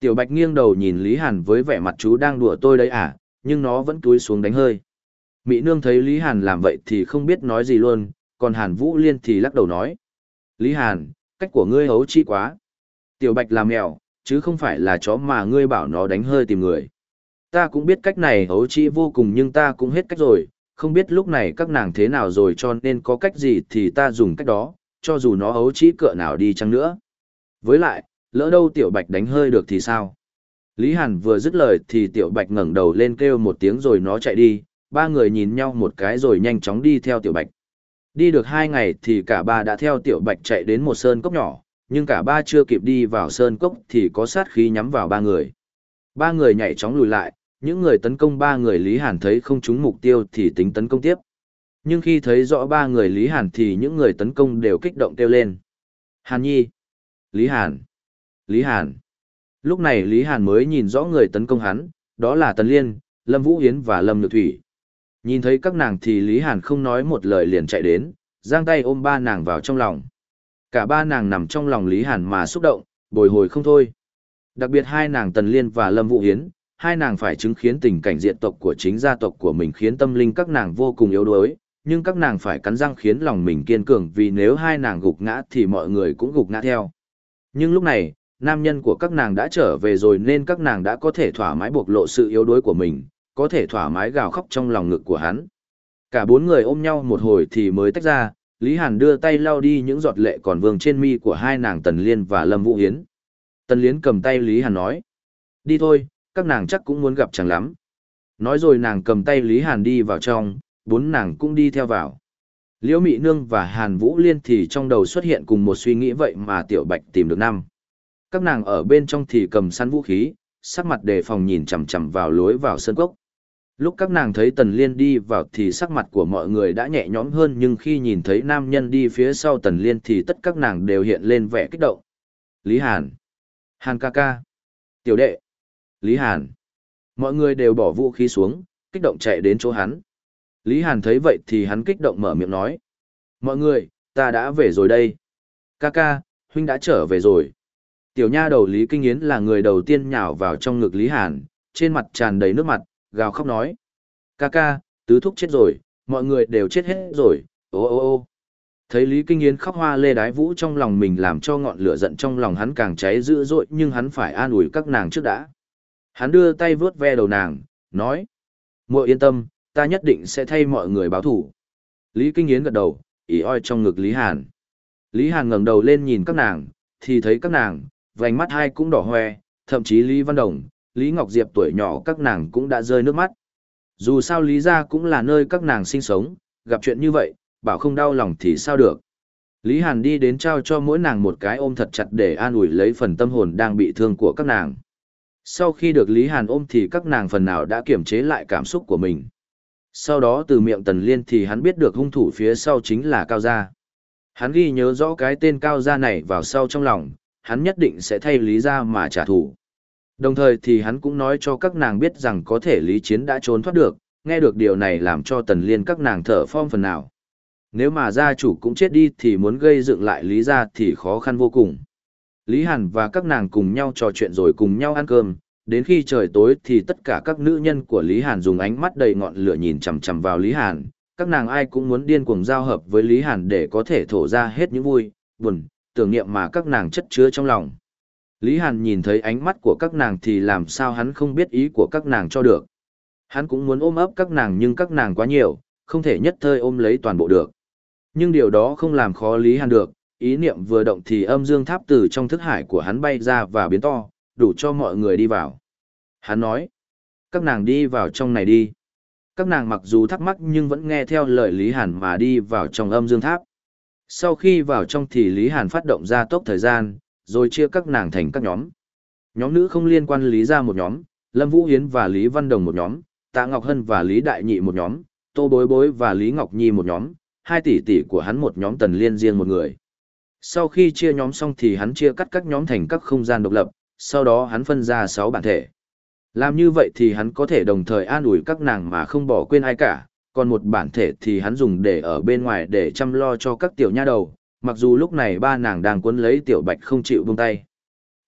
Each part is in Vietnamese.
Tiểu Bạch nghiêng đầu nhìn Lý Hàn với vẻ mặt chú đang đùa tôi đấy à, nhưng nó vẫn túi xuống đánh hơi. Mỹ Nương thấy Lý Hàn làm vậy thì không biết nói gì luôn, còn Hàn Vũ Liên thì lắc đầu nói. Lý Hàn, cách của ngươi hấu chi quá. Tiểu Bạch làm mèo, chứ không phải là chó mà ngươi bảo nó đánh hơi tìm người. Ta cũng biết cách này hấu chi vô cùng nhưng ta cũng hết cách rồi, không biết lúc này các nàng thế nào rồi cho nên có cách gì thì ta dùng cách đó, cho dù nó hấu chi cỡ nào đi chăng nữa. Với lại, lỡ đâu Tiểu Bạch đánh hơi được thì sao? Lý Hàn vừa dứt lời thì Tiểu Bạch ngẩng đầu lên kêu một tiếng rồi nó chạy đi, ba người nhìn nhau một cái rồi nhanh chóng đi theo Tiểu Bạch. Đi được hai ngày thì cả ba đã theo Tiểu Bạch chạy đến một sơn cốc nhỏ, nhưng cả ba chưa kịp đi vào sơn cốc thì có sát khí nhắm vào ba người. Ba người nhảy chóng lùi lại, những người tấn công ba người Lý Hàn thấy không trúng mục tiêu thì tính tấn công tiếp. Nhưng khi thấy rõ ba người Lý Hàn thì những người tấn công đều kích động kêu lên. Hàn Nhi! Lý Hàn! Lý Hàn! Lúc này Lý Hàn mới nhìn rõ người tấn công hắn, đó là Tần Liên, Lâm Vũ Hiến và Lâm Nhược Thủy. Nhìn thấy các nàng thì Lý Hàn không nói một lời liền chạy đến, giang tay ôm ba nàng vào trong lòng. Cả ba nàng nằm trong lòng Lý Hàn mà xúc động, bồi hồi không thôi. Đặc biệt hai nàng Tần Liên và Lâm Vũ Hiến, hai nàng phải chứng kiến tình cảnh diện tộc của chính gia tộc của mình khiến tâm linh các nàng vô cùng yếu đuối, nhưng các nàng phải cắn răng khiến lòng mình kiên cường vì nếu hai nàng gục ngã thì mọi người cũng gục ngã theo. Nhưng lúc này, nam nhân của các nàng đã trở về rồi nên các nàng đã có thể thoải mái bộc lộ sự yếu đuối của mình, có thể thoải mái gào khóc trong lòng ngực của hắn. Cả bốn người ôm nhau một hồi thì mới tách ra, Lý Hàn đưa tay lau đi những giọt lệ còn vương trên mi của hai nàng Tần Liên và Lâm Vũ Hiến. Tần Liên cầm tay Lý Hàn nói. Đi thôi, các nàng chắc cũng muốn gặp chẳng lắm. Nói rồi nàng cầm tay Lý Hàn đi vào trong, bốn nàng cũng đi theo vào. Liễu Mị Nương và Hàn Vũ Liên thì trong đầu xuất hiện cùng một suy nghĩ vậy mà Tiểu Bạch tìm được năm. Các nàng ở bên trong thì cầm săn vũ khí, sắc mặt đề phòng nhìn chằm chằm vào lối vào sân cốc. Lúc các nàng thấy Tần Liên đi vào thì sắc mặt của mọi người đã nhẹ nhõm hơn nhưng khi nhìn thấy nam nhân đi phía sau Tần Liên thì tất các nàng đều hiện lên vẻ kích động. Lý Hàn. Hàn ca ca. Tiểu đệ. Lý Hàn. Mọi người đều bỏ vũ khí xuống, kích động chạy đến chỗ hắn. Lý Hàn thấy vậy thì hắn kích động mở miệng nói. Mọi người, ta đã về rồi đây. Ca ca, huynh đã trở về rồi. Tiểu nha đầu Lý Kinh Yến là người đầu tiên nhào vào trong ngực Lý Hàn, trên mặt tràn đầy nước mặt, gào khóc nói. Ca ca, tứ thúc chết rồi, mọi người đều chết hết rồi, ô ô ô. Thấy Lý Kinh Yến khóc hoa lê đái vũ trong lòng mình làm cho ngọn lửa giận trong lòng hắn càng cháy dữ dội nhưng hắn phải an ủi các nàng trước đã. Hắn đưa tay vướt ve đầu nàng, nói. muội yên tâm, ta nhất định sẽ thay mọi người báo thủ. Lý Kinh Yến gật đầu, ỉ oi trong ngực Lý Hàn. Lý Hàn ngẩng đầu lên nhìn các nàng, thì thấy các nàng, vành mắt hai cũng đỏ hoe, thậm chí Lý Văn Đồng, Lý Ngọc Diệp tuổi nhỏ các nàng cũng đã rơi nước mắt. Dù sao Lý gia cũng là nơi các nàng sinh sống, gặp chuyện như vậy, bảo không đau lòng thì sao được. Lý Hàn đi đến trao cho mỗi nàng một cái ôm thật chặt để an ủi lấy phần tâm hồn đang bị thương của các nàng. Sau khi được Lý Hàn ôm thì các nàng phần nào đã kiểm chế lại cảm xúc của mình. Sau đó từ miệng Tần Liên thì hắn biết được hung thủ phía sau chính là Cao Gia. Hắn ghi nhớ rõ cái tên Cao Gia này vào sau trong lòng, hắn nhất định sẽ thay Lý Gia mà trả thù. Đồng thời thì hắn cũng nói cho các nàng biết rằng có thể Lý Chiến đã trốn thoát được, nghe được điều này làm cho Tần Liên các nàng thở phom phần nào. Nếu mà gia chủ cũng chết đi thì muốn gây dựng lại Lý Gia thì khó khăn vô cùng. Lý Hàn và các nàng cùng nhau trò chuyện rồi cùng nhau ăn cơm, đến khi trời tối thì tất cả các nữ nhân của Lý Hàn dùng ánh mắt đầy ngọn lửa nhìn chằm chằm vào Lý Hàn, các nàng ai cũng muốn điên cuồng giao hợp với Lý Hàn để có thể thổ ra hết những vui, buồn, tưởng niệm mà các nàng chất chứa trong lòng. Lý Hàn nhìn thấy ánh mắt của các nàng thì làm sao hắn không biết ý của các nàng cho được. Hắn cũng muốn ôm ấp các nàng nhưng các nàng quá nhiều, không thể nhất thời ôm lấy toàn bộ được. Nhưng điều đó không làm khó Lý Hàn được, ý niệm vừa động thì âm dương tháp từ trong thức hải của hắn bay ra và biến to, đủ cho mọi người đi vào. Hắn nói, các nàng đi vào trong này đi. Các nàng mặc dù thắc mắc nhưng vẫn nghe theo lời Lý Hàn mà đi vào trong âm dương tháp. Sau khi vào trong thì Lý Hàn phát động ra tốc thời gian, rồi chia các nàng thành các nhóm. Nhóm nữ không liên quan Lý ra một nhóm, Lâm Vũ Hiến và Lý Văn Đồng một nhóm, Tạ Ngọc Hân và Lý Đại Nhị một nhóm, Tô Bối Bối và Lý Ngọc Nhi một nhóm, hai tỷ tỷ của hắn một nhóm tần liên riêng một người. Sau khi chia nhóm xong thì hắn chia cắt các nhóm thành các không gian độc lập, sau đó hắn phân ra 6 bản thể. Làm như vậy thì hắn có thể đồng thời an ủi các nàng mà không bỏ quên ai cả, còn một bản thể thì hắn dùng để ở bên ngoài để chăm lo cho các tiểu nha đầu, mặc dù lúc này ba nàng đang cuốn lấy tiểu bạch không chịu buông tay.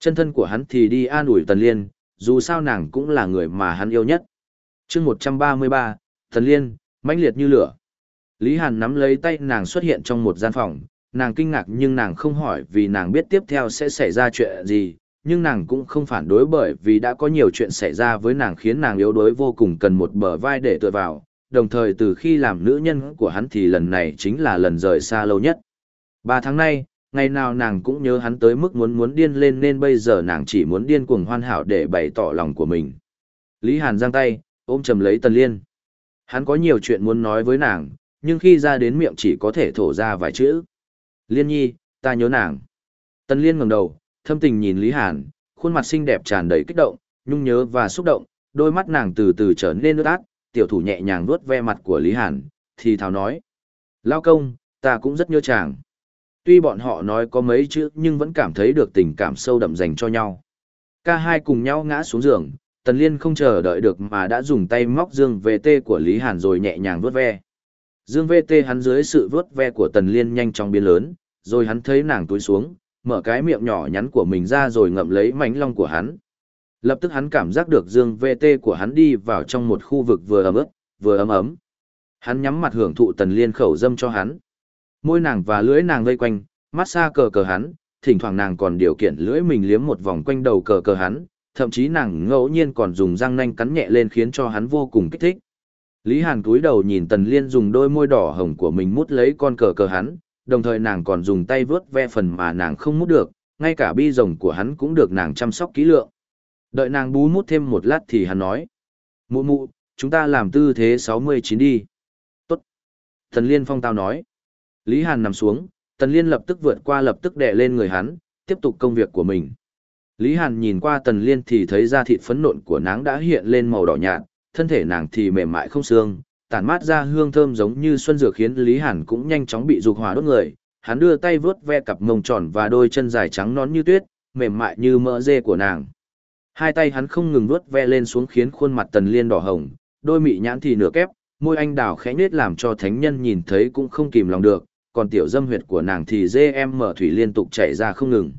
Chân thân của hắn thì đi an ủi Tần Liên, dù sao nàng cũng là người mà hắn yêu nhất. chương 133, Tần Liên, mãnh liệt như lửa. Lý Hàn nắm lấy tay nàng xuất hiện trong một gian phòng, nàng kinh ngạc nhưng nàng không hỏi vì nàng biết tiếp theo sẽ xảy ra chuyện gì, nhưng nàng cũng không phản đối bởi vì đã có nhiều chuyện xảy ra với nàng khiến nàng yếu đuối vô cùng cần một bờ vai để tựa vào, đồng thời từ khi làm nữ nhân của hắn thì lần này chính là lần rời xa lâu nhất. Ba tháng nay, ngày nào nàng cũng nhớ hắn tới mức muốn muốn điên lên nên bây giờ nàng chỉ muốn điên cuồng hoàn hảo để bày tỏ lòng của mình. Lý Hàn giang tay, ôm chầm lấy Tần Liên. Hắn có nhiều chuyện muốn nói với nàng, nhưng khi ra đến miệng chỉ có thể thổ ra vài chữ. Liên nhi, ta nhớ nàng. Tần Liên ngẩng đầu, thâm tình nhìn Lý Hàn, khuôn mặt xinh đẹp tràn đầy kích động, nhung nhớ và xúc động, đôi mắt nàng từ từ trở nên ướt át, tiểu thủ nhẹ nhàng vuốt ve mặt của Lý Hàn, thì thào nói. Lao công, ta cũng rất nhớ chàng. Tuy bọn họ nói có mấy chữ nhưng vẫn cảm thấy được tình cảm sâu đậm dành cho nhau. Cả hai cùng nhau ngã xuống giường, Tần Liên không chờ đợi được mà đã dùng tay móc dương VT của Lý Hàn rồi nhẹ nhàng vuốt ve. Dương VT hắn dưới sự vuốt ve của Tần Liên nhanh chóng biến lớn, rồi hắn thấy nàng túi xuống, mở cái miệng nhỏ nhắn của mình ra rồi ngậm lấy mảnh long của hắn. Lập tức hắn cảm giác được dương VT của hắn đi vào trong một khu vực vừa ấm ướt, vừa ấm ấm. Hắn nhắm mặt hưởng thụ Tần Liên khẩu dâm cho hắn. Môi nàng và lưỡi nàng vây quanh, mát xa cờ cờ hắn, thỉnh thoảng nàng còn điều kiện lưỡi mình liếm một vòng quanh đầu cờ cờ hắn, thậm chí nàng ngẫu nhiên còn dùng răng nanh cắn nhẹ lên khiến cho hắn vô cùng kích thích. Lý Hàn cúi đầu nhìn Tần Liên dùng đôi môi đỏ hồng của mình mút lấy con cờ cờ hắn, đồng thời nàng còn dùng tay vớt ve phần mà nàng không mút được, ngay cả bi rồng của hắn cũng được nàng chăm sóc kỹ lượng. Đợi nàng bú mút thêm một lát thì hắn nói. Mụ mụ, chúng ta làm tư thế 69 đi. Tốt. Tần Liên phong tao nói. Lý Hàn nằm xuống, Tần Liên lập tức vượt qua lập tức đè lên người hắn, tiếp tục công việc của mình. Lý Hàn nhìn qua Tần Liên thì thấy da thịt phấn nộn của nàng đã hiện lên màu đỏ nhạt, thân thể nàng thì mềm mại không xương, tản mát ra hương thơm giống như xuân dược khiến Lý Hàn cũng nhanh chóng bị dục hỏa đốt người. Hắn đưa tay vướt ve cặp mông tròn và đôi chân dài trắng nón như tuyết, mềm mại như mỡ dê của nàng. Hai tay hắn không ngừng vuốt ve lên xuống khiến khuôn mặt Tần Liên đỏ hồng, đôi mị nhãn thì nửa kép, môi anh đào khẽ nết làm cho thánh nhân nhìn thấy cũng không kìm lòng được, còn tiểu dâm huyệt của nàng thì dê em mở thủy liên tục chảy ra không ngừng.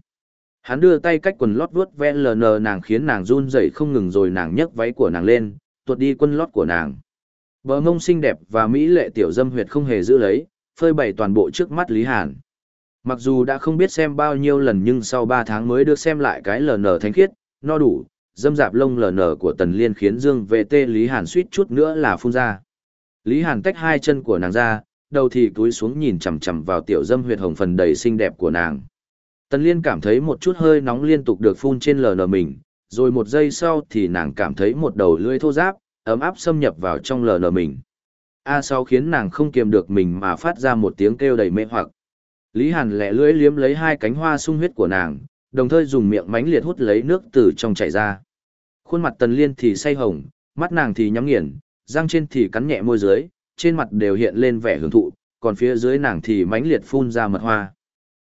Hắn đưa tay cách quần lót vuốt ve ln nàng khiến nàng run rẩy không ngừng rồi nàng nhấc váy của nàng lên, tuột đi quân lót của nàng. Bờ mông xinh đẹp và mỹ lệ tiểu dâm huyệt không hề giữ lấy, phơi bày toàn bộ trước mắt Lý Hàn. Mặc dù đã không biết xem bao nhiêu lần nhưng sau 3 tháng mới được xem lại cái LN thánh khiết, no đủ, dâm dạp lông LN của Tần Liên khiến Dương Vệ Tê Lý Hàn suýt chút nữa là phun ra. Lý Hàn tách hai chân của nàng ra, đầu thì cúi xuống nhìn chằm chằm vào tiểu dâm huyệt hồng phần đầy xinh đẹp của nàng. Tần Liên cảm thấy một chút hơi nóng liên tục được phun trên LN mình, rồi một giây sau thì nàng cảm thấy một đầu lưỡi thô giáp, ấm áp xâm nhập vào trong lờ nở mình. A sau khiến nàng không kiềm được mình mà phát ra một tiếng kêu đầy mê hoặc. Lý Hàn lẹ lưỡi liếm lấy hai cánh hoa sung huyết của nàng, đồng thời dùng miệng mánh liệt hút lấy nước từ trong chảy ra. Khuôn mặt Tần Liên thì say hồng, mắt nàng thì nhắm nghiền, răng trên thì cắn nhẹ môi dưới, trên mặt đều hiện lên vẻ hưởng thụ, còn phía dưới nàng thì mánh liệt phun ra mật hoa.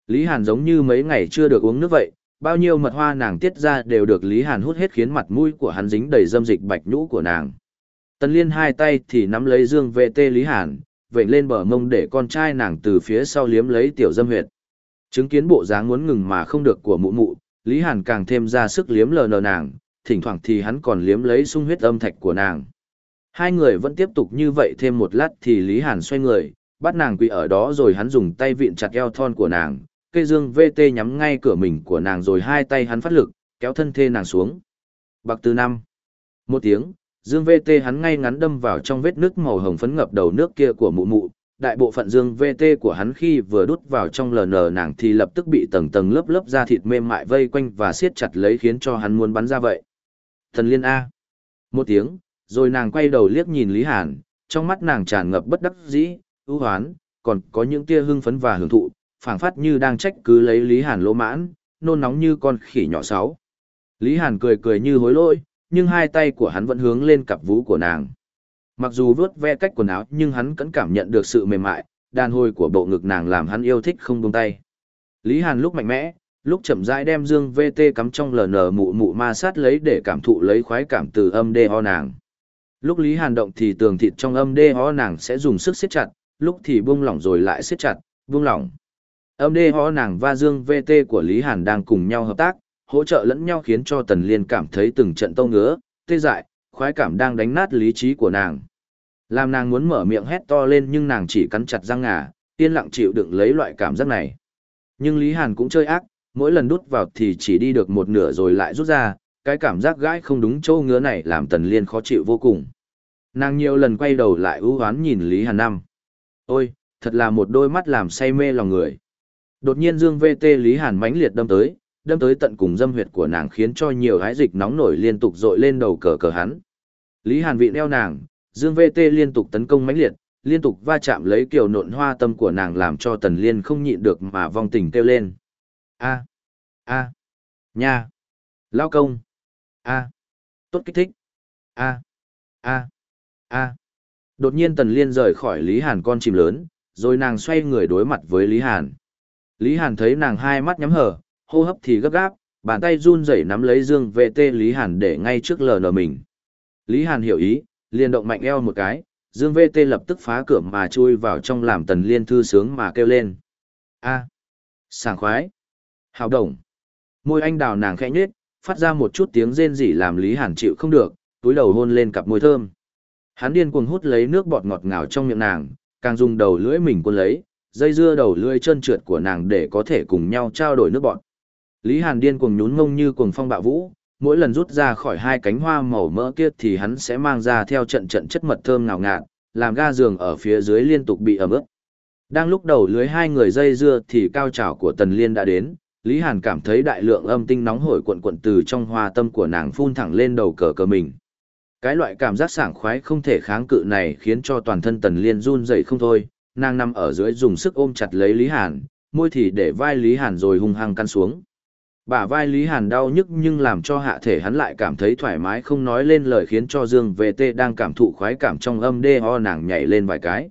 Lý Hàn giống như mấy ngày chưa được uống nước vậy, bao nhiêu mật hoa nàng tiết ra đều được Lý Hàn hút hết khiến mặt mũi của hắn dính đầy dâm dịch bạch nhũ của nàng. Tần Liên hai tay thì nắm lấy Dương vệ tê Lý Hàn, vệnh lên bờ mông để con trai nàng từ phía sau liếm lấy tiểu dâm huyệt. Chứng kiến bộ dáng muốn ngừng mà không được của mụ mụ, Lý Hàn càng thêm ra sức liếm lờ nờ nàng, thỉnh thoảng thì hắn còn liếm lấy sung huyết âm thạch của nàng. Hai người vẫn tiếp tục như vậy thêm một lát thì Lý Hàn xoay người, bắt nàng quỳ ở đó rồi hắn dùng tay vịn chặt eo thon của nàng, cây dương VT nhắm ngay cửa mình của nàng rồi hai tay hắn phát lực, kéo thân thê nàng xuống. Bạc từ năm. Một tiếng, dương VT hắn ngay ngắn đâm vào trong vết nước màu hồng phấn ngập đầu nước kia của mụ mụ. Đại bộ phận dương VT của hắn khi vừa đút vào trong LN nàng thì lập tức bị tầng tầng lớp lớp da thịt mềm mại vây quanh và siết chặt lấy khiến cho hắn muốn bắn ra vậy. Thần liên A. Một tiếng, rồi nàng quay đầu liếc nhìn Lý Hàn, trong mắt nàng tràn ngập bất đắc dĩ, ưu hoán, còn có những tia hưng phấn và hưởng thụ, phảng phất như đang trách cứ lấy Lý Hàn lỗ mãn, nôn nóng như con khỉ nhỏ sáu. Lý Hàn cười cười như hối lỗi, nhưng hai tay của hắn vẫn hướng lên cặp vú của nàng. Mặc dù vướt ve cách quần áo nhưng hắn vẫn cảm nhận được sự mềm mại, đàn hồi của bộ ngực nàng làm hắn yêu thích không buông tay. Lý Hàn lúc mạnh mẽ, lúc chậm rãi đem dương VT cắm trong LN mụ mụ ma sát lấy để cảm thụ lấy khoái cảm từ âm đê ho nàng. Lúc Lý Hàn động thì tường thịt trong âm đê ho nàng sẽ dùng sức siết chặt, lúc thì buông lỏng rồi lại siết chặt, buông lỏng. Âm đê ho nàng và dương VT của Lý Hàn đang cùng nhau hợp tác, hỗ trợ lẫn nhau khiến cho Tần Liên cảm thấy từng trận tâu ngứa, tê dại, khoái cảm đang đánh nát lý trí của nàng. Làm nàng muốn mở miệng hét to lên nhưng nàng chỉ cắn chặt răng ngà, yên lặng chịu đựng lấy loại cảm giác này. Nhưng Lý Hàn cũng chơi ác, mỗi lần đút vào thì chỉ đi được một nửa rồi lại rút ra, cái cảm giác gãi không đúng chỗ ngứa này làm Tần Liên khó chịu vô cùng. Nàng nhiều lần quay đầu lại ưu hoán nhìn Lý Hàn Năm. Ôi, thật là một đôi mắt làm say mê lòng người. Đột nhiên Dương VT Lý Hàn mãnh liệt đâm tới, đâm tới tận cùng dâm huyệt của nàng khiến cho nhiều hái dịch nóng nổi liên tục dội lên đầu cờ cờ hắn. Lý Hàn vị đeo nàng, Dương VT liên tục tấn công mãnh liệt, liên tục va chạm lấy kiểu nộn hoa tâm của nàng làm cho Tần Liên không nhịn được mà vong tình kêu lên. A, a, nha, lao công, a, tốt kích thích, a, a, a. Đột nhiên Tần Liên rời khỏi Lý Hàn con chim lớn, rồi nàng xoay người đối mặt với Lý Hàn. Lý Hàn thấy nàng hai mắt nhắm hở, hô hấp thì gấp gáp, bàn tay run rẩy nắm lấy Dương VT Lý Hàn để ngay trước lờ nờ mình. Lý Hàn hiểu ý, liền động mạnh eo một cái, Dương VT lập tức phá cửa mà chui vào trong làm tần liên thư sướng mà kêu lên. a sảng khoái, hào đồng. Môi anh đào nàng khẽ nhếch, phát ra một chút tiếng rên rỉ làm Lý Hàn chịu không được, túi đầu hôn lên cặp môi thơm. Hắn điên cuồng hút lấy nước bọt ngọt ngào trong miệng nàng, càng dùng đầu lưỡi mình cuốn lấy, dây dưa đầu lưỡi chân trượt của nàng để có thể cùng nhau trao đổi nước bọt. Lý Hàn điên cuồng nhún ngông như cuồng phong bạo vũ, mỗi lần rút ra khỏi hai cánh hoa màu mỡ kia thì hắn sẽ mang ra theo trận trận chất mật thơm ngào ngạt, làm ga giường ở phía dưới liên tục bị ẩm ướt. Đang lúc đầu lưới hai người dây dưa thì cao trào của Tần Liên đã đến, Lý Hàn cảm thấy đại lượng âm tinh nóng hổi cuộn cuộn từ trong hoa tâm của nàng phun thẳng lên đầu cờ cờ mình. Cái loại cảm giác sảng khoái không thể kháng cự này khiến cho toàn thân Tần Liên run rẩy không thôi, nàng nằm ở dưới dùng sức ôm chặt lấy Lý Hàn, môi thì để vai Lý Hàn rồi hung hăng căn xuống. Bả vai Lý Hàn đau nhức nhưng làm cho hạ thể hắn lại cảm thấy thoải mái không nói lên lời khiến cho Dương VT đang cảm thụ khoái cảm trong âm đê ho nàng nhảy lên vài cái.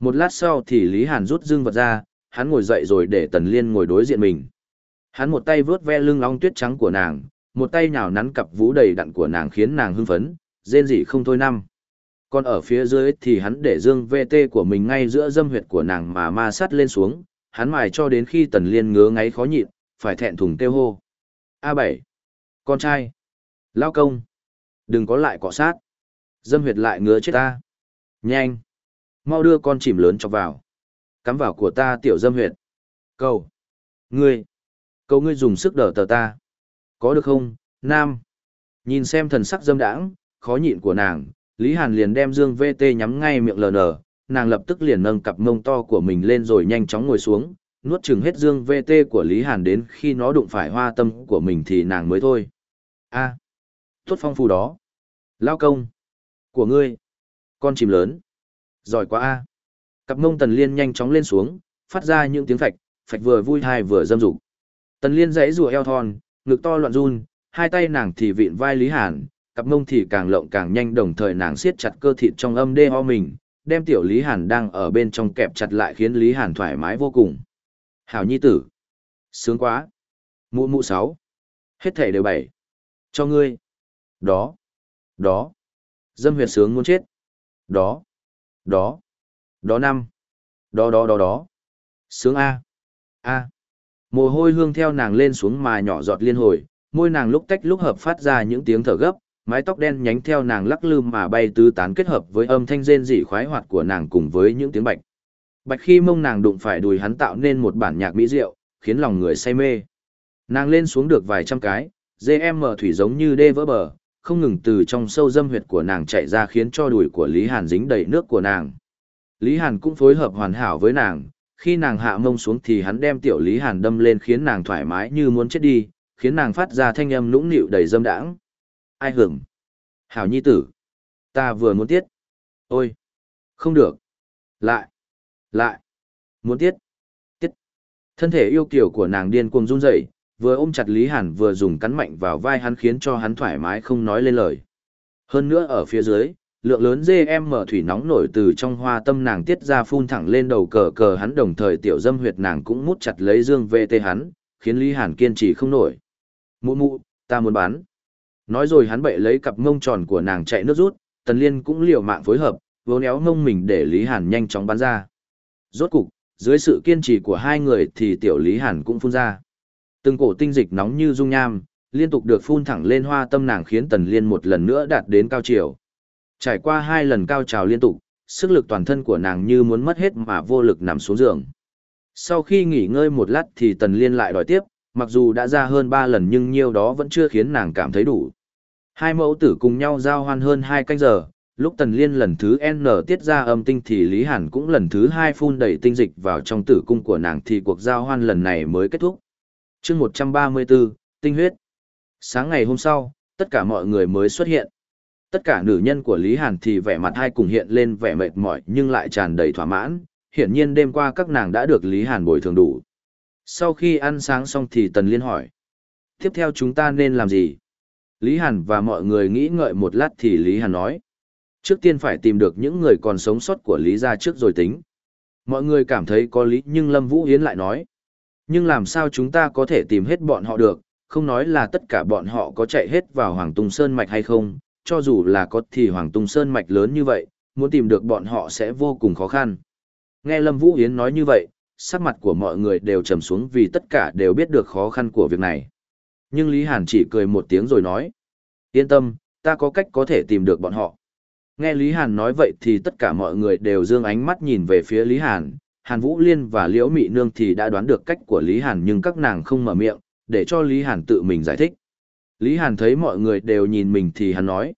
Một lát sau thì Lý Hàn rút dương vật ra, hắn ngồi dậy rồi để Tần Liên ngồi đối diện mình. Hắn một tay vướt ve lưng long tuyết trắng của nàng, một tay nhào nắn cặp vú đầy đặn của nàng khiến nàng hưng phấn, rên rỉ không thôi năm. Còn ở phía dưới thì hắn để dương VT của mình ngay giữa dâm huyệt của nàng mà ma sát lên xuống, hắn mài cho đến khi Tần Liên ngứa ngáy khó nhịn, phải thẹn thùng kêu hô. A7. Con trai. Lao công. Đừng có lại cọ sát. Dâm huyệt lại ngứa chết ta. Nhanh. Mau đưa con chìm lớn chọc vào. Cắm vào của ta tiểu dâm huyệt. Cầu. Ngươi. Cầu ngươi dùng sức đỡ tờ ta. Có được không, Nam? Nhìn xem thần sắc dâm đãng, khó nhịn của nàng, Lý Hàn liền đem Dương VT nhắm ngay miệng lờ nở, nàng lập tức liền nâng cặp mông to của mình lên rồi nhanh chóng ngồi xuống, nuốt chừng hết dương VT của Lý Hàn đến khi nó đụng phải hoa tâm của mình thì nàng mới thôi. a à, tốt phong phú đó. Lao công. Của ngươi. Con chìm lớn. Giỏi quá a Cặp mông tần liên nhanh chóng lên xuống, phát ra những tiếng phạch, phạch vừa vui thai vừa dâm dục. Tần liên dãy rùa eo thon, ngực to loạn run, hai tay nàng thì vịn vai Lý Hàn, cặp mông thì càng lộng càng nhanh đồng thời nàng siết chặt cơ thịt trong âm đê ho mình, đem tiểu Lý Hàn đang ở bên trong kẹp chặt lại khiến Lý Hàn thoải mái vô cùng. Hảo nhi tử. Sướng quá. Mụ mụ sáu. Hết thể đều bảy. Cho ngươi. Đó. Đó. Dâm huyệt sướng muốn chết. Đó. Đó. Đó năm. Đó đó đó đó. Sướng A. A. Mồ hôi hương theo nàng lên xuống mà nhỏ giọt liên hồi, môi nàng lúc tách lúc hợp phát ra những tiếng thở gấp, mái tóc đen nhánh theo nàng lắc lư mà bay tứ tán kết hợp với âm thanh rên rỉ khoái hoạt của nàng cùng với những tiếng bạch. Bạch khi mông nàng đụng phải đùi hắn tạo nên một bản nhạc mỹ diệu, khiến lòng người say mê. Nàng lên xuống được vài trăm cái, GM thủy giống như đê vỡ bờ, không ngừng từ trong sâu dâm huyệt của nàng chạy ra khiến cho đùi của Lý Hàn dính đầy nước của nàng. Lý Hàn cũng phối hợp hoàn hảo với nàng, khi nàng hạ mông xuống thì hắn đem tiểu Lý Hàn đâm lên khiến nàng thoải mái như muốn chết đi, khiến nàng phát ra thanh âm nũng nịu đầy dâm đãng. Ai hưởng? Hảo nhi tử. Ta vừa muốn tiết. Ôi! Không được. Lại! Lại. Muốn tiết. Tiết. Thân thể yêu kiểu của nàng điên cuồng run rẩy, vừa ôm chặt Lý Hàn vừa dùng cắn mạnh vào vai hắn khiến cho hắn thoải mái không nói lên lời. Hơn nữa ở phía dưới, lượng lớn dê em mở thủy nóng nổi từ trong hoa tâm nàng tiết ra phun thẳng lên đầu cờ cờ hắn đồng thời tiểu dâm huyệt nàng cũng mút chặt lấy dương VT hắn, khiến Lý Hàn kiên trì không nổi. Mụ mụ, ta muốn bán. Nói rồi hắn bậy lấy cặp mông tròn của nàng chạy nước rút, Tần Liên cũng liều mạng phối hợp, vốn éo mông mình để Lý Hàn nhanh chóng bắn ra. Rốt cục, dưới sự kiên trì của hai người thì tiểu Lý Hàn cũng phun ra. Từng cổ tinh dịch nóng như dung nham, liên tục được phun thẳng lên hoa tâm nàng khiến Tần Liên một lần nữa đạt đến cao chiều. Trải qua hai lần cao trào liên tục, sức lực toàn thân của nàng như muốn mất hết mà vô lực nằm xuống giường. Sau khi nghỉ ngơi một lát thì Tần Liên lại đòi tiếp, mặc dù đã ra hơn ba lần nhưng nhiều đó vẫn chưa khiến nàng cảm thấy đủ. Hai mẫu tử cùng nhau giao hoan hơn hai canh giờ, lúc Tần Liên lần thứ N tiết ra âm tinh thì Lý Hàn cũng lần thứ hai phun đầy tinh dịch vào trong tử cung của nàng thì cuộc giao hoan lần này mới kết thúc. chương 134, tinh huyết. Sáng ngày hôm sau, tất cả mọi người mới xuất hiện. Tất cả nữ nhân của Lý Hàn thì vẻ mặt hai cùng hiện lên vẻ mệt mỏi nhưng lại tràn đầy thỏa mãn, hiển nhiên đêm qua các nàng đã được Lý Hàn bồi thường đủ. Sau khi ăn sáng xong thì Tần Liên hỏi. Tiếp theo chúng ta nên làm gì? Lý Hàn và mọi người nghĩ ngợi một lát thì Lý Hàn nói. Trước tiên phải tìm được những người còn sống sót của Lý gia trước rồi tính. Mọi người cảm thấy có lý nhưng Lâm Vũ Yến lại nói. Nhưng làm sao chúng ta có thể tìm hết bọn họ được, không nói là tất cả bọn họ có chạy hết vào Hoàng Tùng Sơn Mạch hay không, cho dù là có thì Hoàng Tùng Sơn Mạch lớn như vậy, muốn tìm được bọn họ sẽ vô cùng khó khăn. Nghe Lâm Vũ Yến nói như vậy, sắc mặt của mọi người đều trầm xuống vì tất cả đều biết được khó khăn của việc này. Nhưng Lý Hàn chỉ cười một tiếng rồi nói. Yên tâm, ta có cách có thể tìm được bọn họ. Nghe Lý Hàn nói vậy thì tất cả mọi người đều dương ánh mắt nhìn về phía Lý Hàn. Hàn Vũ Liên và Liễu Mị Nương thì đã đoán được cách của Lý Hàn nhưng các nàng không mở miệng, để cho Lý Hàn tự mình giải thích. Lý Hàn thấy mọi người đều nhìn mình thì hắn nói.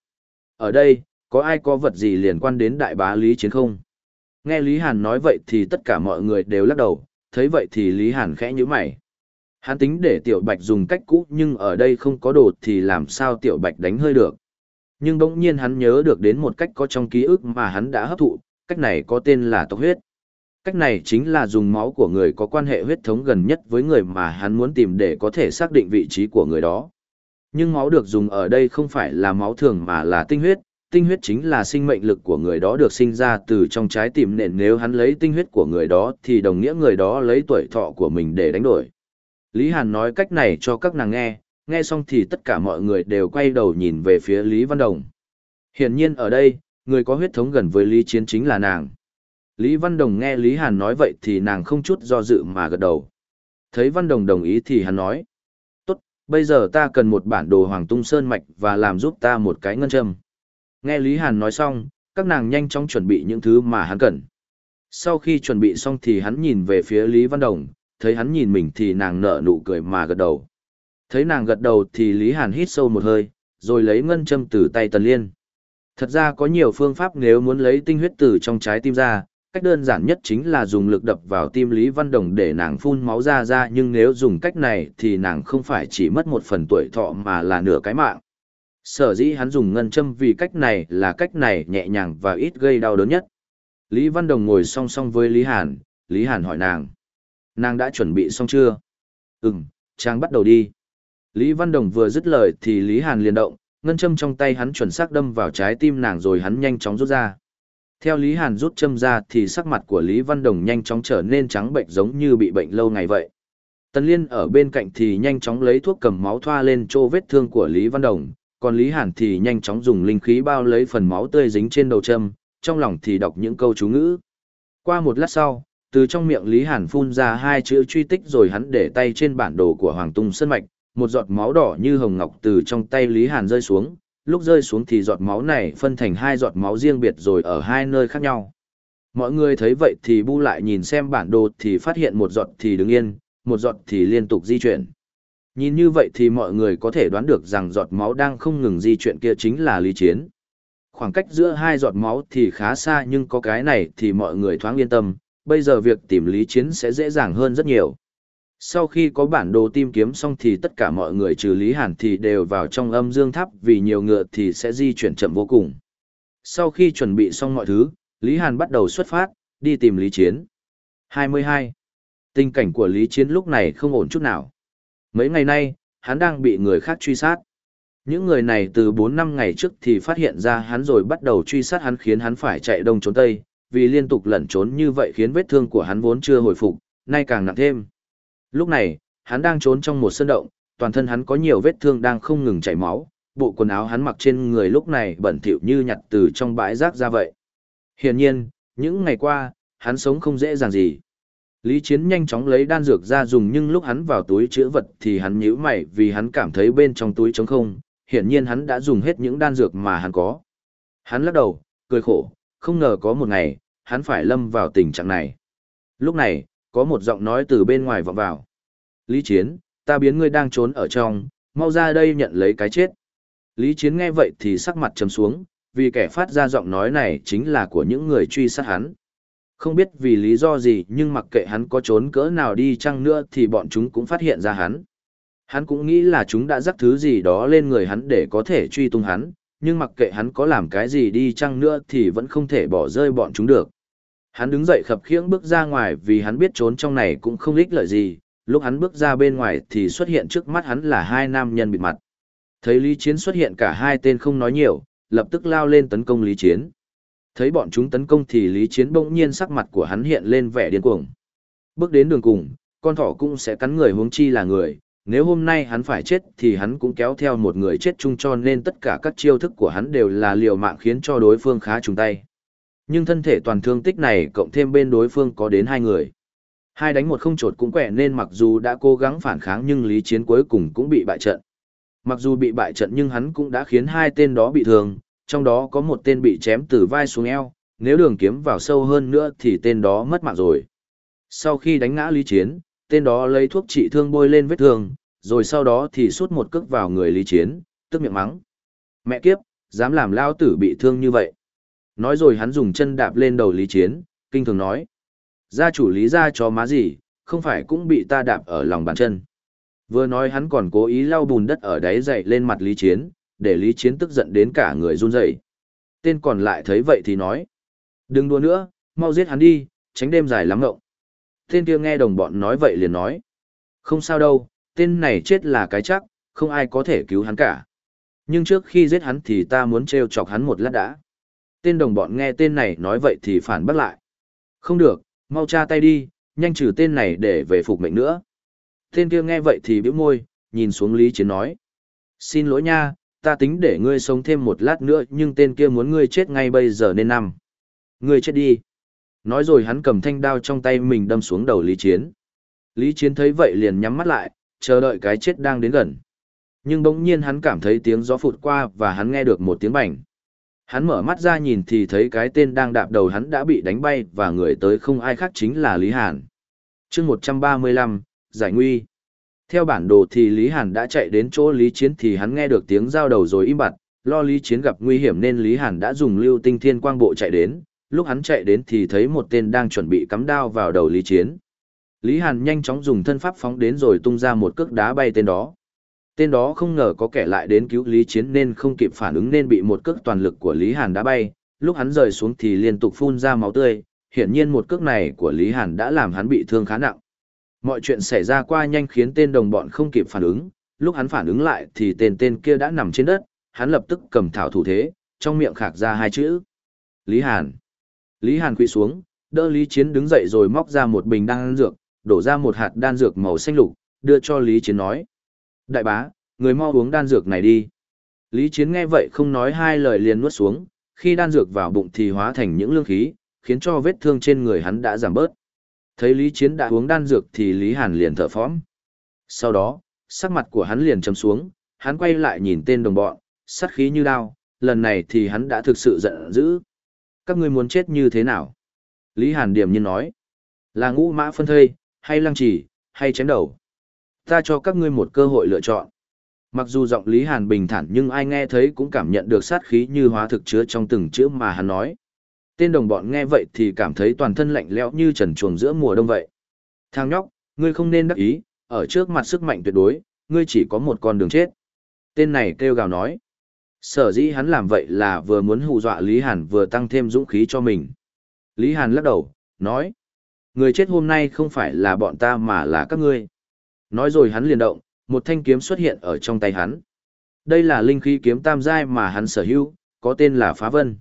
Ở đây, có ai có vật gì liên quan đến đại bá Lý Chiến không? Nghe Lý Hàn nói vậy thì tất cả mọi người đều lắc đầu, thấy vậy thì Lý Hàn khẽ nhíu mày. Hắn tính để Tiểu Bạch dùng cách cũ nhưng ở đây không có đồ thì làm sao Tiểu Bạch đánh hơi được. Nhưng bỗng nhiên hắn nhớ được đến một cách có trong ký ức mà hắn đã hấp thụ, cách này có tên là tộc huyết. Cách này chính là dùng máu của người có quan hệ huyết thống gần nhất với người mà hắn muốn tìm để có thể xác định vị trí của người đó. Nhưng máu được dùng ở đây không phải là máu thường mà là tinh huyết, tinh huyết chính là sinh mệnh lực của người đó được sinh ra từ trong trái tim nền nếu hắn lấy tinh huyết của người đó thì đồng nghĩa người đó lấy tuổi thọ của mình để đánh đổi. Lý Hàn nói cách này cho các nàng nghe, nghe xong thì tất cả mọi người đều quay đầu nhìn về phía Lý Văn Đồng. Hiển nhiên ở đây, người có huyết thống gần với Lý Chiến chính là nàng. Lý Văn Đồng nghe Lý Hàn nói vậy thì nàng không chút do dự mà gật đầu. Thấy Văn Đồng đồng ý thì hắn nói. Tốt, bây giờ ta cần một bản đồ Hoàng Tung Sơn Mạch và làm giúp ta một cái ngân châm. Nghe Lý Hàn nói xong, các nàng nhanh chóng chuẩn bị những thứ mà hắn cần. Sau khi chuẩn bị xong thì hắn nhìn về phía Lý Văn Đồng, thấy hắn nhìn mình thì nàng nở nụ cười mà gật đầu. Thấy nàng gật đầu thì Lý Hàn hít sâu một hơi, rồi lấy ngân châm từ tay Tần Liên. Thật ra có nhiều phương pháp nếu muốn lấy tinh huyết từ trong trái tim ra, cách đơn giản nhất chính là dùng lực đập vào tim Lý Văn Đồng để nàng phun máu ra ra nhưng nếu dùng cách này thì nàng không phải chỉ mất một phần tuổi thọ mà là nửa cái mạng. Sở dĩ hắn dùng ngân châm vì cách này là cách này nhẹ nhàng và ít gây đau đớn nhất. Lý Văn Đồng ngồi song song với Lý Hàn, Lý Hàn hỏi nàng. Nàng đã chuẩn bị xong chưa? Ừm, trang bắt đầu đi. Lý Văn Đồng vừa dứt lời thì Lý Hàn liền động, ngân châm trong tay hắn chuẩn xác đâm vào trái tim nàng rồi hắn nhanh chóng rút ra. Theo Lý Hàn rút châm ra thì sắc mặt của Lý Văn Đồng nhanh chóng trở nên trắng bệnh giống như bị bệnh lâu ngày vậy. Tần Liên ở bên cạnh thì nhanh chóng lấy thuốc cầm máu thoa lên chỗ vết thương của Lý Văn Đồng, còn Lý Hàn thì nhanh chóng dùng linh khí bao lấy phần máu tươi dính trên đầu châm, trong lòng thì đọc những câu chú ngữ. Qua một lát sau, từ trong miệng Lý Hàn phun ra hai chữ truy tích rồi hắn để tay trên bản đồ của Hoàng Tung Sơn Mạch, một giọt máu đỏ như hồng ngọc từ trong tay Lý Hàn rơi xuống, lúc rơi xuống thì giọt máu này phân thành hai giọt máu riêng biệt rồi ở hai nơi khác nhau. Mọi người thấy vậy thì bu lại nhìn xem bản đồ thì phát hiện một giọt thì đứng yên, một giọt thì liên tục di chuyển. Nhìn như vậy thì mọi người có thể đoán được rằng giọt máu đang không ngừng di chuyển kia chính là Lý Chiến. Khoảng cách giữa hai giọt máu thì khá xa nhưng có cái này thì mọi người thoáng yên tâm, bây giờ việc tìm Lý Chiến sẽ dễ dàng hơn rất nhiều. Sau khi có bản đồ tìm kiếm xong thì tất cả mọi người trừ Lý Hàn thì đều vào trong âm dương tháp vì nhiều ngựa thì sẽ di chuyển chậm vô cùng. Sau khi chuẩn bị xong mọi thứ, Lý Hàn bắt đầu xuất phát, đi tìm Lý Chiến. 22. Tình cảnh của Lý Chiến lúc này không ổn chút nào. Mấy ngày nay, hắn đang bị người khác truy sát. Những người này từ 4 năm ngày trước thì phát hiện ra hắn rồi bắt đầu truy sát hắn khiến hắn phải chạy đông trốn tây, vì liên tục lẩn trốn như vậy khiến vết thương của hắn vốn chưa hồi phục, nay càng nặng thêm. Lúc này, hắn đang trốn trong một sân động, toàn thân hắn có nhiều vết thương đang không ngừng chảy máu, bộ quần áo hắn mặc trên người lúc này bẩn thỉu như nhặt từ trong bãi rác ra vậy. Hiển nhiên, những ngày qua, hắn sống không dễ dàng gì. Lý Chiến nhanh chóng lấy đan dược ra dùng nhưng lúc hắn vào túi chữa vật thì hắn nhíu mày vì hắn cảm thấy bên trong túi trống không, hiển nhiên hắn đã dùng hết những đan dược mà hắn có. Hắn lắc đầu, cười khổ, không ngờ có một ngày, hắn phải lâm vào tình trạng này. Lúc này, có một giọng nói từ bên ngoài vọng vào. Lý Chiến, ta biến ngươi đang trốn ở trong, mau ra đây nhận lấy cái chết. Lý Chiến nghe vậy thì sắc mặt trầm xuống, vì kẻ phát ra giọng nói này chính là của những người truy sát hắn. Không biết vì lý do gì nhưng mặc kệ hắn có trốn cỡ nào đi chăng nữa thì bọn chúng cũng phát hiện ra hắn. Hắn cũng nghĩ là chúng đã dắt thứ gì đó lên người hắn để có thể truy tung hắn, nhưng mặc kệ hắn có làm cái gì đi chăng nữa thì vẫn không thể bỏ rơi bọn chúng được. Hắn đứng dậy khập khiễng bước ra ngoài vì hắn biết trốn trong này cũng không ích lợi gì, lúc hắn bước ra bên ngoài thì xuất hiện trước mắt hắn là hai nam nhân bịt mặt. Thấy Lý Chiến xuất hiện cả hai tên không nói nhiều, lập tức lao lên tấn công Lý Chiến. Thấy bọn chúng tấn công thì Lý Chiến bỗng nhiên sắc mặt của hắn hiện lên vẻ điên cuồng. Bước đến đường cùng, con thỏ cũng sẽ cắn người huống chi là người, nếu hôm nay hắn phải chết thì hắn cũng kéo theo một người chết chung cho nên tất cả các chiêu thức của hắn đều là liều mạng khiến cho đối phương khá trùng tay. Nhưng thân thể toàn thương tích này cộng thêm bên đối phương có đến hai người. Hai đánh một không trột cũng quẻ nên mặc dù đã cố gắng phản kháng nhưng lý chiến cuối cùng cũng bị bại trận. Mặc dù bị bại trận nhưng hắn cũng đã khiến hai tên đó bị thương, trong đó có một tên bị chém từ vai xuống eo, nếu đường kiếm vào sâu hơn nữa thì tên đó mất mạng rồi. Sau khi đánh ngã Lý Chiến, tên đó lấy thuốc trị thương bôi lên vết thương, rồi sau đó thì sút một cước vào người Lý Chiến, tức miệng mắng. Mẹ kiếp, dám làm lao tử bị thương như vậy. Nói rồi hắn dùng chân đạp lên đầu Lý Chiến, kinh thường nói. Gia chủ Lý ra cho má gì, không phải cũng bị ta đạp ở lòng bàn chân. Vừa nói hắn còn cố ý lau bùn đất ở đáy dậy lên mặt Lý Chiến, để Lý Chiến tức giận đến cả người run rẩy. Tên còn lại thấy vậy thì nói. Đừng đùa nữa, mau giết hắn đi, tránh đêm dài lắm ngộng. Tên kia nghe đồng bọn nói vậy liền nói. Không sao đâu, tên này chết là cái chắc, không ai có thể cứu hắn cả. Nhưng trước khi giết hắn thì ta muốn trêu chọc hắn một lát đã. Tên đồng bọn nghe tên này nói vậy thì phản bác lại. Không được, mau tra tay đi, nhanh trừ tên này để về phục mệnh nữa. Tên kia nghe vậy thì bĩu môi, nhìn xuống Lý Chiến nói. Xin lỗi nha, ta tính để ngươi sống thêm một lát nữa nhưng tên kia muốn ngươi chết ngay bây giờ nên nằm. Ngươi chết đi. Nói rồi hắn cầm thanh đao trong tay mình đâm xuống đầu Lý Chiến. Lý Chiến thấy vậy liền nhắm mắt lại, chờ đợi cái chết đang đến gần. Nhưng bỗng nhiên hắn cảm thấy tiếng gió phụt qua và hắn nghe được một tiếng bảnh. Hắn mở mắt ra nhìn thì thấy cái tên đang đạp đầu hắn đã bị đánh bay và người tới không ai khác chính là Lý Hàn. chương 135, Giải Nguy. Theo bản đồ thì Lý Hàn đã chạy đến chỗ Lý Chiến thì hắn nghe được tiếng giao đầu rồi im bặt, lo Lý Chiến gặp nguy hiểm nên Lý Hàn đã dùng lưu tinh thiên quang bộ chạy đến, lúc hắn chạy đến thì thấy một tên đang chuẩn bị cắm đao vào đầu Lý Chiến. Lý Hàn nhanh chóng dùng thân pháp phóng đến rồi tung ra một cước đá bay tên đó. Tên đó không ngờ có kẻ lại đến cứu Lý Chiến nên không kịp phản ứng nên bị một cước toàn lực của Lý Hàn đã bay, lúc hắn rời xuống thì liên tục phun ra máu tươi, hiển nhiên một cước này của Lý Hàn đã làm hắn bị thương khá nặng. Mọi chuyện xảy ra qua nhanh khiến tên đồng bọn không kịp phản ứng, lúc hắn phản ứng lại thì tên tên kia đã nằm trên đất, hắn lập tức cầm thảo thủ thế, trong miệng khạc ra hai chữ. Lý Hàn. Lý Hàn quỳ xuống, đỡ Lý Chiến đứng dậy rồi móc ra một bình đan dược, đổ ra một hạt đan dược màu xanh lục, đưa cho Lý Chiến nói. Đại bá, người mau uống đan dược này đi. Lý Chiến nghe vậy không nói hai lời liền nuốt xuống, khi đan dược vào bụng thì hóa thành những lương khí, khiến cho vết thương trên người hắn đã giảm bớt. Thấy Lý Chiến đã uống đan dược thì Lý Hàn liền thở phóng. Sau đó, sắc mặt của hắn liền trầm xuống, hắn quay lại nhìn tên đồng bọn, sát khí như đao, lần này thì hắn đã thực sự giận dữ. Các ngươi muốn chết như thế nào? Lý Hàn điểm nhiên nói. Là ngũ mã phân thây, hay lăng trì, hay chém đầu? Ta cho các ngươi một cơ hội lựa chọn. Mặc dù giọng Lý Hàn bình thản nhưng ai nghe thấy cũng cảm nhận được sát khí như hóa thực chứa trong từng chữ mà hắn nói. Tên đồng bọn nghe vậy thì cảm thấy toàn thân lạnh lẽo như trần chuồng giữa mùa đông vậy. Thằng nhóc, ngươi không nên đắc ý, ở trước mặt sức mạnh tuyệt đối, ngươi chỉ có một con đường chết. Tên này kêu gào nói. Sở dĩ hắn làm vậy là vừa muốn hù dọa Lý Hàn vừa tăng thêm dũng khí cho mình. Lý Hàn lắc đầu, nói. Người chết hôm nay không phải là bọn ta mà là các ngươi. Nói rồi hắn liền động, một thanh kiếm xuất hiện ở trong tay hắn. Đây là linh khí kiếm tam giai mà hắn sở hữu, có tên là Phá Vân.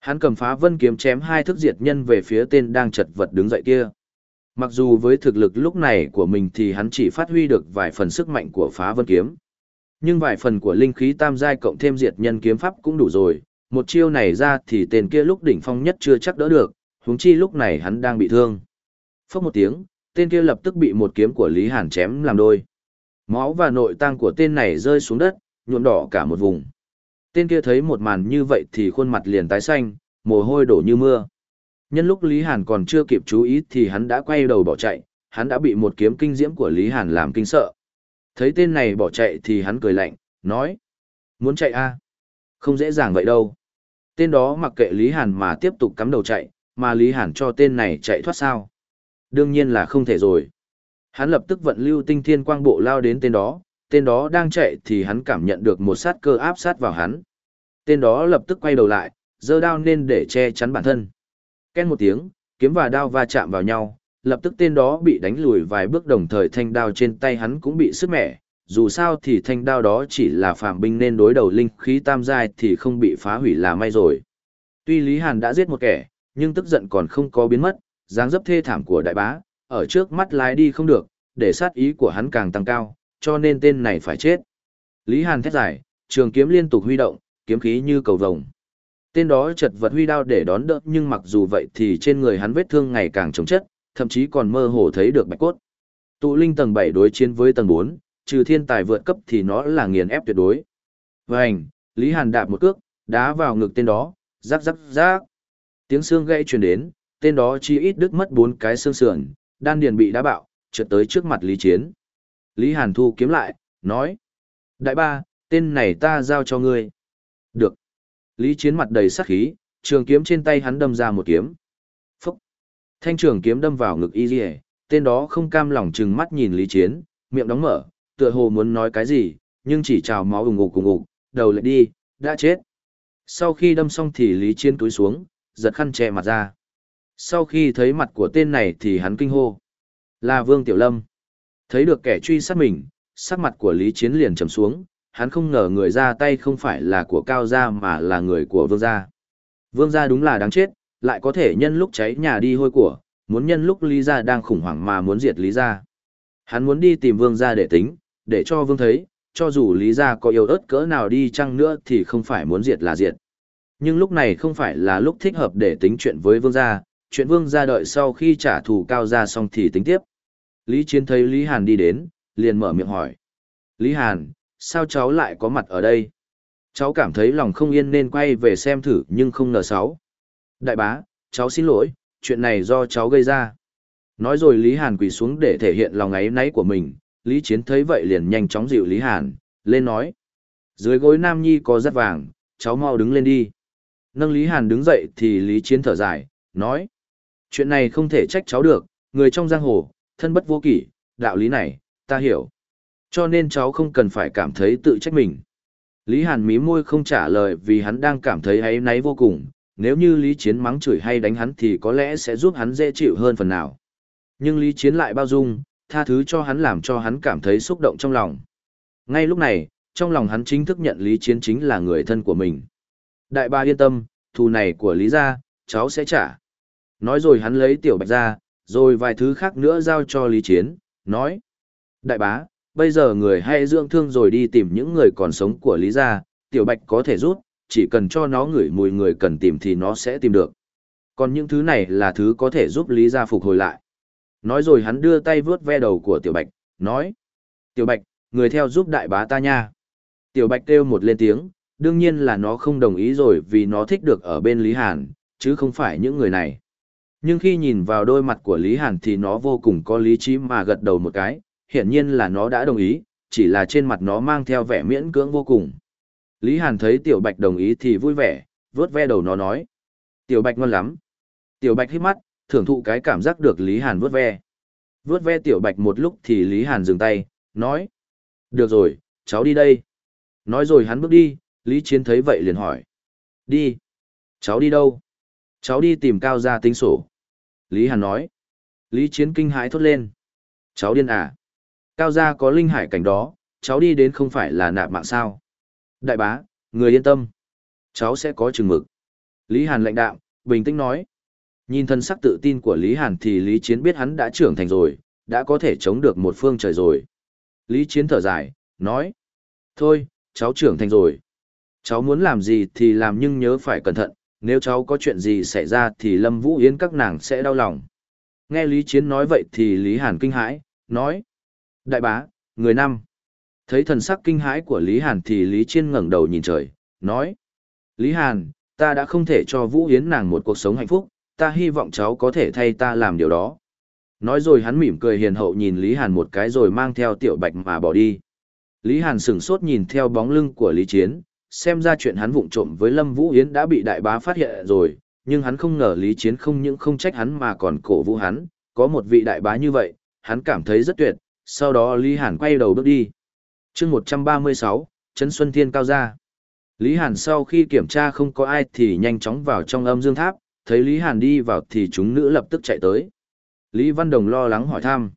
Hắn cầm phá vân kiếm chém hai thức diệt nhân về phía tên đang chật vật đứng dậy kia. Mặc dù với thực lực lúc này của mình thì hắn chỉ phát huy được vài phần sức mạnh của phá vân kiếm. Nhưng vài phần của linh khí tam giai cộng thêm diệt nhân kiếm pháp cũng đủ rồi, một chiêu này ra thì tên kia lúc đỉnh phong nhất chưa chắc đỡ được, huống chi lúc này hắn đang bị thương. Phốc một tiếng, tên kia lập tức bị một kiếm của Lý Hàn chém làm đôi. Máu và nội tạng của tên này rơi xuống đất, nhuộm đỏ cả một vùng. Tên kia thấy một màn như vậy thì khuôn mặt liền tái xanh, mồ hôi đổ như mưa. Nhân lúc Lý Hàn còn chưa kịp chú ý thì hắn đã quay đầu bỏ chạy, hắn đã bị một kiếm kinh diễm của Lý Hàn làm kinh sợ. Thấy tên này bỏ chạy thì hắn cười lạnh, nói. Muốn chạy a à? Không dễ dàng vậy đâu. Tên đó mặc kệ Lý Hàn mà tiếp tục cắm đầu chạy, mà Lý Hàn cho tên này chạy thoát sao. Đương nhiên là không thể rồi. Hắn lập tức vận lưu tinh thiên quang bộ lao đến tên đó, tên đó đang chạy thì hắn cảm nhận được một sát cơ áp sát vào hắn. Tên đó lập tức quay đầu lại, giơ đao nên để che chắn bản thân. Ken một tiếng, kiếm và đao va chạm vào nhau, lập tức tên đó bị đánh lùi vài bước đồng thời thanh đao trên tay hắn cũng bị sức mẻ. Dù sao thì thanh đao đó chỉ là phàm binh nên đối đầu linh khí tam giai thì không bị phá hủy là may rồi. Tuy Lý Hàn đã giết một kẻ, nhưng tức giận còn không có biến mất, dáng dấp thê thảm của đại bá, ở trước mắt lái đi không được, để sát ý của hắn càng tăng cao, cho nên tên này phải chết. Lý Hàn thét dài, trường kiếm liên tục huy động, kiếm khí như cầu vồng. Tên đó chật vật huy đao để đón đỡ nhưng mặc dù vậy thì trên người hắn vết thương ngày càng chống chất, thậm chí còn mơ hồ thấy được bạch cốt. Tụ linh tầng 7 đối chiến với tầng 4, trừ thiên tài vượt cấp thì nó là nghiền ép tuyệt đối. Vành, Lý Hàn đạp một cước, đá vào ngực tên đó, rắc rắc rắc. Tiếng xương gãy truyền đến, tên đó chỉ ít đứt mất bốn cái xương sườn, đan điền bị đá bạo, trượt tới trước mặt Lý Chiến. Lý Hàn thu kiếm lại, nói. Đại ba, tên này ta giao cho ngươi. Được. Lý Chiến mặt đầy sắc khí, trường kiếm trên tay hắn đâm ra một kiếm. Phúc. Thanh trường kiếm đâm vào ngực y dì tên đó không cam lòng chừng mắt nhìn Lý Chiến, miệng đóng mở, tựa hồ muốn nói cái gì, nhưng chỉ trào máu ủng ngục ủng ngục, đầu lại đi, đã chết. Sau khi đâm xong thì Lý Chiến túi xuống, giật khăn che mặt ra. Sau khi thấy mặt của tên này thì hắn kinh hô. Là Vương Tiểu Lâm. Thấy được kẻ truy sát mình, sắc mặt của Lý Chiến liền trầm xuống, hắn không ngờ người ra tay không phải là của Cao Gia mà là người của Vương Gia. Vương Gia đúng là đáng chết, lại có thể nhân lúc cháy nhà đi hôi của, muốn nhân lúc Lý Gia đang khủng hoảng mà muốn diệt Lý Gia. Hắn muốn đi tìm Vương Gia để tính, để cho Vương thấy, cho dù Lý Gia có yêu ớt cỡ nào đi chăng nữa thì không phải muốn diệt là diệt. Nhưng lúc này không phải là lúc thích hợp để tính chuyện với Vương Gia, chuyện Vương ra đợi sau khi trả thù Cao Gia xong thì tính tiếp. Lý Chiến thấy Lý Hàn đi đến, liền mở miệng hỏi. Lý Hàn, sao cháu lại có mặt ở đây? Cháu cảm thấy lòng không yên nên quay về xem thử nhưng không ngờ sáu. Đại bá, cháu xin lỗi, chuyện này do cháu gây ra. Nói rồi Lý Hàn quỳ xuống để thể hiện lòng ấy náy của mình, Lý Chiến thấy vậy liền nhanh chóng dịu Lý Hàn, lên nói. Dưới gối Nam Nhi có rất vàng, cháu mau đứng lên đi. Nâng Lý Hàn đứng dậy thì Lý Chiến thở dài, nói. Chuyện này không thể trách cháu được, người trong giang hồ, thân bất vô kỷ, đạo lý này, ta hiểu. Cho nên cháu không cần phải cảm thấy tự trách mình. Lý Hàn mí môi không trả lời vì hắn đang cảm thấy áy náy vô cùng, nếu như Lý Chiến mắng chửi hay đánh hắn thì có lẽ sẽ giúp hắn dễ chịu hơn phần nào. Nhưng Lý Chiến lại bao dung, tha thứ cho hắn làm cho hắn cảm thấy xúc động trong lòng. Ngay lúc này, trong lòng hắn chính thức nhận Lý Chiến chính là người thân của mình. Đại ba yên tâm, thù này của Lý gia, cháu sẽ trả. Nói rồi hắn lấy tiểu bạch ra, rồi vài thứ khác nữa giao cho Lý Chiến, nói. Đại bá, bây giờ người hay dưỡng thương rồi đi tìm những người còn sống của Lý gia, tiểu bạch có thể rút, chỉ cần cho nó ngửi mùi người cần tìm thì nó sẽ tìm được. Còn những thứ này là thứ có thể giúp Lý gia phục hồi lại. Nói rồi hắn đưa tay vướt ve đầu của tiểu bạch, nói. Tiểu bạch, người theo giúp đại bá ta nha. Tiểu bạch kêu một lên tiếng, đương nhiên là nó không đồng ý rồi vì nó thích được ở bên Lý Hàn, chứ không phải những người này. Nhưng khi nhìn vào đôi mặt của Lý Hàn thì nó vô cùng có lý trí mà gật đầu một cái, hiển nhiên là nó đã đồng ý, chỉ là trên mặt nó mang theo vẻ miễn cưỡng vô cùng. Lý Hàn thấy Tiểu Bạch đồng ý thì vui vẻ, vớt ve đầu nó nói. Tiểu Bạch ngon lắm. Tiểu Bạch hít mắt, thưởng thụ cái cảm giác được Lý Hàn vớt ve. Vớt ve Tiểu Bạch một lúc thì Lý Hàn dừng tay, nói. Được rồi, cháu đi đây. Nói rồi hắn bước đi, Lý Chiến thấy vậy liền hỏi. Đi. Cháu đi đâu? Cháu đi tìm Cao gia tính sổ. Lý Hàn nói. Lý Chiến kinh hãi thốt lên. Cháu điên à? Cao gia có linh hải cảnh đó, cháu đi đến không phải là nạp mạng sao? Đại bá, người yên tâm. Cháu sẽ có chừng mực. Lý Hàn lạnh đạm, bình tĩnh nói. Nhìn thân sắc tự tin của Lý Hàn thì Lý Chiến biết hắn đã trưởng thành rồi, đã có thể chống được một phương trời rồi. Lý Chiến thở dài, nói. Thôi, cháu trưởng thành rồi. Cháu muốn làm gì thì làm nhưng nhớ phải cẩn thận, nếu cháu có chuyện gì xảy ra thì Lâm Vũ Yến các nàng sẽ đau lòng. Nghe Lý Chiến nói vậy thì Lý Hàn kinh hãi, nói. Đại bá, người năm. Thấy thần sắc kinh hãi của Lý Hàn thì Lý Chiến ngẩng đầu nhìn trời, nói. Lý Hàn, ta đã không thể cho Vũ Yến nàng một cuộc sống hạnh phúc, ta hy vọng cháu có thể thay ta làm điều đó. Nói rồi hắn mỉm cười hiền hậu nhìn Lý Hàn một cái rồi mang theo tiểu bạch mà bỏ đi. Lý Hàn sửng sốt nhìn theo bóng lưng của Lý Chiến, xem ra chuyện hắn vụng trộm với Lâm Vũ Yến đã bị đại bá phát hiện rồi, nhưng hắn không ngờ Lý Chiến không những không trách hắn mà còn cổ vũ hắn, có một vị đại bá như vậy, hắn cảm thấy rất tuyệt, sau đó Lý Hàn quay đầu bước đi. chương 136, Trấn Xuân Thiên cao ra. Lý Hàn sau khi kiểm tra không có ai thì nhanh chóng vào trong âm dương tháp, thấy Lý Hàn đi vào thì chúng nữ lập tức chạy tới. Lý Văn Đồng lo lắng hỏi thăm.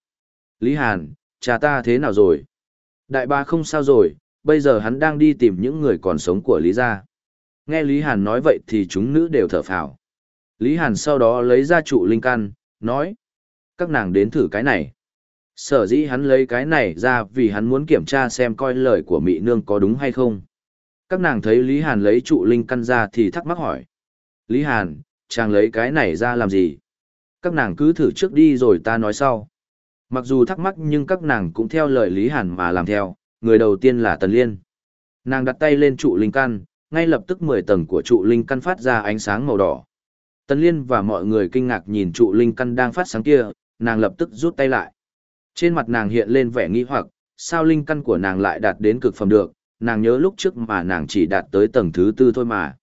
Lý Hàn, cha ta thế nào rồi? Đại ba không sao rồi, bây giờ hắn đang đi tìm những người còn sống của Lý gia. Nghe Lý Hàn nói vậy thì chúng nữ đều thở phào. Lý Hàn sau đó lấy ra trụ linh căn, nói. Các nàng đến thử cái này. Sở dĩ hắn lấy cái này ra vì hắn muốn kiểm tra xem coi lời của Mị Nương có đúng hay không. Các nàng thấy Lý Hàn lấy trụ linh căn ra thì thắc mắc hỏi. Lý Hàn, chàng lấy cái này ra làm gì? Các nàng cứ thử trước đi rồi ta nói sau. Mặc dù thắc mắc nhưng các nàng cũng theo lời Lý Hàn mà làm theo, người đầu tiên là Tần Liên. Nàng đặt tay lên trụ linh căn, ngay lập tức 10 tầng của trụ linh căn phát ra ánh sáng màu đỏ. Tần Liên và mọi người kinh ngạc nhìn trụ linh căn đang phát sáng kia, nàng lập tức rút tay lại. Trên mặt nàng hiện lên vẻ nghi hoặc, sao linh căn của nàng lại đạt đến cực phẩm được, nàng nhớ lúc trước mà nàng chỉ đạt tới tầng thứ tư thôi mà.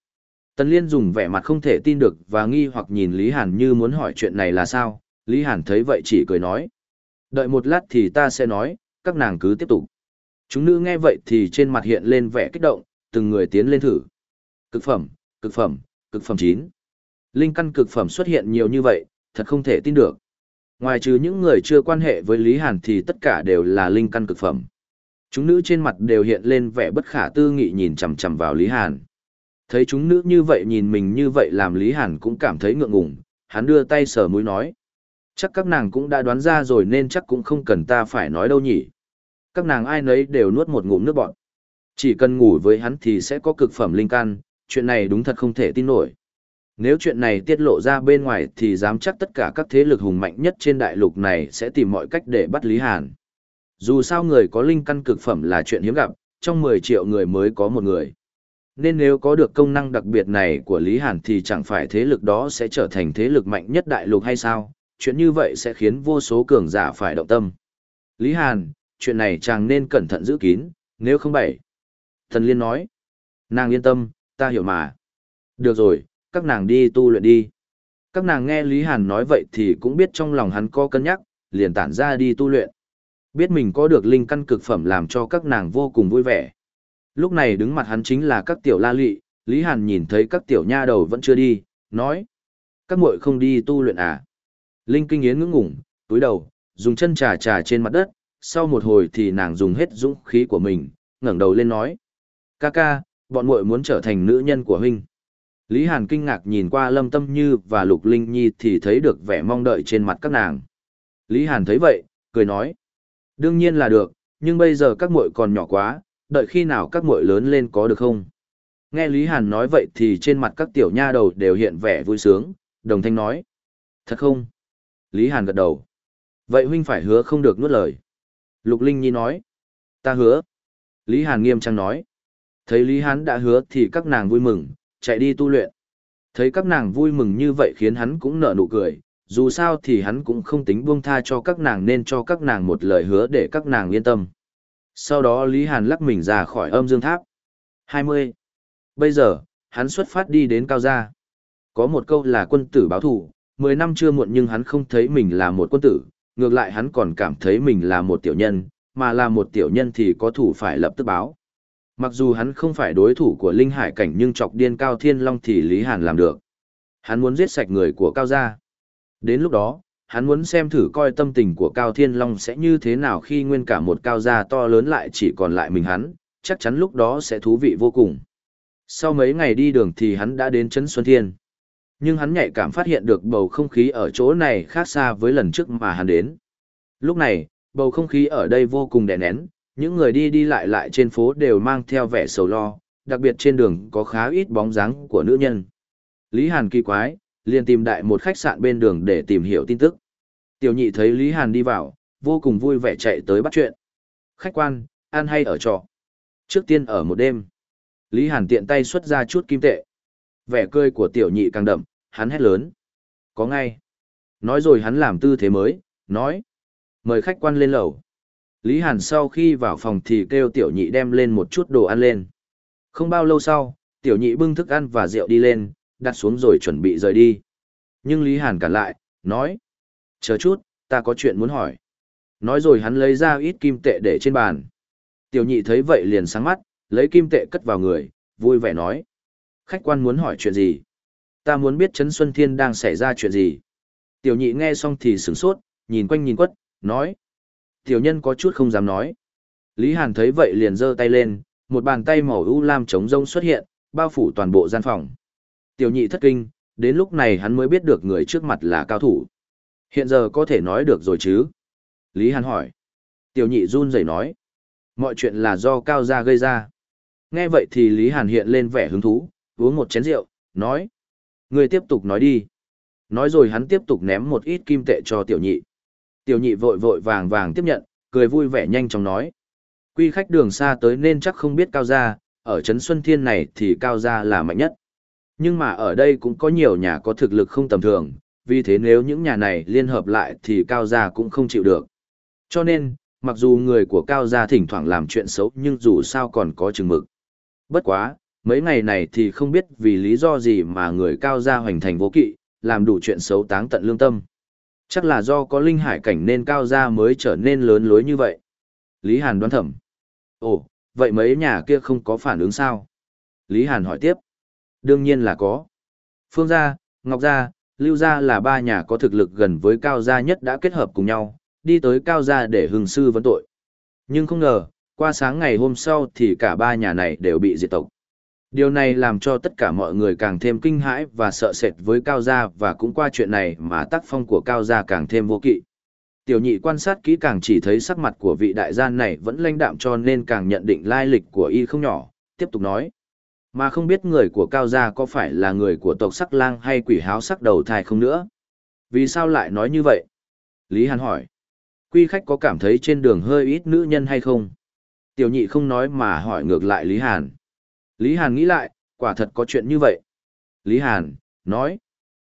Tần Liên dùng vẻ mặt không thể tin được và nghi hoặc nhìn Lý Hàn như muốn hỏi chuyện này là sao, Lý Hàn thấy vậy chỉ cười nói. Đợi một lát thì ta sẽ nói, các nàng cứ tiếp tục. Chúng nữ nghe vậy thì trên mặt hiện lên vẻ kích động, từng người tiến lên thử. Cực phẩm, cực phẩm, cực phẩm 9. Linh căn cực phẩm xuất hiện nhiều như vậy, thật không thể tin được. Ngoài trừ những người chưa quan hệ với Lý Hàn thì tất cả đều là linh căn cực phẩm. Chúng nữ trên mặt đều hiện lên vẻ bất khả tư nghị nhìn chằm chằm vào Lý Hàn. Thấy chúng nữ như vậy nhìn mình như vậy làm Lý Hàn cũng cảm thấy ngượng ngùng, hắn đưa tay sờ mũi nói. Chắc các nàng cũng đã đoán ra rồi nên chắc cũng không cần ta phải nói đâu nhỉ. Các nàng ai nấy đều nuốt một ngụm nước bọn. Chỉ cần ngủ với hắn thì sẽ có cực phẩm linh căn, chuyện này đúng thật không thể tin nổi. Nếu chuyện này tiết lộ ra bên ngoài thì dám chắc tất cả các thế lực hùng mạnh nhất trên đại lục này sẽ tìm mọi cách để bắt Lý Hàn. Dù sao người có linh căn cực phẩm là chuyện hiếm gặp, trong 10 triệu người mới có một người. Nên nếu có được công năng đặc biệt này của Lý Hàn thì chẳng phải thế lực đó sẽ trở thành thế lực mạnh nhất đại lục hay sao, chuyện như vậy sẽ khiến vô số cường giả phải động tâm. Lý Hàn, chuyện này chàng nên cẩn thận giữ kín, nếu không bảy. Thần Liên nói, nàng yên tâm, ta hiểu mà. Được rồi, các nàng đi tu luyện đi. Các nàng nghe Lý Hàn nói vậy thì cũng biết trong lòng hắn có cân nhắc, liền tản ra đi tu luyện. Biết mình có được linh căn cực phẩm làm cho các nàng vô cùng vui vẻ. Lúc này đứng mặt hắn chính là các tiểu la lị, Lý Hàn nhìn thấy các tiểu nha đầu vẫn chưa đi, nói. Các muội không đi tu luyện à? Linh kinh yến ngưỡng ngủng, túi đầu, dùng chân trà trà trên mặt đất, sau một hồi thì nàng dùng hết dũng khí của mình, ngẩng đầu lên nói. Ca ca, bọn muội muốn trở thành nữ nhân của huynh. Lý Hàn kinh ngạc nhìn qua Lâm Tâm Như và Lục Linh Nhi thì thấy được vẻ mong đợi trên mặt các nàng. Lý Hàn thấy vậy, cười nói. Đương nhiên là được, nhưng bây giờ các muội còn nhỏ quá, đợi khi nào các muội lớn lên có được không? Nghe Lý Hàn nói vậy thì trên mặt các tiểu nha đầu đều hiện vẻ vui sướng, đồng thanh nói. Thật không? Lý Hàn gật đầu. Vậy huynh phải hứa không được nuốt lời. Lục Linh Nhi nói. Ta hứa. Lý Hàn nghiêm trang nói. Thấy Lý Hán đã hứa thì các nàng vui mừng, chạy đi tu luyện. Thấy các nàng vui mừng như vậy khiến hắn cũng nở nụ cười, dù sao thì hắn cũng không tính buông tha cho các nàng nên cho các nàng một lời hứa để các nàng yên tâm. Sau đó Lý Hàn lắc mình ra khỏi âm dương tháp. 20. Bây giờ, hắn xuất phát đi đến Cao Gia. Có một câu là quân tử báo thủ, 10 năm chưa muộn nhưng hắn không thấy mình là một quân tử, ngược lại hắn còn cảm thấy mình là một tiểu nhân, mà là một tiểu nhân thì có thủ phải lập tức báo. Mặc dù hắn không phải đối thủ của Linh Hải Cảnh nhưng chọc điên Cao Thiên Long thì Lý Hàn làm được. Hắn muốn giết sạch người của Cao Gia. Đến lúc đó, hắn muốn xem thử coi tâm tình của Cao Thiên Long sẽ như thế nào khi nguyên cả một Cao Gia to lớn lại chỉ còn lại mình hắn, chắc chắn lúc đó sẽ thú vị vô cùng. Sau mấy ngày đi đường thì hắn đã đến Trấn Xuân Thiên. Nhưng hắn nhạy cảm phát hiện được bầu không khí ở chỗ này khác xa với lần trước mà hắn đến. Lúc này, bầu không khí ở đây vô cùng đè nén, những người đi đi lại lại trên phố đều mang theo vẻ sầu lo, đặc biệt trên đường có khá ít bóng dáng của nữ nhân. Lý Hàn kỳ quái, liền tìm đại một khách sạn bên đường để tìm hiểu tin tức. Tiểu nhị thấy Lý Hàn đi vào, vô cùng vui vẻ chạy tới bắt chuyện. Khách quan, ăn hay ở trọ. Trước tiên ở một đêm. Lý Hàn tiện tay xuất ra chút kim tệ. Vẻ cười của tiểu nhị càng đậm, hắn hét lớn. Có ngay. Nói rồi hắn làm tư thế mới, nói. Mời khách quan lên lầu. Lý Hàn sau khi vào phòng thì kêu tiểu nhị đem lên một chút đồ ăn lên. Không bao lâu sau, tiểu nhị bưng thức ăn và rượu đi lên, đặt xuống rồi chuẩn bị rời đi. Nhưng Lý Hàn cản lại, nói. Chờ chút, ta có chuyện muốn hỏi. Nói rồi hắn lấy ra ít kim tệ để trên bàn. Tiểu nhị thấy vậy liền sáng mắt, lấy kim tệ cất vào người, vui vẻ nói. Khách quan muốn hỏi chuyện gì? Ta muốn biết Trấn Xuân Thiên đang xảy ra chuyện gì? Tiểu nhị nghe xong thì sửng sốt, nhìn quanh nhìn quất, nói. Tiểu nhân có chút không dám nói. Lý Hàn thấy vậy liền giơ tay lên, một bàn tay màu u lam trống rông xuất hiện, bao phủ toàn bộ gian phòng. Tiểu nhị thất kinh, đến lúc này hắn mới biết được người trước mặt là cao thủ. Hiện giờ có thể nói được rồi chứ? Lý Hàn hỏi. Tiểu nhị run rẩy nói. Mọi chuyện là do cao gia gây ra. Nghe vậy thì Lý Hàn hiện lên vẻ hứng thú, uống một chén rượu, nói. Người tiếp tục nói đi. Nói rồi hắn tiếp tục ném một ít kim tệ cho tiểu nhị. Tiểu nhị vội vội vàng vàng tiếp nhận, cười vui vẻ nhanh chóng nói. Quy khách đường xa tới nên chắc không biết cao gia, ở Trấn Xuân Thiên này thì cao gia là mạnh nhất. Nhưng mà ở đây cũng có nhiều nhà có thực lực không tầm thường, vì thế nếu những nhà này liên hợp lại thì cao gia cũng không chịu được. Cho nên, mặc dù người của cao gia thỉnh thoảng làm chuyện xấu nhưng dù sao còn có chừng mực. Bất quá, mấy ngày này thì không biết vì lý do gì mà người cao gia hoành thành vô kỵ, làm đủ chuyện xấu táng tận lương tâm. Chắc là do có linh hải cảnh nên cao gia mới trở nên lớn lối như vậy. Lý Hàn đoán thầm. Ồ, vậy mấy nhà kia không có phản ứng sao? Lý Hàn hỏi tiếp. Đương nhiên là có. Phương gia, Ngọc gia, Lưu gia là ba nhà có thực lực gần với cao gia nhất đã kết hợp cùng nhau, đi tới cao gia để hưng sư vấn tội. Nhưng không ngờ, qua sáng ngày hôm sau thì cả ba nhà này đều bị diệt tộc. Điều này làm cho tất cả mọi người càng thêm kinh hãi và sợ sệt với Cao Gia và cũng qua chuyện này mà tác phong của Cao Gia càng thêm vô kỵ. Tiểu nhị quan sát kỹ càng chỉ thấy sắc mặt của vị đại gia này vẫn lãnh đạm cho nên càng nhận định lai lịch của y không nhỏ, tiếp tục nói. Mà không biết người của Cao Gia có phải là người của tộc sắc lang hay quỷ háo sắc đầu thai không nữa. Vì sao lại nói như vậy? Lý Hàn hỏi. Quy khách có cảm thấy trên đường hơi ít nữ nhân hay không? Tiểu nhị không nói mà hỏi ngược lại Lý Hàn. Lý Hàn nghĩ lại, quả thật có chuyện như vậy. Lý Hàn, nói.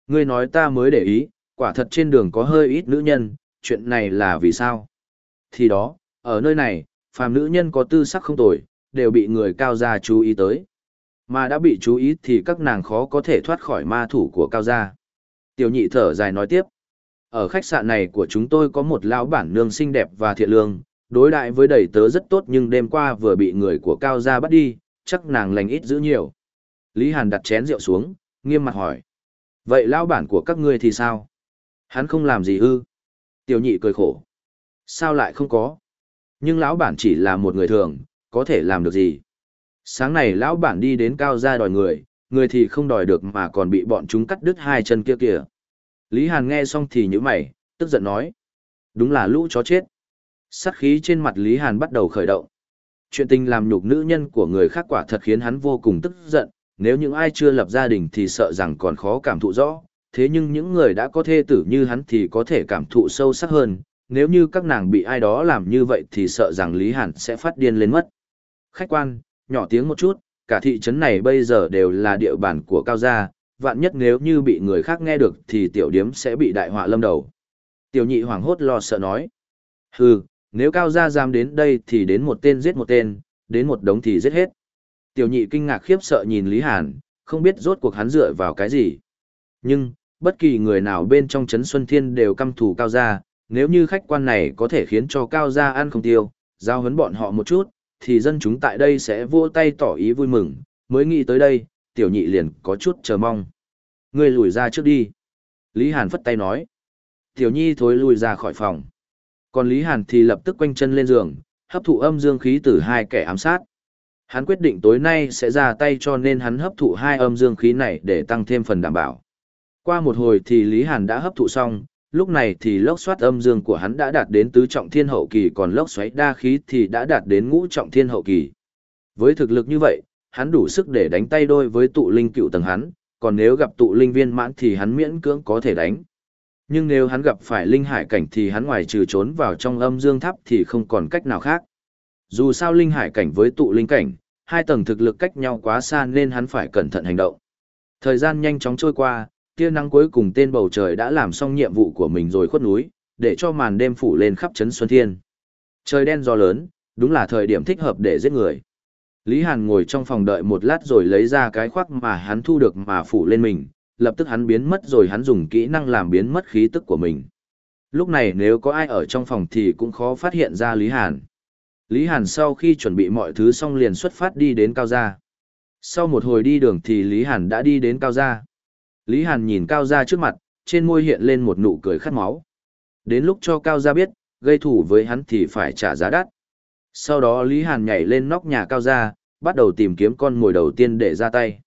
Ngươi nói ta mới để ý, quả thật trên đường có hơi ít nữ nhân, chuyện này là vì sao? Thì đó, ở nơi này, phàm nữ nhân có tư sắc không tồi, đều bị người cao gia chú ý tới. Mà đã bị chú ý thì các nàng khó có thể thoát khỏi ma thủ của cao gia. Tiểu nhị thở dài nói tiếp. Ở khách sạn này của chúng tôi có một lão bản nương xinh đẹp và thiện lương, đối đại với đầy tớ rất tốt nhưng đêm qua vừa bị người của cao gia bắt đi, chắc nàng lành ít giữ nhiều. Lý Hàn đặt chén rượu xuống, nghiêm mặt hỏi. Vậy lão bản của các ngươi thì sao? Hắn không làm gì ư? Tiểu nhị cười khổ. Sao lại không có? Nhưng lão bản chỉ là một người thường, có thể làm được gì? Sáng này lão bản đi đến cao gia đòi người, người thì không đòi được mà còn bị bọn chúng cắt đứt hai chân kia kìa. Lý Hàn nghe xong thì nhíu mày, tức giận nói. Đúng là lũ chó chết. Sát khí trên mặt Lý Hàn bắt đầu khởi động. Chuyện tình làm nhục nữ nhân của người khác quả thật khiến hắn vô cùng tức giận, nếu những ai chưa lập gia đình thì sợ rằng còn khó cảm thụ rõ, thế nhưng những người đã có thê tử như hắn thì có thể cảm thụ sâu sắc hơn, nếu như các nàng bị ai đó làm như vậy thì sợ rằng Lý Hàn sẽ phát điên lên mất. Khách quan, nhỏ tiếng một chút, cả thị trấn này bây giờ đều là địa bàn của Cao Gia, vạn nhất nếu như bị người khác nghe được thì tiểu điếm sẽ bị đại họa lâm đầu. Tiểu nhị hoảng hốt lo sợ nói. Hừ, nếu cao gia dám đến đây thì đến một tên giết một tên, đến một đống thì giết hết. Tiểu nhị kinh ngạc khiếp sợ nhìn Lý Hàn, không biết rốt cuộc hắn dựa vào cái gì. Nhưng, bất kỳ người nào bên trong Trấn Xuân Thiên đều căm thù cao gia, nếu như khách quan này có thể khiến cho cao gia ăn không tiêu, giao hấn bọn họ một chút, thì dân chúng tại đây sẽ vỗ tay tỏ ý vui mừng, mới nghĩ tới đây, tiểu nhị liền có chút chờ mong. Ngươi lùi ra trước đi. Lý Hàn phất tay nói. Tiểu nhi thối lùi ra khỏi phòng. Còn Lý Hàn thì lập tức quanh chân lên giường, hấp thụ âm dương khí từ hai kẻ ám sát. Hắn quyết định tối nay sẽ ra tay cho nên hắn hấp thụ hai âm dương khí này để tăng thêm phần đảm bảo. Qua một hồi thì Lý Hàn đã hấp thụ xong, lúc này thì lốc xoát âm dương của hắn đã đạt đến tứ trọng thiên hậu kỳ còn lốc xoáy đa khí thì đã đạt đến ngũ trọng thiên hậu kỳ. Với thực lực như vậy, hắn đủ sức để đánh tay đôi với tụ linh cựu tầng hắn, còn nếu gặp tụ linh viên mãn thì hắn miễn cưỡng có thể đánh. Nhưng nếu hắn gặp phải linh hải cảnh thì hắn ngoài trừ trốn vào trong âm dương tháp thì không còn cách nào khác. Dù sao linh hải cảnh với tụ linh cảnh, hai tầng thực lực cách nhau quá xa nên hắn phải cẩn thận hành động. Thời gian nhanh chóng trôi qua, tia nắng cuối cùng tên bầu trời đã làm xong nhiệm vụ của mình rồi khuất núi, để cho màn đêm phủ lên khắp trấn Xuân Thiên. Trời đen gió lớn, đúng là thời điểm thích hợp để giết người. Lý Hàn ngồi trong phòng đợi một lát rồi lấy ra cái khoác mà hắn thu được mà phủ lên mình, lập tức hắn biến mất rồi hắn dùng kỹ năng làm biến mất khí tức của mình. Lúc này nếu có ai ở trong phòng thì cũng khó phát hiện ra Lý Hàn. Lý Hàn sau khi chuẩn bị mọi thứ xong liền xuất phát đi đến Cao Gia. Sau một hồi đi đường thì Lý Hàn đã đi đến Cao Gia. Lý Hàn nhìn Cao Gia trước mặt, trên môi hiện lên một nụ cười khát máu. Đến lúc cho Cao Gia biết, gây thủ với hắn thì phải trả giá đắt. Sau đó Lý Hàn nhảy lên nóc nhà Cao Gia, bắt đầu tìm kiếm con mồi đầu tiên để ra tay.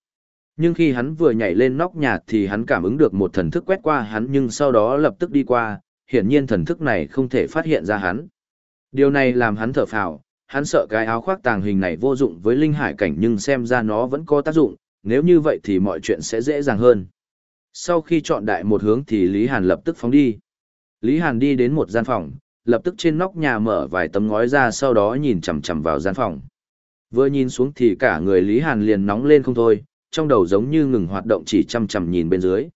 Nhưng khi hắn vừa nhảy lên nóc nhà thì hắn cảm ứng được một thần thức quét qua hắn nhưng sau đó lập tức đi qua, hiển nhiên thần thức này không thể phát hiện ra hắn. Điều này làm hắn thở phào, hắn sợ cái áo khoác tàng hình này vô dụng với linh hải cảnh nhưng xem ra nó vẫn có tác dụng, nếu như vậy thì mọi chuyện sẽ dễ dàng hơn. Sau khi chọn đại một hướng thì Lý Hàn lập tức phóng đi. Lý Hàn đi đến một gian phòng, lập tức trên nóc nhà mở vài tấm ngói ra sau đó nhìn chằm chằm vào gian phòng. Vừa nhìn xuống thì cả người Lý Hàn liền nóng lên không thôi, trong đầu giống như ngừng hoạt động chỉ chăm chằm nhìn bên dưới.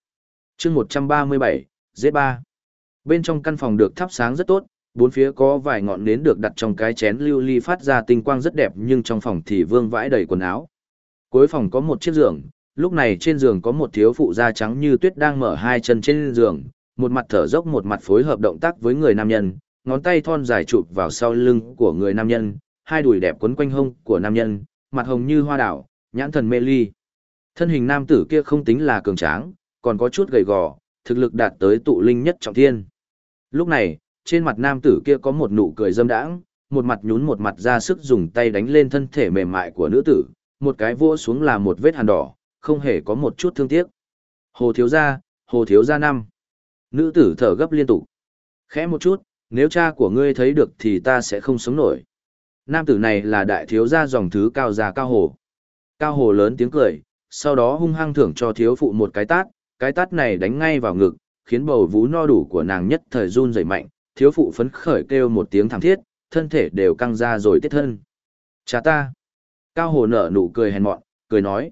chương 137, Z3. Bên trong căn phòng được thắp sáng rất tốt, bốn phía có vài ngọn nến được đặt trong cái chén lưu ly phát ra tinh quang rất đẹp nhưng trong phòng thì vương vãi đầy quần áo. Cuối phòng có một chiếc giường, lúc này trên giường có một thiếu phụ da trắng như tuyết đang mở hai chân trên giường, một mặt thở dốc một mặt phối hợp động tác với người nam nhân, ngón tay thon dài chụp vào sau lưng của người nam nhân, hai đùi đẹp quấn quanh hông của nam nhân, mặt hồng như hoa đảo, nhãn thần mê ly. Thân hình nam tử kia không tính là cường tráng, còn có chút gầy gò, thực lực đạt tới tụ linh nhất trọng thiên. Lúc này, trên mặt nam tử kia có một nụ cười dâm đãng, một mặt nhún một mặt ra sức dùng tay đánh lên thân thể mềm mại của nữ tử, một cái vỗ xuống là một vết hàn đỏ, không hề có một chút thương tiếc. Hồ thiếu gia, hồ thiếu gia năm. Nữ tử thở gấp liên tục. Khẽ một chút, nếu cha của ngươi thấy được thì ta sẽ không sống nổi. Nam tử này là đại thiếu gia dòng thứ cao già cao hồ. Cao hồ lớn tiếng cười, sau đó hung hăng thưởng cho thiếu phụ một cái tát, cái tát này đánh ngay vào ngực, khiến bầu vú no đủ của nàng nhất thời run rẩy mạnh, thiếu phụ phấn khởi kêu một tiếng thảm thiết, thân thể đều căng ra rồi tiết thân. Cha ta! Cao hồ nở nụ cười hèn mọn, cười nói.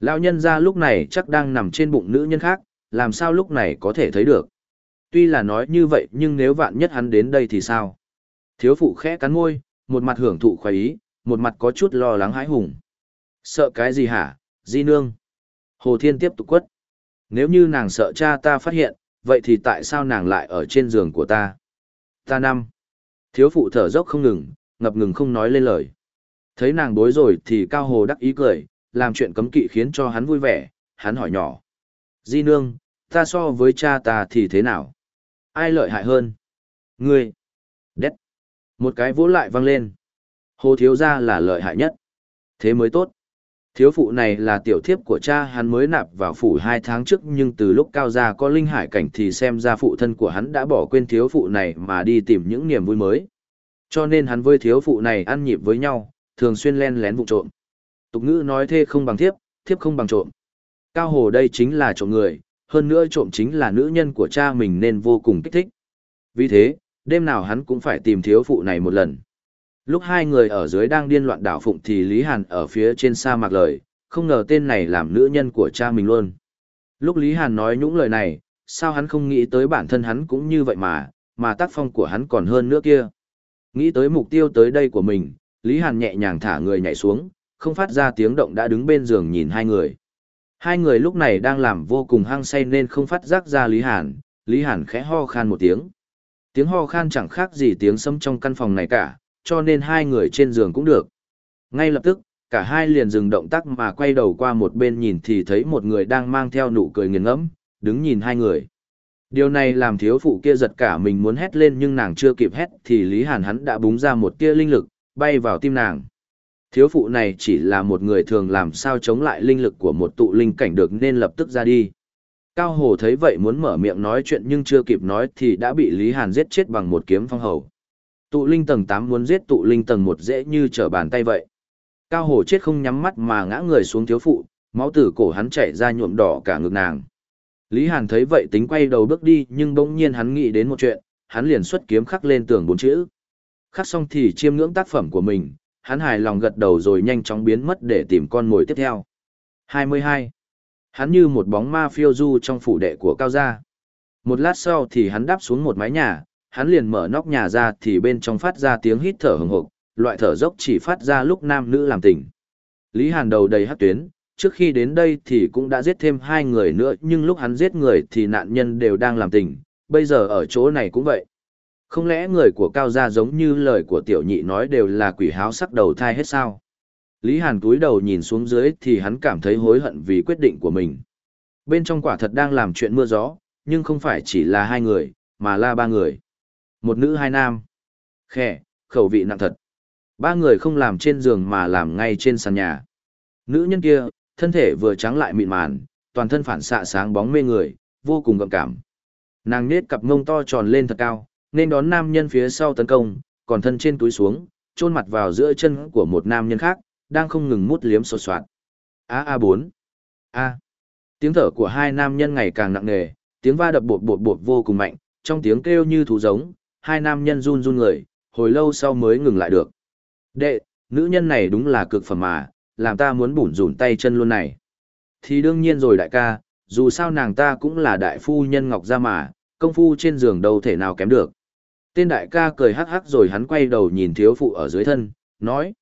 Lão nhân ra lúc này chắc đang nằm trên bụng nữ nhân khác, làm sao lúc này có thể thấy được. Tuy là nói như vậy nhưng nếu vạn nhất hắn đến đây thì sao? Thiếu phụ khẽ cắn môi, một mặt hưởng thụ khoái ý, một mặt có chút lo lắng hãi hùng. Sợ cái gì hả, di nương? Hồ Thiên tiếp tục quất. Nếu như nàng sợ cha ta phát hiện, vậy thì tại sao nàng lại ở trên giường của ta? Ta năm. Thiếu phụ thở dốc không ngừng, ngập ngừng không nói lên lời. Thấy nàng bối rồi thì Cao Hồ đắc ý cười, làm chuyện cấm kỵ khiến cho hắn vui vẻ, hắn hỏi nhỏ. Di nương, ta so với cha ta thì thế nào? Ai lợi hại hơn? Ngươi. Đét. Một cái vỗ lại văng lên. Hồ thiếu gia là lợi hại nhất. Thế mới tốt. Thiếu phụ này là tiểu thiếp của cha hắn mới nạp vào phủ hai tháng trước nhưng từ lúc cao gia có linh hải cảnh thì xem ra phụ thân của hắn đã bỏ quên thiếu phụ này mà đi tìm những niềm vui mới. Cho nên hắn với thiếu phụ này ăn nhịp với nhau, thường xuyên len lén vụ trộm. Tục ngữ nói thê không bằng thiếp, thiếp không bằng trộm. Cao hồ đây chính là trộm người, hơn nữa trộm chính là nữ nhân của cha mình nên vô cùng kích thích. Vì thế, đêm nào hắn cũng phải tìm thiếu phụ này một lần. Lúc hai người ở dưới đang điên loạn đảo phụng thì Lý Hàn ở phía trên sa mạc lời, không ngờ tên này làm nữ nhân của cha mình luôn. Lúc Lý Hàn nói những lời này, sao hắn không nghĩ tới bản thân hắn cũng như vậy mà, mà tác phong của hắn còn hơn nữa kia. Nghĩ tới mục tiêu tới đây của mình, Lý Hàn nhẹ nhàng thả người nhảy xuống, không phát ra tiếng động đã đứng bên giường nhìn hai người. Hai người lúc này đang làm vô cùng hăng say nên không phát giác ra Lý Hàn, Lý Hàn khẽ ho khan một tiếng. Tiếng ho khan chẳng khác gì tiếng sấm trong căn phòng này cả, cho nên hai người trên giường cũng được. Ngay lập tức, cả hai liền dừng động tác mà quay đầu qua một bên nhìn thì thấy một người đang mang theo nụ cười nghiền ngẫm, đứng nhìn hai người. Điều này làm thiếu phụ kia giật cả mình muốn hét lên nhưng nàng chưa kịp hét thì Lý Hàn hắn đã búng ra một tia linh lực, bay vào tim nàng. Thiếu phụ này chỉ là một người thường làm sao chống lại linh lực của một tụ linh cảnh được nên lập tức ra đi. Cao Hồ thấy vậy muốn mở miệng nói chuyện nhưng chưa kịp nói thì đã bị Lý Hàn giết chết bằng một kiếm phong hầu. Tụ linh tầng 8 muốn giết tụ linh tầng 1 dễ như trở bàn tay vậy. Cao Hổ chết không nhắm mắt mà ngã người xuống thiếu phụ, máu từ cổ hắn chảy ra nhuộm đỏ cả ngực nàng. Lý Hàn thấy vậy tính quay đầu bước đi nhưng bỗng nhiên hắn nghĩ đến một chuyện, hắn liền xuất kiếm khắc lên tường bốn chữ. Khắc xong thì chiêm ngưỡng tác phẩm của mình, hắn hài lòng gật đầu rồi nhanh chóng biến mất để tìm con mồi tiếp theo. 22. Hắn như một bóng ma phiêu du trong phủ đệ của Cao Gia. Một lát sau thì hắn đáp xuống một mái nhà, hắn liền mở nóc nhà ra thì bên trong phát ra tiếng hít thở hừng hực, loại thở dốc chỉ phát ra lúc nam nữ làm tình. Lý Hàn đầu đầy hắc tuyến, trước khi đến đây thì cũng đã giết thêm hai người nữa nhưng lúc hắn giết người thì nạn nhân đều đang làm tình, bây giờ ở chỗ này cũng vậy. Không lẽ người của Cao Gia giống như lời của tiểu nhị nói đều là quỷ háo sắc đầu thai hết sao? Lý Hàn cúi đầu nhìn xuống dưới thì hắn cảm thấy hối hận vì quyết định của mình. Bên trong quả thật đang làm chuyện mưa gió, nhưng không phải chỉ là hai người, mà là ba người. Một nữ hai nam. Khẽ, khẩu vị nặng thật. Ba người không làm trên giường mà làm ngay trên sàn nhà. Nữ nhân kia, thân thể vừa trắng lại mịn màn, toàn thân phản xạ sáng bóng mê người, vô cùng gậm cảm. Nàng nết cặp ngông to tròn lên thật cao, nên đón nam nhân phía sau tấn công, còn thân trên túi xuống, chôn mặt vào giữa chân của một nam nhân khác, đang không ngừng mút liếm sột soạt. A A bốn. A. Tiếng thở của hai nam nhân ngày càng nặng nề, tiếng va đập bột bột bột vô cùng mạnh, trong tiếng kêu như thú giống, hai nam nhân run run người, hồi lâu sau mới ngừng lại được. Đệ, nữ nhân này đúng là cực phẩm mà, làm ta muốn bủn rủn tay chân luôn này. Thì đương nhiên rồi đại ca, dù sao nàng ta cũng là đại phu nhân ngọc gia mà, công phu trên giường đâu thể nào kém được. Tên đại ca cười hắc hắc rồi hắn quay đầu nhìn thiếu phụ ở dưới thân, nói.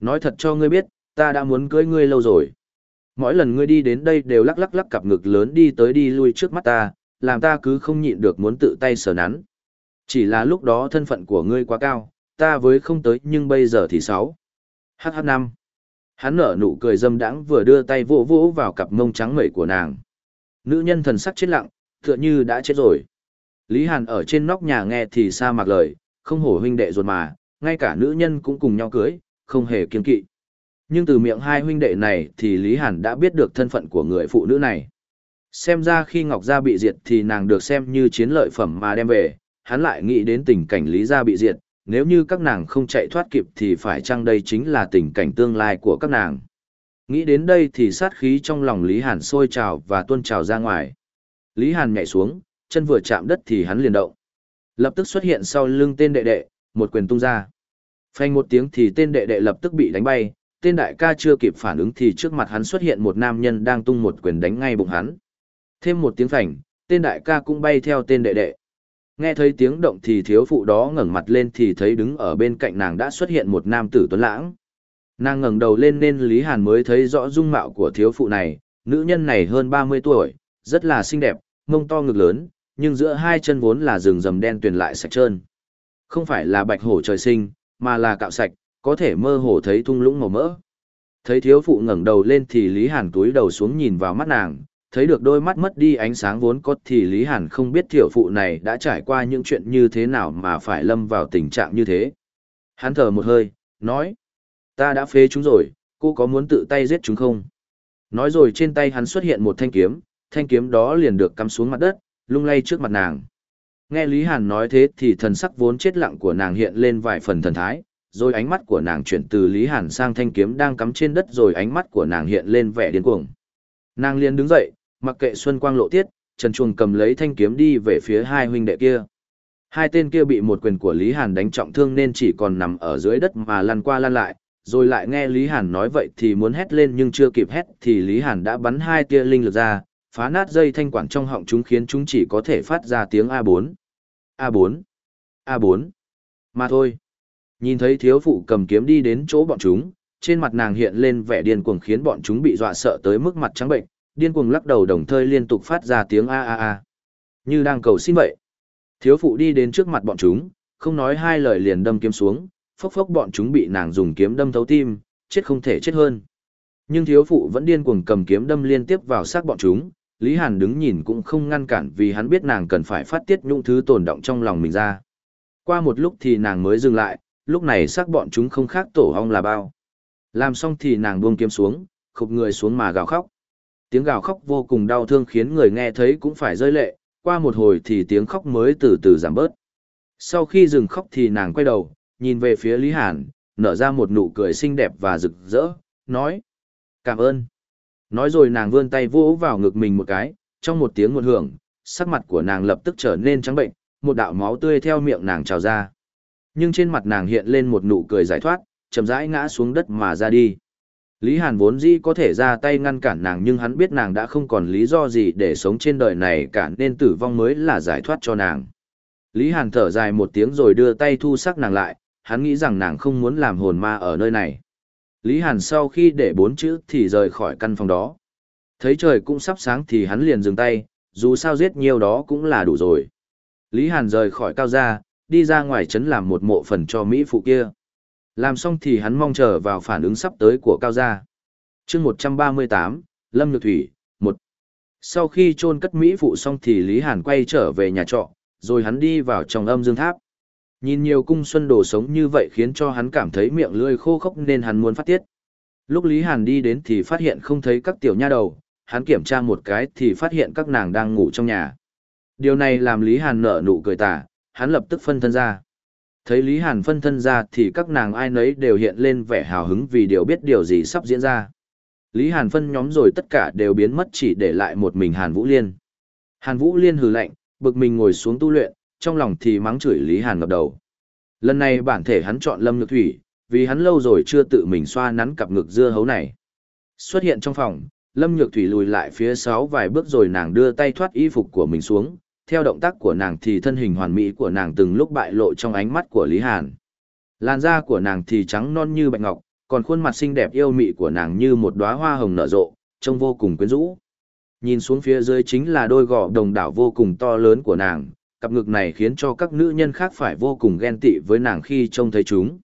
Nói thật cho ngươi biết, ta đã muốn cưới ngươi lâu rồi. Mỗi lần ngươi đi đến đây đều lắc lắc lắc cặp ngực lớn đi tới đi lui trước mắt ta, làm ta cứ không nhịn được muốn tự tay sờ nắn. Chỉ là lúc đó thân phận của ngươi quá cao, ta với không tới nhưng bây giờ thì sáu. HH năm. Hắn nở nụ cười dâm đãng vừa đưa tay vỗ vỗ vào cặp mông trắng mẩy của nàng. Nữ nhân thần sắc chết lặng, tựa như đã chết rồi. Lý Hàn ở trên nóc nhà nghe thì xa mặc lời, không hổ huynh đệ ruột mà, ngay cả nữ nhân cũng cùng nhau cưới, không hề kiên kỵ. Nhưng từ miệng hai huynh đệ này thì Lý Hàn đã biết được thân phận của người phụ nữ này. Xem ra khi Ngọc Gia bị diệt thì nàng được xem như chiến lợi phẩm mà đem về, hắn lại nghĩ đến tình cảnh Lý Gia bị diệt, nếu như các nàng không chạy thoát kịp thì phải chăng đây chính là tình cảnh tương lai của các nàng. Nghĩ đến đây thì sát khí trong lòng Lý Hàn sôi trào và tuôn trào ra ngoài. Lý Hàn nhảy xuống, chân vừa chạm đất thì hắn liền động. Lập tức xuất hiện sau lưng tên đệ đệ, một quyền tung ra. Phanh một tiếng thì tên đệ đệ lập tức bị đánh bay, tên đại ca chưa kịp phản ứng thì trước mặt hắn xuất hiện một nam nhân đang tung một quyền đánh ngay bụng hắn. Thêm một tiếng phành, tên đại ca cũng bay theo tên đệ đệ. Nghe thấy tiếng động thì thiếu phụ đó ngẩng mặt lên thì thấy đứng ở bên cạnh nàng đã xuất hiện một nam tử tuấn lãng. Nàng ngẩng đầu lên nên Lý Hàn mới thấy rõ dung mạo của thiếu phụ này, nữ nhân này hơn 30 tuổi, rất là xinh đẹp, mông to ngực lớn, nhưng giữa hai chân vốn là rừng rầm đen tuyền lại sạch trơn. Không phải là bạch hổ trời sinh, mà là cạo sạch, có thể mơ hồ thấy thung lũng màu mỡ. Thấy thiếu phụ ngẩng đầu lên thì Lý Hàn túi đầu xuống nhìn vào mắt nàng, thấy được đôi mắt mất đi ánh sáng vốn có thì Lý Hàn không biết tiểu phụ này đã trải qua những chuyện như thế nào mà phải lâm vào tình trạng như thế. Hắn thở một hơi, nói, ta đã phế chúng rồi, cô có muốn tự tay giết chúng không? Nói rồi trên tay hắn xuất hiện một thanh kiếm, thanh kiếm đó liền được cắm xuống mặt đất, lung lay trước mặt nàng. Nghe Lý Hàn nói thế thì thần sắc vốn chết lặng của nàng hiện lên vài phần thần thái, rồi ánh mắt của nàng chuyển từ Lý Hàn sang thanh kiếm đang cắm trên đất rồi ánh mắt của nàng hiện lên vẻ điên cuồng. Nàng liền đứng dậy, mặc kệ xuân quang lộ tiết, Trần Chuồng cầm lấy thanh kiếm đi về phía hai huynh đệ kia. Hai tên kia bị một quyền của Lý Hàn đánh trọng thương nên chỉ còn nằm ở dưới đất mà lăn qua lăn lại, rồi lại nghe Lý Hàn nói vậy thì muốn hét lên nhưng chưa kịp hét thì Lý Hàn đã bắn hai tia linh lực ra, phá nát dây thanh quản trong họng chúng khiến chúng chỉ có thể phát ra tiếng A4. A4. A4. Mà thôi. Nhìn thấy thiếu phụ cầm kiếm đi đến chỗ bọn chúng, trên mặt nàng hiện lên vẻ điên cuồng khiến bọn chúng bị dọa sợ tới mức mặt trắng bệnh, điên cuồng lắc đầu đồng thời liên tục phát ra tiếng a a a. Như đang cầu xin vậy. Thiếu phụ đi đến trước mặt bọn chúng, không nói hai lời liền đâm kiếm xuống, phốc phốc bọn chúng bị nàng dùng kiếm đâm thấu tim, chết không thể chết hơn. Nhưng thiếu phụ vẫn điên cuồng cầm kiếm đâm liên tiếp vào xác bọn chúng, Lý Hàn đứng nhìn cũng không ngăn cản vì hắn biết nàng cần phải phát tiết những thứ tồn động trong lòng mình ra. Qua một lúc thì nàng mới dừng lại, lúc này xác bọn chúng không khác tổ hong là bao. Làm xong thì nàng buông kiếm xuống, khục người xuống mà gào khóc. Tiếng gào khóc vô cùng đau thương khiến người nghe thấy cũng phải rơi lệ, qua một hồi thì tiếng khóc mới từ từ giảm bớt. Sau khi dừng khóc thì nàng quay đầu, nhìn về phía Lý Hàn, nở ra một nụ cười xinh đẹp và rực rỡ, nói. Cảm ơn. Nói rồi nàng vươn tay vỗ vào ngực mình một cái, trong một tiếng nguồn hưởng, sắc mặt của nàng lập tức trở nên trắng bệnh, một đạo máu tươi theo miệng nàng trào ra. Nhưng trên mặt nàng hiện lên một nụ cười giải thoát, chậm rãi ngã xuống đất mà ra đi. Lý Hàn vốn dĩ có thể ra tay ngăn cản nàng nhưng hắn biết nàng đã không còn lý do gì để sống trên đời này cả nên tử vong mới là giải thoát cho nàng. Lý Hàn thở dài một tiếng rồi đưa tay thu sắc nàng lại, hắn nghĩ rằng nàng không muốn làm hồn ma ở nơi này. Lý Hàn sau khi để bốn chữ thì rời khỏi căn phòng đó. Thấy trời cũng sắp sáng thì hắn liền dừng tay, dù sao giết nhiều đó cũng là đủ rồi. Lý Hàn rời khỏi cao gia, đi ra ngoài trấn làm một mộ phần cho Mỹ phụ kia. Làm xong thì hắn mong chờ vào phản ứng sắp tới của cao gia. chương 138, Lâm Nhược Thủy, 1. Sau khi chôn cất Mỹ phụ xong thì Lý Hàn quay trở về nhà trọ, rồi hắn đi vào trong âm dương tháp. Nhìn nhiều cung xuân đồ sống như vậy khiến cho hắn cảm thấy miệng lưỡi khô khốc nên hắn muốn phát tiết. Lúc Lý Hàn đi đến thì phát hiện không thấy các tiểu nha đầu, hắn kiểm tra một cái thì phát hiện các nàng đang ngủ trong nhà. Điều này làm Lý Hàn nở nụ cười tà, hắn lập tức phân thân ra. Thấy Lý Hàn phân thân ra thì các nàng ai nấy đều hiện lên vẻ hào hứng vì đều biết điều gì sắp diễn ra. Lý Hàn phân nhóm rồi tất cả đều biến mất chỉ để lại một mình Hàn Vũ Liên. Hàn Vũ Liên hừ lạnh, bực mình ngồi xuống tu luyện, trong lòng thì mắng chửi Lý Hàn ngập đầu. Lần này bản thể hắn chọn Lâm Nhược Thủy, vì hắn lâu rồi chưa tự mình xoa nắn cặp ngực dưa hấu này. Xuất hiện trong phòng, Lâm Nhược Thủy lùi lại phía sáu vài bước rồi nàng đưa tay thoát y phục của mình xuống, theo động tác của nàng thì thân hình hoàn mỹ của nàng từng lúc bại lộ trong ánh mắt của Lý Hàn. Làn da của nàng thì trắng non như bạch ngọc, còn khuôn mặt xinh đẹp yêu mị của nàng như một đóa hoa hồng nở rộ, trông vô cùng quyến rũ. Nhìn xuống phía dưới chính là đôi gò đồng đảo vô cùng to lớn của nàng, cặp ngực này khiến cho các nữ nhân khác phải vô cùng ghen tị với nàng khi trông thấy chúng.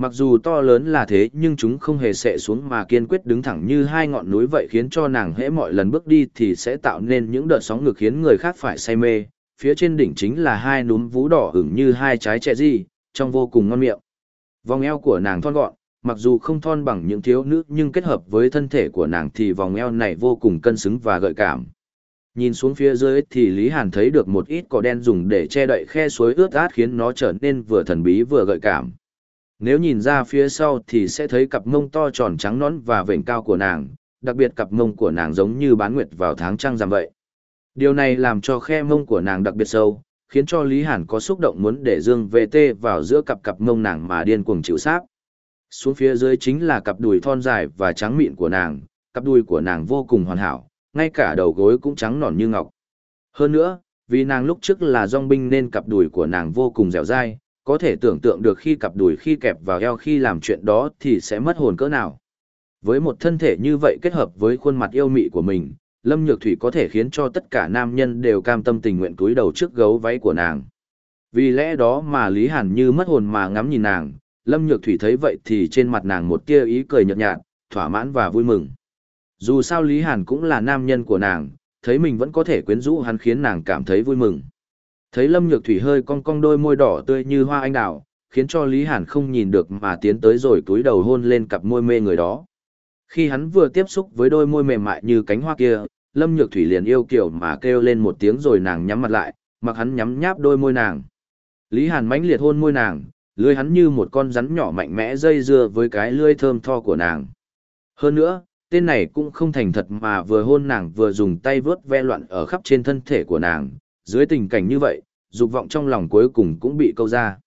Mặc dù to lớn là thế nhưng chúng không hề sệ xuống mà kiên quyết đứng thẳng như hai ngọn núi vậy khiến cho nàng hễ mọi lần bước đi thì sẽ tạo nên những đợt sóng ngực khiến người khác phải say mê. Phía trên đỉnh chính là hai núm vú đỏ hửng như hai trái trẻ di, trông vô cùng ngon miệng. Vòng eo của nàng thon gọn, mặc dù không thon bằng những thiếu nữ nhưng kết hợp với thân thể của nàng thì vòng eo này vô cùng cân xứng và gợi cảm. Nhìn xuống phía dưới thì Lý Hàn thấy được một ít cỏ đen dùng để che đậy khe suối ướt át khiến nó trở nên vừa thần bí vừa gợi cảm. Nếu nhìn ra phía sau thì sẽ thấy cặp mông to tròn trắng nõn và vểnh cao của nàng, đặc biệt cặp mông của nàng giống như bán nguyệt vào tháng trăng rằm vậy. Điều này làm cho khe mông của nàng đặc biệt sâu, khiến cho Lý Hàn có xúc động muốn để Dương VT vào giữa cặp cặp mông nàng mà điên cuồng chịu sáp. Xuống phía dưới chính là cặp đùi thon dài và trắng mịn của nàng, cặp đùi của nàng vô cùng hoàn hảo, ngay cả đầu gối cũng trắng nõn như ngọc. Hơn nữa, vì nàng lúc trước là dòng binh nên cặp đùi của nàng vô cùng dẻo dai, có thể tưởng tượng được khi cặp đùi khi kẹp vào eo khi làm chuyện đó thì sẽ mất hồn cỡ nào. Với một thân thể như vậy kết hợp với khuôn mặt yêu mị của mình, Lâm Nhược Thủy có thể khiến cho tất cả nam nhân đều cam tâm tình nguyện cúi đầu trước gấu váy của nàng. Vì lẽ đó mà Lý Hàn như mất hồn mà ngắm nhìn nàng, Lâm Nhược Thủy thấy vậy thì trên mặt nàng một tia ý cười nhợt nhạt, thỏa mãn và vui mừng. Dù sao Lý Hàn cũng là nam nhân của nàng, thấy mình vẫn có thể quyến rũ hắn khiến nàng cảm thấy vui mừng. Thấy Lâm Nhược Thủy hơi cong cong đôi môi đỏ tươi như hoa anh đào, khiến cho Lý Hàn không nhìn được mà tiến tới rồi túi đầu hôn lên cặp môi mê người đó. Khi hắn vừa tiếp xúc với đôi môi mềm mại như cánh hoa kia, Lâm Nhược Thủy liền yêu kiểu mà kêu lên một tiếng rồi nàng nhắm mặt lại, mặc hắn nhắm nháp đôi môi nàng. Lý Hàn mãnh liệt hôn môi nàng, lưỡi hắn như một con rắn nhỏ mạnh mẽ dây dưa với cái lưỡi thơm tho của nàng. Hơn nữa, tên này cũng không thành thật mà vừa hôn nàng vừa dùng tay vớt ve loạn ở khắp trên thân thể của nàng, dưới tình cảnh như vậy, dục vọng trong lòng cuối cùng cũng bị câu ra.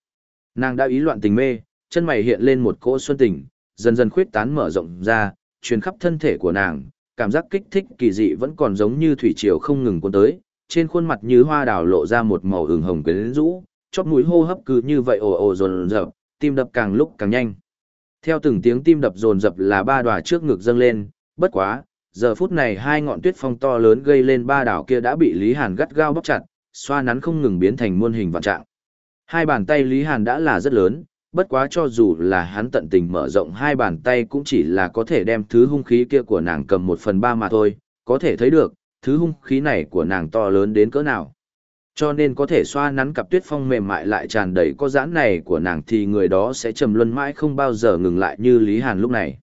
Nàng đã ý loạn tình mê, chân mày hiện lên một cỗ xuân tình, dần dần khuyết tán mở rộng ra, truyền khắp thân thể của nàng, cảm giác kích thích kỳ dị vẫn còn giống như thủy triều không ngừng cuốn tới, trên khuôn mặt như hoa đào lộ ra một màu ửng hồng quyến rũ, chóp mũi hô hấp cứ như vậy ồ ồ dồn dập, tim đập càng lúc càng nhanh. Theo từng tiếng tim đập dồn dập là ba đòa trước ngực dâng lên, bất quá, giờ phút này hai ngọn tuyết phong to lớn gây lên ba đảo kia đã bị Lý Hàn gắt gao bóp chặt, xoa nắn không ngừng biến thành muôn hình vạn trạng. Hai bàn tay Lý Hàn đã là rất lớn, bất quá cho dù là hắn tận tình mở rộng hai bàn tay cũng chỉ là có thể đem thứ hung khí kia của nàng cầm một phần ba mà thôi, có thể thấy được, thứ hung khí này của nàng to lớn đến cỡ nào. Cho nên có thể xoa nắn cặp tuyết phong mềm mại lại tràn đầy có giãn này của nàng thì người đó sẽ trầm luân mãi không bao giờ ngừng lại như Lý Hàn lúc này.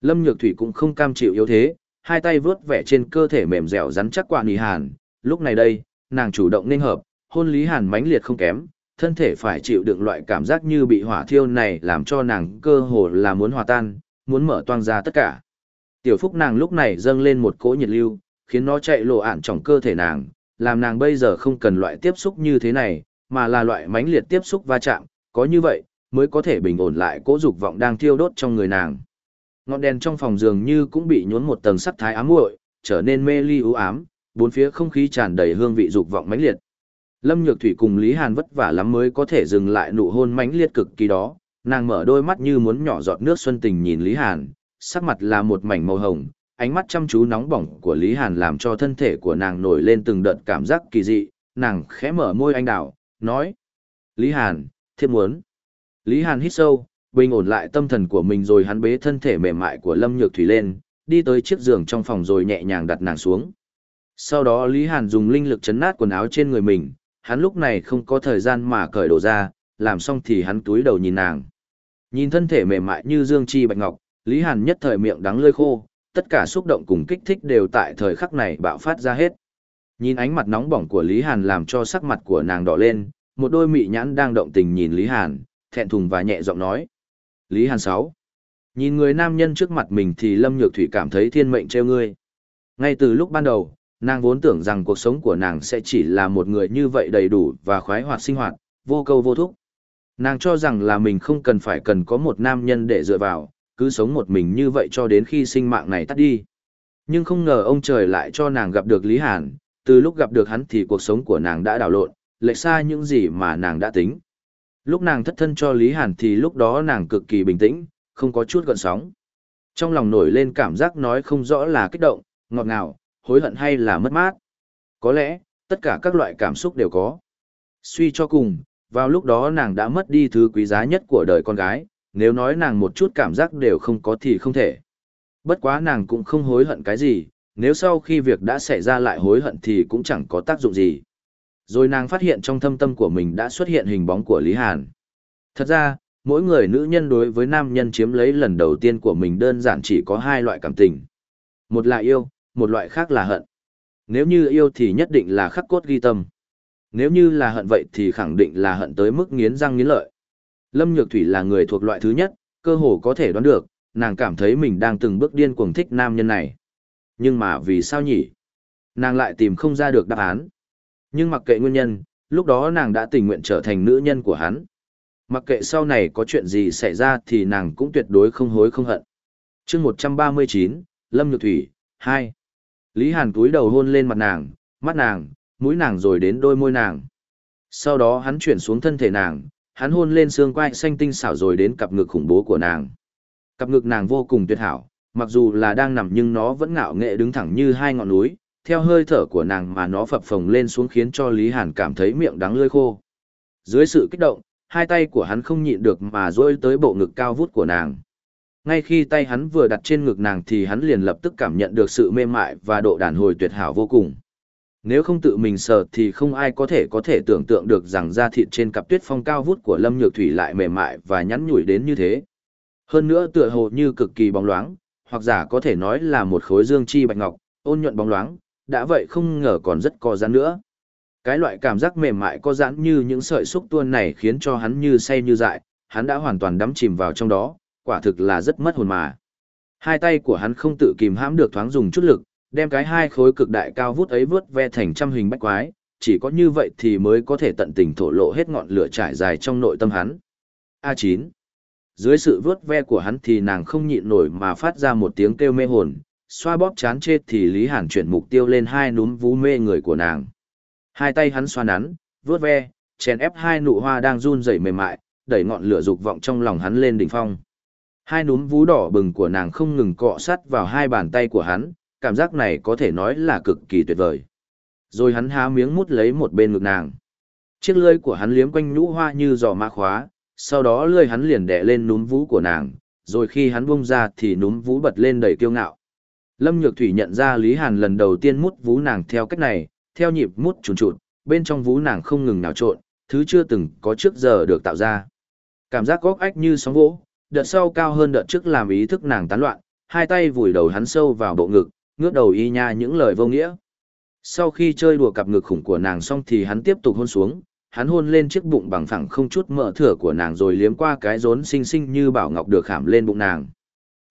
Lâm Nhược Thủy cũng không cam chịu yếu thế, hai tay vướt vẻ trên cơ thể mềm dẻo rắn chắc quả Lý Hàn, lúc này đây, nàng chủ động nên hợp, hôn Lý Hàn mãnh liệt không kém, thân thể phải chịu đựng loại cảm giác như bị hỏa thiêu này làm cho nàng cơ hồ là muốn hòa tan, muốn mở toang ra tất cả. Tiểu phúc nàng lúc này dâng lên một cỗ nhiệt lưu, khiến nó chạy lộ ạn trong cơ thể nàng, làm nàng bây giờ không cần loại tiếp xúc như thế này, mà là loại mãnh liệt tiếp xúc va chạm, có như vậy, mới có thể bình ổn lại cỗ dục vọng đang thiêu đốt trong người nàng. Ngọn đèn trong phòng giường như cũng bị nhuốm một tầng sắc thái ám muội, trở nên mê ly u ám, bốn phía không khí tràn đầy hương vị dục vọng mãnh liệt. Lâm Nhược Thủy cùng Lý Hàn vất vả lắm mới có thể dừng lại nụ hôn mãnh liệt cực kỳ đó, nàng mở đôi mắt như muốn nhỏ giọt nước xuân tình nhìn Lý Hàn, sắc mặt là một mảnh màu hồng, ánh mắt chăm chú nóng bỏng của Lý Hàn làm cho thân thể của nàng nổi lên từng đợt cảm giác kỳ dị, nàng khẽ mở môi anh đào, nói. Lý Hàn, thiếp muốn. Lý Hàn hít sâu, bình ổn lại tâm thần của mình rồi hắn bế thân thể mềm mại của Lâm Nhược Thủy lên, đi tới chiếc giường trong phòng rồi nhẹ nhàng đặt nàng xuống. Sau đó Lý Hàn dùng linh lực chấn nát quần áo trên người mình, hắn lúc này không có thời gian mà cởi đồ ra, làm xong thì hắn túi đầu nhìn nàng. Nhìn thân thể mềm mại như dương chi bạch ngọc, Lý Hàn nhất thời miệng đắng lơi khô, tất cả xúc động cùng kích thích đều tại thời khắc này bạo phát ra hết. Nhìn ánh mặt nóng bỏng của Lý Hàn làm cho sắc mặt của nàng đỏ lên, một đôi mị nhãn đang động tình nhìn Lý Hàn, thẹn thùng và nhẹ giọng nói. Lý Hàn sáu. Nhìn người nam nhân trước mặt mình thì Lâm Nhược Thủy cảm thấy thiên mệnh treo ngươi. Ngay từ lúc ban đầu, nàng vốn tưởng rằng cuộc sống của nàng sẽ chỉ là một người như vậy đầy đủ và khoái hoạt sinh hoạt, vô câu vô thúc. Nàng cho rằng là mình không cần phải cần có một nam nhân để dựa vào, cứ sống một mình như vậy cho đến khi sinh mạng này tắt đi. Nhưng không ngờ ông trời lại cho nàng gặp được Lý Hàn, từ lúc gặp được hắn thì cuộc sống của nàng đã đảo lộn, lệch xa những gì mà nàng đã tính. Lúc nàng thất thân cho Lý Hàn thì lúc đó nàng cực kỳ bình tĩnh, không có chút gợn sóng. Trong lòng nổi lên cảm giác nói không rõ là kích động, ngọt ngào, hối hận hay là mất mát. Có lẽ, tất cả các loại cảm xúc đều có. Suy cho cùng, vào lúc đó nàng đã mất đi thứ quý giá nhất của đời con gái, nếu nói nàng một chút cảm giác đều không có thì không thể. Bất quá nàng cũng không hối hận cái gì, nếu sau khi việc đã xảy ra lại hối hận thì cũng chẳng có tác dụng gì. Rồi nàng phát hiện trong thâm tâm của mình đã xuất hiện hình bóng của Lý Hàn. Thật ra, mỗi người nữ nhân đối với nam nhân chiếm lấy lần đầu tiên của mình đơn giản chỉ có hai loại cảm tình. Một là yêu, một loại khác là hận. Nếu như yêu thì nhất định là khắc cốt ghi tâm. Nếu như là hận vậy thì khẳng định là hận tới mức nghiến răng nghiến lợi. Lâm Nhược Thủy là người thuộc loại thứ nhất, cơ hồ có thể đoán được, nàng cảm thấy mình đang từng bước điên cuồng thích nam nhân này. Nhưng mà vì sao nhỉ? Nàng lại tìm không ra được đáp án. Nhưng mặc kệ nguyên nhân, lúc đó nàng đã tình nguyện trở thành nữ nhân của hắn. Mặc kệ sau này có chuyện gì xảy ra thì nàng cũng tuyệt đối không hối không hận. chương 139, Lâm Nhược Thủy, 2. Lý Hàn cúi đầu hôn lên mặt nàng, mắt nàng, mũi nàng rồi đến đôi môi nàng. Sau đó hắn chuyển xuống thân thể nàng, hắn hôn lên xương quai xanh tinh xảo rồi đến cặp ngực khủng bố của nàng. Cặp ngực nàng vô cùng tuyệt hảo, mặc dù là đang nằm nhưng nó vẫn ngạo nghệ đứng thẳng như hai ngọn núi, theo hơi thở của nàng mà nó phập phồng lên xuống khiến cho Lý Hàn cảm thấy miệng đắng lưỡi khô. Dưới sự kích động, hai tay của hắn không nhịn được mà duỗi tới bộ ngực cao vút của nàng. Ngay khi tay hắn vừa đặt trên ngực nàng thì hắn liền lập tức cảm nhận được sự mềm mại và độ đàn hồi tuyệt hảo vô cùng. Nếu không tự mình sờ thì không ai có thể có thể tưởng tượng được rằng da thịt trên cặp tuyết phong cao vút của Lâm Nhược Thủy lại mềm mại và nhắn nhủi đến như thế. Hơn nữa tựa hồ như cực kỳ bóng loáng, hoặc giả có thể nói là một khối dương chi bạch ngọc, ôn nhuận bóng loáng, đã vậy không ngờ còn rất có giãn nữa. Cái loại cảm giác mềm mại có giãn như những sợi xúc tuôn này khiến cho hắn như say như dại, hắn đã hoàn toàn đắm chìm vào trong đó, quả thực là rất mất hồn mà. Hai tay của hắn không tự kìm hãm được thoáng dùng chút lực, đem cái hai khối cực đại cao vút ấy vớt ve thành trăm hình bách quái, chỉ có như vậy thì mới có thể tận tình thổ lộ hết ngọn lửa trải dài trong nội tâm hắn. A9. Dưới sự vớt ve của hắn thì nàng không nhịn nổi mà phát ra một tiếng kêu mê hồn, xoa bóp chán chết thì Lý Hàn chuyển mục tiêu lên hai núm vú mê người của nàng. Hai tay hắn xoa nắn, vớt ve, chèn ép hai nụ hoa đang run rẩy mềm mại, đẩy ngọn lửa dục vọng trong lòng hắn lên đỉnh phong. Hai núm vú đỏ bừng của nàng không ngừng cọ sát vào hai bàn tay của hắn, cảm giác này có thể nói là cực kỳ tuyệt vời. Rồi hắn há miếng mút lấy một bên ngực nàng. Chiếc lưỡi của hắn liếm quanh nhũ hoa như giò mã khóa, sau đó lưỡi hắn liền đè lên núm vú của nàng, rồi khi hắn bung ra thì núm vú bật lên đầy kiêu ngạo. Lâm Nhược Thủy nhận ra Lý Hàn lần đầu tiên mút vú nàng theo cách này, theo nhịp mút chuồn chuột, bên trong vú nàng không ngừng nào trộn, thứ chưa từng có trước giờ được tạo ra. Cảm giác góc ách như sóng vỗ, đợt sau cao hơn đợt trước làm ý thức nàng tán loạn, hai tay vùi đầu hắn sâu vào bộ ngực, ngước đầu y nha những lời vô nghĩa. Sau khi chơi đùa cặp ngực khủng của nàng xong thì hắn tiếp tục hôn xuống, hắn hôn lên chiếc bụng bằng phẳng không chút mỡ thừa của nàng rồi liếm qua cái rốn xinh xinh như bảo ngọc được khảm lên bụng nàng.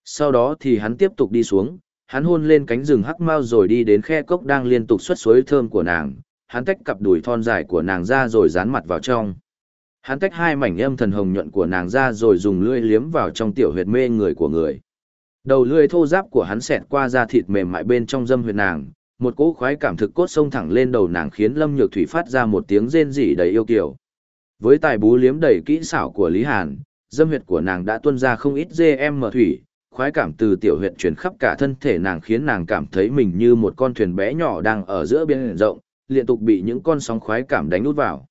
Sau đó thì hắn tiếp tục đi xuống, Hắn hôn lên cánh rừng hắc mau rồi đi đến khe cốc đang liên tục xuất suối thơm của nàng, hắn tách cặp đùi thon dài của nàng ra rồi dán mặt vào trong. Hắn tách hai mảnh âm thần hồng nhuận của nàng ra rồi dùng lưỡi liếm vào trong tiểu huyệt mê người của người. Đầu lưỡi thô giáp của hắn xẹt qua da thịt mềm mại bên trong dâm huyệt nàng, một cỗ khoái cảm thực cốt sông thẳng lên đầu nàng khiến Lâm Nhược Thủy phát ra một tiếng rên rỉ đầy yêu kiều. Với tài bú liếm đầy kỹ xảo của Lý Hàn, dâm huyệt của nàng đã tuôn ra không ít GM thủy, khoái cảm từ tiểu huyệt truyền khắp cả thân thể nàng khiến nàng cảm thấy mình như một con thuyền bé nhỏ đang ở giữa biển rộng, liên tục bị những con sóng khoái cảm đánh út vào.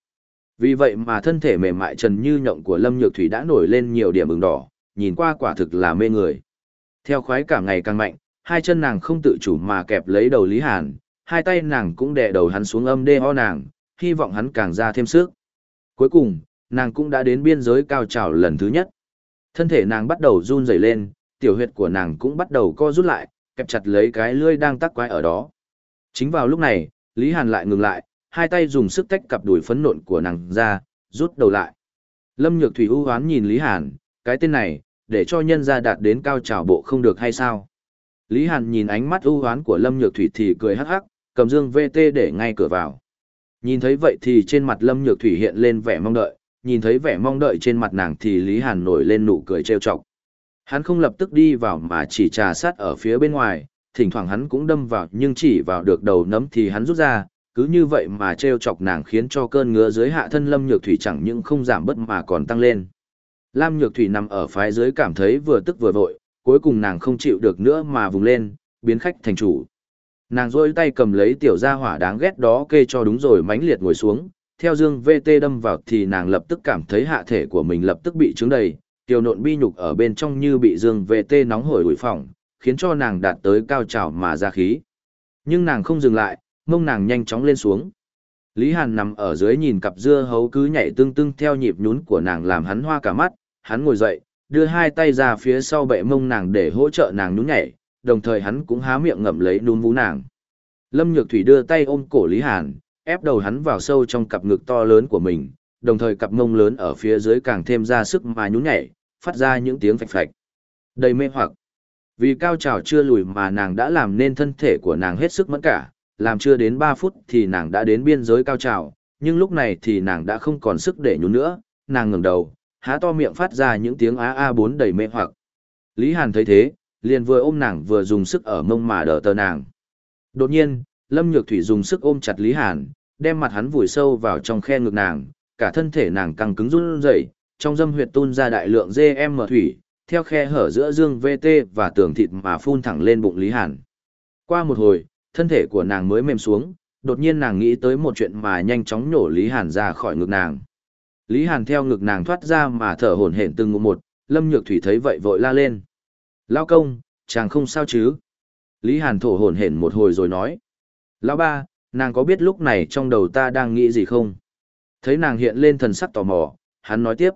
Vì vậy mà thân thể mềm mại trần như nhộng của Lâm Nhược Thủy đã nổi lên nhiều điểm ửng đỏ, nhìn qua quả thực là mê người. Theo khoái cảm ngày càng mạnh, hai chân nàng không tự chủ mà kẹp lấy đầu Lý Hàn, hai tay nàng cũng đè đầu hắn xuống âm đê ho nàng, hy vọng hắn càng ra thêm sức. Cuối cùng, nàng cũng đã đến biên giới cao trào lần thứ nhất. Thân thể nàng bắt đầu run rẩy lên, tiểu huyệt của nàng cũng bắt đầu co rút lại, kẹp chặt lấy cái lưỡi đang tắc quái ở đó. Chính vào lúc này, Lý Hàn lại ngừng lại, hai tay dùng sức tách cặp đùi phấn nộn của nàng ra, rút đầu lại. Lâm Nhược Thủy ưu hoán nhìn Lý Hàn, cái tên này, để cho nhân gia đạt đến cao trào bộ không được hay sao? Lý Hàn nhìn ánh mắt ưu hoán của Lâm Nhược Thủy thì cười hắc hắc, cầm dương VT để ngay cửa vào. Nhìn thấy vậy thì trên mặt Lâm Nhược Thủy hiện lên vẻ mong đợi, nhìn thấy vẻ mong đợi trên mặt nàng thì Lý Hàn nổi lên nụ cười trêu chọc. Hắn không lập tức đi vào mà chỉ trà sát ở phía bên ngoài, thỉnh thoảng hắn cũng đâm vào nhưng chỉ vào được đầu nấm thì hắn rút ra, cứ như vậy mà trêu chọc nàng khiến cho cơn ngứa dưới hạ thân Lâm Nhược Thủy chẳng những không giảm bớt mà còn tăng lên. Lam Nhược Thủy nằm ở phái dưới cảm thấy vừa tức vừa vội, cuối cùng nàng không chịu được nữa mà vùng lên, biến khách thành chủ. Nàng rôi tay cầm lấy tiểu gia hỏa đáng ghét đó kê cho đúng rồi mãnh liệt ngồi xuống, theo dương VT đâm vào thì nàng lập tức cảm thấy hạ thể của mình lập tức bị trướng đầy, tiểu nộn bi nhục ở bên trong như bị dương VT nóng hổi ủi phỏng, khiến cho nàng đạt tới cao trào mà ra khí. Nhưng nàng không dừng lại, mông nàng nhanh chóng lên xuống. Lý Hàn nằm ở dưới nhìn cặp dưa hấu cứ nhảy tương tương theo nhịp nhún của nàng làm hắn hoa cả mắt, hắn ngồi dậy, đưa hai tay ra phía sau bệ mông nàng để hỗ trợ nàng nhún nhảy, đồng thời hắn cũng há miệng ngậm lấy núm vú nàng. Lâm Nhược Thủy đưa tay ôm cổ Lý Hàn, ép đầu hắn vào sâu trong cặp ngực to lớn của mình, đồng thời cặp mông lớn ở phía dưới càng thêm ra sức mà nhún nhảy, phát ra những tiếng phạch phạch. Đầy mê hoặc. Vì cao trào chưa lùi mà nàng đã làm nên thân thể của nàng hết sức mẫn cả, làm chưa đến 3 phút thì nàng đã đến biên giới cao trào, nhưng lúc này thì nàng đã không còn sức để nhún nữa, nàng ngẩng đầu, há to miệng phát ra những tiếng á a bốn đầy mê hoặc. Lý Hàn thấy thế, liền vừa ôm nàng vừa dùng sức ở mông mà đỡ tờ nàng. Đột nhiên, Lâm Nhược Thủy dùng sức ôm chặt Lý Hàn, đem mặt hắn vùi sâu vào trong khe ngực nàng, cả thân thể nàng căng cứng run rẩy, trong dâm huyệt tuôn ra đại lượng GM thủy, theo khe hở giữa dương VT và tường thịt mà phun thẳng lên bụng Lý Hàn. Qua một hồi, thân thể của nàng mới mềm xuống, đột nhiên nàng nghĩ tới một chuyện mà nhanh chóng nhổ Lý Hàn ra khỏi ngực nàng. Lý Hàn theo ngực nàng thoát ra mà thở hổn hển từng ngụm một, Lâm Nhược Thủy thấy vậy vội la lên. Lao công, chàng không sao chứ? Lý Hàn thổ hổn hển một hồi rồi nói. Lão ba, nàng có biết lúc này trong đầu ta đang nghĩ gì không? Thấy nàng hiện lên thần sắc tò mò, hắn nói tiếp.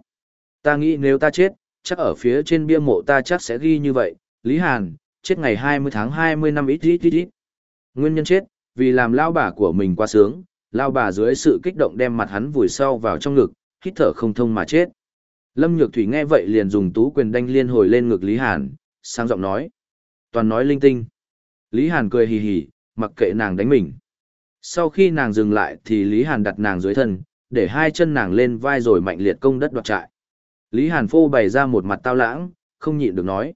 Ta nghĩ nếu ta chết, chắc ở phía trên bia mộ ta chắc sẽ ghi như vậy. Lý Hàn, chết ngày 20 tháng 20 năm ít ít ít ít. Nguyên nhân chết, vì làm lao bà của mình quá sướng, lao bà dưới sự kích động đem mặt hắn vùi sâu vào trong ngực, hít thở không thông mà chết. Lâm Nhược Thủy nghe vậy liền dùng tú quyền đanh liên hồi lên ngực Lý Hàn, sang giọng nói. Toàn nói linh tinh. Lý Hàn cười hì hì, mặc kệ nàng đánh mình. Sau khi nàng dừng lại thì Lý Hàn đặt nàng dưới thân, để hai chân nàng lên vai rồi mạnh liệt công đất đoạt trại. Lý Hàn phô bày ra một mặt tao lãng, không nhịn được nói.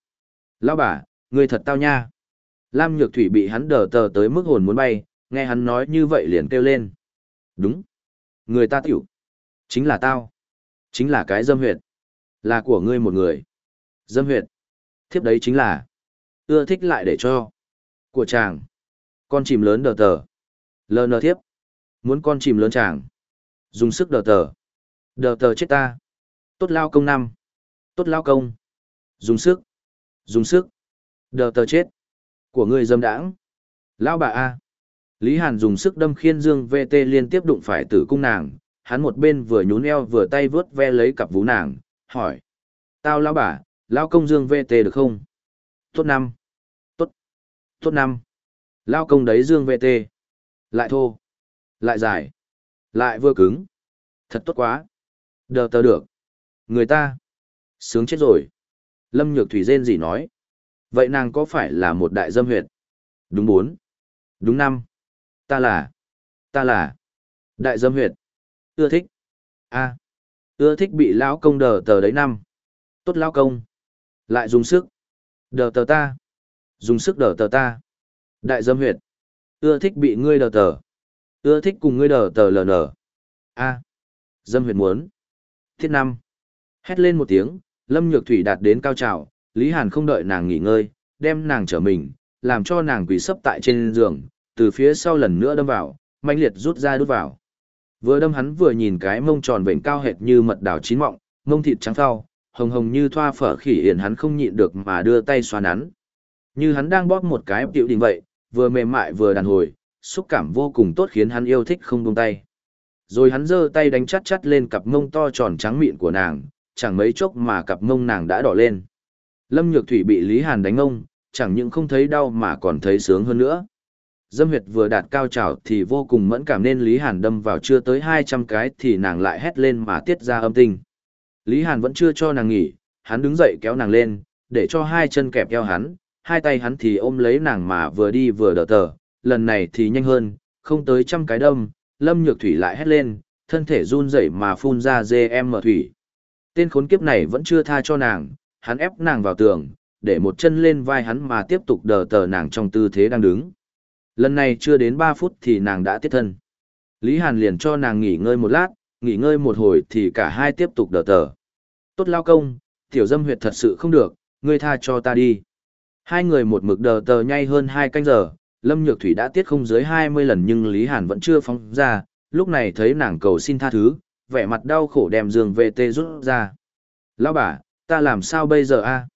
Lão bà, người thật tao nha. Lam Nhược Thủy bị hắn đờ tờ tới mức hồn muốn bay, nghe hắn nói như vậy liền kêu lên. Đúng. Người ta tiểu. Chính là tao. Chính là cái dâm huyệt. Là của ngươi một người. Dâm huyệt. Thiếp đấy chính là. Ưa thích lại để cho. Của chàng. Con chìm lớn đờ tờ. Lờ nờ thiếp. Muốn con chìm lớn chàng. Dùng sức đờ tờ. Đờ tờ chết ta. Tốt lao công năm. Tốt lao công. Dùng sức. Dùng sức. Đờ tờ chết. Của ngươi dâm đãng. lão bà A. Lý Hàn dùng sức đâm khiên dương VT liên tiếp đụng phải tử cung nàng, hắn một bên vừa nhún eo vừa tay vớt ve lấy cặp vú nàng, hỏi. Tao lão bà, lão công dương VT được không? Tốt năm. Tốt. Tốt năm. Lão công đấy dương VT. Lại thô. Lại dài. Lại vừa cứng. Thật tốt quá. Đờ tờ được. Người ta. Sướng chết rồi. Lâm Nhược Thủy rên gì nói. Vậy nàng có phải là một đại dâm huyệt? Đúng bốn. Đúng năm. Ta là. Ta là. Đại dâm huyệt. Ưa thích. a Ưa thích bị lão công đờ tờ đấy năm. Tốt lão công. Lại dùng sức. Đờ tờ ta. Dùng sức đờ tờ ta. Đại dâm huyệt. Ưa thích bị ngươi đờ tờ. Ưa thích cùng ngươi đờ tờ lờ nở. A. Dâm huyệt muốn. Thiết năm. Hét lên một tiếng, Lâm Nhược Thủy đạt đến cao trào, Lý Hàn không đợi nàng nghỉ ngơi, đem nàng trở mình, làm cho nàng quỳ sấp tại trên giường, từ phía sau lần nữa đâm vào, mãnh liệt rút ra đút vào. Vừa đâm hắn vừa nhìn cái mông tròn vệnh cao hệt như mật đào chín mọng, mông thịt trắng phao, hồng hồng như thoa phở khỉ hiển hắn không nhịn được mà đưa tay xoa nắn. Như hắn đang bóp một cái tiểu đình vậy, vừa mềm mại vừa đàn hồi, xúc cảm vô cùng tốt khiến hắn yêu thích không buông tay. Rồi hắn giơ tay đánh chắt chắt lên cặp mông to tròn trắng mịn của nàng, chẳng mấy chốc mà cặp mông nàng đã đỏ lên. Lâm Nhược Thủy bị Lý Hàn đánh ông, chẳng những không thấy đau mà còn thấy sướng hơn nữa. Dâm huyệt vừa đạt cao trào thì vô cùng mẫn cảm nên Lý Hàn đâm vào chưa tới 200 cái thì nàng lại hét lên mà tiết ra âm tinh. Lý Hàn vẫn chưa cho nàng nghỉ, hắn đứng dậy kéo nàng lên, để cho hai chân kẹp eo hắn, hai tay hắn thì ôm lấy nàng mà vừa đi vừa đỡ tờ, lần này thì nhanh hơn, không tới trăm cái đâm, Lâm Nhược Thủy lại hét lên, thân thể run rẩy mà phun ra dê em mở thủy. Tên khốn kiếp này vẫn chưa tha cho nàng, hắn ép nàng vào tường, để một chân lên vai hắn mà tiếp tục đờ tờ nàng trong tư thế đang đứng. Lần này chưa đến 3 phút thì nàng đã tiết thân. Lý Hàn liền cho nàng nghỉ ngơi một lát, nghỉ ngơi một hồi thì cả hai tiếp tục đờ tờ. Tốt lao công, tiểu dâm huyệt thật sự không được, ngươi tha cho ta đi. Hai người một mực đờ tờ nhay hơn hai canh giờ, Lâm Nhược Thủy đã tiết không dưới 20 lần nhưng Lý Hàn vẫn chưa phóng ra, lúc này thấy nàng cầu xin tha thứ, vẻ mặt đau khổ đem giường về tê rút ra. Lão bà, ta làm sao bây giờ a?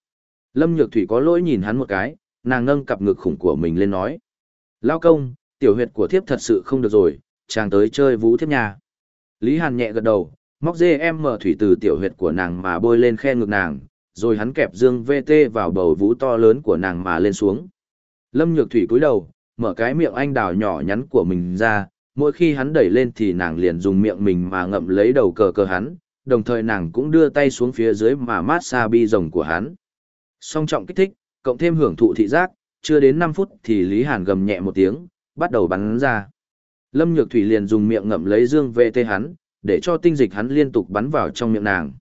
Lâm Nhược Thủy có lỗi nhìn hắn một cái, nàng nâng cặp ngực khủng của mình lên nói. Lão công, tiểu huyệt của thiếp thật sự không được rồi, chàng tới chơi vũ thiếp nhà. Lý Hàn nhẹ gật đầu, móc dê em mở thủy từ tiểu huyệt của nàng mà bôi lên khe ngực nàng, rồi hắn kẹp dương VT vào bầu vũ to lớn của nàng mà lên xuống. Lâm Nhược Thủy cúi đầu, mở cái miệng anh đào nhỏ nhắn của mình ra, mỗi khi hắn đẩy lên thì nàng liền dùng miệng mình mà ngậm lấy đầu cờ cờ hắn, đồng thời nàng cũng đưa tay xuống phía dưới mà mát xa bi rồng của hắn. Song trọng kích thích, cộng thêm hưởng thụ thị giác, chưa đến 5 phút thì Lý Hàn gầm nhẹ một tiếng, bắt đầu bắn ra. Lâm Nhược Thủy liền dùng miệng ngậm lấy dương VT hắn, để cho tinh dịch hắn liên tục bắn vào trong miệng nàng.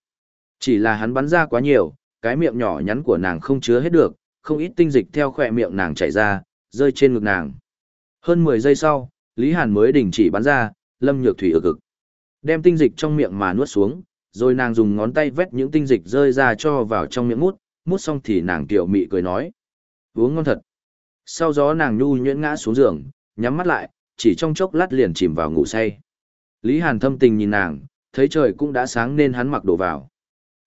Chỉ là hắn bắn ra quá nhiều, cái miệng nhỏ nhắn của nàng không chứa hết được, không ít tinh dịch theo khỏe miệng nàng chảy ra, rơi trên ngực nàng. Hơn 10 giây sau, Lý Hàn mới đình chỉ bắn ra, Lâm Nhược Thủy ở cực. Đem tinh dịch trong miệng mà nuốt xuống, rồi nàng dùng ngón tay vét những tinh dịch rơi ra cho vào trong miệng mút, mút xong thì nàng tiểu mị cười nói. Uống ngon thật. Sau đó nàng nhu nhuyễn ngã xuống giường, nhắm mắt lại, chỉ trong chốc lát liền chìm vào ngủ say. Lý Hàn thâm tình nhìn nàng, thấy trời cũng đã sáng nên hắn mặc đồ vào.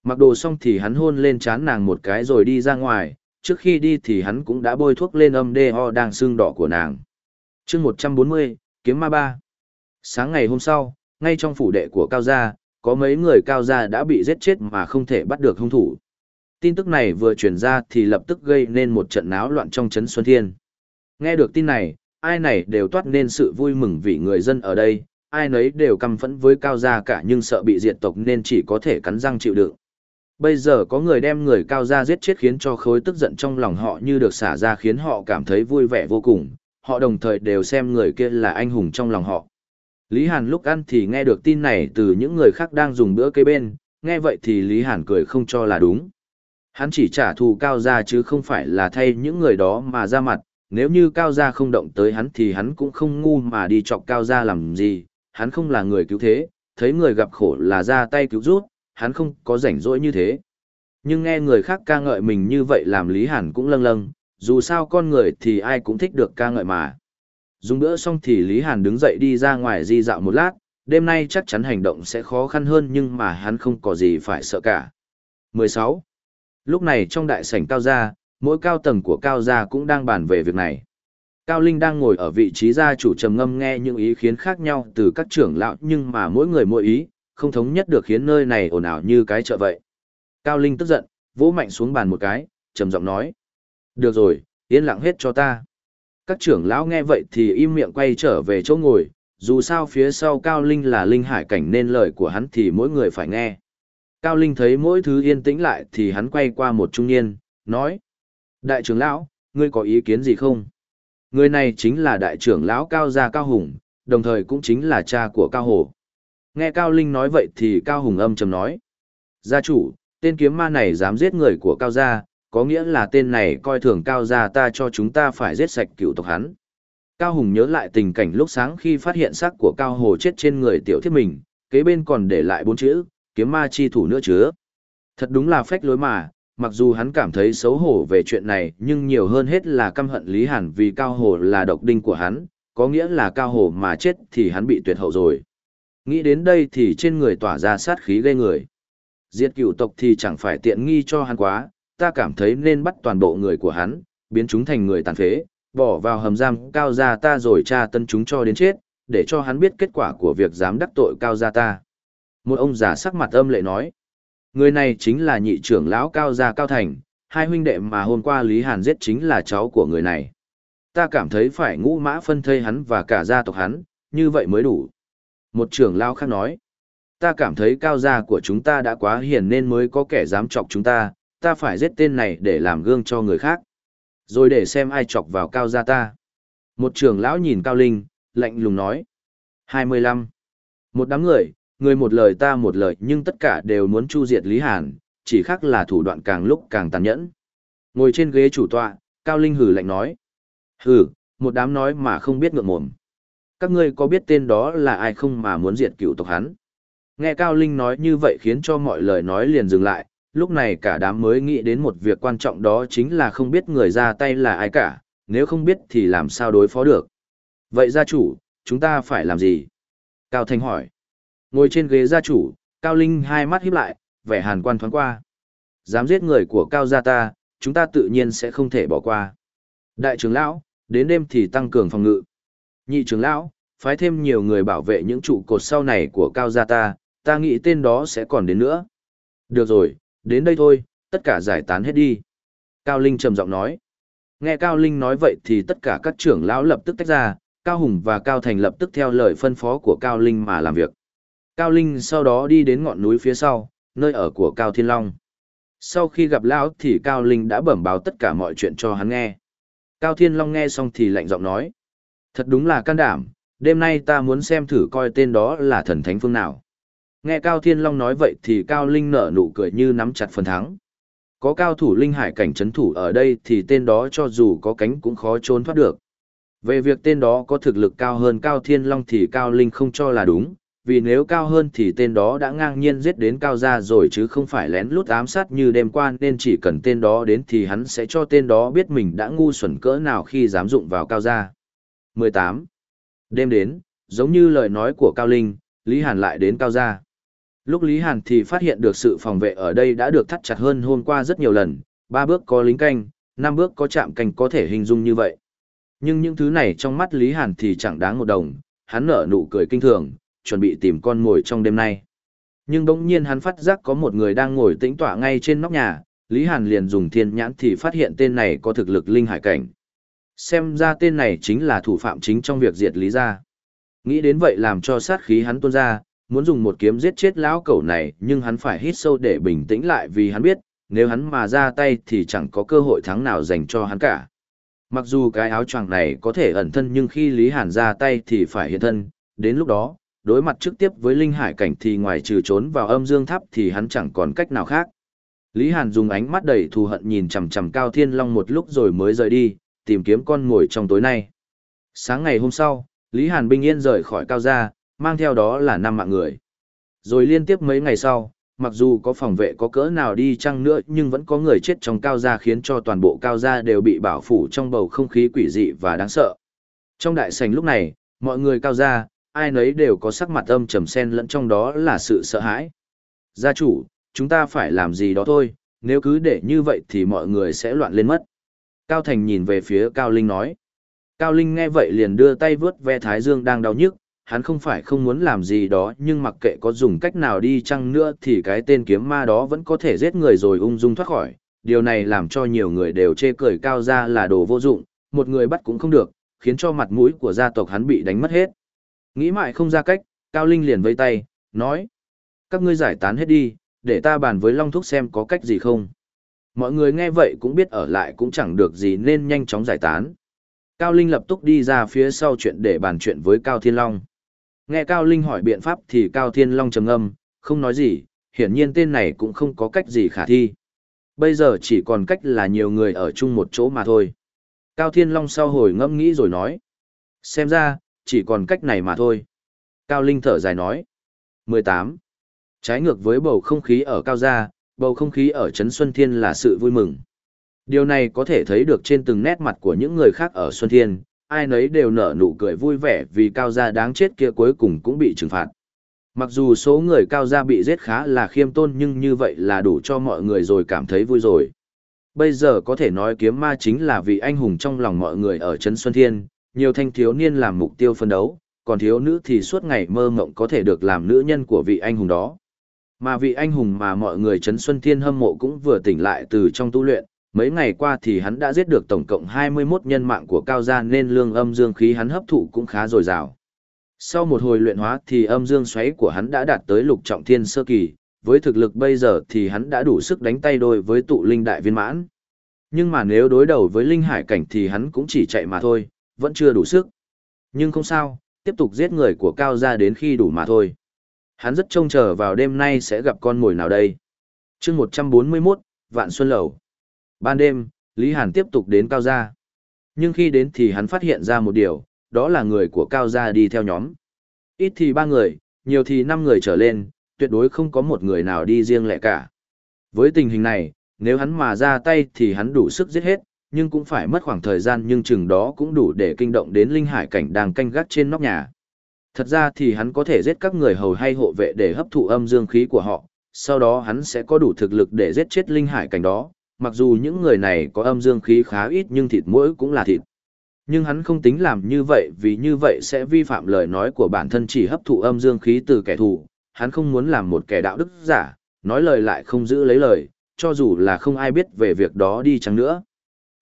Mặc đồ xong thì hắn hôn lên trán nàng một cái rồi đi ra ngoài, trước khi đi thì hắn cũng đã bôi thuốc lên âm đê ho đang sưng đỏ của nàng. chương 140, kiếm ma ba. Sáng ngày hôm sau, ngay trong phủ đệ của Cao Gia, có mấy người Cao Gia đã bị giết chết mà không thể bắt được hung thủ. Tin tức này vừa truyền ra thì lập tức gây nên một trận náo loạn trong Trấn Xuân Thiên. Nghe được tin này, ai này đều toát nên sự vui mừng vì người dân ở đây, ai nấy đều căm phẫn với Cao Gia cả nhưng sợ bị diệt tộc nên chỉ có thể cắn răng chịu đựng. Bây giờ có người đem người Cao Gia giết chết khiến cho khối tức giận trong lòng họ như được xả ra khiến họ cảm thấy vui vẻ vô cùng, họ đồng thời đều xem người kia là anh hùng trong lòng họ. Lý Hàn lúc ăn thì nghe được tin này từ những người khác đang dùng bữa kế bên, nghe vậy thì Lý Hàn cười không cho là đúng. Hắn chỉ trả thù cao gia chứ không phải là thay những người đó mà ra mặt, nếu như cao gia không động tới hắn thì hắn cũng không ngu mà đi chọc cao gia làm gì, hắn không là người cứu thế, thấy người gặp khổ là ra tay cứu rút, hắn không có rảnh rỗi như thế. Nhưng nghe người khác ca ngợi mình như vậy làm Lý Hàn cũng lâng lâng, dù sao con người thì ai cũng thích được ca ngợi mà. Dùng bữa xong thì Lý Hàn đứng dậy đi ra ngoài di dạo một lát, đêm nay chắc chắn hành động sẽ khó khăn hơn nhưng mà hắn không có gì phải sợ cả. 16. Lúc này trong đại sảnh cao gia, mỗi cao tầng của cao gia cũng đang bàn về việc này. Cao Linh đang ngồi ở vị trí gia chủ trầm ngâm nghe những ý kiến khác nhau từ các trưởng lão nhưng mà mỗi người mỗi ý, không thống nhất được khiến nơi này ồn ào như cái chợ vậy. Cao Linh tức giận, vỗ mạnh xuống bàn một cái, trầm giọng nói. Được rồi, yên lặng hết cho ta. Các trưởng lão nghe vậy thì im miệng quay trở về chỗ ngồi, dù sao phía sau Cao Linh là linh hải cảnh nên lời của hắn thì mỗi người phải nghe. Cao Linh thấy mỗi thứ yên tĩnh lại thì hắn quay qua một trung niên, nói. Đại trưởng lão, ngươi có ý kiến gì không? Người này chính là đại trưởng lão Cao Gia Cao Hùng, đồng thời cũng chính là cha của Cao Hồ. Nghe Cao Linh nói vậy thì Cao Hùng âm trầm nói. Gia chủ, tên kiếm ma này dám giết người của Cao Gia, có nghĩa là tên này coi thường Cao Gia ta cho chúng ta phải giết sạch cựu tộc hắn. Cao Hùng nhớ lại tình cảnh lúc sáng khi phát hiện xác của Cao Hồ chết trên người tiểu thiết mình, kế bên còn để lại bốn chữ, kiếm ma chi thủ nữa chứa. Thật đúng là phách lối mà, mặc dù hắn cảm thấy xấu hổ về chuyện này nhưng nhiều hơn hết là căm hận Lý Hàn vì Cao Hồ là độc đinh của hắn, có nghĩa là Cao Hồ mà chết thì hắn bị tuyệt hậu rồi. Nghĩ đến đây thì trên người tỏa ra sát khí gây người. Diệt cựu tộc thì chẳng phải tiện nghi cho hắn quá, ta cảm thấy nên bắt toàn bộ người của hắn, biến chúng thành người tàn phế, bỏ vào hầm giam cao gia ta rồi tra tân chúng cho đến chết, để cho hắn biết kết quả của việc dám đắc tội cao gia ta. Một ông già sắc mặt âm lệ nói, người này chính là nhị trưởng lão cao gia cao thành, hai huynh đệ mà hôm qua Lý Hàn giết chính là cháu của người này. Ta cảm thấy phải ngũ mã phân thây hắn và cả gia tộc hắn, như vậy mới đủ. Một trưởng lão khác nói, ta cảm thấy cao gia của chúng ta đã quá hiền nên mới có kẻ dám chọc chúng ta, ta phải giết tên này để làm gương cho người khác. Rồi để xem ai chọc vào cao gia ta. Một trưởng lão nhìn cao linh, lạnh lùng nói. 25. Một đám người, người một lời ta một lời nhưng tất cả đều muốn chu diệt Lý Hàn, chỉ khác là thủ đoạn càng lúc càng tàn nhẫn. Ngồi trên ghế chủ tọa, Cao Linh hử lạnh nói. Hử, một đám nói mà không biết ngượng mồm. Các ngươi có biết tên đó là ai không mà muốn diệt cựu tộc hắn? Nghe Cao Linh nói như vậy khiến cho mọi lời nói liền dừng lại, lúc này cả đám mới nghĩ đến một việc quan trọng đó chính là không biết người ra tay là ai cả, nếu không biết thì làm sao đối phó được. Vậy gia chủ, chúng ta phải làm gì? Cao Thanh hỏi. Ngồi trên ghế gia chủ, Cao Linh hai mắt híp lại, vẻ hàn quan thoáng qua. Dám giết người của Cao gia ta, chúng ta tự nhiên sẽ không thể bỏ qua. Đại trưởng lão, đến đêm thì tăng cường phòng ngự. Nhị trưởng lão, phái thêm nhiều người bảo vệ những trụ cột sau này của Cao gia ta, ta nghĩ tên đó sẽ còn đến nữa. Được rồi, đến đây thôi, tất cả giải tán hết đi. Cao Linh trầm giọng nói. Nghe Cao Linh nói vậy thì tất cả các trưởng lão lập tức tách ra, Cao Hùng và Cao Thành lập tức theo lời phân phó của Cao Linh mà làm việc. Cao Linh sau đó đi đến ngọn núi phía sau, nơi ở của Cao Thiên Long. Sau khi gặp lão thì Cao Linh đã bẩm báo tất cả mọi chuyện cho hắn nghe. Cao Thiên Long nghe xong thì lạnh giọng nói. Thật đúng là can đảm, đêm nay ta muốn xem thử coi tên đó là thần thánh phương nào. Nghe Cao Thiên Long nói vậy thì Cao Linh nở nụ cười như nắm chặt phần thắng. Có cao thủ linh hải cảnh chấn thủ ở đây thì tên đó cho dù có cánh cũng khó trốn thoát được. Về việc tên đó có thực lực cao hơn Cao Thiên Long thì Cao Linh không cho là đúng, vì nếu cao hơn thì tên đó đã ngang nhiên giết đến Cao Gia rồi chứ không phải lén lút ám sát như đêm qua nên chỉ cần tên đó đến thì hắn sẽ cho tên đó biết mình đã ngu xuẩn cỡ nào khi dám dụng vào Cao Gia. 18. Đêm đến, giống như lời nói của Cao Linh, Lý Hàn lại đến Cao Gia. Lúc Lý Hàn thì phát hiện được sự phòng vệ ở đây đã được thắt chặt hơn hôm qua rất nhiều lần, ba bước có lính canh, năm bước có chạm canh có thể hình dung như vậy. Nhưng những thứ này trong mắt Lý Hàn thì chẳng đáng một đồng, hắn nở nụ cười kinh thường, chuẩn bị tìm con ngồi trong đêm nay. Nhưng bỗng nhiên hắn phát giác có một người đang ngồi tĩnh tọa ngay trên nóc nhà, Lý Hàn liền dùng thiên nhãn thì phát hiện tên này có thực lực linh hải cảnh. Xem ra tên này chính là thủ phạm chính trong việc diệt Lý gia. Nghĩ đến vậy làm cho sát khí hắn tuôn ra, muốn dùng một kiếm giết chết lão cẩu này nhưng hắn phải hít sâu để bình tĩnh lại vì hắn biết, nếu hắn mà ra tay thì chẳng có cơ hội thắng nào dành cho hắn cả. Mặc dù cái áo choàng này có thể ẩn thân nhưng khi Lý Hàn ra tay thì phải hiện thân, đến lúc đó, đối mặt trực tiếp với linh hải cảnh thì ngoài trừ trốn vào âm dương tháp thì hắn chẳng còn cách nào khác. Lý Hàn dùng ánh mắt đầy thù hận nhìn chằm chằm Cao Thiên Long một lúc rồi mới rời đi, tìm kiếm con mồi trong tối nay. Sáng ngày hôm sau, Lý Hàn bình yên rời khỏi Cao Gia, mang theo đó là năm mạng người. Rồi liên tiếp mấy ngày sau, mặc dù có phòng vệ có cỡ nào đi chăng nữa nhưng vẫn có người chết trong cao gia khiến cho toàn bộ cao gia đều bị bảo phủ trong bầu không khí quỷ dị và đáng sợ. Trong đại sảnh lúc này, mọi người cao gia, ai nấy đều có sắc mặt âm trầm sen lẫn trong đó là sự sợ hãi. Gia chủ, chúng ta phải làm gì đó thôi, nếu cứ để như vậy thì mọi người sẽ loạn lên mất. Cao Thành nhìn về phía Cao Linh nói. Cao Linh nghe vậy liền đưa tay vướt ve thái dương đang đau nhức, hắn không phải không muốn làm gì đó nhưng mặc kệ có dùng cách nào đi chăng nữa thì cái tên kiếm ma đó vẫn có thể giết người rồi ung dung thoát khỏi. Điều này làm cho nhiều người đều chê cười cao ra là đồ vô dụng, một người bắt cũng không được, khiến cho mặt mũi của gia tộc hắn bị đánh mất hết. Nghĩ mãi không ra cách, Cao Linh liền vây tay, nói. Các ngươi giải tán hết đi, để ta bàn với Long Thúc xem có cách gì không. Mọi người nghe vậy cũng biết ở lại cũng chẳng được gì nên nhanh chóng giải tán. Cao Linh lập tức đi ra phía sau chuyện để bàn chuyện với Cao Thiên Long. Nghe Cao Linh hỏi biện pháp thì Cao Thiên Long trầm ngâm, không nói gì, hiển nhiên tên này cũng không có cách gì khả thi. Bây giờ chỉ còn cách là nhiều người ở chung một chỗ mà thôi. Cao Thiên Long sau hồi ngẫm nghĩ rồi nói. Xem ra, chỉ còn cách này mà thôi. Cao Linh thở dài nói. 18. Trái ngược với bầu không khí ở Cao Gia, bầu không khí ở Trấn Xuân Thiên là sự vui mừng. Điều này có thể thấy được trên từng nét mặt của những người khác ở Xuân Thiên, ai nấy đều nở nụ cười vui vẻ vì Cao Gia đáng chết kia cuối cùng cũng bị trừng phạt. Mặc dù số người Cao Gia bị giết khá là khiêm tôn nhưng như vậy là đủ cho mọi người rồi cảm thấy vui rồi. Bây giờ có thể nói kiếm ma chính là vị anh hùng trong lòng mọi người ở Trấn Xuân Thiên, nhiều thanh thiếu niên làm mục tiêu phân đấu, còn thiếu nữ thì suốt ngày mơ mộng có thể được làm nữ nhân của vị anh hùng đó. Mà vị anh hùng mà mọi người Trấn Xuân Thiên hâm mộ cũng vừa tỉnh lại từ trong tu luyện, mấy ngày qua thì hắn đã giết được tổng cộng 21 nhân mạng của cao gia nên lương âm dương khí hắn hấp thụ cũng khá dồi dào. Sau một hồi luyện hóa thì âm dương xoáy của hắn đã đạt tới lục trọng thiên sơ kỳ, với thực lực bây giờ thì hắn đã đủ sức đánh tay đôi với tụ linh đại viên mãn. Nhưng mà nếu đối đầu với linh hải cảnh thì hắn cũng chỉ chạy mà thôi, vẫn chưa đủ sức. Nhưng không sao, tiếp tục giết người của cao gia đến khi đủ mà thôi. Hắn rất trông chờ vào đêm nay sẽ gặp con mồi nào đây. chương 141, Vạn Xuân Lầu. Ban đêm, Lý Hàn tiếp tục đến cao gia. Nhưng khi đến thì hắn phát hiện ra một điều, đó là người của cao gia đi theo nhóm. Ít thì ba người, nhiều thì năm người trở lên, tuyệt đối không có một người nào đi riêng lẻ cả. Với tình hình này, nếu hắn mà ra tay thì hắn đủ sức giết hết, nhưng cũng phải mất khoảng thời gian nhưng chừng đó cũng đủ để kinh động đến linh hải cảnh đang canh gác trên nóc nhà. Thật ra thì hắn có thể giết các người hầu hay hộ vệ để hấp thụ âm dương khí của họ, sau đó hắn sẽ có đủ thực lực để giết chết linh hải cảnh đó, mặc dù những người này có âm dương khí khá ít nhưng thịt mũi cũng là thịt. Nhưng hắn không tính làm như vậy vì như vậy sẽ vi phạm lời nói của bản thân chỉ hấp thụ âm dương khí từ kẻ thù, hắn không muốn làm một kẻ đạo đức giả, nói lời lại không giữ lấy lời, cho dù là không ai biết về việc đó đi chăng nữa.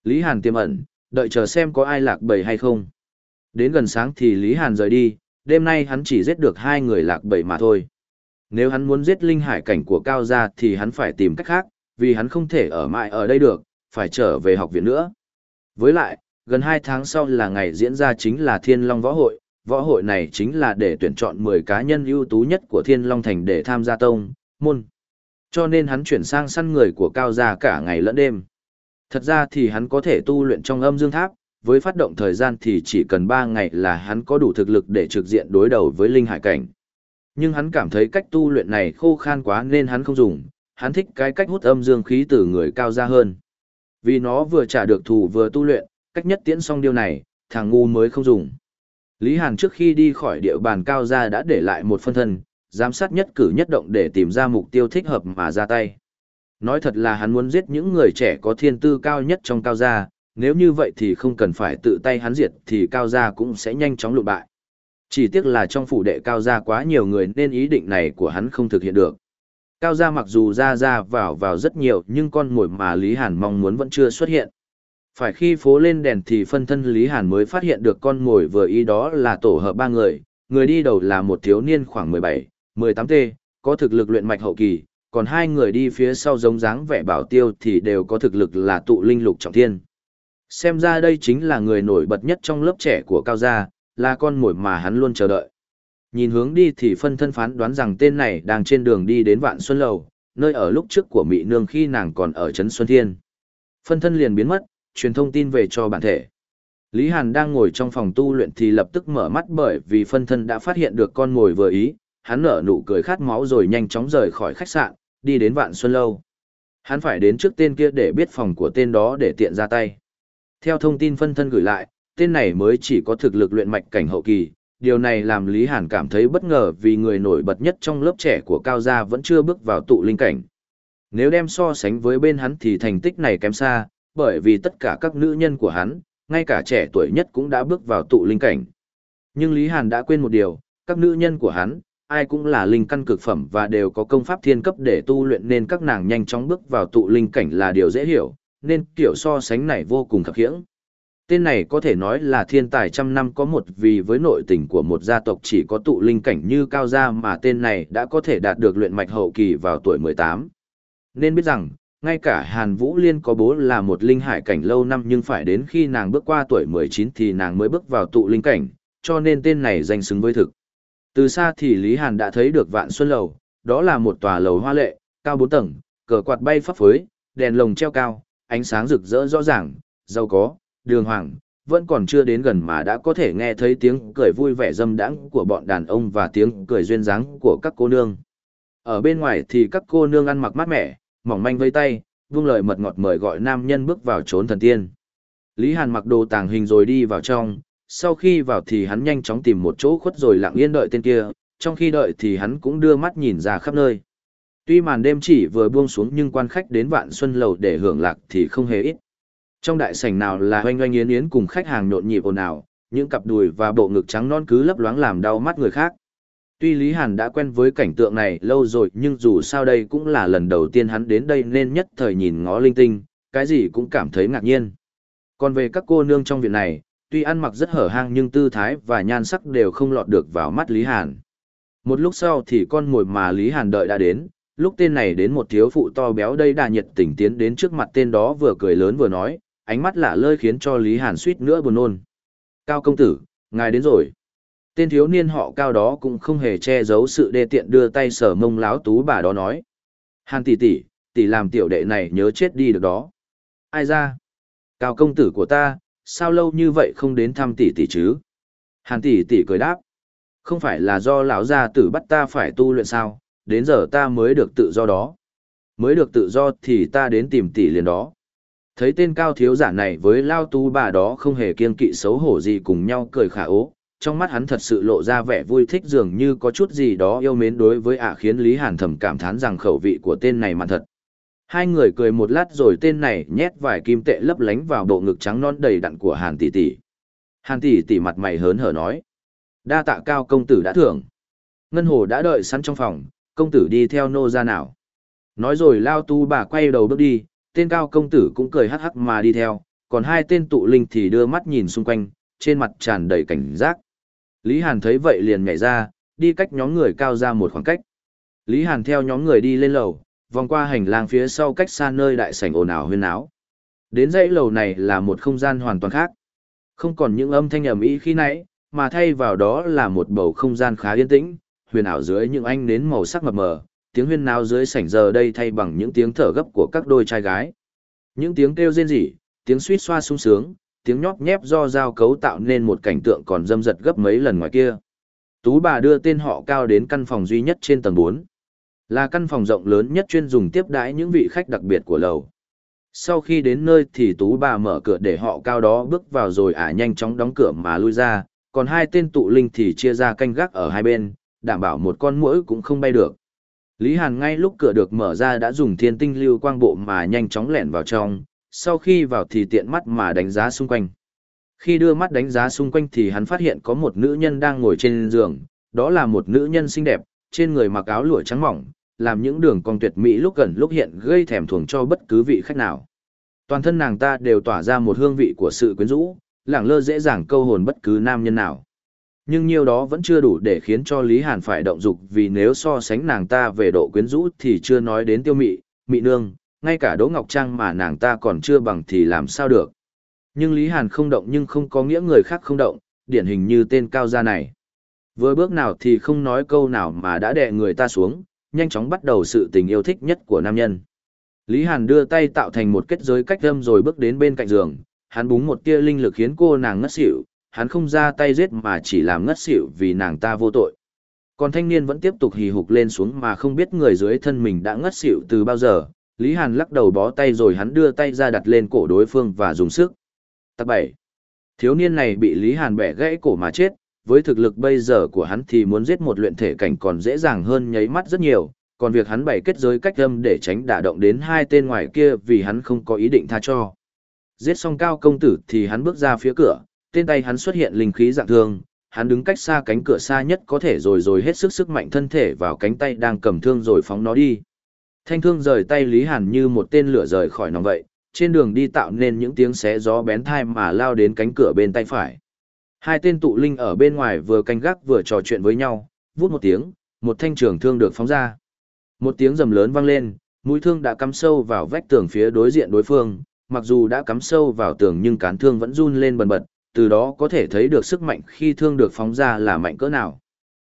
Lý Hàn tiềm ẩn, đợi chờ xem có ai lạc bầy hay không. Đến gần sáng thì Lý Hàn rời đi, đêm nay hắn chỉ giết được hai người lạc bầy mà thôi. Nếu hắn muốn giết linh hải cảnh của Cao Gia thì hắn phải tìm cách khác, vì hắn không thể ở mãi ở đây được, phải trở về học viện nữa. Với lại, gần hai tháng sau là ngày diễn ra chính là Thiên Long Võ Hội, võ hội này chính là để tuyển chọn 10 cá nhân ưu tú nhất của Thiên Long Thành để tham gia tông, môn. Cho nên hắn chuyển sang săn người của Cao Gia cả ngày lẫn đêm. Thật ra thì hắn có thể tu luyện trong âm dương tháp, với phát động thời gian thì chỉ cần 3 ngày là hắn có đủ thực lực để trực diện đối đầu với linh hải cảnh. Nhưng hắn cảm thấy cách tu luyện này khô khan quá nên hắn không dùng, hắn thích cái cách hút âm dương khí từ người cao ra hơn. Vì nó vừa trả được thù vừa tu luyện, cách nhất tiễn xong điều này, thằng ngu mới không dùng. Lý Hàn trước khi đi khỏi địa bàn cao ra đã để lại một phân thân, giám sát nhất cử nhất động để tìm ra mục tiêu thích hợp mà ra tay. Nói thật là hắn muốn giết những người trẻ có thiên tư cao nhất trong cao gia, nếu như vậy thì không cần phải tự tay hắn diệt thì cao gia cũng sẽ nhanh chóng lụ bại. Chỉ tiếc là trong phủ đệ cao gia quá nhiều người nên ý định này của hắn không thực hiện được. Cao gia mặc dù ra ra vào vào rất nhiều nhưng con mồi mà Lý Hàn mong muốn vẫn chưa xuất hiện. Phải khi phố lên đèn thì phân thân Lý Hàn mới phát hiện được con mồi vừa ý đó là tổ hợp ba người, người đi đầu là một thiếu niên khoảng 17, 18T, có thực lực luyện mạch hậu kỳ, còn hai người đi phía sau giống dáng vẻ bảo tiêu thì đều có thực lực là tụ linh lục trọng thiên. Xem ra đây chính là người nổi bật nhất trong lớp trẻ của Cao Gia, là con mồi mà hắn luôn chờ đợi. Nhìn hướng đi thì phân thân phán đoán rằng tên này đang trên đường đi đến Vạn Xuân Lầu, nơi ở lúc trước của Mỹ Nương khi nàng còn ở Trấn Xuân Thiên. Phân thân liền biến mất, truyền thông tin về cho bản thể. Lý Hàn đang ngồi trong phòng tu luyện thì lập tức mở mắt bởi vì phân thân đã phát hiện được con mồi vừa ý, hắn nở nụ cười khát máu rồi nhanh chóng rời khỏi khách sạn, đi đến Vạn Xuân Lâu. Hắn phải đến trước tên kia để biết phòng của tên đó để tiện ra tay. Theo thông tin phân thân gửi lại, tên này mới chỉ có thực lực luyện mạch cảnh hậu kỳ, điều này làm Lý Hàn cảm thấy bất ngờ vì người nổi bật nhất trong lớp trẻ của Cao Gia vẫn chưa bước vào tụ linh cảnh. Nếu đem so sánh với bên hắn thì thành tích này kém xa, bởi vì tất cả các nữ nhân của hắn, ngay cả trẻ tuổi nhất cũng đã bước vào tụ linh cảnh. Nhưng Lý Hàn đã quên một điều, các nữ nhân của hắn, ai cũng là linh căn cực phẩm và đều có công pháp thiên cấp để tu luyện nên các nàng nhanh chóng bước vào tụ linh cảnh là điều dễ hiểu, nên kiểu so sánh này vô cùng khập khiễng. Tên này có thể nói là thiên tài trăm năm có một vì với nội tình của một gia tộc chỉ có tụ linh cảnh như cao gia mà tên này đã có thể đạt được luyện mạch hậu kỳ vào tuổi 18. Nên biết rằng, ngay cả Hàn Vũ Liên có bố là một linh hải cảnh lâu năm nhưng phải đến khi nàng bước qua tuổi 19 thì nàng mới bước vào tụ linh cảnh, cho nên tên này danh xứng với thực. Từ xa thì Lý Hàn đã thấy được Vạn Xuân Lầu, đó là một tòa lầu hoa lệ, cao 4 tầng, cờ quạt bay phấp phới, đèn lồng treo cao, ánh sáng rực rỡ rõ ràng, giàu có, đường hoàng, vẫn còn chưa đến gần mà đã có thể nghe thấy tiếng cười vui vẻ dâm đãng của bọn đàn ông và tiếng cười duyên dáng của các cô nương. Ở bên ngoài thì các cô nương ăn mặc mát mẻ, mỏng manh vây tay, vung lời mật ngọt mời gọi nam nhân bước vào trốn thần tiên. Lý Hàn mặc đồ tàng hình rồi đi vào trong, sau khi vào thì hắn nhanh chóng tìm một chỗ khuất rồi lặng yên đợi tên kia, trong khi đợi thì hắn cũng đưa mắt nhìn ra khắp nơi. Tuy màn đêm chỉ vừa buông xuống nhưng quan khách đến vạn xuân lầu để hưởng lạc thì không hề ít. Trong đại sảnh nào là hoanh hoanh yến yến cùng khách hàng nhộn nhịp ồn ào, những cặp đùi và bộ ngực trắng non cứ lấp loáng làm đau mắt người khác. Tuy Lý Hàn đã quen với cảnh tượng này lâu rồi nhưng dù sao đây cũng là lần đầu tiên hắn đến đây nên nhất thời nhìn ngó linh tinh, cái gì cũng cảm thấy ngạc nhiên. Còn về các cô nương trong viện này, tuy ăn mặc rất hở hang nhưng tư thái và nhan sắc đều không lọt được vào mắt Lý Hàn. Một lúc sau thì con mồi mà Lý Hàn đợi đã đến, lúc tên này đến một thiếu phụ to béo đây đà nhiệt tình tiến đến trước mặt tên đó vừa cười lớn vừa nói, ánh mắt lạ lơi khiến cho Lý Hàn suýt nữa buồn nôn. Cao công tử, ngài đến rồi. Tên thiếu niên họ cao đó cũng không hề che giấu sự đê tiện đưa tay sở mông láo tú bà đó nói. Hàn tỷ tỷ, tỷ làm tiểu đệ này nhớ chết đi được đó. Ai ra? Cao công tử của ta, sao lâu như vậy không đến thăm tỷ tỷ chứ? Hàn tỷ tỷ cười đáp. Không phải là do lão gia tử bắt ta phải tu luyện sao, đến giờ ta mới được tự do đó. Mới được tự do thì ta đến tìm tỷ liền đó. Thấy tên cao thiếu giả này với lao tu bà đó không hề kiên kỵ xấu hổ gì cùng nhau cười khả ố, trong mắt hắn thật sự lộ ra vẻ vui thích dường như có chút gì đó yêu mến đối với ả khiến Lý Hàn thầm cảm thán rằng khẩu vị của tên này mặn thật. Hai người cười một lát rồi tên này nhét vài kim tệ lấp lánh vào bộ ngực trắng non đầy đặn của Hàn tỷ tỷ. Hàn tỷ tỷ mặt mày hớn hở nói: "Đa tạ cao công tử đã thưởng." Ngân Hồ đã đợi sẵn trong phòng, công tử đi theo nô ra nào. Nói rồi lao tu bà quay đầu bước đi, tên cao công tử cũng cười hắc hắc mà đi theo, còn hai tên tụ linh thì đưa mắt nhìn xung quanh, trên mặt tràn đầy cảnh giác. Lý Hàn thấy vậy liền nhảy ra, đi cách nhóm người cao ra một khoảng cách. Lý Hàn theo nhóm người đi lên lầu, vòng qua hành lang phía sau cách xa nơi đại sảnh ồn ào huyên áo. Đến dãy lầu này là một không gian hoàn toàn khác. Không còn những âm thanh ầm ĩ khi nãy, mà thay vào đó là một bầu không gian khá yên tĩnh, huyền ảo dưới những ánh nến màu sắc mập mờ, tiếng huyên náo dưới sảnh giờ đây thay bằng những tiếng thở gấp của các đôi trai gái. Những tiếng kêu rên rỉ, tiếng suýt xoa sung sướng, tiếng nhóp nhép do giao cấu tạo nên một cảnh tượng còn dâm dật gấp mấy lần ngoài kia. Tú bà đưa tên họ cao đến căn phòng duy nhất trên tầng 4. Là căn phòng rộng lớn nhất chuyên dùng tiếp đãi những vị khách đặc biệt của lầu. Sau khi đến nơi thì tú bà mở cửa để họ cao đó bước vào rồi ả nhanh chóng đóng cửa mà lui ra, còn hai tên tụ linh thì chia ra canh gác ở hai bên, đảm bảo một con muỗi cũng không bay được. Lý Hàn ngay lúc cửa được mở ra đã dùng thiên tinh lưu quang bộ mà nhanh chóng lẻn vào trong, sau khi vào thì tiện mắt mà đánh giá xung quanh. Khi đưa mắt đánh giá xung quanh thì hắn phát hiện có một nữ nhân đang ngồi trên giường, đó là một nữ nhân xinh đẹp, trên người mặc áo lụa trắng mỏng, làm những đường cong tuyệt mỹ lúc gần lúc hiện gây thèm thuồng cho bất cứ vị khách nào. Toàn thân nàng ta đều tỏa ra một hương vị của sự quyến rũ, lẳng lơ dễ dàng câu hồn bất cứ nam nhân nào. Nhưng nhiều đó vẫn chưa đủ để khiến cho Lý Hàn phải động dục vì nếu so sánh nàng ta về độ quyến rũ thì chưa nói đến tiêu mị, mị nương, ngay cả Đỗ Ngọc Trang mà nàng ta còn chưa bằng thì làm sao được. Nhưng Lý Hàn không động nhưng không có nghĩa người khác không động, điển hình như tên cao gia này. Vừa bước nào thì không nói câu nào mà đã đè người ta xuống, nhanh chóng bắt đầu sự tình yêu thích nhất của nam nhân. Lý Hàn đưa tay tạo thành một kết giới cách âm rồi bước đến bên cạnh giường, hắn búng một tia linh lực khiến cô nàng ngất xỉu, hắn không ra tay giết mà chỉ làm ngất xỉu vì nàng ta vô tội. Còn thanh niên vẫn tiếp tục hì hục lên xuống mà không biết người dưới thân mình đã ngất xỉu từ bao giờ, Lý Hàn lắc đầu bó tay rồi hắn đưa tay ra đặt lên cổ đối phương và dùng sức. Tập bảy. Thiếu niên này bị Lý Hàn bẻ gãy cổ mà chết, với thực lực bây giờ của hắn thì muốn giết một luyện thể cảnh còn dễ dàng hơn nháy mắt rất nhiều, còn việc hắn bày kết giới cách âm để tránh đả động đến hai tên ngoài kia vì hắn không có ý định tha cho. Giết xong cao công tử thì hắn bước ra phía cửa, tên tay hắn xuất hiện linh khí dạng thương, hắn đứng cách xa cánh cửa xa nhất có thể rồi rồi hết sức sức mạnh thân thể vào cánh tay đang cầm thương rồi phóng nó đi. Thanh thương rời tay Lý Hàn như một tên lửa rời khỏi nòng vậy, trên đường đi tạo nên những tiếng xé gió bén thai mà lao đến cánh cửa bên tay phải. Hai tên tụ linh ở bên ngoài vừa canh gác vừa trò chuyện với nhau, vút một tiếng, một thanh trường thương được phóng ra. Một tiếng rầm lớn vang lên, Mũi thương đã cắm sâu vào vách tường phía đối diện đối phương, mặc dù đã cắm sâu vào tường nhưng cán thương vẫn run lên bần bật, từ đó có thể thấy được sức mạnh khi thương được phóng ra là mạnh cỡ nào.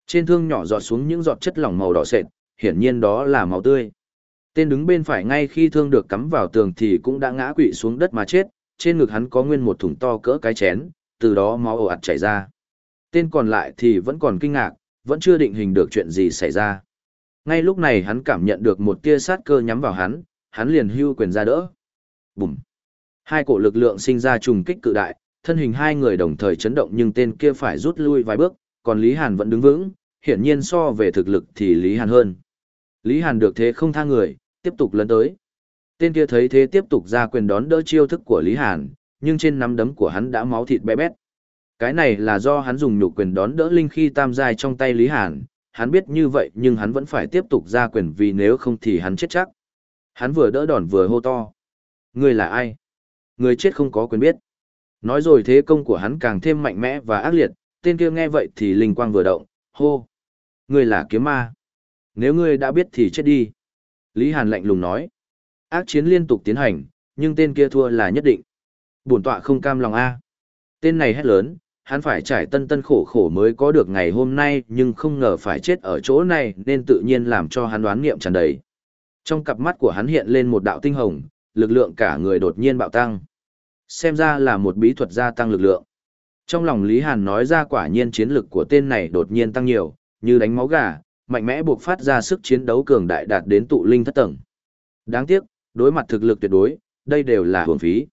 Trên thương nhỏ giọt xuống những giọt chất lỏng màu đỏ sệt, hiển nhiên đó là máu tươi. Tên đứng bên phải ngay khi thương được cắm vào tường thì cũng đã ngã quỵ xuống đất mà chết, trên ngực hắn có nguyên một thùng to cỡ cái chén, từ đó máu ồ ạt chảy ra. Tên còn lại thì vẫn còn kinh ngạc, vẫn chưa định hình được chuyện gì xảy ra. Ngay lúc này hắn cảm nhận được một tia sát cơ nhắm vào hắn, hắn liền hưu quyền ra đỡ. Bùm! Hai cổ lực lượng sinh ra trùng kích cự đại, thân hình hai người đồng thời chấn động nhưng tên kia phải rút lui vài bước, còn Lý Hàn vẫn đứng vững, hiển nhiên so về thực lực thì Lý Hàn hơn. Lý Hàn được thế không tha người, tiếp tục lấn tới. Tên kia thấy thế tiếp tục ra quyền đón đỡ chiêu thức của Lý Hàn, nhưng trên nắm đấm của hắn đã máu thịt bé bét. Cái này là do hắn dùng nhục quyền đón đỡ linh khi tam giai trong tay Lý Hàn, hắn biết như vậy nhưng hắn vẫn phải tiếp tục ra quyền vì nếu không thì hắn chết chắc. Hắn vừa đỡ đòn vừa hô to. Người là ai? Người chết không có quyền biết. Nói rồi thế công của hắn càng thêm mạnh mẽ và ác liệt, tên kia nghe vậy thì linh quang vừa động, hô. ngươi là kiếm ma. Nếu ngươi đã biết thì chết đi. Lý Hàn lạnh lùng nói. Ác chiến liên tục tiến hành, nhưng tên kia thua là nhất định. Bổn tọa không cam lòng A. Tên này hét lớn, hắn phải trải tân tân khổ khổ mới có được ngày hôm nay nhưng không ngờ phải chết ở chỗ này nên tự nhiên làm cho hắn đoán nghiệm tràn đầy. Trong cặp mắt của hắn hiện lên một đạo tinh hồng, lực lượng cả người đột nhiên bạo tăng. Xem ra là một bí thuật gia tăng lực lượng. Trong lòng Lý Hàn nói ra quả nhiên chiến lực của tên này đột nhiên tăng nhiều, như đánh máu gà, mạnh mẽ buộc phát ra sức chiến đấu cường đại đạt đến tụ linh thất tầng. Đáng tiếc, đối mặt thực lực tuyệt đối, đây đều là hưởng phí.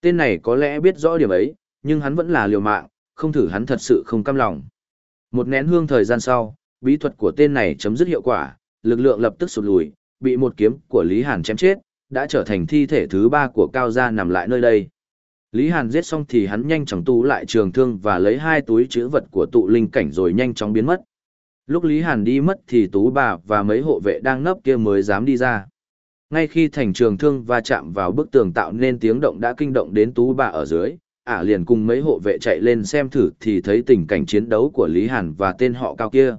Tên này có lẽ biết rõ điểm ấy, nhưng hắn vẫn là liều mạng, không thử hắn thật sự không cam lòng. Một nén hương thời gian sau, bí thuật của tên này chấm dứt hiệu quả, lực lượng lập tức sụt lùi, bị một kiếm của Lý Hàn chém chết, đã trở thành thi thể thứ ba của Cao Gia nằm lại nơi đây. Lý Hàn giết xong thì hắn nhanh chóng tu lại trường thương và lấy hai túi chữ vật của tụ linh cảnh rồi nhanh chóng biến mất. Lúc Lý Hàn đi mất thì tú bà và mấy hộ vệ đang nấp kia mới dám đi ra. Ngay khi thành trường thương va chạm vào bức tường tạo nên tiếng động đã kinh động đến tú bà ở dưới, ả liền cùng mấy hộ vệ chạy lên xem thử thì thấy tình cảnh chiến đấu của Lý Hàn và tên họ cao kia.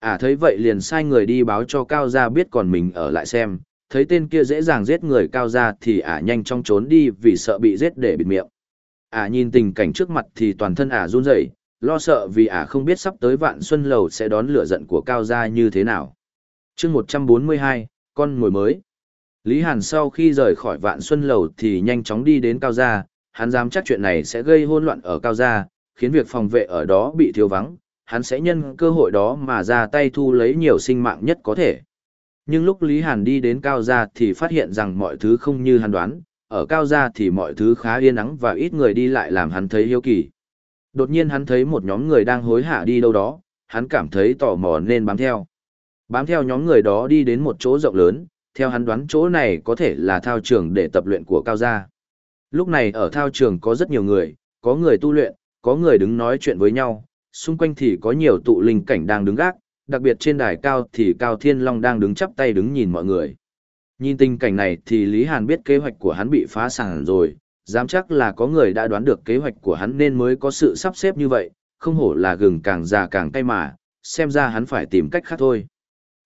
Ả thấy vậy liền sai người đi báo cho cao gia biết còn mình ở lại xem, thấy tên kia dễ dàng giết người cao gia thì ả nhanh chóng trốn đi vì sợ bị giết để bịt miệng. Ả nhìn tình cảnh trước mặt thì toàn thân ả run rẩy, lo sợ vì ả không biết sắp tới vạn xuân lầu sẽ đón lửa giận của cao gia như thế nào. chương 142, con ngồi mới. Lý Hàn sau khi rời khỏi vạn xuân lầu thì nhanh chóng đi đến cao gia, hắn dám chắc chuyện này sẽ gây hỗn loạn ở cao gia, khiến việc phòng vệ ở đó bị thiếu vắng, hắn sẽ nhân cơ hội đó mà ra tay thu lấy nhiều sinh mạng nhất có thể. Nhưng lúc Lý Hàn đi đến cao gia thì phát hiện rằng mọi thứ không như hắn đoán, ở cao gia thì mọi thứ khá yên ắng và ít người đi lại làm hắn thấy hiếu kỳ. Đột nhiên hắn thấy một nhóm người đang hối hả đi đâu đó, hắn cảm thấy tò mò nên bám theo. Bám theo nhóm người đó đi đến một chỗ rộng lớn, theo hắn đoán chỗ này có thể là thao trường để tập luyện của cao gia. Lúc này ở thao trường có rất nhiều người, có người tu luyện, có người đứng nói chuyện với nhau, xung quanh thì có nhiều tụ linh cảnh đang đứng gác, đặc biệt trên đài cao thì Cao Thiên Long đang đứng chắp tay đứng nhìn mọi người. Nhìn tình cảnh này thì Lý Hàn biết kế hoạch của hắn bị phá sản rồi, dám chắc là có người đã đoán được kế hoạch của hắn nên mới có sự sắp xếp như vậy, không hổ là gừng càng già càng cay mà, xem ra hắn phải tìm cách khác thôi.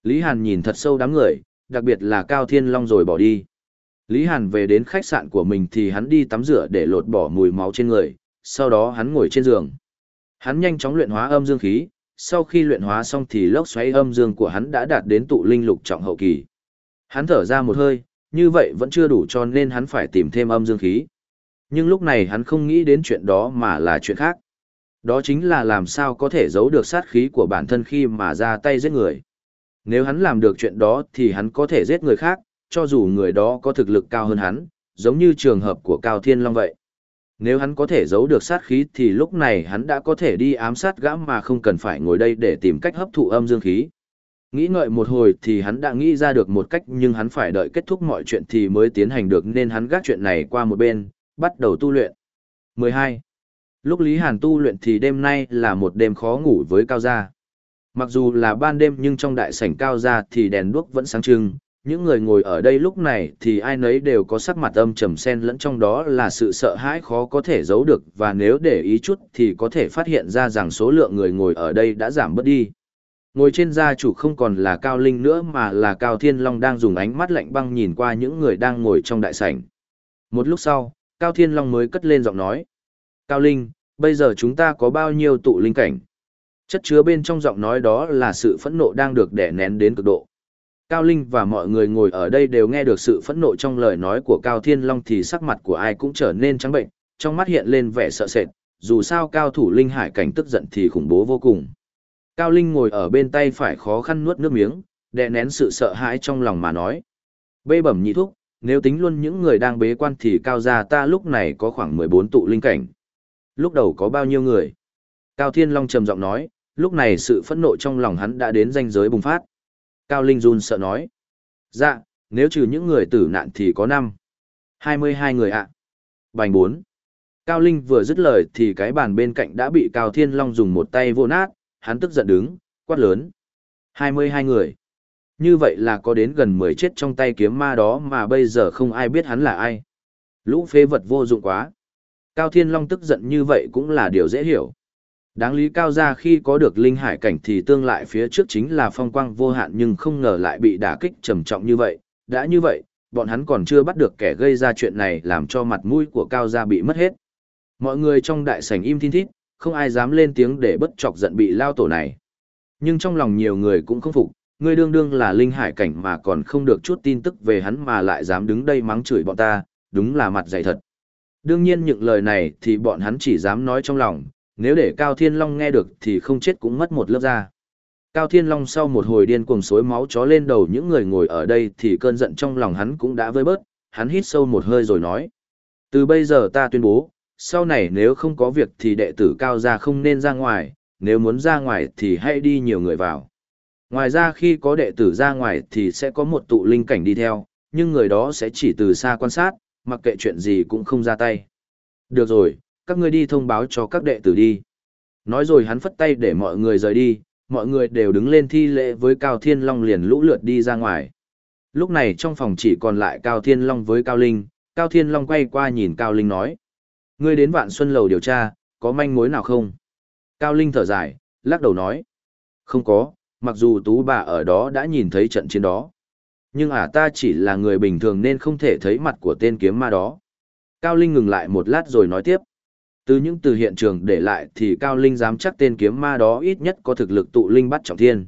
Lý Hàn nhìn thật sâu đám người, đặc biệt là Cao Thiên Long rồi bỏ đi. Lý Hàn về đến khách sạn của mình thì hắn đi tắm rửa để lột bỏ mùi máu trên người, sau đó hắn ngồi trên giường. Hắn nhanh chóng luyện hóa âm dương khí, sau khi luyện hóa xong thì lốc xoáy âm dương của hắn đã đạt đến tụ linh lục trọng hậu kỳ. Hắn thở ra một hơi, như vậy vẫn chưa đủ cho nên hắn phải tìm thêm âm dương khí. Nhưng lúc này hắn không nghĩ đến chuyện đó mà là chuyện khác. Đó chính là làm sao có thể giấu được sát khí của bản thân khi mà ra tay giết người. Nếu hắn làm được chuyện đó thì hắn có thể giết người khác, cho dù người đó có thực lực cao hơn hắn, giống như trường hợp của Cao Thiên Long vậy. Nếu hắn có thể giấu được sát khí thì lúc này hắn đã có thể đi ám sát gã mà không cần phải ngồi đây để tìm cách hấp thụ âm dương khí. Nghĩ ngợi một hồi thì hắn đã nghĩ ra được một cách nhưng hắn phải đợi kết thúc mọi chuyện thì mới tiến hành được nên hắn gác chuyện này qua một bên, bắt đầu tu luyện. 12. Lúc Lý Hàn tu luyện thì đêm nay là một đêm khó ngủ với Cao Gia. Mặc dù là ban đêm nhưng trong đại sảnh Cao Gia thì đèn đuốc vẫn sáng trưng, những người ngồi ở đây lúc này thì ai nấy đều có sắc mặt âm trầm xen lẫn trong đó là sự sợ hãi khó có thể giấu được và nếu để ý chút thì có thể phát hiện ra rằng số lượng người ngồi ở đây đã giảm bớt đi. Ngồi trên gia chủ không còn là Cao Linh nữa mà là Cao Thiên Long đang dùng ánh mắt lạnh băng nhìn qua những người đang ngồi trong đại sảnh. Một lúc sau, Cao Thiên Long mới cất lên giọng nói. Cao Linh, bây giờ chúng ta có bao nhiêu tụ linh cảnh? Chất chứa bên trong giọng nói đó là sự phẫn nộ đang được đè nén đến cực độ. Cao Linh và mọi người ngồi ở đây đều nghe được sự phẫn nộ trong lời nói của Cao Thiên Long thì sắc mặt của ai cũng trở nên trắng bệnh, trong mắt hiện lên vẻ sợ sệt, dù sao cao thủ linh hải cảnh tức giận thì khủng bố vô cùng. Cao Linh ngồi ở bên tay phải khó khăn nuốt nước miếng, đè nén sự sợ hãi trong lòng mà nói. Bê bẩm nhị thúc, nếu tính luôn những người đang bế quan thì cao gia ta lúc này có khoảng 14 tụ linh cảnh. Lúc đầu có bao nhiêu người? Cao Thiên Long trầm giọng nói, lúc này sự phẫn nộ trong lòng hắn đã đến ranh giới bùng phát. Cao Linh run sợ nói. Dạ, nếu trừ những người tử nạn thì có 5. 22 người ạ. À. Bành 4. Cao Linh vừa dứt lời thì cái bàn bên cạnh đã bị Cao Thiên Long dùng một tay vô nát, hắn tức giận đứng, quát lớn. 22 người. Như vậy là có đến gần 10 chết trong tay kiếm ma đó mà bây giờ không ai biết hắn là ai. Lũ phế vật vô dụng quá. Cao Thiên Long tức giận như vậy cũng là điều dễ hiểu. Đáng lý cao ra khi có được linh hải cảnh thì tương lại phía trước chính là phong quang vô hạn nhưng không ngờ lại bị đả kích trầm trọng như vậy. Đã như vậy, bọn hắn còn chưa bắt được kẻ gây ra chuyện này làm cho mặt mũi của cao gia bị mất hết. Mọi người trong đại sảnh im thiên thít, không ai dám lên tiếng để bất chọc giận bị lao tổ này. Nhưng trong lòng nhiều người cũng không phục, người đương đương là linh hải cảnh mà còn không được chút tin tức về hắn mà lại dám đứng đây mắng chửi bọn ta, đúng là mặt dày thật. Đương nhiên những lời này thì bọn hắn chỉ dám nói trong lòng, nếu để Cao Thiên Long nghe được thì không chết cũng mất một lớp da. Cao Thiên Long sau một hồi điên cuồng xối máu chó lên đầu những người ngồi ở đây thì cơn giận trong lòng hắn cũng đã vơi bớt, hắn hít sâu một hơi rồi nói. Từ bây giờ ta tuyên bố, sau này nếu không có việc thì đệ tử cao gia không nên ra ngoài, nếu muốn ra ngoài thì hãy đi nhiều người vào. Ngoài ra khi có đệ tử ra ngoài thì sẽ có một tụ linh cảnh đi theo, nhưng người đó sẽ chỉ từ xa quan sát, mặc kệ chuyện gì cũng không ra tay. Được rồi, các ngươi đi thông báo cho các đệ tử đi. Nói rồi hắn phất tay để mọi người rời đi, mọi người đều đứng lên thi lễ với Cao Thiên Long liền lũ lượt đi ra ngoài. Lúc này trong phòng chỉ còn lại Cao Thiên Long với Cao Linh, Cao Thiên Long quay qua nhìn Cao Linh nói. Ngươi đến Vạn Xuân Lầu điều tra, có manh mối nào không? Cao Linh thở dài, lắc đầu nói. Không có, mặc dù tú bà ở đó đã nhìn thấy trận chiến đó. Nhưng à ta chỉ là người bình thường nên không thể thấy mặt của tên kiếm ma đó. Cao Linh ngừng lại một lát rồi nói tiếp. Từ những từ hiện trường để lại thì Cao Linh dám chắc tên kiếm ma đó ít nhất có thực lực tụ linh bắt trọng thiên.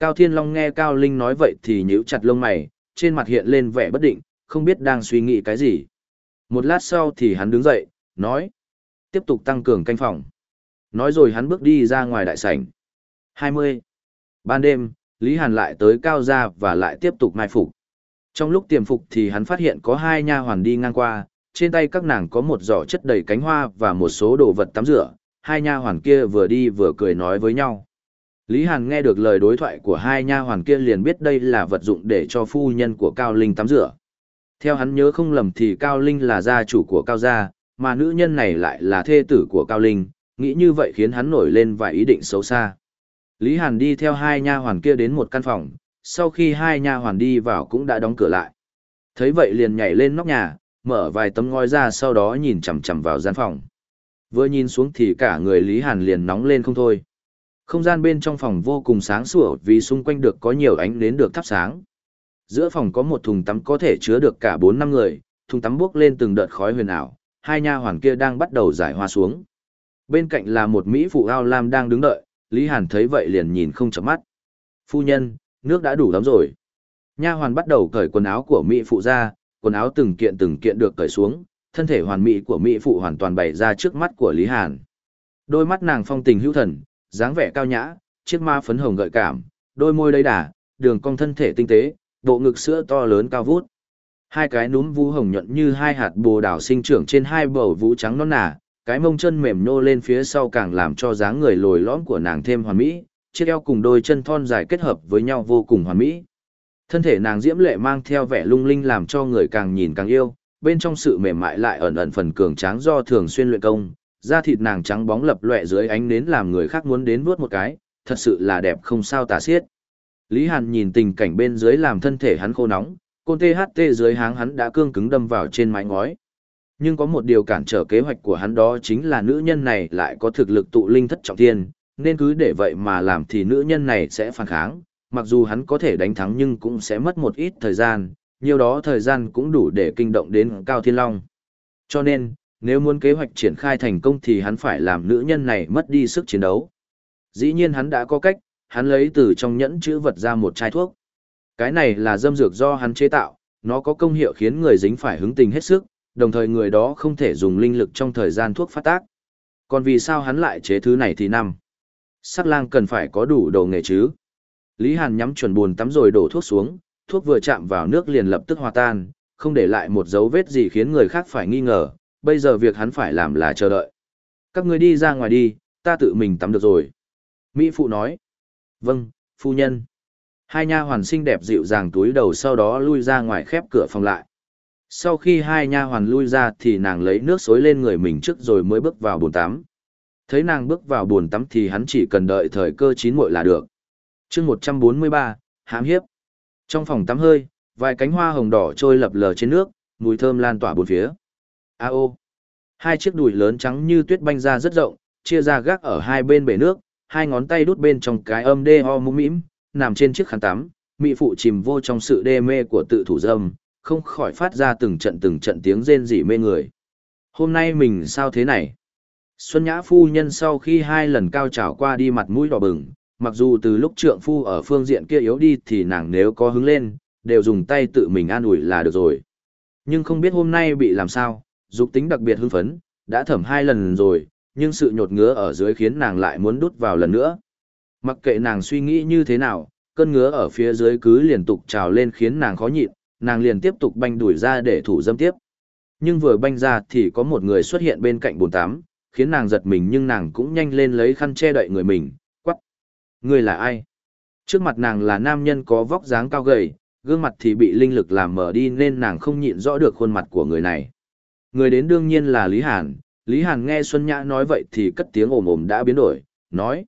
Cao Thiên Long nghe Cao Linh nói vậy thì nhíu chặt lông mày, trên mặt hiện lên vẻ bất định, không biết đang suy nghĩ cái gì. Một lát sau thì hắn đứng dậy, nói. Tiếp tục tăng cường canh phòng. Nói rồi hắn bước đi ra ngoài đại sảnh. 20. Ban đêm, Lý Hàn lại tới Cao Gia và lại tiếp tục mai phục. Trong lúc tiềm phục thì hắn phát hiện có hai nha hoàn đi ngang qua, trên tay các nàng có một giỏ chất đầy cánh hoa và một số đồ vật tắm rửa, hai nha hoàn kia vừa đi vừa cười nói với nhau. Lý Hàn nghe được lời đối thoại của hai nha hoàn kia liền biết đây là vật dụng để cho phu nhân của Cao Linh tắm rửa. Theo hắn nhớ không lầm thì Cao Linh là gia chủ của Cao gia, mà nữ nhân này lại là thê tử của Cao Linh, nghĩ như vậy khiến hắn nổi lên vài ý định xấu xa. Lý Hàn đi theo hai nha hoàn kia đến một căn phòng, sau khi hai nha hoàn đi vào cũng đã đóng cửa lại. Thấy vậy liền nhảy lên nóc nhà, mở vài tấm ngói ra sau đó nhìn chằm chằm vào gian phòng. Vừa nhìn xuống thì cả người Lý Hàn liền nóng lên không thôi. Không gian bên trong phòng vô cùng sáng sủa vì xung quanh được có nhiều ánh nến được thắp sáng. Giữa phòng có một thùng tắm có thể chứa được cả 4 năm người, thùng tắm bước lên từng đợt khói huyền ảo, hai nha hoàn kia đang bắt đầu giải hoa xuống. Bên cạnh là một mỹ phụ ao lam đang đứng đợi, Lý Hàn thấy vậy liền nhìn không chớp mắt. Phu nhân, nước đã đủ lắm rồi. Nha hoàn bắt đầu cởi quần áo của mỹ phụ ra, quần áo từng kiện từng kiện được cởi xuống, thân thể hoàn mỹ của mỹ phụ hoàn toàn bày ra trước mắt của Lý Hàn. Đôi mắt nàng phong tình hữu thần, dáng vẻ cao nhã, chiếc ma phấn hồng gợi cảm, đôi môi đầy đà, đường cong thân thể tinh tế, bộ ngực sữa to lớn cao vút. Hai cái núm vú hồng nhuận như hai hạt bồ đào sinh trưởng trên hai bầu vú trắng non nà, cái mông chân mềm nô lên phía sau càng làm cho dáng người lồi lõm của nàng thêm hoàn mỹ, chiếc eo cùng đôi chân thon dài kết hợp với nhau vô cùng hoàn mỹ. Thân thể nàng diễm lệ mang theo vẻ lung linh làm cho người càng nhìn càng yêu, bên trong sự mềm mại lại ẩn ẩn phần cường tráng do thường xuyên luyện công, da thịt nàng trắng bóng lập loè dưới ánh nến làm người khác muốn đến vuốt một cái, thật sự là đẹp không sao tả xiết. Lý Hàn nhìn tình cảnh bên dưới làm thân thể hắn khô nóng, côn THT dưới háng hắn đã cương cứng đâm vào trên mái ngói. Nhưng có một điều cản trở kế hoạch của hắn đó chính là nữ nhân này lại có thực lực tụ linh thất trọng thiên, nên cứ để vậy mà làm thì nữ nhân này sẽ phản kháng, mặc dù hắn có thể đánh thắng nhưng cũng sẽ mất một ít thời gian, nhiều đó thời gian cũng đủ để kinh động đến Cao Thiên Long. Cho nên, nếu muốn kế hoạch triển khai thành công thì hắn phải làm nữ nhân này mất đi sức chiến đấu. Dĩ nhiên hắn đã có cách, hắn lấy từ trong nhẫn chữ vật ra một chai thuốc. Cái này là dâm dược do hắn chế tạo, nó có công hiệu khiến người dính phải hứng tình hết sức, đồng thời người đó không thể dùng linh lực trong thời gian thuốc phát tác. Còn vì sao hắn lại chế thứ này thì năm? Sắc lang cần phải có đủ đồ nghề chứ. Lý Hàn nhắm chuẩn buồn tắm rồi đổ thuốc xuống, thuốc vừa chạm vào nước liền lập tức hòa tan, không để lại một dấu vết gì khiến người khác phải nghi ngờ, bây giờ việc hắn phải làm là chờ đợi. Các người đi ra ngoài đi, ta tự mình tắm được rồi. Mỹ Phụ nói. Vâng, phu nhân. Hai nha hoàn xinh đẹp dịu dàng túi đầu sau đó lui ra ngoài khép cửa phòng lại. Sau khi hai nha hoàn lui ra thì nàng lấy nước xối lên người mình trước rồi mới bước vào bồn tắm. Thấy nàng bước vào bồn tắm thì hắn chỉ cần đợi thời cơ chín muội là được chương 143, hãm hiếp. Trong phòng tắm hơi, vài cánh hoa hồng đỏ trôi lập lờ trên nước, mùi thơm lan tỏa bốn phía. A ô. Hai chiếc đùi lớn trắng như tuyết banh ra rất rộng, chia ra gác ở hai bên bể nước, hai ngón tay đút bên trong cái âm đê ho mũm mĩm, nằm trên chiếc khăn tắm, mị phụ chìm vô trong sự đê mê của tự thủ dâm, không khỏi phát ra từng trận từng trận tiếng rên rỉ mê người. Hôm nay mình sao thế này? Xuân Nhã phu nhân sau khi hai lần cao trào qua đi mặt mũi đỏ bừng, mặc dù từ lúc trượng phu ở phương diện kia yếu đi thì nàng nếu có hứng lên, đều dùng tay tự mình an ủi là được rồi. Nhưng không biết hôm nay bị làm sao, dục tính đặc biệt hưng phấn, đã thẩm hai lần rồi, nhưng sự nhột ngứa ở dưới khiến nàng lại muốn đút vào lần nữa. Mặc kệ nàng suy nghĩ như thế nào, cơn ngứa ở phía dưới cứ liên tục trào lên khiến nàng khó nhịn, nàng liền tiếp tục banh đuổi ra để thủ dâm tiếp. Nhưng vừa banh ra thì có một người xuất hiện bên cạnh bồn tắm, khiến nàng giật mình nhưng nàng cũng nhanh lên lấy khăn che đậy người mình, Ngươi là ai? Trước mặt nàng là nam nhân có vóc dáng cao gầy, gương mặt thì bị linh lực làm mở đi nên nàng không nhịn rõ được khuôn mặt của người này. Người đến đương nhiên là Lý Hàn, Lý Hàn nghe Xuân Nhã nói vậy thì cất tiếng ồm ồm đã biến đổi, nói.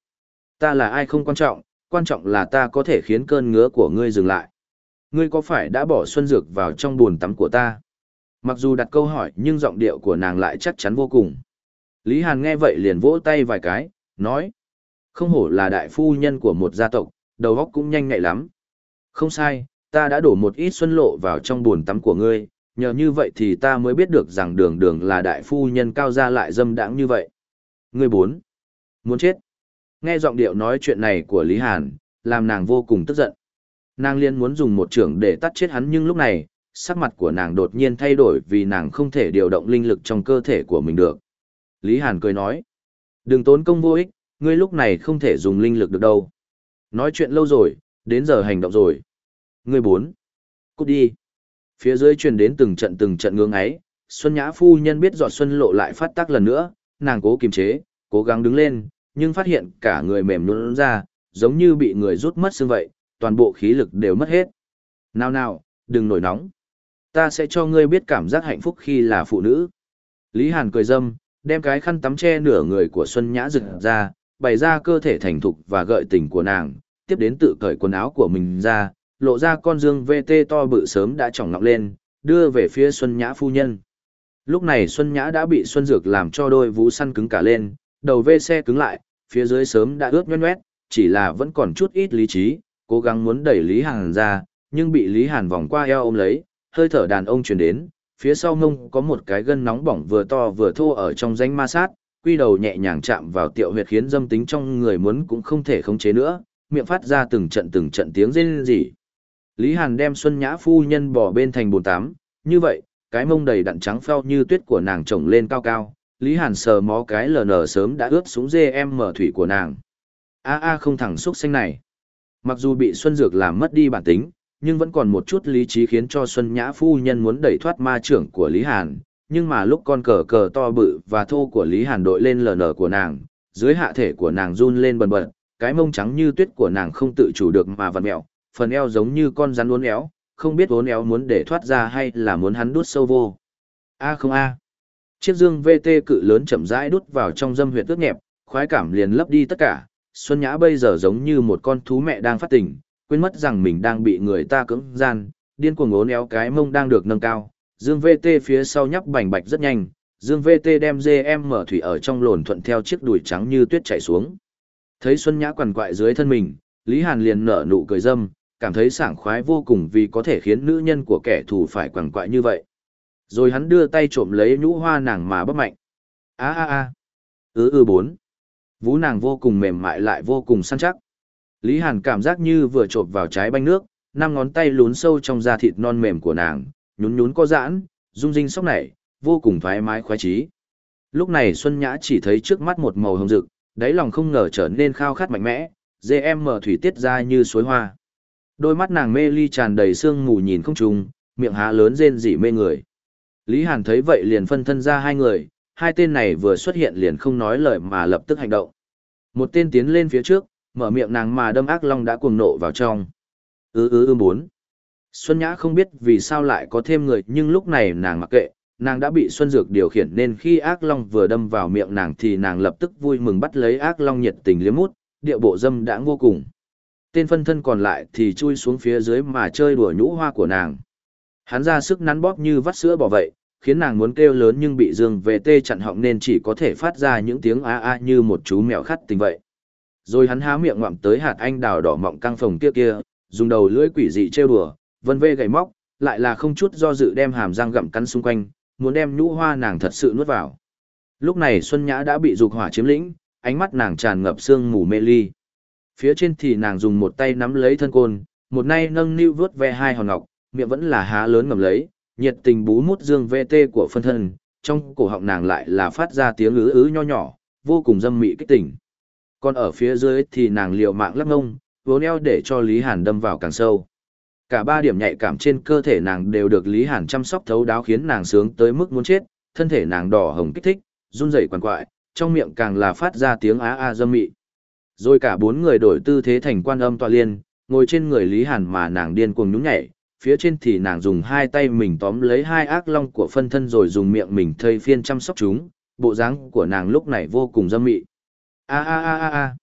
Ta là ai không quan trọng, quan trọng là ta có thể khiến cơn ngứa của ngươi dừng lại. Ngươi có phải đã bỏ xuân dược vào trong buồn tắm của ta? Mặc dù đặt câu hỏi nhưng giọng điệu của nàng lại chắc chắn vô cùng. Lý Hàn nghe vậy liền vỗ tay vài cái, nói. Không hổ là đại phu nhân của một gia tộc, đầu óc cũng nhanh nhạy lắm. Không sai, ta đã đổ một ít xuân lộ vào trong buồn tắm của ngươi, nhờ như vậy thì ta mới biết được rằng đường đường là đại phu nhân cao gia lại dâm đãng như vậy. Ngươi bốn. Muốn chết. Nghe giọng điệu nói chuyện này của Lý Hàn, làm nàng vô cùng tức giận. Nàng liên muốn dùng một trưởng để tắt chết hắn nhưng lúc này, sắc mặt của nàng đột nhiên thay đổi vì nàng không thể điều động linh lực trong cơ thể của mình được. Lý Hàn cười nói, đừng tốn công vô ích, ngươi lúc này không thể dùng linh lực được đâu. Nói chuyện lâu rồi, đến giờ hành động rồi. Ngươi bốn, cút đi. Phía dưới truyền đến từng trận từng trận ngưỡng ấy, Xuân Nhã phu nhân biết giọt xuân lộ lại phát tác lần nữa, nàng cố kiềm chế, cố gắng đứng lên, nhưng phát hiện cả người mềm nhũn ra, giống như bị người rút mất xương vậy, toàn bộ khí lực đều mất hết. Nào nào, đừng nổi nóng. Ta sẽ cho ngươi biết cảm giác hạnh phúc khi là phụ nữ. Lý Hàn cười dâm, đem cái khăn tắm che nửa người của Xuân Nhã rực ra, bày ra cơ thể thành thục và gợi tình của nàng, tiếp đến tự cởi quần áo của mình ra, lộ ra con dương VT to bự sớm đã trỏng ngọc lên, đưa về phía Xuân Nhã phu nhân. Lúc này Xuân Nhã đã bị Xuân Dược làm cho đôi vú săn cứng cả lên, đầu vê xe cứng lại, phía dưới sớm đã ướt nhoét nhoét, chỉ là vẫn còn chút ít lý trí, cố gắng muốn đẩy Lý Hàn ra, nhưng bị Lý Hàn vòng qua eo ôm lấy, hơi thở đàn ông truyền đến, phía sau mông có một cái gân nóng bỏng vừa to vừa thô ở trong danh ma sát, quy đầu nhẹ nhàng chạm vào tiểu huyệt khiến dâm tính trong người muốn cũng không thể khống chế nữa, miệng phát ra từng trận từng trận tiếng rên rỉ. Lý Hàn đem Xuân Nhã phu nhân bỏ bên thành bồn tắm, như vậy, cái mông đầy đặn trắng pheo như tuyết của nàng trồng lên cao cao, Lý Hàn sờ mó cái lờ nở sớm đã ướt xuống dê em mở thủy của nàng. A a không thẳng xúc xanh này. Mặc dù bị Xuân Dược làm mất đi bản tính, nhưng vẫn còn một chút lý trí khiến cho Xuân Nhã phu nhân muốn đẩy thoát ma trưởng của Lý Hàn, nhưng mà lúc con cờ cờ to bự và thô của Lý Hàn đội lên lờ nở của nàng, dưới hạ thể của nàng run lên bần bật, cái mông trắng như tuyết của nàng không tự chủ được mà vặn mẹo, phần eo giống như con rắn uốn éo, không biết uốn éo muốn để thoát ra hay là muốn hắn đút sâu vô. A không a. Chiếc dương VT cự lớn chậm rãi đút vào trong dâm huyệt ướt nhẹp, khoái cảm liền lấp đi tất cả. Xuân Nhã bây giờ giống như một con thú mẹ đang phát tình quên mất rằng mình đang bị người ta cưỡng gian, điên cuồng uốn éo cái mông đang được nâng cao. Dương VT phía sau nhắp bành bạch rất nhanh, Dương VT đem GM mở thủy ở trong lồn thuận theo chiếc đùi trắng như tuyết chảy xuống. Thấy Xuân Nhã quằn quại dưới thân mình, Lý Hàn liền nở nụ cười dâm, cảm thấy sảng khoái vô cùng vì có thể khiến nữ nhân của kẻ thù phải quằn quại như vậy. Rồi hắn đưa tay trộm lấy nhũ hoa nàng mà bắp mạnh. A a a. ư ư bốn. Vú nàng vô cùng mềm mại lại vô cùng săn chắc. Lý Hàn cảm giác như vừa trộm vào trái bánh nước, năm ngón tay lún sâu trong da thịt non mềm của nàng, nhún nhún có giãn, rung rinh sóc nảy, vô cùng thoải mái khoái trí. Lúc này Xuân Nhã chỉ thấy trước mắt một màu hồng rực, đáy lòng không ngờ trở nên khao khát mạnh mẽ, dê em mở thủy tiết ra như suối hoa. Đôi mắt nàng mê ly tràn đầy sương mù nhìn không trùng, miệng há lớn rên rỉ mê người. Lý Hàn thấy vậy liền phân thân ra hai người, hai tên này vừa xuất hiện liền không nói lời mà lập tức hành động. Một tên tiến lên phía trước, mở miệng nàng mà đâm ác long đã cuồng nộ vào trong. Ư ư ư bốn. Xuân Nhã không biết vì sao lại có thêm người nhưng lúc này nàng mặc kệ, nàng đã bị Xuân Dược điều khiển nên khi ác long vừa đâm vào miệng nàng thì nàng lập tức vui mừng bắt lấy ác long nhiệt tình liếm mút, điệu bộ dâm đã vô cùng. Tên phân thân còn lại thì chui xuống phía dưới mà chơi đùa nhũ hoa của nàng. Hắn ra sức nắn bóp như vắt sữa bỏ vậy, khiến nàng muốn kêu lớn nhưng bị Dương về tê chặn họng nên chỉ có thể phát ra những tiếng a a như một chú mèo khát tình vậy. Rồi hắn há miệng ngoạm tới hạt anh đào đỏ mọng căng phồng kia kia, dùng đầu lưỡi quỷ dị trêu đùa, vân vê gầy móc, lại là không chút do dự đem hàm răng gặm cắn xung quanh, muốn đem nhũ hoa nàng thật sự nuốt vào. Lúc này Xuân Nhã đã bị dục hỏa chiếm lĩnh, ánh mắt nàng tràn ngập sương mù mê ly. Phía trên thì nàng dùng một tay nắm lấy thân côn, một nay nâng niu vướt ve hai hòn ngọc, miệng vẫn là há lớn ngầm lấy, nhiệt tình bú mút dương VT của phân thân, trong cổ họng nàng lại là phát ra tiếng ứ ứ nho nhỏ, vô cùng dâm mị kích tỉnh. Còn ở phía dưới thì nàng liều mạng lắc ngông, vốn eo để cho Lý Hàn đâm vào càng sâu. Cả ba điểm nhạy cảm trên cơ thể nàng đều được Lý Hàn chăm sóc thấu đáo khiến nàng sướng tới mức muốn chết, thân thể nàng đỏ hồng kích thích, run rẩy quằn quại, trong miệng càng là phát ra tiếng á a dâm mị. Rồi cả bốn người đổi tư thế thành quan âm tọa liên, ngồi trên người Lý Hàn mà nàng điên cuồng nhún nhảy, phía trên thì nàng dùng hai tay mình tóm lấy hai ác long của phân thân rồi dùng miệng mình thây phiên chăm sóc chúng, bộ dáng của nàng lúc này vô cùng dâm mị. A a a a a.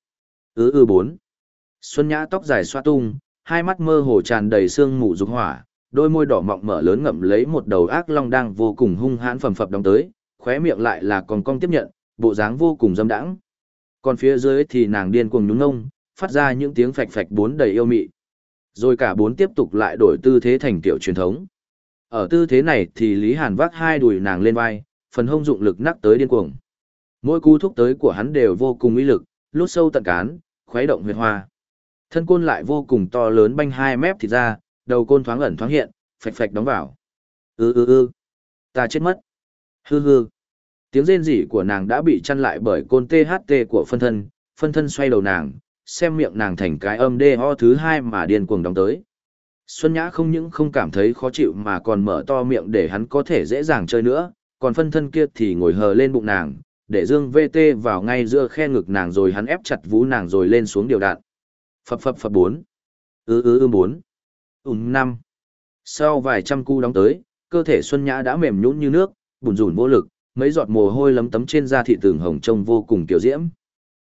Ứ ư bốn. Xuân Nhã tóc dài xoa tung, hai mắt mơ hồ tràn đầy sương mù dục hỏa, đôi môi đỏ mọng mở lớn ngậm lấy một đầu ác long đang vô cùng hung hãn phầm phập đóng tới, khóe miệng lại là còn cong tiếp nhận, bộ dáng vô cùng dâm đãng. Còn phía dưới thì nàng điên cuồng nhún ngông, phát ra những tiếng phạch phạch bốn đầy yêu mị. Rồi cả bốn tiếp tục lại đổi tư thế thành tiểu truyền thống. Ở tư thế này thì Lý Hàn vác hai đùi nàng lên vai, phần hông dụng lực nắc tới điên cuồng. Mỗi cú thúc tới của hắn đều vô cùng uy lực, lút sâu tận cán, khuấy động huyệt hoa. Thân côn lại vô cùng to lớn banh hai mép thịt ra, đầu côn thoáng ẩn thoáng hiện, phạch phạch đóng vào. Ư ư ư, ta chết mất. Hư hư. Tiếng rên rỉ của nàng đã bị chăn lại bởi côn THT của phân thân, phân thân xoay đầu nàng, xem miệng nàng thành cái âm đê ho thứ hai mà điên cuồng đóng tới. Xuân Nhã không những không cảm thấy khó chịu mà còn mở to miệng để hắn có thể dễ dàng chơi nữa, còn phân thân kia thì ngồi hờ lên bụng nàng, để dương VT vào ngay giữa khe ngực nàng rồi hắn ép chặt vú nàng rồi lên xuống điều đạn. Phập phập phập bốn. Ư ư ư bốn. Ùm năm. Sau vài trăm cu đóng tới, cơ thể Xuân Nhã đã mềm nhũn như nước, bùn rủn vô lực, mấy giọt mồ hôi lấm tấm trên da thị tường hồng trông vô cùng tiểu diễm.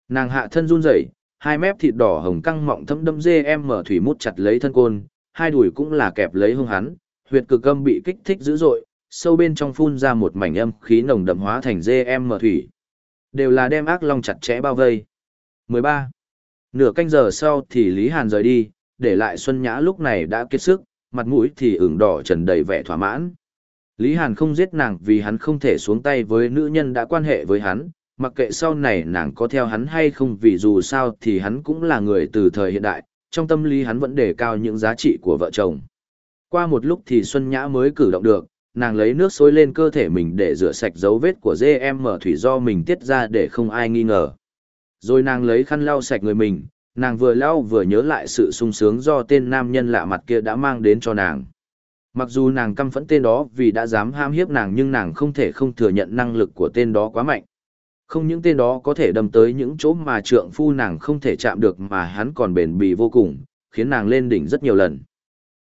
Nàng hạ thân run rẩy, hai mép thịt đỏ hồng căng mọng thấm đâm dê em mở thủy mút chặt lấy thân côn, hai đùi cũng là kẹp lấy hung hắn, huyệt cực âm bị kích thích dữ dội, sâu bên trong phun ra một mảnh âm khí nồng đậm hóa thành dê em mở thủy. Đều là đem ác long chặt chẽ bao vây. 13. Nửa canh giờ sau thì Lý Hàn rời đi, để lại Xuân Nhã lúc này đã kiệt sức, mặt mũi thì ửng đỏ trần đầy vẻ thỏa mãn. Lý Hàn không giết nàng vì hắn không thể xuống tay với nữ nhân đã quan hệ với hắn, mặc kệ sau này nàng có theo hắn hay không vì dù sao thì hắn cũng là người từ thời hiện đại, trong tâm lý hắn vẫn đề cao những giá trị của vợ chồng. Qua một lúc thì Xuân Nhã mới cử động được, nàng lấy nước sôi lên cơ thể mình để rửa sạch dấu vết của GM thủy do mình tiết ra để không ai nghi ngờ. Rồi nàng lấy khăn lau sạch người mình, nàng vừa lau vừa nhớ lại sự sung sướng do tên nam nhân lạ mặt kia đã mang đến cho nàng. Mặc dù nàng căm phẫn tên đó vì đã dám ham hiếp nàng nhưng nàng không thể không thừa nhận năng lực của tên đó quá mạnh. Không những tên đó có thể đâm tới những chỗ mà trượng phu nàng không thể chạm được mà hắn còn bền bỉ vô cùng, khiến nàng lên đỉnh rất nhiều lần.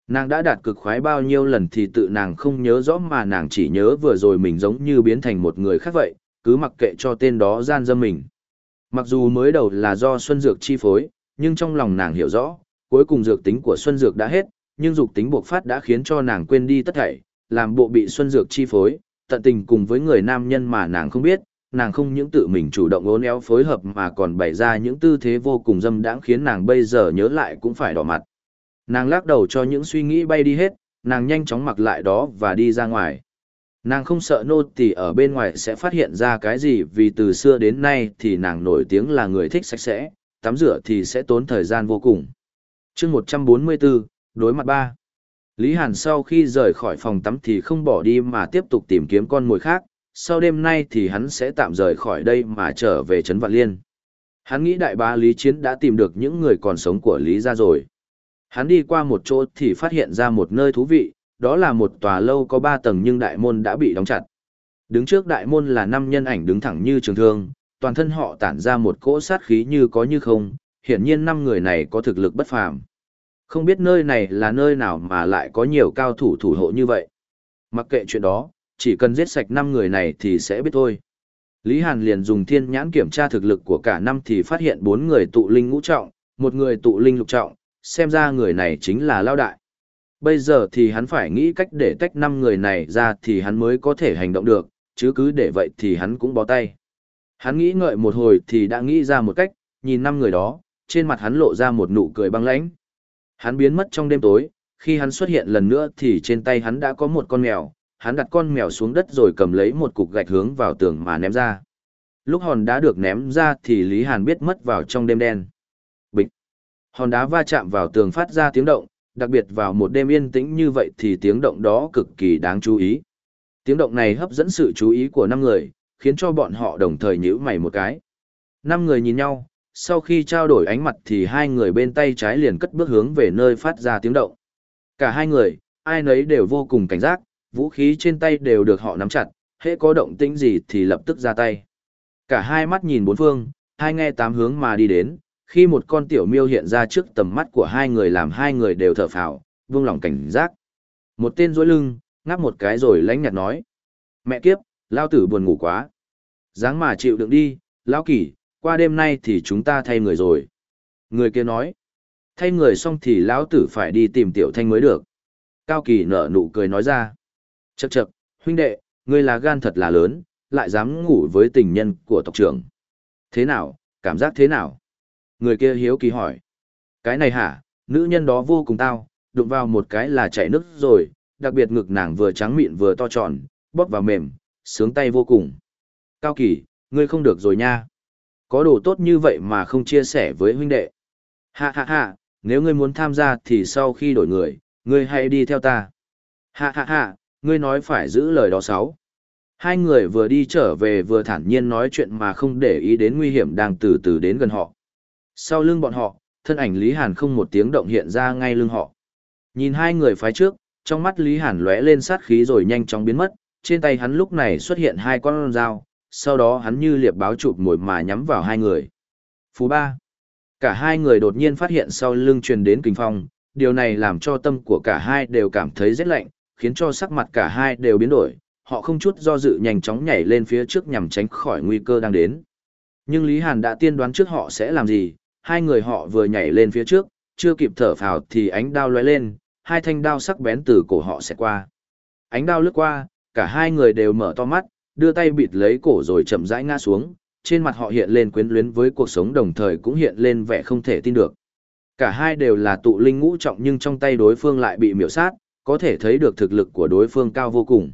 Nàng đã đạt cực khoái bao nhiêu lần thì tự nàng không nhớ rõ mà nàng chỉ nhớ vừa rồi mình giống như biến thành một người khác vậy, cứ mặc kệ cho tên đó gian dâm mình. Mặc dù mới đầu là do Xuân Dược chi phối, nhưng trong lòng nàng hiểu rõ, cuối cùng dược tính của Xuân Dược đã hết, nhưng dục tính buộc phát đã khiến cho nàng quên đi tất thảy, làm bộ bị Xuân Dược chi phối, tận tình cùng với người nam nhân mà nàng không biết, nàng không những tự mình chủ động ốn éo phối hợp mà còn bày ra những tư thế vô cùng dâm đãng khiến nàng bây giờ nhớ lại cũng phải đỏ mặt. Nàng lắc đầu cho những suy nghĩ bay đi hết, nàng nhanh chóng mặc lại đó và đi ra ngoài. Nàng không sợ nô tỳ ở bên ngoài sẽ phát hiện ra cái gì vì từ xưa đến nay thì nàng nổi tiếng là người thích sạch sẽ, tắm rửa thì sẽ tốn thời gian vô cùng. chương 144, đối mặt ba. Lý Hàn sau khi rời khỏi phòng tắm thì không bỏ đi mà tiếp tục tìm kiếm con mồi khác, sau đêm nay thì hắn sẽ tạm rời khỏi đây mà trở về Trấn Vạn Liên. Hắn nghĩ đại bá Lý Chiến đã tìm được những người còn sống của Lý gia rồi. Hắn đi qua một chỗ thì phát hiện ra một nơi thú vị, đó là một tòa lâu có ba tầng nhưng đại môn đã bị đóng chặt. Đứng trước đại môn là năm nhân ảnh đứng thẳng như trường thương, toàn thân họ tản ra một cỗ sát khí như có như không, hiển nhiên năm người này có thực lực bất phàm. Không biết nơi này là nơi nào mà lại có nhiều cao thủ thủ hộ như vậy. Mặc kệ chuyện đó, chỉ cần giết sạch năm người này thì sẽ biết thôi. Lý Hàn liền dùng thiên nhãn kiểm tra thực lực của cả năm thì phát hiện bốn người tụ linh ngũ trọng, một người tụ linh lục trọng, xem ra người này chính là Lao Đại. Bây giờ thì hắn phải nghĩ cách để tách năm người này ra thì hắn mới có thể hành động được, chứ cứ để vậy thì hắn cũng bó tay. Hắn nghĩ ngợi một hồi thì đã nghĩ ra một cách, nhìn năm người đó, trên mặt hắn lộ ra một nụ cười băng lãnh. Hắn biến mất trong đêm tối, khi hắn xuất hiện lần nữa thì trên tay hắn đã có một con mèo, hắn đặt con mèo xuống đất rồi cầm lấy một cục gạch hướng vào tường mà ném ra. Lúc hòn đá được ném ra thì Lý Hàn biết mất vào trong đêm đen. Bịch! Hòn đá va chạm vào tường phát ra tiếng động, đặc biệt vào một đêm yên tĩnh như vậy thì tiếng động đó cực kỳ đáng chú ý. Tiếng động này hấp dẫn sự chú ý của năm người, khiến cho bọn họ đồng thời nhíu mày một cái. Năm người nhìn nhau, sau khi trao đổi ánh mặt thì hai người bên tay trái liền cất bước hướng về nơi phát ra tiếng động. Cả hai người, ai nấy đều vô cùng cảnh giác, vũ khí trên tay đều được họ nắm chặt, hễ có động tĩnh gì thì lập tức ra tay. Cả hai mắt nhìn bốn phương, hai nghe tám hướng mà đi đến, khi một con tiểu miêu hiện ra trước tầm mắt của hai người làm hai người đều thở phào, vương lòng cảnh giác. Một tên dối lưng, ngáp một cái rồi lánh nhạt nói. Mẹ kiếp, lao tử buồn ngủ quá. Dáng mà chịu đựng đi, lão kỷ, qua đêm nay thì chúng ta thay người rồi. Người kia nói. Thay người xong thì lão tử phải đi tìm tiểu thanh mới được. Cao kỳ nở nụ cười nói ra. Chậc chậc, huynh đệ, ngươi là gan thật là lớn, lại dám ngủ với tình nhân của tộc trưởng. Thế nào, cảm giác thế nào? Người kia hiếu kỳ hỏi. Cái này hả, nữ nhân đó vô cùng tao, đụng vào một cái là chảy nước rồi, đặc biệt ngực nàng vừa trắng mịn vừa to tròn, bóp vào mềm, sướng tay vô cùng. Cao kỳ, ngươi không được rồi nha. Có đồ tốt như vậy mà không chia sẻ với huynh đệ. Ha ha ha, nếu ngươi muốn tham gia thì sau khi đổi người, ngươi hãy đi theo ta. Ha ha ha, ngươi nói phải giữ lời đó sáu. Hai người vừa đi trở về vừa thản nhiên nói chuyện mà không để ý đến nguy hiểm đang từ từ đến gần họ. Sau lưng bọn họ, thân ảnh Lý Hàn không một tiếng động hiện ra ngay lưng họ. Nhìn hai người phái trước, trong mắt Lý Hàn lóe lên sát khí rồi nhanh chóng biến mất, trên tay hắn lúc này xuất hiện hai con dao, sau đó hắn như liệp báo chụp mồi mà nhắm vào hai người. Phú ba. Cả hai người đột nhiên phát hiện sau lưng truyền đến kinh phong, điều này làm cho tâm của cả hai đều cảm thấy rất lạnh, khiến cho sắc mặt cả hai đều biến đổi, họ không chút do dự nhanh chóng nhảy lên phía trước nhằm tránh khỏi nguy cơ đang đến. Nhưng Lý Hàn đã tiên đoán trước họ sẽ làm gì, hai người họ vừa nhảy lên phía trước, chưa kịp thở phào thì ánh đao lóe lên, hai thanh đao sắc bén từ cổ họ sẽ qua. Ánh đao lướt qua, cả hai người đều mở to mắt, đưa tay bịt lấy cổ rồi chậm rãi ngã xuống, trên mặt họ hiện lên quyến luyến với cuộc sống đồng thời cũng hiện lên vẻ không thể tin được. Cả hai đều là tụ linh ngũ trọng nhưng trong tay đối phương lại bị miểu sát, có thể thấy được thực lực của đối phương cao vô cùng.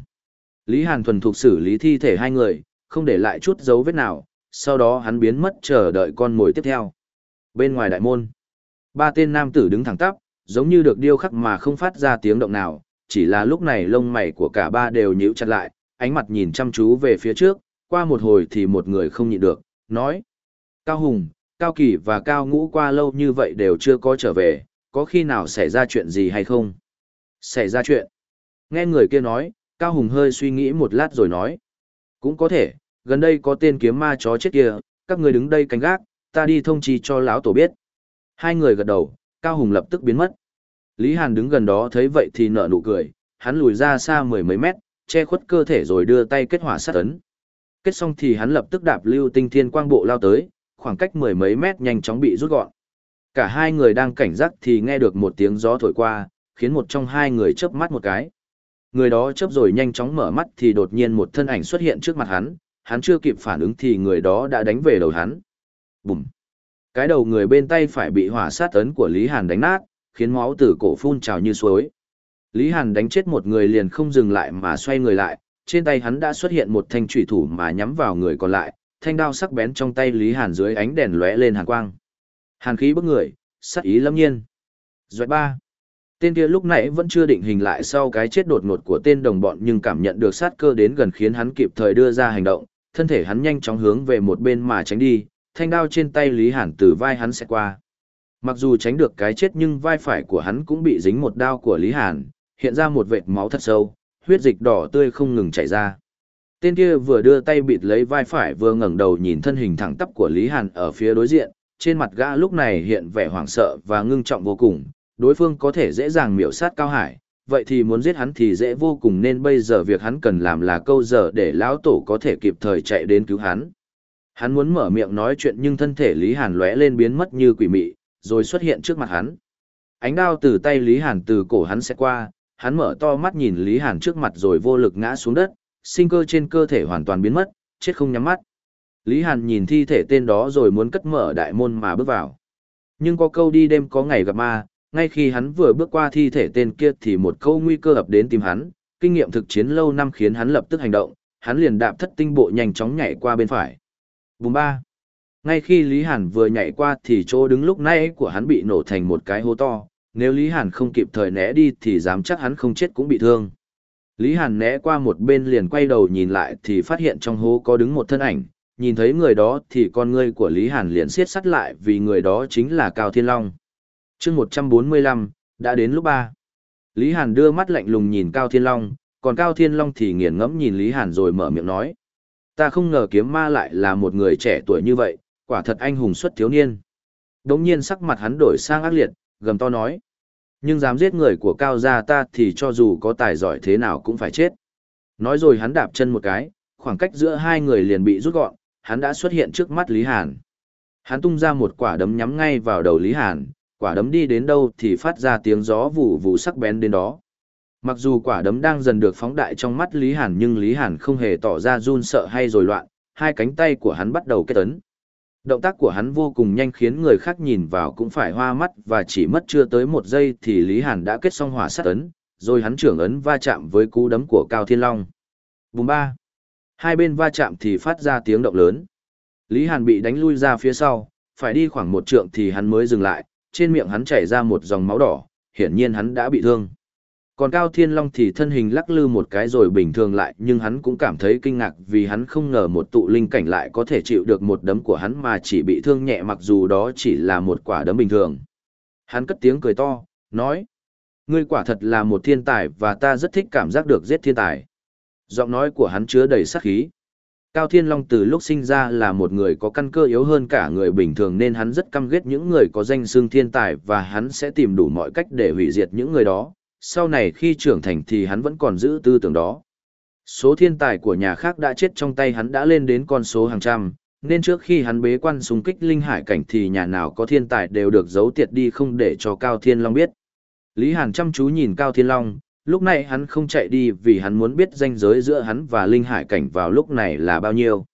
Lý Hàn thuần thục xử lý thi thể hai người, không để lại chút dấu vết nào, sau đó hắn biến mất chờ đợi con mồi tiếp theo. Bên ngoài đại môn, ba tên nam tử đứng thẳng tắp, giống như được điêu khắc mà không phát ra tiếng động nào, chỉ là lúc này lông mày của cả ba đều nhíu chặt lại, ánh mặt nhìn chăm chú về phía trước, qua một hồi thì một người không nhịn được, nói. Cao Hùng, Cao Kỳ và Cao Ngũ qua lâu như vậy đều chưa có trở về, có khi nào xảy ra chuyện gì hay không? Xảy ra chuyện. Nghe người kia nói, Cao Hùng hơi suy nghĩ một lát rồi nói. Cũng có thể, gần đây có tên kiếm ma chó chết kia, các người đứng đây canh gác, ta đi thông trì cho lão tổ biết. Hai người gật đầu, Cao Hùng lập tức biến mất. Lý Hàn đứng gần đó thấy vậy thì nở nụ cười, hắn lùi ra xa mười mấy mét, che khuất cơ thể rồi đưa tay kết hỏa sát ấn. Kết xong thì hắn lập tức đạp lưu tinh thiên quang bộ lao tới, khoảng cách mười mấy mét nhanh chóng bị rút gọn. Cả hai người đang cảnh giác thì nghe được một tiếng gió thổi qua, khiến một trong hai người chớp mắt một cái. Người đó chớp rồi nhanh chóng mở mắt thì đột nhiên một thân ảnh xuất hiện trước mặt hắn, hắn chưa kịp phản ứng thì người đó đã đánh về đầu hắn. Bùm! Cái đầu người bên tay phải bị hỏa sát ấn của Lý Hàn đánh nát, khiến máu từ cổ phun trào như suối. Lý Hàn đánh chết một người liền không dừng lại mà xoay người lại, trên tay hắn đã xuất hiện một thanh trùy thủ mà nhắm vào người còn lại, thanh đao sắc bén trong tay Lý Hàn dưới ánh đèn lóe lên hàn quang. Hàn khí bức người, sát ý lâm nhiên. Doại ba. Tên kia lúc nãy vẫn chưa định hình lại sau cái chết đột ngột của tên đồng bọn nhưng cảm nhận được sát cơ đến gần khiến hắn kịp thời đưa ra hành động, thân thể hắn nhanh chóng hướng về một bên mà tránh đi, thanh đao trên tay Lý Hàn từ vai hắn sẽ qua. Mặc dù tránh được cái chết nhưng vai phải của hắn cũng bị dính một đao của Lý Hàn, hiện ra một vệt máu thật sâu, huyết dịch đỏ tươi không ngừng chảy ra. Tên kia vừa đưa tay bịt lấy vai phải vừa ngẩng đầu nhìn thân hình thẳng tắp của Lý Hàn ở phía đối diện, trên mặt gã lúc này hiện vẻ hoảng sợ và ngưng trọng vô cùng, đối phương có thể dễ dàng miểu sát Cao Hải, vậy thì muốn giết hắn thì dễ vô cùng nên bây giờ việc hắn cần làm là câu giờ để lão tổ có thể kịp thời chạy đến cứu hắn. Hắn muốn mở miệng nói chuyện nhưng thân thể Lý Hàn lóe lên biến mất như quỷ mị, rồi xuất hiện trước mặt hắn. Ánh đao từ tay Lý Hàn từ cổ hắn sẽ qua, hắn mở to mắt nhìn Lý Hàn trước mặt rồi vô lực ngã xuống đất, sinh cơ trên cơ thể hoàn toàn biến mất, chết không nhắm mắt. Lý Hàn nhìn thi thể tên đó rồi muốn cất mở đại môn mà bước vào. Nhưng có câu đi đêm có ngày gặp ma, ngay khi hắn vừa bước qua thi thể tên kia thì một câu nguy cơ ập đến tìm hắn, kinh nghiệm thực chiến lâu năm khiến hắn lập tức hành động, hắn liền đạp thất tinh bộ nhanh chóng nhảy qua bên phải. Bùm ba. Ngay khi Lý Hàn vừa nhảy qua thì chỗ đứng lúc nãy của hắn bị nổ thành một cái hố to, nếu Lý Hàn không kịp thời né đi thì dám chắc hắn không chết cũng bị thương. Lý Hàn né qua một bên liền quay đầu nhìn lại thì phát hiện trong hố có đứng một thân ảnh, nhìn thấy người đó thì con ngươi của Lý Hàn liền siết sắt lại vì người đó chính là Cao Thiên Long. chương 145, đã đến lúc ba. Lý Hàn đưa mắt lạnh lùng nhìn Cao Thiên Long, còn Cao Thiên Long thì nghiền ngẫm nhìn Lý Hàn rồi mở miệng nói. Ta không ngờ kiếm ma lại là một người trẻ tuổi như vậy, quả thật anh hùng xuất thiếu niên. Đống nhiên sắc mặt hắn đổi sang ác liệt, gầm to nói. Nhưng dám giết người của cao gia ta thì cho dù có tài giỏi thế nào cũng phải chết. Nói rồi hắn đạp chân một cái, khoảng cách giữa hai người liền bị rút gọn, hắn đã xuất hiện trước mắt Lý Hàn. Hắn tung ra một quả đấm nhắm ngay vào đầu Lý Hàn, quả đấm đi đến đâu thì phát ra tiếng gió vụ vụ sắc bén đến đó. Mặc dù quả đấm đang dần được phóng đại trong mắt Lý Hàn nhưng Lý Hàn không hề tỏ ra run sợ hay rồi loạn, hai cánh tay của hắn bắt đầu kết ấn. Động tác của hắn vô cùng nhanh khiến người khác nhìn vào cũng phải hoa mắt và chỉ mất chưa tới một giây thì Lý Hàn đã kết xong hỏa sát ấn, rồi hắn trưởng ấn va chạm với cú đấm của Cao Thiên Long. Bùm ba. Hai bên va chạm thì phát ra tiếng động lớn. Lý Hàn bị đánh lui ra phía sau, phải đi khoảng một trượng thì hắn mới dừng lại, trên miệng hắn chảy ra một dòng máu đỏ, hiển nhiên hắn đã bị thương. Còn Cao Thiên Long thì thân hình lắc lư một cái rồi bình thường lại nhưng hắn cũng cảm thấy kinh ngạc vì hắn không ngờ một tụ linh cảnh lại có thể chịu được một đấm của hắn mà chỉ bị thương nhẹ mặc dù đó chỉ là một quả đấm bình thường. Hắn cất tiếng cười to, nói, ngươi quả thật là một thiên tài và ta rất thích cảm giác được giết thiên tài. Giọng nói của hắn chứa đầy sát khí. Cao Thiên Long từ lúc sinh ra là một người có căn cơ yếu hơn cả người bình thường nên hắn rất căm ghét những người có danh xương thiên tài và hắn sẽ tìm đủ mọi cách để hủy diệt những người đó, sau này khi trưởng thành thì hắn vẫn còn giữ tư tưởng đó. Số thiên tài của nhà khác đã chết trong tay hắn đã lên đến con số hàng trăm, nên trước khi hắn bế quan xung kích linh hải cảnh thì nhà nào có thiên tài đều được giấu tiệt đi không để cho Cao Thiên Long biết. Lý Hàn chăm chú nhìn Cao Thiên Long, lúc này hắn không chạy đi vì hắn muốn biết ranh giới giữa hắn và linh hải cảnh vào lúc này là bao nhiêu.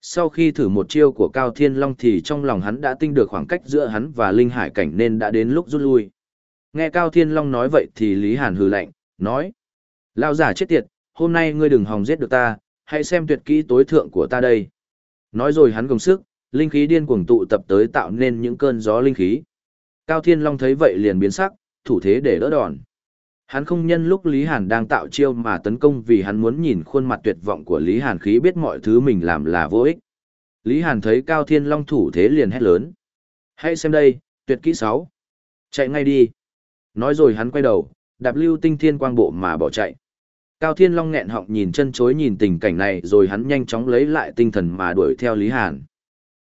Sau khi thử một chiêu của Cao Thiên Long thì trong lòng hắn đã tinh được khoảng cách giữa hắn và linh hải cảnh nên đã đến lúc rút lui. Nghe Cao Thiên Long nói vậy thì Lý Hàn hừ lạnh, nói. Lao giả chết tiệt, hôm nay ngươi đừng hòng giết được ta, hãy xem tuyệt kỹ tối thượng của ta đây. Nói rồi hắn công sức, linh khí điên cuồng tụ tập tới tạo nên những cơn gió linh khí. Cao Thiên Long thấy vậy liền biến sắc, thủ thế để đỡ đòn. Hắn không nhân lúc Lý Hàn đang tạo chiêu mà tấn công vì hắn muốn nhìn khuôn mặt tuyệt vọng của Lý Hàn khí biết mọi thứ mình làm là vô ích. Lý Hàn thấy Cao Thiên Long thủ thế liền hét lớn. Hãy xem đây, tuyệt kỹ 6. Chạy ngay đi. Nói rồi hắn quay đầu, đạp lưu tinh thiên quang bộ mà bỏ chạy. Cao Thiên Long nghẹn họng nhìn chân chối nhìn tình cảnh này rồi hắn nhanh chóng lấy lại tinh thần mà đuổi theo Lý Hàn.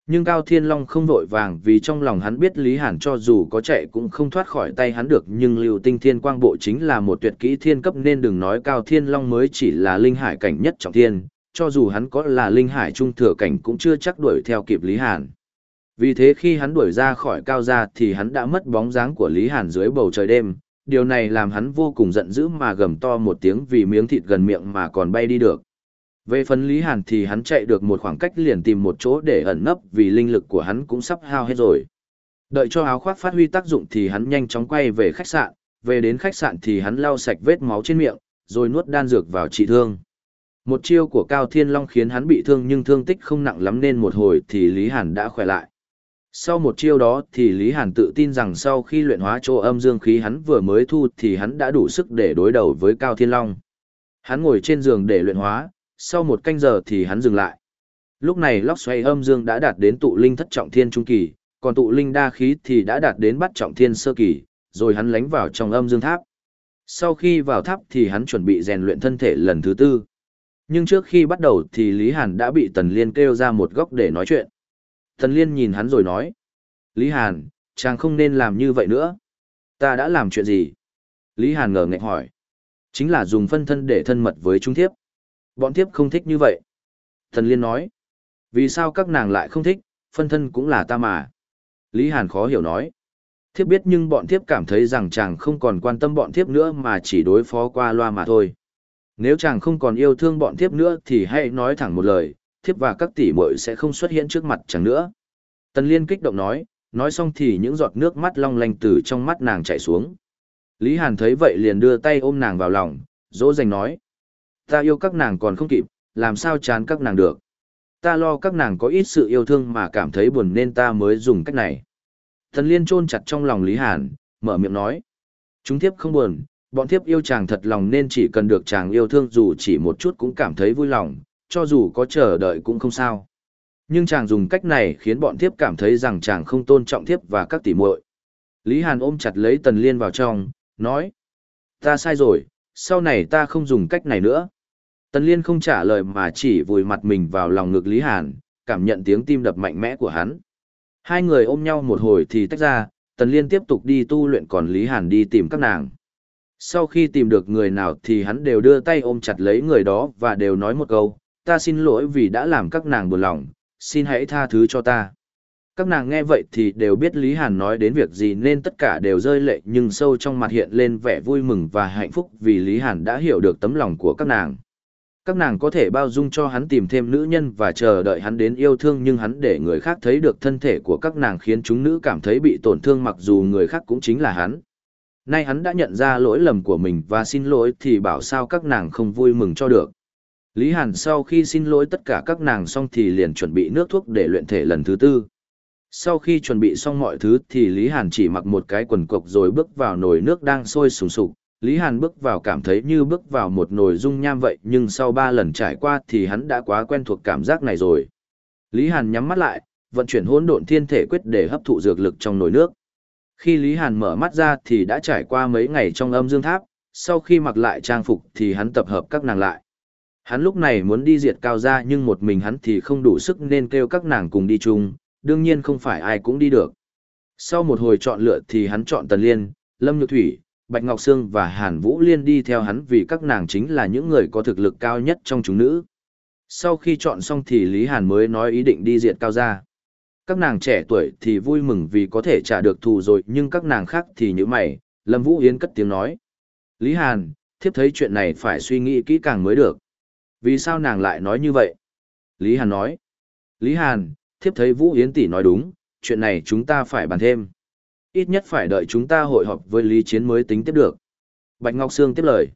Nhưng Cao Thiên Long không vội vàng vì trong lòng hắn biết Lý Hàn cho dù có chạy cũng không thoát khỏi tay hắn được nhưng lưu tinh thiên quang bộ chính là một tuyệt kỹ thiên cấp nên đừng nói Cao Thiên Long mới chỉ là linh hải cảnh nhất trọng thiên, cho dù hắn có là linh hải trung thừa cảnh cũng chưa chắc đuổi theo kịp Lý Hàn. Vì thế khi hắn đuổi ra khỏi cao gia thì hắn đã mất bóng dáng của Lý Hàn dưới bầu trời đêm, điều này làm hắn vô cùng giận dữ mà gầm to một tiếng vì miếng thịt gần miệng mà còn bay đi được. Về phần Lý Hàn thì hắn chạy được một khoảng cách liền tìm một chỗ để ẩn nấp vì linh lực của hắn cũng sắp hao hết rồi. Đợi cho áo khoác phát huy tác dụng thì hắn nhanh chóng quay về khách sạn, về đến khách sạn thì hắn lau sạch vết máu trên miệng, rồi nuốt đan dược vào trị thương. Một chiêu của Cao Thiên Long khiến hắn bị thương nhưng thương tích không nặng lắm nên một hồi thì Lý Hàn đã khỏe lại. Sau một chiêu đó thì Lý Hàn tự tin rằng sau khi luyện hóa chỗ âm dương khí hắn vừa mới thu thì hắn đã đủ sức để đối đầu với Cao Thiên Long. Hắn ngồi trên giường để luyện hóa, sau một canh giờ thì hắn dừng lại. Lúc này lóc xoay âm dương đã đạt đến tụ linh thất trọng thiên trung kỳ, còn tụ linh đa khí thì đã đạt đến bắt trọng thiên sơ kỳ, rồi hắn lánh vào trong âm dương tháp. Sau khi vào tháp thì hắn chuẩn bị rèn luyện thân thể lần thứ tư. Nhưng trước khi bắt đầu thì Lý Hàn đã bị Tần Liên kêu ra một góc để nói chuyện. Tần Liên nhìn hắn rồi nói. Lý Hàn, chàng không nên làm như vậy nữa. Ta đã làm chuyện gì? Lý Hàn ngờ ngạch hỏi. Chính là dùng phân thân để thân mật với trung thiếp. Bọn thiếp không thích như vậy. Tần Liên nói. Vì sao các nàng lại không thích, phân thân cũng là ta mà. Lý Hàn khó hiểu nói. Thiếp biết nhưng bọn thiếp cảm thấy rằng chàng không còn quan tâm bọn thiếp nữa mà chỉ đối phó qua loa mà thôi. Nếu chàng không còn yêu thương bọn thiếp nữa thì hãy nói thẳng một lời, thiếp và các tỷ muội sẽ không xuất hiện trước mặt chẳng nữa. Tần Liên kích động nói, nói xong thì những giọt nước mắt long lanh từ trong mắt nàng chảy xuống. Lý Hàn thấy vậy liền đưa tay ôm nàng vào lòng, dỗ dành nói. Ta yêu các nàng còn không kịp, làm sao chán các nàng được. Ta lo các nàng có ít sự yêu thương mà cảm thấy buồn nên ta mới dùng cách này. Tần Liên chôn chặt trong lòng Lý Hàn, mở miệng nói. Chúng thiếp không buồn, bọn thiếp yêu chàng thật lòng nên chỉ cần được chàng yêu thương dù chỉ một chút cũng cảm thấy vui lòng, cho dù có chờ đợi cũng không sao. Nhưng chàng dùng cách này khiến bọn thiếp cảm thấy rằng chàng không tôn trọng thiếp và các tỷ muội. Lý Hàn ôm chặt lấy Tần Liên vào trong, nói. Ta sai rồi, sau này ta không dùng cách này nữa. Tần Liên không trả lời mà chỉ vùi mặt mình vào lòng ngực Lý Hàn, cảm nhận tiếng tim đập mạnh mẽ của hắn. Hai người ôm nhau một hồi thì tách ra, Tần Liên tiếp tục đi tu luyện còn Lý Hàn đi tìm các nàng. Sau khi tìm được người nào thì hắn đều đưa tay ôm chặt lấy người đó và đều nói một câu, ta xin lỗi vì đã làm các nàng buồn lòng, xin hãy tha thứ cho ta. Các nàng nghe vậy thì đều biết Lý Hàn nói đến việc gì nên tất cả đều rơi lệ nhưng sâu trong mặt hiện lên vẻ vui mừng và hạnh phúc vì Lý Hàn đã hiểu được tấm lòng của các nàng. Các nàng có thể bao dung cho hắn tìm thêm nữ nhân và chờ đợi hắn đến yêu thương nhưng hắn để người khác thấy được thân thể của các nàng khiến chúng nữ cảm thấy bị tổn thương mặc dù người khác cũng chính là hắn. Nay hắn đã nhận ra lỗi lầm của mình và xin lỗi thì bảo sao các nàng không vui mừng cho được. Lý Hàn sau khi xin lỗi tất cả các nàng xong thì liền chuẩn bị nước thuốc để luyện thể lần thứ tư. Sau khi chuẩn bị xong mọi thứ thì Lý Hàn chỉ mặc một cái quần cộc rồi bước vào nồi nước đang sôi sùng sục. Lý Hàn bước vào cảm thấy như bước vào một nồi dung nham vậy nhưng sau ba lần trải qua thì hắn đã quá quen thuộc cảm giác này rồi. Lý Hàn nhắm mắt lại, vận chuyển hỗn độn thiên thể quyết để hấp thụ dược lực trong nồi nước. Khi Lý Hàn mở mắt ra thì đã trải qua mấy ngày trong âm dương tháp, sau khi mặc lại trang phục thì hắn tập hợp các nàng lại. Hắn lúc này muốn đi diệt cao gia nhưng một mình hắn thì không đủ sức nên kêu các nàng cùng đi chung, đương nhiên không phải ai cũng đi được. Sau một hồi chọn lựa thì hắn chọn Tần Liên, Lâm Nhược Thủy, Bạch Ngọc Sương và Hàn Vũ Liên đi theo hắn vì các nàng chính là những người có thực lực cao nhất trong chúng nữ. Sau khi chọn xong thì Lý Hàn mới nói ý định đi diệt cao gia. Các nàng trẻ tuổi thì vui mừng vì có thể trả được thù rồi nhưng các nàng khác thì như mày, Lâm Vũ Yến cất tiếng nói. Lý Hàn, thiếp thấy chuyện này phải suy nghĩ kỹ càng mới được. Vì sao nàng lại nói như vậy? Lý Hàn nói. Lý Hàn, thiếp thấy Vũ Yến tỷ nói đúng, chuyện này chúng ta phải bàn thêm. Ít nhất phải đợi chúng ta hội họp với Lý Chiến mới tính tiếp được. Bạch Ngọc Sương tiếp lời.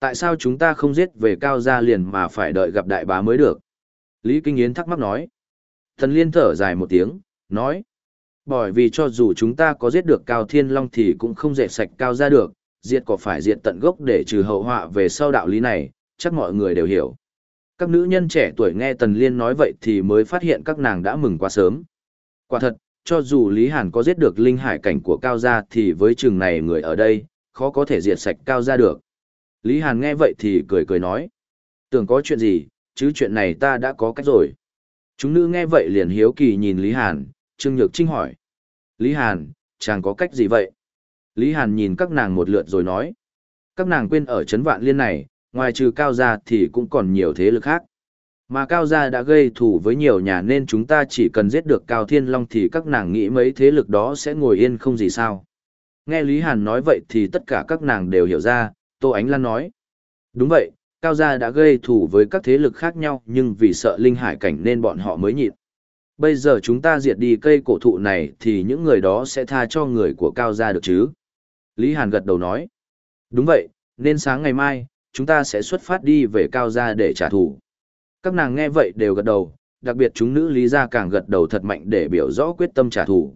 Tại sao chúng ta không giết về cao gia liền mà phải đợi gặp đại bá mới được? Lý Kinh Yến thắc mắc nói. Thần Liên thở dài một tiếng, nói. Bởi vì cho dù chúng ta có giết được Cao Thiên Long thì cũng không dệt sạch Cao ra được, diệt có phải diệt tận gốc để trừ hậu họa về sau đạo lý này, chắc mọi người đều hiểu. Các nữ nhân trẻ tuổi nghe Tần Liên nói vậy thì mới phát hiện các nàng đã mừng quá sớm. Quả thật, cho dù Lý Hàn có giết được linh hải cảnh của Cao gia thì với chừng này người ở đây, khó có thể diệt sạch Cao gia được. Lý Hàn nghe vậy thì cười cười nói. Tưởng có chuyện gì, chứ chuyện này ta đã có cách rồi. Chúng nữ nghe vậy liền hiếu kỳ nhìn Lý Hàn, Trương Nhược Trinh hỏi. Lý Hàn, chàng có cách gì vậy? Lý Hàn nhìn các nàng một lượt rồi nói. Các nàng quên ở Trấn Vạn Liên này, ngoài trừ Cao Gia thì cũng còn nhiều thế lực khác. Mà Cao Gia đã gây thù với nhiều nhà nên chúng ta chỉ cần giết được Cao Thiên Long thì các nàng nghĩ mấy thế lực đó sẽ ngồi yên không gì sao. Nghe Lý Hàn nói vậy thì tất cả các nàng đều hiểu ra, Tô Ánh Lan nói. Đúng vậy, Cao gia đã gây thù với các thế lực khác nhau nhưng vì sợ linh hải cảnh nên bọn họ mới nhịn. Bây giờ chúng ta diệt đi cây cổ thụ này thì những người đó sẽ tha cho người của Cao gia được chứ? Lý Hàn gật đầu nói. Đúng vậy, nên sáng ngày mai, chúng ta sẽ xuất phát đi về Cao gia để trả thù. Các nàng nghe vậy đều gật đầu, đặc biệt chúng nữ Lý gia càng gật đầu thật mạnh để biểu rõ quyết tâm trả thù.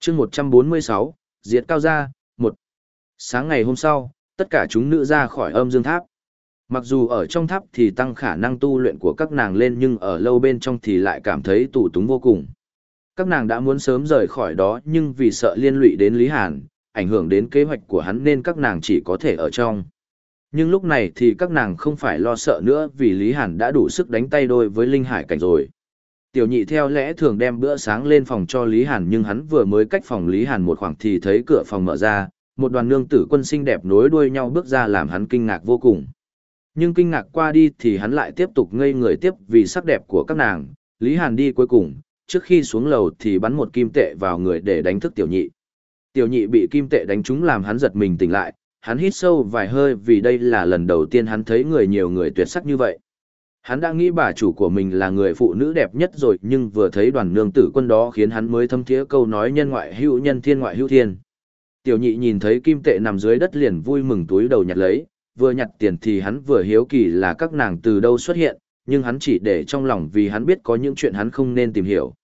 chương 146, diệt Cao gia, 1. Sáng ngày hôm sau, tất cả chúng nữ ra khỏi âm dương tháp. Mặc dù ở trong tháp thì tăng khả năng tu luyện của các nàng lên nhưng ở lâu bên trong thì lại cảm thấy tủ túng vô cùng. Các nàng đã muốn sớm rời khỏi đó nhưng vì sợ liên lụy đến Lý Hàn, ảnh hưởng đến kế hoạch của hắn nên các nàng chỉ có thể ở trong. Nhưng lúc này thì các nàng không phải lo sợ nữa vì Lý Hàn đã đủ sức đánh tay đôi với Linh Hải Cảnh rồi. Tiểu nhị theo lẽ thường đem bữa sáng lên phòng cho Lý Hàn nhưng hắn vừa mới cách phòng Lý Hàn một khoảng thì thấy cửa phòng mở ra, một đoàn nương tử quân xinh đẹp nối đuôi nhau bước ra làm hắn kinh ngạc vô cùng. Nhưng kinh ngạc qua đi thì hắn lại tiếp tục ngây người tiếp vì sắc đẹp của các nàng, Lý Hàn đi cuối cùng, trước khi xuống lầu thì bắn một kim tệ vào người để đánh thức tiểu nhị. Tiểu nhị bị kim tệ đánh trúng làm hắn giật mình tỉnh lại, hắn hít sâu vài hơi vì đây là lần đầu tiên hắn thấy người nhiều người tuyệt sắc như vậy. Hắn đã nghĩ bà chủ của mình là người phụ nữ đẹp nhất rồi nhưng vừa thấy đoàn nương tử quân đó khiến hắn mới thâm thiế câu nói nhân ngoại hữu nhân thiên ngoại hữu thiên. Tiểu nhị nhìn thấy kim tệ nằm dưới đất liền vui mừng túi đầu nhặt lấy, vừa nhặt tiền thì hắn vừa hiếu kỳ là các nàng từ đâu xuất hiện, nhưng hắn chỉ để trong lòng vì hắn biết có những chuyện hắn không nên tìm hiểu.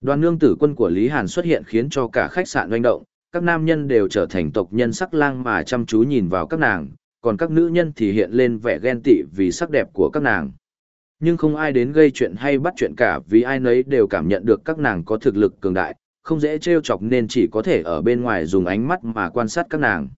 Đoàn nương tử quân của Lý Hàn xuất hiện khiến cho cả khách sạn doanh động, các nam nhân đều trở thành tộc nhân sắc lang mà chăm chú nhìn vào các nàng, còn các nữ nhân thì hiện lên vẻ ghen tị vì sắc đẹp của các nàng. Nhưng không ai đến gây chuyện hay bắt chuyện cả vì ai nấy đều cảm nhận được các nàng có thực lực cường đại, không dễ trêu chọc nên chỉ có thể ở bên ngoài dùng ánh mắt mà quan sát các nàng.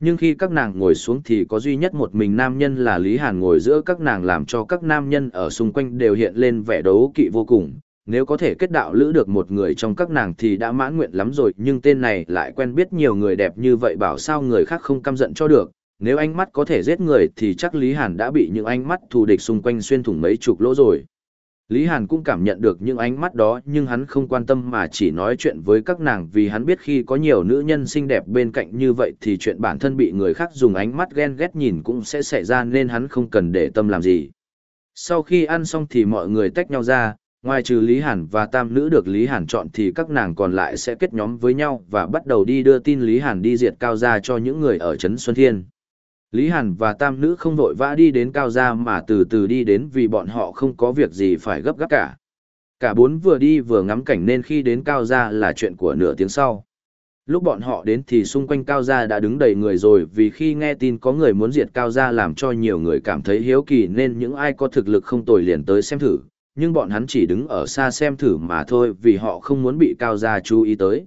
Nhưng khi các nàng ngồi xuống thì có duy nhất một mình nam nhân là Lý Hàn ngồi giữa các nàng làm cho các nam nhân ở xung quanh đều hiện lên vẻ đấu kỵ vô cùng. Nếu có thể kết đạo lữ được một người trong các nàng thì đã mãn nguyện lắm rồi nhưng tên này lại quen biết nhiều người đẹp như vậy bảo sao người khác không căm giận cho được. Nếu ánh mắt có thể giết người thì chắc Lý Hàn đã bị những ánh mắt thù địch xung quanh xuyên thủng mấy chục lỗ rồi. Lý Hàn cũng cảm nhận được những ánh mắt đó nhưng hắn không quan tâm mà chỉ nói chuyện với các nàng vì hắn biết khi có nhiều nữ nhân xinh đẹp bên cạnh như vậy thì chuyện bản thân bị người khác dùng ánh mắt ghen ghét nhìn cũng sẽ xảy ra nên hắn không cần để tâm làm gì. Sau khi ăn xong thì mọi người tách nhau ra, ngoài trừ Lý Hàn và tam nữ được Lý Hàn chọn thì các nàng còn lại sẽ kết nhóm với nhau và bắt đầu đi đưa tin Lý Hàn đi diệt cao gia cho những người ở Trấn Xuân Thiên. Lý Hàn và tam nữ không vội vã đi đến cao gia mà từ từ đi đến vì bọn họ không có việc gì phải gấp gáp cả. Cả bốn vừa đi vừa ngắm cảnh nên khi đến cao gia là chuyện của nửa tiếng sau. Lúc bọn họ đến thì xung quanh cao gia đã đứng đầy người rồi vì khi nghe tin có người muốn diệt cao gia làm cho nhiều người cảm thấy hiếu kỳ nên những ai có thực lực không tồi liền tới xem thử, nhưng bọn hắn chỉ đứng ở xa xem thử mà thôi vì họ không muốn bị cao gia chú ý tới.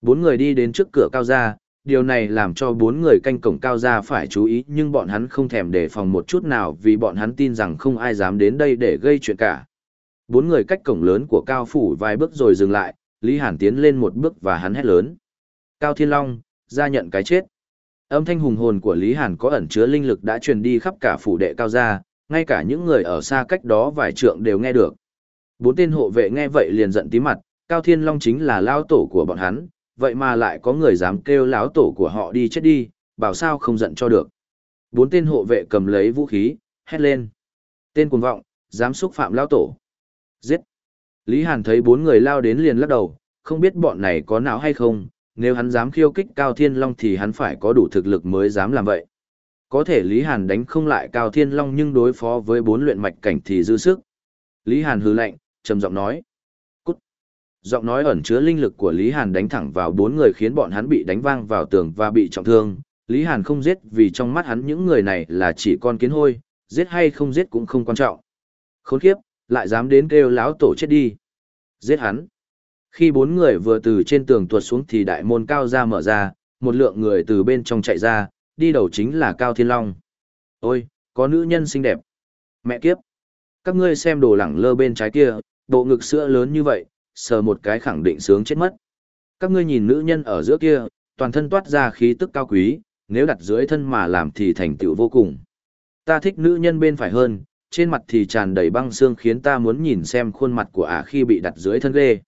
Bốn người đi đến trước cửa cao gia, điều này làm cho bốn người canh cổng cao Gia phải chú ý nhưng bọn hắn không thèm đề phòng một chút nào vì bọn hắn tin rằng không ai dám đến đây để gây chuyện cả. Bốn người cách cổng lớn của cao phủ vài bước rồi dừng lại, Lý Hàn tiến lên một bước và hắn hét lớn. Cao Thiên Long, ra nhận cái chết. Âm thanh hùng hồn của Lý Hàn có ẩn chứa linh lực đã truyền đi khắp cả phủ đệ cao gia, ngay cả những người ở xa cách đó vài trượng đều nghe được. Bốn tên hộ vệ nghe vậy liền giận tí mặt, Cao Thiên Long chính là lao tổ của bọn hắn, vậy mà lại có người dám kêu lão tổ của họ đi chết đi, bảo sao không giận cho được. Bốn tên hộ vệ cầm lấy vũ khí, hét lên. Tên cuồng vọng, dám xúc phạm lao tổ. Giết. Lý Hàn thấy bốn người lao đến liền lắc đầu, không biết bọn này có não hay không, nếu hắn dám khiêu kích Cao Thiên Long thì hắn phải có đủ thực lực mới dám làm vậy. Có thể Lý Hàn đánh không lại Cao Thiên Long nhưng đối phó với bốn luyện mạch cảnh thì dư sức. Lý Hàn hừ lạnh, trầm giọng nói Cút. giọng nói ẩn chứa linh lực của Lý Hàn đánh thẳng vào bốn người khiến bọn hắn bị đánh vang vào tường và bị trọng thương. Lý Hàn không giết vì trong mắt hắn những người này là chỉ con kiến hôi, giết hay không giết cũng không quan trọng. Khốn kiếp, lại dám đến kêu láo tổ chết đi. Giết hắn. Khi bốn người vừa từ trên tường tuột xuống thì đại môn cao ra mở ra, một lượng người từ bên trong chạy ra, đi đầu chính là Cao Thiên Long. Ôi, có nữ nhân xinh đẹp. Mẹ kiếp. Các ngươi xem đồ lẳng lơ bên trái kia, bộ ngực sữa lớn như vậy, sờ một cái khẳng định sướng chết mất. Các ngươi nhìn nữ nhân ở giữa kia, toàn thân toát ra khí tức cao quý, nếu đặt dưới thân mà làm thì thành tựu vô cùng. Ta thích nữ nhân bên phải hơn, trên mặt thì tràn đầy băng xương khiến ta muốn nhìn xem khuôn mặt của ả khi bị đặt dưới thân ghê.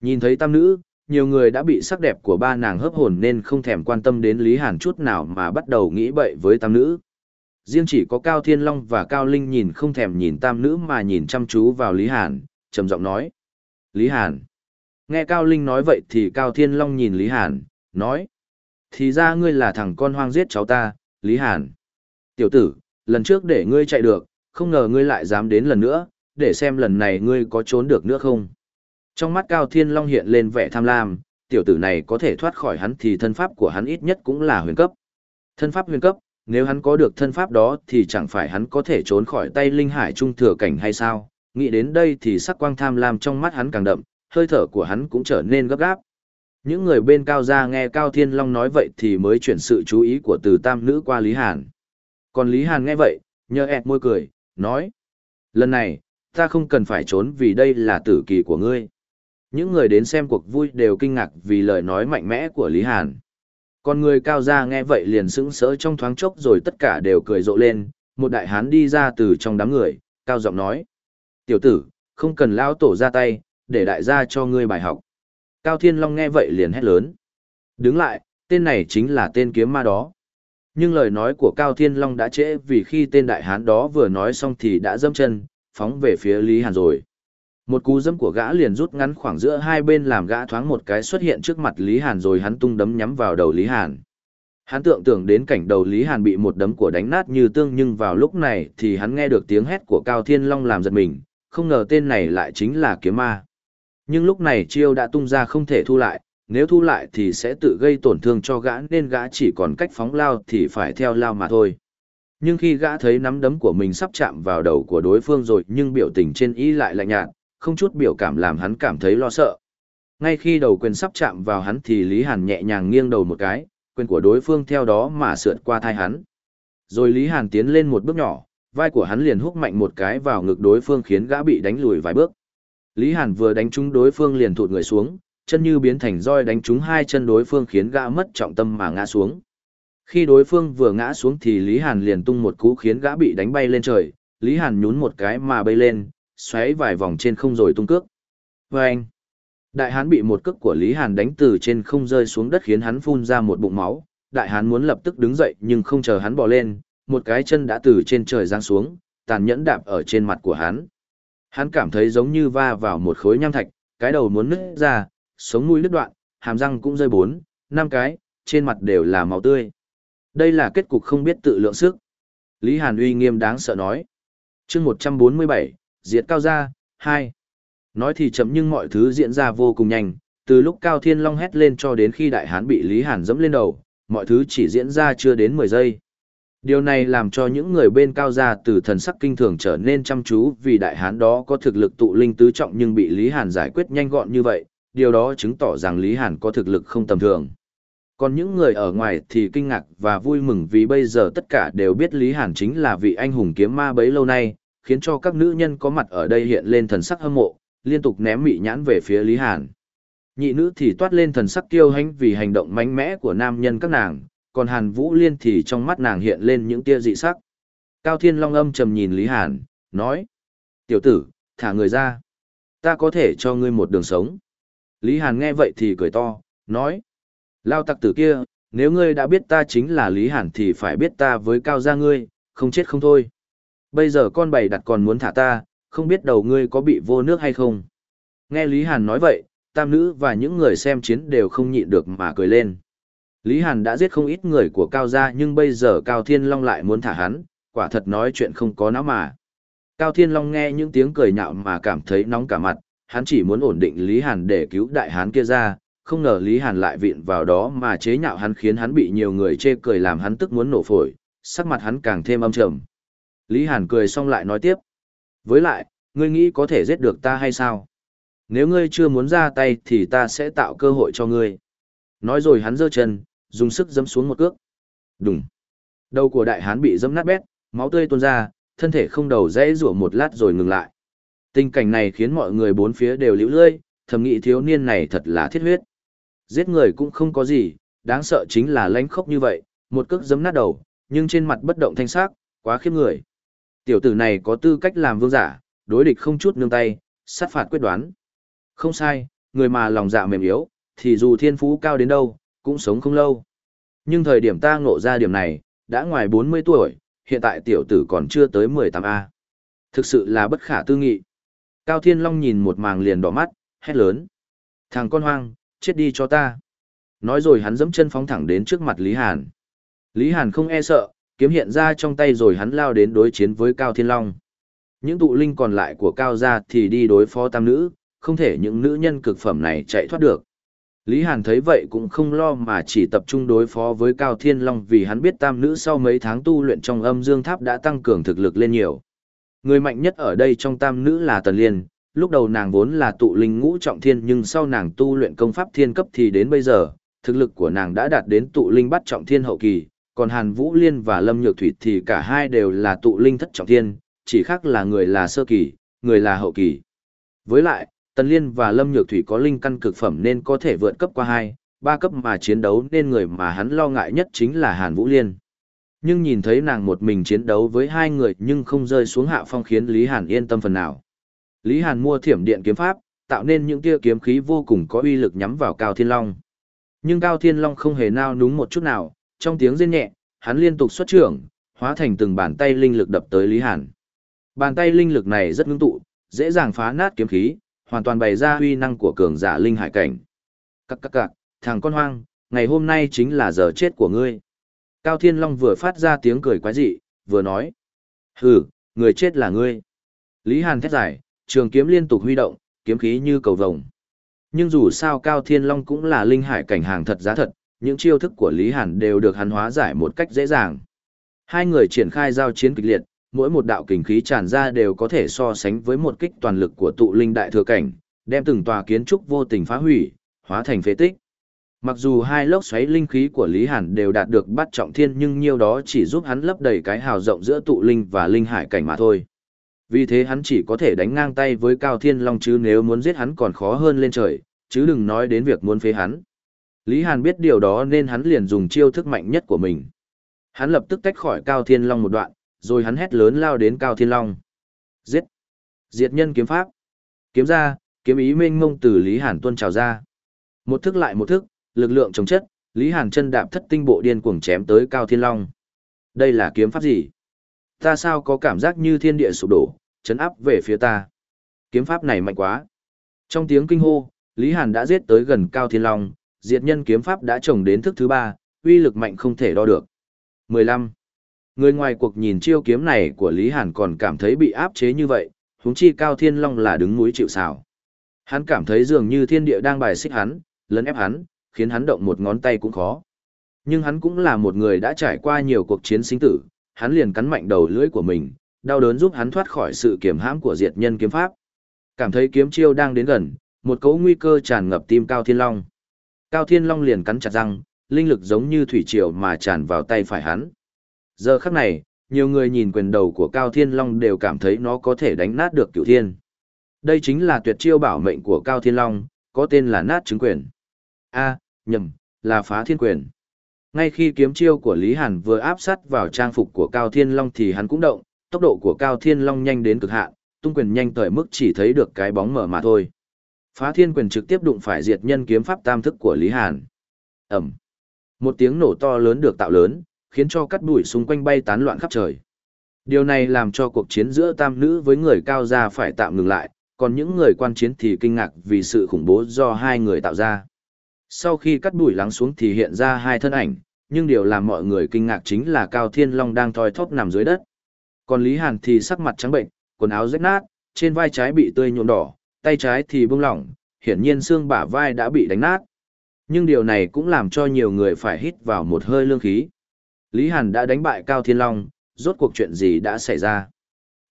Nhìn thấy tam nữ, nhiều người đã bị sắc đẹp của ba nàng hấp hồn nên không thèm quan tâm đến Lý Hàn chút nào mà bắt đầu nghĩ bậy với tam nữ. Riêng chỉ có Cao Thiên Long và Cao Linh nhìn không thèm nhìn tam nữ mà nhìn chăm chú vào Lý Hàn, trầm giọng nói. Lý Hàn. Nghe Cao Linh nói vậy thì Cao Thiên Long nhìn Lý Hàn, nói. Thì ra ngươi là thằng con hoang giết cháu ta, Lý Hàn. Tiểu tử, lần trước để ngươi chạy được, không ngờ ngươi lại dám đến lần nữa, để xem lần này ngươi có trốn được nữa không. Trong mắt Cao Thiên Long hiện lên vẻ tham lam, tiểu tử này có thể thoát khỏi hắn thì thân pháp của hắn ít nhất cũng là huyền cấp. Thân pháp huyền cấp, nếu hắn có được thân pháp đó thì chẳng phải hắn có thể trốn khỏi tay linh hải trung thừa cảnh hay sao? Nghĩ đến đây thì sắc quang tham lam trong mắt hắn càng đậm, hơi thở của hắn cũng trở nên gấp gáp. Những người bên cao gia nghe Cao Thiên Long nói vậy thì mới chuyển sự chú ý của từ tam nữ qua Lý Hàn. Còn Lý Hàn nghe vậy, nhờ ẹt môi cười, nói. Lần này, ta không cần phải trốn vì đây là tử kỳ của ngươi. Những người đến xem cuộc vui đều kinh ngạc vì lời nói mạnh mẽ của Lý Hàn. Còn người cao gia nghe vậy liền sững sỡ trong thoáng chốc rồi tất cả đều cười rộ lên, một đại hán đi ra từ trong đám người, cao giọng nói. Tiểu tử, không cần lão tổ ra tay, để đại gia cho ngươi bài học. Cao Thiên Long nghe vậy liền hét lớn. Đứng lại, tên này chính là tên kiếm ma đó. Nhưng lời nói của Cao Thiên Long đã trễ vì khi tên đại hán đó vừa nói xong thì đã dâm chân, phóng về phía Lý Hàn rồi. Một cú dâm của gã liền rút ngắn khoảng giữa hai bên làm gã thoáng một cái xuất hiện trước mặt Lý Hàn rồi hắn tung đấm nhắm vào đầu Lý Hàn. Hắn tưởng tượng đến cảnh đầu Lý Hàn bị một đấm của đánh nát như tương nhưng vào lúc này thì hắn nghe được tiếng hét của Cao Thiên Long làm giật mình, không ngờ tên này lại chính là kiếm ma. Nhưng lúc này chiêu đã tung ra không thể thu lại, nếu thu lại thì sẽ tự gây tổn thương cho gã nên gã chỉ còn cách phóng lao thì phải theo lao mà thôi. Nhưng khi gã thấy nắm đấm của mình sắp chạm vào đầu của đối phương rồi nhưng biểu tình trên ý lại lạnh nhạt, không chút biểu cảm làm hắn cảm thấy lo sợ. Ngay khi đầu quyền sắp chạm vào hắn thì Lý Hàn nhẹ nhàng nghiêng đầu một cái, quyền của đối phương theo đó mà sượt qua thai hắn. Rồi Lý Hàn tiến lên một bước nhỏ, vai của hắn liền húc mạnh một cái vào ngực đối phương khiến gã bị đánh lùi vài bước. Lý Hàn vừa đánh trúng đối phương liền thụt người xuống, chân như biến thành roi đánh trúng hai chân đối phương khiến gã mất trọng tâm mà ngã xuống. Khi đối phương vừa ngã xuống thì Lý Hàn liền tung một cú khiến gã bị đánh bay lên trời, Lý Hàn nhún một cái mà bay lên, xoáy vài vòng trên không rồi tung cước. Và anh, đại hán bị một cước của Lý Hàn đánh từ trên không rơi xuống đất khiến hắn phun ra một bụng máu. Đại hán muốn lập tức đứng dậy nhưng không chờ hắn bỏ lên, một cái chân đã từ trên trời giáng xuống, tàn nhẫn đạp ở trên mặt của hắn. Hắn cảm thấy giống như va vào một khối nham thạch, cái đầu muốn nứt ra, sống mũi đứt đoạn, hàm răng cũng rơi bốn, năm cái, trên mặt đều là máu tươi. Đây là kết cục không biết tự lượng sức. Lý Hàn uy nghiêm đáng sợ nói. chương 147, diệt cao gia, hai. Nói thì chậm nhưng mọi thứ diễn ra vô cùng nhanh, từ lúc Cao Thiên Long hét lên cho đến khi Đại Hán bị Lý Hàn dẫm lên đầu, mọi thứ chỉ diễn ra chưa đến 10 giây. Điều này làm cho những người bên cao gia từ thần sắc kinh thường trở nên chăm chú vì đại hán đó có thực lực tụ linh tứ trọng nhưng bị Lý Hàn giải quyết nhanh gọn như vậy, điều đó chứng tỏ rằng Lý Hàn có thực lực không tầm thường. Còn những người ở ngoài thì kinh ngạc và vui mừng vì bây giờ tất cả đều biết Lý Hàn chính là vị anh hùng kiếm ma bấy lâu nay, khiến cho các nữ nhân có mặt ở đây hiện lên thần sắc hâm mộ, liên tục ném mị nhãn về phía Lý Hàn. Nhị nữ thì toát lên thần sắc kiêu hãnh vì hành động mạnh mẽ của nam nhân các nàng, còn Hàn Vũ Liên thì trong mắt nàng hiện lên những tia dị sắc. Cao Thiên Long âm trầm nhìn Lý Hàn, nói: "Tiểu tử, thả người ra, ta có thể cho ngươi một đường sống." Lý Hàn nghe vậy thì cười to, nói: "Lao tặc tử kia, nếu ngươi đã biết ta chính là Lý Hàn thì phải biết ta với Cao gia ngươi, không chết không thôi." Bây giờ con bày đặt còn muốn thả ta, không biết đầu ngươi có bị vô nước hay không. Nghe Lý Hàn nói vậy, tam nữ và những người xem chiến đều không nhịn được mà cười lên. Lý Hàn đã giết không ít người của Cao Gia nhưng bây giờ Cao Thiên Long lại muốn thả hắn, quả thật nói chuyện không có não mà. Cao Thiên Long nghe những tiếng cười nhạo mà cảm thấy nóng cả mặt, hắn chỉ muốn ổn định Lý Hàn để cứu đại hán kia ra, không ngờ Lý Hàn lại viện vào đó mà chế nhạo hắn khiến hắn bị nhiều người chê cười làm hắn tức muốn nổ phổi, sắc mặt hắn càng thêm âm trầm. Lý Hàn cười xong lại nói tiếp. Với lại, ngươi nghĩ có thể giết được ta hay sao? Nếu ngươi chưa muốn ra tay thì ta sẽ tạo cơ hội cho ngươi. Nói rồi hắn giơ chân, dùng sức dẫm xuống một cước. Đùng. Đầu của đại hán bị dẫm nát bét, máu tươi tuôn ra, thân thể không đầu dãy rủa một lát rồi ngừng lại. Tình cảnh này khiến mọi người bốn phía đều liễu lơi, thầm nghĩ thiếu niên này thật là thiết huyết. Giết người cũng không có gì, đáng sợ chính là lánh khốc như vậy, một cước giẫm nát đầu, nhưng trên mặt bất động thanh sắc, quá khiếp người. Tiểu tử này có tư cách làm vương giả, đối địch không chút nương tay, sát phạt quyết đoán. Không sai, người mà lòng dạ mềm yếu, thì dù thiên phú cao đến đâu, cũng sống không lâu. Nhưng thời điểm ta ngộ ra điểm này, đã ngoài 40 tuổi, hiện tại tiểu tử còn chưa tới 18A. Thực sự là bất khả tư nghị. Cao Thiên Long nhìn một màng liền đỏ mắt, hét lớn. Thằng con hoang, chết đi cho ta. Nói rồi hắn dẫm chân phóng thẳng đến trước mặt Lý Hàn. Lý Hàn không e sợ, kiếm hiện ra trong tay rồi hắn lao đến đối chiến với Cao Thiên Long. Những tụ linh còn lại của Cao gia thì đi đối phó tam nữ, không thể những nữ nhân cực phẩm này chạy thoát được. Lý Hàn thấy vậy cũng không lo mà chỉ tập trung đối phó với Cao Thiên Long vì hắn biết tam nữ sau mấy tháng tu luyện trong âm dương tháp đã tăng cường thực lực lên nhiều. Người mạnh nhất ở đây trong tam nữ là Tần Liên, lúc đầu nàng vốn là tụ linh ngũ trọng thiên nhưng sau nàng tu luyện công pháp thiên cấp thì đến bây giờ, thực lực của nàng đã đạt đến tụ linh bắt trọng thiên hậu kỳ, còn Hàn Vũ Liên và Lâm Nhược Thủy thì cả hai đều là tụ linh thất trọng thiên, chỉ khác là người là sơ kỳ, người là hậu kỳ. Với lại, Tần Liên và Lâm Nhược Thủy có linh căn cực phẩm nên có thể vượt cấp qua 2, 3 cấp mà chiến đấu nên người mà hắn lo ngại nhất chính là Hàn Vũ Liên. Nhưng nhìn thấy nàng một mình chiến đấu với hai người nhưng không rơi xuống hạ phong khiến Lý Hàn yên tâm phần nào. Lý Hàn mua thiểm điện kiếm pháp, tạo nên những tia kiếm khí vô cùng có uy lực nhắm vào Cao Thiên Long. Nhưng Cao Thiên Long không hề nao núng một chút nào, trong tiếng rên nhẹ, hắn liên tục xuất trưởng, hóa thành từng bàn tay linh lực đập tới Lý Hàn. Bàn tay linh lực này rất ngưng tụ, dễ dàng phá nát kiếm khí, hoàn toàn bày ra uy năng của cường giả linh hải cảnh. Các các các, thằng con hoang, ngày hôm nay chính là giờ chết của ngươi. Cao Thiên Long vừa phát ra tiếng cười quái dị, vừa nói. Hừ, người chết là ngươi. Lý Hàn thét giải, trường kiếm liên tục huy động, kiếm khí như cầu vồng. Nhưng dù sao Cao Thiên Long cũng là linh hải cảnh hàng thật giá thật, những chiêu thức của Lý Hàn đều được hắn hóa giải một cách dễ dàng. Hai người triển khai giao chiến kịch liệt, mỗi một đạo kình khí tràn ra đều có thể so sánh với một kích toàn lực của tụ linh đại thừa cảnh, đem từng tòa kiến trúc vô tình phá hủy, hóa thành phế tích. Mặc dù hai lốc xoáy linh khí của Lý Hàn đều đạt được bắt trọng thiên nhưng nhiều đó chỉ giúp hắn lấp đầy cái hào rộng giữa tụ linh và linh hải cảnh mà thôi. Vì thế hắn chỉ có thể đánh ngang tay với Cao Thiên Long chứ nếu muốn giết hắn còn khó hơn lên trời, chứ đừng nói đến việc muốn phế hắn. Lý Hàn biết điều đó nên hắn liền dùng chiêu thức mạnh nhất của mình. Hắn lập tức tách khỏi Cao Thiên Long một đoạn, rồi hắn hét lớn lao đến Cao Thiên Long. Giết! Diệt nhân kiếm pháp! Kiếm ra, kiếm ý mênh mông từ Lý Hàn tuôn trào ra. Một thức lại một thức, lực lượng chống chất, Lý Hàn chân đạp thất tinh bộ điên cuồng chém tới Cao Thiên Long. Đây là kiếm pháp gì? Ta sao có cảm giác như thiên địa sụp đổ, chấn áp về phía ta. Kiếm pháp này mạnh quá. Trong tiếng kinh hô, Lý Hàn đã giết tới gần Cao Thiên Long, diệt nhân kiếm pháp đã trồng đến thức thứ ba, uy lực mạnh không thể đo được. 15. Người ngoài cuộc nhìn chiêu kiếm này của Lý Hàn còn cảm thấy bị áp chế như vậy, huống chi Cao Thiên Long là đứng núi chịu sào. Hắn cảm thấy dường như thiên địa đang bài xích hắn, lấn ép hắn, khiến hắn động một ngón tay cũng khó. Nhưng hắn cũng là một người đã trải qua nhiều cuộc chiến sinh tử, hắn liền cắn mạnh đầu lưỡi của mình, đau đớn giúp hắn thoát khỏi sự kiềm hãm của diệt nhân kiếm pháp. Cảm thấy kiếm chiêu đang đến gần, một cấu nguy cơ tràn ngập tim Cao Thiên Long. Cao Thiên Long liền cắn chặt răng, linh lực giống như thủy triều mà tràn vào tay phải hắn. Giờ khắc này, nhiều người nhìn quyền đầu của Cao Thiên Long đều cảm thấy nó có thể đánh nát được cửu thiên. Đây chính là tuyệt chiêu bảo mệnh của Cao Thiên Long, có tên là nát chứng quyền. A, nhầm, là phá thiên quyền. Ngay khi kiếm chiêu của Lý Hàn vừa áp sát vào trang phục của Cao Thiên Long thì hắn cũng động, tốc độ của Cao Thiên Long nhanh đến cực hạn, tung quyền nhanh tới mức chỉ thấy được cái bóng mở mà thôi. Phá thiên quyền trực tiếp đụng phải diệt nhân kiếm pháp tam thức của Lý Hàn. Ẩm. Một tiếng nổ to lớn được tạo lớn, khiến cho cắt bụi xung quanh bay tán loạn khắp trời. Điều này làm cho cuộc chiến giữa tam nữ với người cao gia phải tạm ngừng lại, còn những người quan chiến thì kinh ngạc vì sự khủng bố do hai người tạo ra. Sau khi cắt bụi lắng xuống thì hiện ra hai thân ảnh, nhưng điều làm mọi người kinh ngạc chính là Cao Thiên Long đang thoi thóp nằm dưới đất. Còn Lý Hàn thì sắc mặt trắng bệnh, quần áo rách nát, trên vai trái bị tươi nhuộm đỏ, tay trái thì bung lỏng, hiển nhiên xương bả vai đã bị đánh nát. Nhưng điều này cũng làm cho nhiều người phải hít vào một hơi lương khí. Lý Hàn đã đánh bại Cao Thiên Long, rốt cuộc chuyện gì đã xảy ra.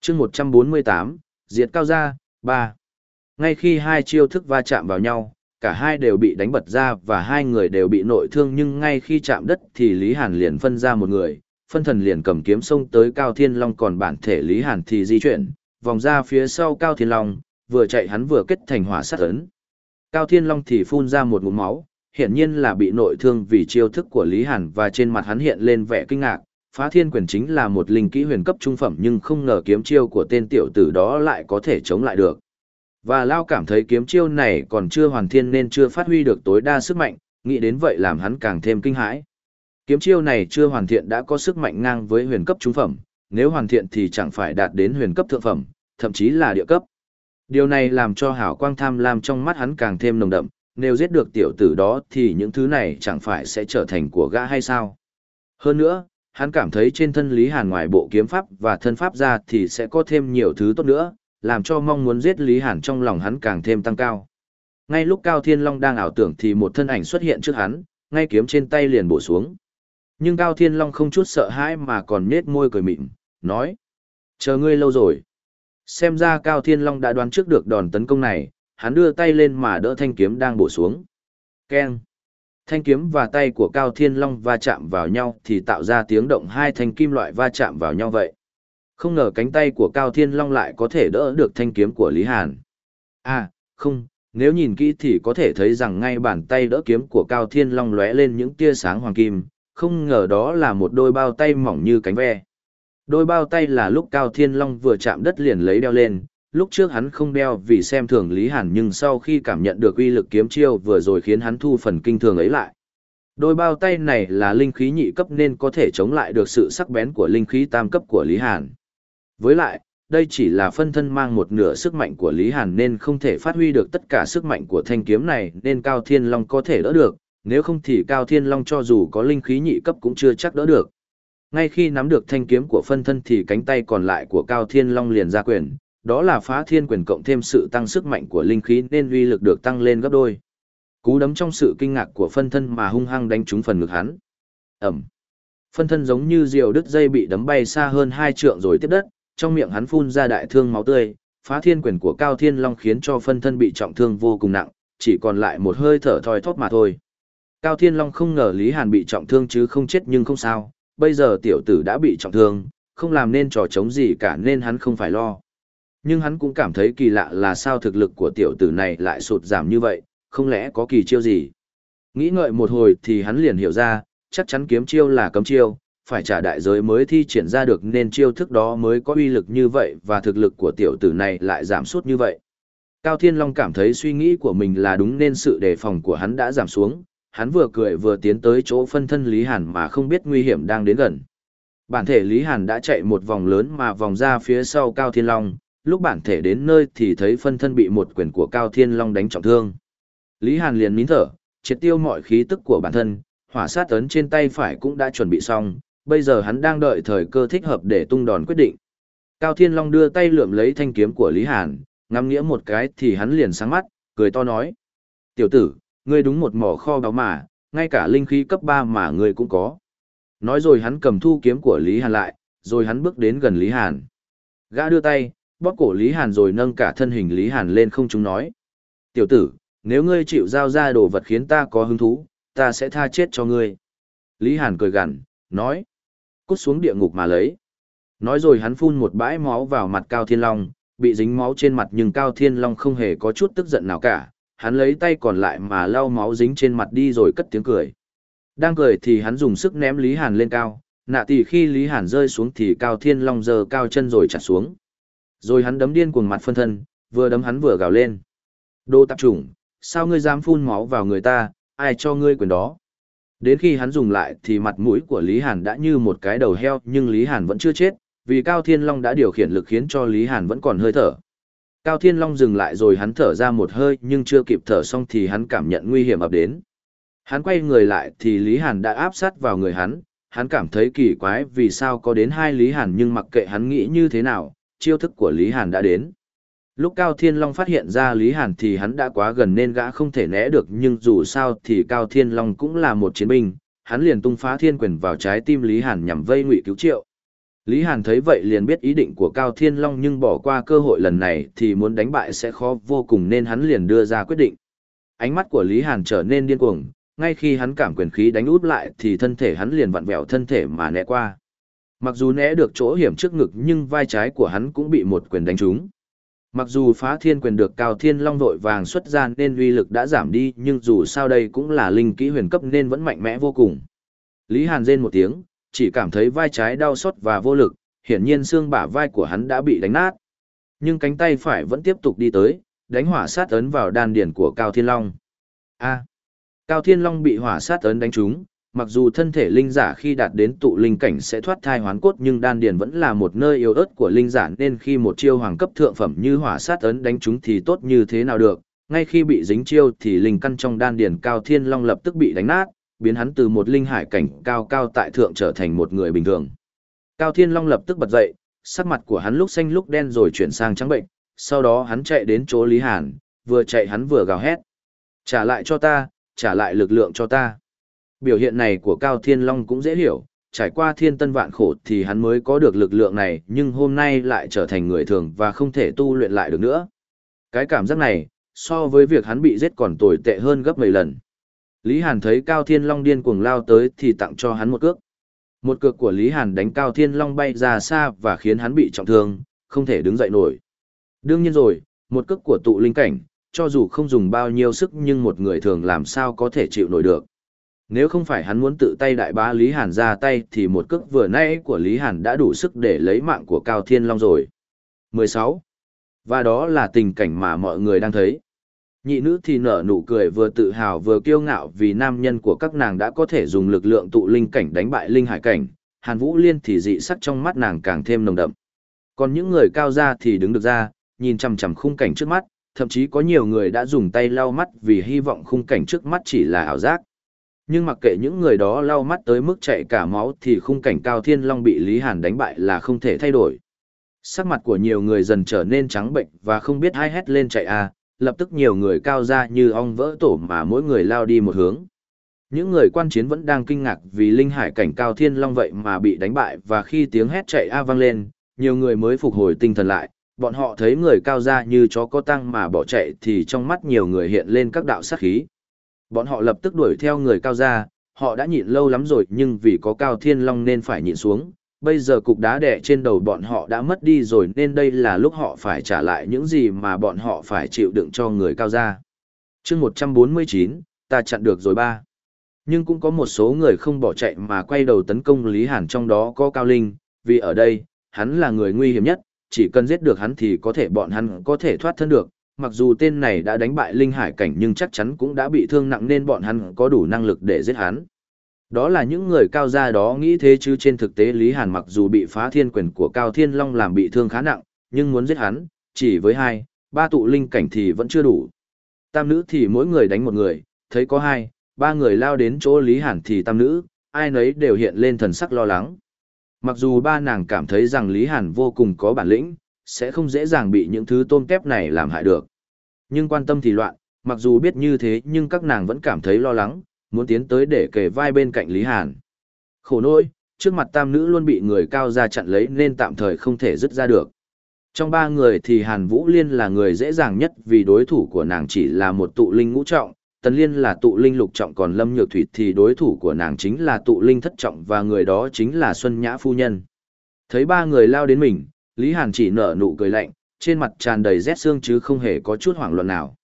chương 148, Diệt Cao Gia, 3. Ngay khi hai chiêu thức va chạm vào nhau, cả hai đều bị đánh bật ra và hai người đều bị nội thương nhưng ngay khi chạm đất thì Lý Hàn liền phân ra một người, phân thần liền cầm kiếm xông tới Cao Thiên Long còn bản thể Lý Hàn thì di chuyển, vòng ra phía sau Cao Thiên Long, vừa chạy hắn vừa kết thành hỏa sát ấn. Cao Thiên Long thì phun ra một ngụm máu, hiển nhiên là bị nội thương vì chiêu thức của Lý Hàn và trên mặt hắn hiện lên vẻ kinh ngạc. Phá thiên quyền chính là một linh kỹ huyền cấp trung phẩm nhưng không ngờ kiếm chiêu của tên tiểu tử đó lại có thể chống lại được. Và Lao cảm thấy kiếm chiêu này còn chưa hoàn thiên nên chưa phát huy được tối đa sức mạnh, nghĩ đến vậy làm hắn càng thêm kinh hãi. Kiếm chiêu này chưa hoàn thiện đã có sức mạnh ngang với huyền cấp trung phẩm, nếu hoàn thiện thì chẳng phải đạt đến huyền cấp thượng phẩm, thậm chí là địa cấp. Điều này làm cho hảo quang tham lam trong mắt hắn càng thêm nồng đậm, nếu giết được tiểu tử đó thì những thứ này chẳng phải sẽ trở thành của gã hay sao. Hơn nữa, hắn cảm thấy trên thân Lý Hàn ngoài bộ kiếm pháp và thân pháp ra thì sẽ có thêm nhiều thứ tốt nữa, làm cho mong muốn giết Lý Hàn trong lòng hắn càng thêm tăng cao. Ngay lúc Cao Thiên Long đang ảo tưởng thì một thân ảnh xuất hiện trước hắn, ngay kiếm trên tay liền bổ xuống. Nhưng Cao Thiên Long không chút sợ hãi mà còn nết môi cười mịn, nói. Chờ ngươi lâu rồi. Xem ra Cao Thiên Long đã đoán trước được đòn tấn công này, hắn đưa tay lên mà đỡ thanh kiếm đang bổ xuống. Keng. Thanh kiếm và tay của Cao Thiên Long va chạm vào nhau thì tạo ra tiếng động hai thanh kim loại va chạm vào nhau vậy. Không ngờ cánh tay của Cao Thiên Long lại có thể đỡ được thanh kiếm của Lý Hàn. À, không, nếu nhìn kỹ thì có thể thấy rằng ngay bàn tay đỡ kiếm của Cao Thiên Long lóe lên những tia sáng hoàng kim, không ngờ đó là một đôi bao tay mỏng như cánh ve. Đôi bao tay là lúc Cao Thiên Long vừa chạm đất liền lấy đeo lên, lúc trước hắn không đeo vì xem thường Lý Hàn nhưng sau khi cảm nhận được uy lực kiếm chiêu vừa rồi khiến hắn thu phần kinh thường ấy lại. Đôi bao tay này là linh khí nhị cấp nên có thể chống lại được sự sắc bén của linh khí tam cấp của Lý Hàn. Với lại, đây chỉ là phân thân mang một nửa sức mạnh của Lý Hàn nên không thể phát huy được tất cả sức mạnh của thanh kiếm này nên Cao Thiên Long có thể đỡ được, nếu không thì Cao Thiên Long cho dù có linh khí nhị cấp cũng chưa chắc đỡ được. Ngay khi nắm được thanh kiếm của phân thân thì cánh tay còn lại của Cao Thiên Long liền ra quyền, đó là phá thiên quyền cộng thêm sự tăng sức mạnh của linh khí nên uy lực được tăng lên gấp đôi. Cú đấm trong sự kinh ngạc của phân thân mà hung hăng đánh trúng phần ngực hắn. Ẩm. Phân thân giống như diều đứt dây bị đấm bay xa hơn hai trượng rồi tiếp đất, trong miệng hắn phun ra đại thương máu tươi, phá thiên quyền của Cao Thiên Long khiến cho phân thân bị trọng thương vô cùng nặng, chỉ còn lại một hơi thở thoi thóp mà thôi. Cao Thiên Long không ngờ Lý Hàn bị trọng thương chứ không chết nhưng không sao, bây giờ tiểu tử đã bị trọng thương, không làm nên trò chống gì cả nên hắn không phải lo. Nhưng hắn cũng cảm thấy kỳ lạ là sao thực lực của tiểu tử này lại sụt giảm như vậy, không lẽ có kỳ chiêu gì. Nghĩ ngợi một hồi thì hắn liền hiểu ra, chắc chắn kiếm chiêu là cấm chiêu, phải trả đại giới mới thi triển ra được nên chiêu thức đó mới có uy lực như vậy và thực lực của tiểu tử này lại giảm sút như vậy. Cao Thiên Long cảm thấy suy nghĩ của mình là đúng nên sự đề phòng của hắn đã giảm xuống, hắn vừa cười vừa tiến tới chỗ phân thân Lý Hàn mà không biết nguy hiểm đang đến gần. Bản thể Lý Hàn đã chạy một vòng lớn mà vòng ra phía sau Cao Thiên Long, lúc bản thể đến nơi thì thấy phân thân bị một quyền của Cao Thiên Long đánh trọng thương. Lý Hàn liền nín thở, triệt tiêu mọi khí tức của bản thân, hỏa sát ấn trên tay phải cũng đã chuẩn bị xong, bây giờ hắn đang đợi thời cơ thích hợp để tung đòn quyết định. Cao Thiên Long đưa tay lượm lấy thanh kiếm của Lý Hàn, ngắm nghĩa một cái thì hắn liền sáng mắt, cười to nói. Tiểu tử, ngươi đúng một mỏ kho báu mà, ngay cả linh khí cấp 3 mà ngươi cũng có. Nói rồi hắn cầm thu kiếm của Lý Hàn lại, rồi hắn bước đến gần Lý Hàn. Gã đưa tay, bóp cổ Lý Hàn rồi nâng cả thân hình Lý Hàn lên không chúng nói. Tiểu tử, nếu ngươi chịu giao ra đồ vật khiến ta có hứng thú, ta sẽ tha chết cho ngươi. Lý Hàn cười gằn, nói. Cút xuống địa ngục mà lấy. Nói rồi hắn phun một bãi máu vào mặt Cao Thiên Long, bị dính máu trên mặt nhưng Cao Thiên Long không hề có chút tức giận nào cả. Hắn lấy tay còn lại mà lau máu dính trên mặt đi rồi cất tiếng cười. Đang cười thì hắn dùng sức ném Lý Hàn lên cao, nạ tỷ khi Lý Hàn rơi xuống thì Cao Thiên Long giơ cao chân rồi chặt xuống. Rồi hắn đấm điên cuồng mặt phân thân, vừa đấm hắn vừa gào lên. Đồ tạp chủng, sao ngươi dám phun máu vào người ta, ai cho ngươi quyền đó? Đến khi hắn dùng lại thì mặt mũi của Lý Hàn đã như một cái đầu heo nhưng Lý Hàn vẫn chưa chết, vì Cao Thiên Long đã điều khiển lực khiến cho Lý Hàn vẫn còn hơi thở. Cao Thiên Long dừng lại rồi hắn thở ra một hơi nhưng chưa kịp thở xong thì hắn cảm nhận nguy hiểm ập đến. Hắn quay người lại thì Lý Hàn đã áp sát vào người hắn, hắn cảm thấy kỳ quái vì sao có đến hai Lý Hàn nhưng mặc kệ hắn nghĩ như thế nào, chiêu thức của Lý Hàn đã đến. Lúc Cao Thiên Long phát hiện ra Lý Hàn thì hắn đã quá gần nên gã không thể né được nhưng dù sao thì Cao Thiên Long cũng là một chiến binh, hắn liền tung phá thiên quyền vào trái tim Lý Hàn nhằm vây ngụy cứu triệu. Lý Hàn thấy vậy liền biết ý định của Cao Thiên Long nhưng bỏ qua cơ hội lần này thì muốn đánh bại sẽ khó vô cùng nên hắn liền đưa ra quyết định. Ánh mắt của Lý Hàn trở nên điên cuồng, ngay khi hắn cảm quyền khí đánh út lại thì thân thể hắn liền vặn vẹo thân thể mà né qua. Mặc dù né được chỗ hiểm trước ngực nhưng vai trái của hắn cũng bị một quyền đánh trúng. Mặc dù phá thiên quyền được Cao Thiên Long vội vàng xuất ra nên uy lực đã giảm đi nhưng dù sao đây cũng là linh kỹ huyền cấp nên vẫn mạnh mẽ vô cùng. Lý Hàn rên một tiếng, chỉ cảm thấy vai trái đau xót và vô lực, hiển nhiên xương bả vai của hắn đã bị đánh nát. Nhưng cánh tay phải vẫn tiếp tục đi tới, đánh hỏa sát ấn vào đan điển của Cao Thiên Long. A. Cao Thiên Long bị hỏa sát ấn đánh trúng, mặc dù thân thể linh giả khi đạt đến tụ linh cảnh sẽ thoát thai hoán cốt nhưng đan điền vẫn là một nơi yếu ớt của linh giả nên khi một chiêu hoàng cấp thượng phẩm như hỏa sát ấn đánh trúng thì tốt như thế nào được, ngay khi bị dính chiêu thì linh căn trong đan điền Cao Thiên Long lập tức bị đánh nát, biến hắn từ một linh hải cảnh cao cao tại thượng trở thành một người bình thường. Cao Thiên Long lập tức bật dậy, sắc mặt của hắn lúc xanh lúc đen rồi chuyển sang trắng bệnh, sau đó hắn chạy đến chỗ Lý Hàn, vừa chạy hắn vừa gào hét. Trả lại cho ta, trả lại lực lượng cho ta. Biểu hiện này của Cao Thiên Long cũng dễ hiểu, trải qua thiên tân vạn khổ thì hắn mới có được lực lượng này nhưng hôm nay lại trở thành người thường và không thể tu luyện lại được nữa. Cái cảm giác này, so với việc hắn bị giết còn tồi tệ hơn gấp mấy lần. Lý Hàn thấy Cao Thiên Long điên cuồng lao tới thì tặng cho hắn một cước. Một cước của Lý Hàn đánh Cao Thiên Long bay ra xa và khiến hắn bị trọng thương, không thể đứng dậy nổi. Đương nhiên rồi, một cước của tụ linh cảnh, cho dù không dùng bao nhiêu sức nhưng một người thường làm sao có thể chịu nổi được. Nếu không phải hắn muốn tự tay đại bá Lý Hàn ra tay thì một cước vừa nãy của Lý Hàn đã đủ sức để lấy mạng của Cao Thiên Long rồi. 16. Và đó là tình cảnh mà mọi người đang thấy. Nhị nữ thì nở nụ cười vừa tự hào vừa kiêu ngạo vì nam nhân của các nàng đã có thể dùng lực lượng tụ linh cảnh đánh bại linh hải cảnh, Hàn Vũ Liên thì dị sắc trong mắt nàng càng thêm nồng đậm. Còn những người cao ra thì đứng được ra, nhìn chằm chằm khung cảnh trước mắt, thậm chí có nhiều người đã dùng tay lau mắt vì hy vọng khung cảnh trước mắt chỉ là ảo giác. Nhưng mặc kệ những người đó lau mắt tới mức chạy cả máu thì khung cảnh Cao Thiên Long bị Lý Hàn đánh bại là không thể thay đổi. Sắc mặt của nhiều người dần trở nên trắng bệnh và không biết ai hét lên chạy à, lập tức nhiều người cao ra như ong vỡ tổ mà mỗi người lao đi một hướng. Những người quan chiến vẫn đang kinh ngạc vì linh hải cảnh cao thiên long vậy mà bị đánh bại và khi tiếng hét chạy a vang lên, nhiều người mới phục hồi tinh thần lại, bọn họ thấy người cao ra như chó có tăng mà bỏ chạy thì trong mắt nhiều người hiện lên các đạo sát khí. Bọn họ lập tức đuổi theo người cao ra, họ đã nhịn lâu lắm rồi nhưng vì có cao thiên long nên phải nhịn xuống, bây giờ cục đá đẻ trên đầu bọn họ đã mất đi rồi nên đây là lúc họ phải trả lại những gì mà bọn họ phải chịu đựng cho người cao gia. chương 149, ta chặn được rồi ba. Nhưng cũng có một số người không bỏ chạy mà quay đầu tấn công Lý Hàn trong đó có Cao Linh, vì ở đây, hắn là người nguy hiểm nhất, chỉ cần giết được hắn thì có thể bọn hắn có thể thoát thân được. Mặc dù tên này đã đánh bại Linh Hải Cảnh nhưng chắc chắn cũng đã bị thương nặng nên bọn hắn có đủ năng lực để giết hắn. Đó là những người cao gia đó nghĩ thế chứ trên thực tế Lý Hàn mặc dù bị phá thiên quyền của Cao Thiên Long làm bị thương khá nặng, nhưng muốn giết hắn, chỉ với hai, ba tụ linh cảnh thì vẫn chưa đủ. Tam nữ thì mỗi người đánh một người, thấy có hai, ba người lao đến chỗ Lý Hàn thì tam nữ, ai nấy đều hiện lên thần sắc lo lắng. Mặc dù ba nàng cảm thấy rằng Lý Hàn vô cùng có bản lĩnh, sẽ không dễ dàng bị những thứ tôm kép này làm hại được. Nhưng quan tâm thì loạn, mặc dù biết như thế nhưng các nàng vẫn cảm thấy lo lắng, muốn tiến tới để kề vai bên cạnh Lý Hàn. Khổ nỗi, trước mặt tam nữ luôn bị người cao ra chặn lấy nên tạm thời không thể dứt ra được. Trong ba người thì Hàn Vũ Liên là người dễ dàng nhất vì đối thủ của nàng chỉ là một tụ linh ngũ trọng, Tần Liên là tụ linh lục trọng còn Lâm Nhược Thủy thì đối thủ của nàng chính là tụ linh thất trọng và người đó chính là Xuân Nhã Phu Nhân. Thấy ba người lao đến mình, Lý Hàn chỉ nở nụ cười lạnh, trên mặt tràn đầy rét xương chứ không hề có chút hoảng loạn nào.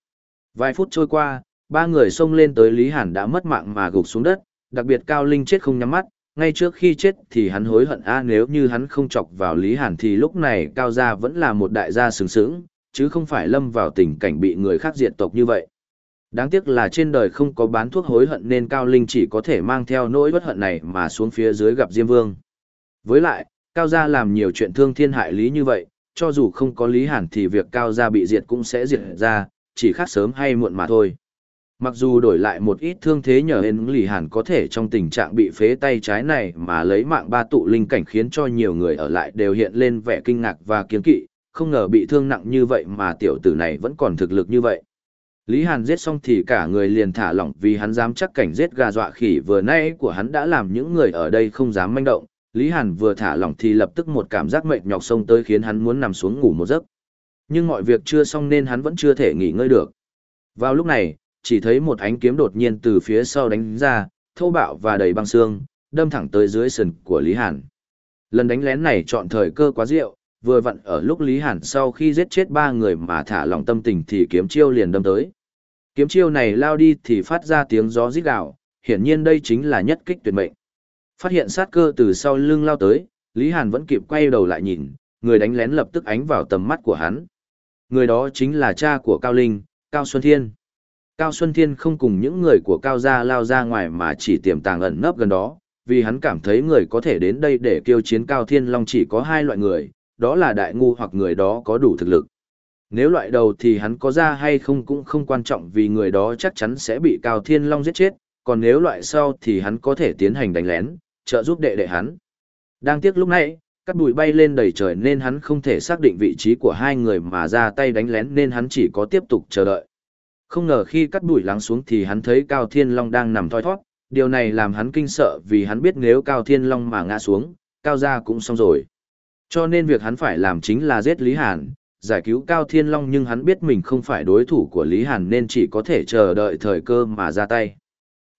Vài phút trôi qua, ba người xông lên tới Lý Hàn đã mất mạng mà gục xuống đất, đặc biệt Cao Linh chết không nhắm mắt, ngay trước khi chết thì hắn hối hận a nếu như hắn không chọc vào Lý Hàn thì lúc này Cao Gia vẫn là một đại gia sướng sướng, chứ không phải lâm vào tình cảnh bị người khác diệt tộc như vậy. Đáng tiếc là trên đời không có bán thuốc hối hận nên Cao Linh chỉ có thể mang theo nỗi bất hận này mà xuống phía dưới gặp Diêm Vương. Với lại, Cao Gia làm nhiều chuyện thương thiên hại lý như vậy, cho dù không có Lý Hàn thì việc Cao Gia bị diệt cũng sẽ diệt ra, chỉ khác sớm hay muộn mà thôi. Mặc dù đổi lại một ít thương thế nhờ hên lì hàn có thể trong tình trạng bị phế tay trái này mà lấy mạng ba tụ linh cảnh khiến cho nhiều người ở lại đều hiện lên vẻ kinh ngạc và kiến kỵ, không ngờ bị thương nặng như vậy mà tiểu tử này vẫn còn thực lực như vậy. Lý Hàn giết xong thì cả người liền thả lỏng vì hắn dám chắc cảnh giết gà dọa khỉ vừa nay của hắn đã làm những người ở đây không dám manh động. Lý Hàn vừa thả lỏng thì lập tức một cảm giác mệt nhọc xông tới khiến hắn muốn nằm xuống ngủ một giấc. Nhưng mọi việc chưa xong nên hắn vẫn chưa thể nghỉ ngơi được. Vào lúc này, chỉ thấy một ánh kiếm đột nhiên từ phía sau đánh ra, thô bạo và đầy băng xương, đâm thẳng tới dưới sườn của Lý Hàn. Lần đánh lén này chọn thời cơ quá diệu, vừa vặn ở lúc Lý Hàn sau khi giết chết ba người mà thả lòng tâm tình thì kiếm chiêu liền đâm tới. Kiếm chiêu này lao đi thì phát ra tiếng gió rít gào, hiển nhiên đây chính là nhất kích tuyệt mệnh. Phát hiện sát cơ từ sau lưng lao tới, Lý Hàn vẫn kịp quay đầu lại nhìn, người đánh lén lập tức ánh vào tầm mắt của hắn. Người đó chính là cha của Cao Linh, Cao Xuân Thiên. Cao Xuân Thiên không cùng những người của Cao Gia lao ra ngoài mà chỉ tiềm tàng ẩn nấp gần đó, vì hắn cảm thấy người có thể đến đây để kêu chiến Cao Thiên Long chỉ có hai loại người, đó là đại ngu hoặc người đó có đủ thực lực. Nếu loại đầu thì hắn có ra hay không cũng không quan trọng vì người đó chắc chắn sẽ bị Cao Thiên Long giết chết, còn nếu loại sau thì hắn có thể tiến hành đánh lén, trợ giúp đệ đệ hắn. Đang tiếc lúc nãy, cắt bụi bay lên đầy trời nên hắn không thể xác định vị trí của hai người mà ra tay đánh lén nên hắn chỉ có tiếp tục chờ đợi. Không ngờ khi cắt bụi lắng xuống thì hắn thấy Cao Thiên Long đang nằm thoi thoát, điều này làm hắn kinh sợ vì hắn biết nếu Cao Thiên Long mà ngã xuống, Cao gia cũng xong rồi. Cho nên việc hắn phải làm chính là giết Lý Hàn, giải cứu Cao Thiên Long nhưng hắn biết mình không phải đối thủ của Lý Hàn nên chỉ có thể chờ đợi thời cơ mà ra tay.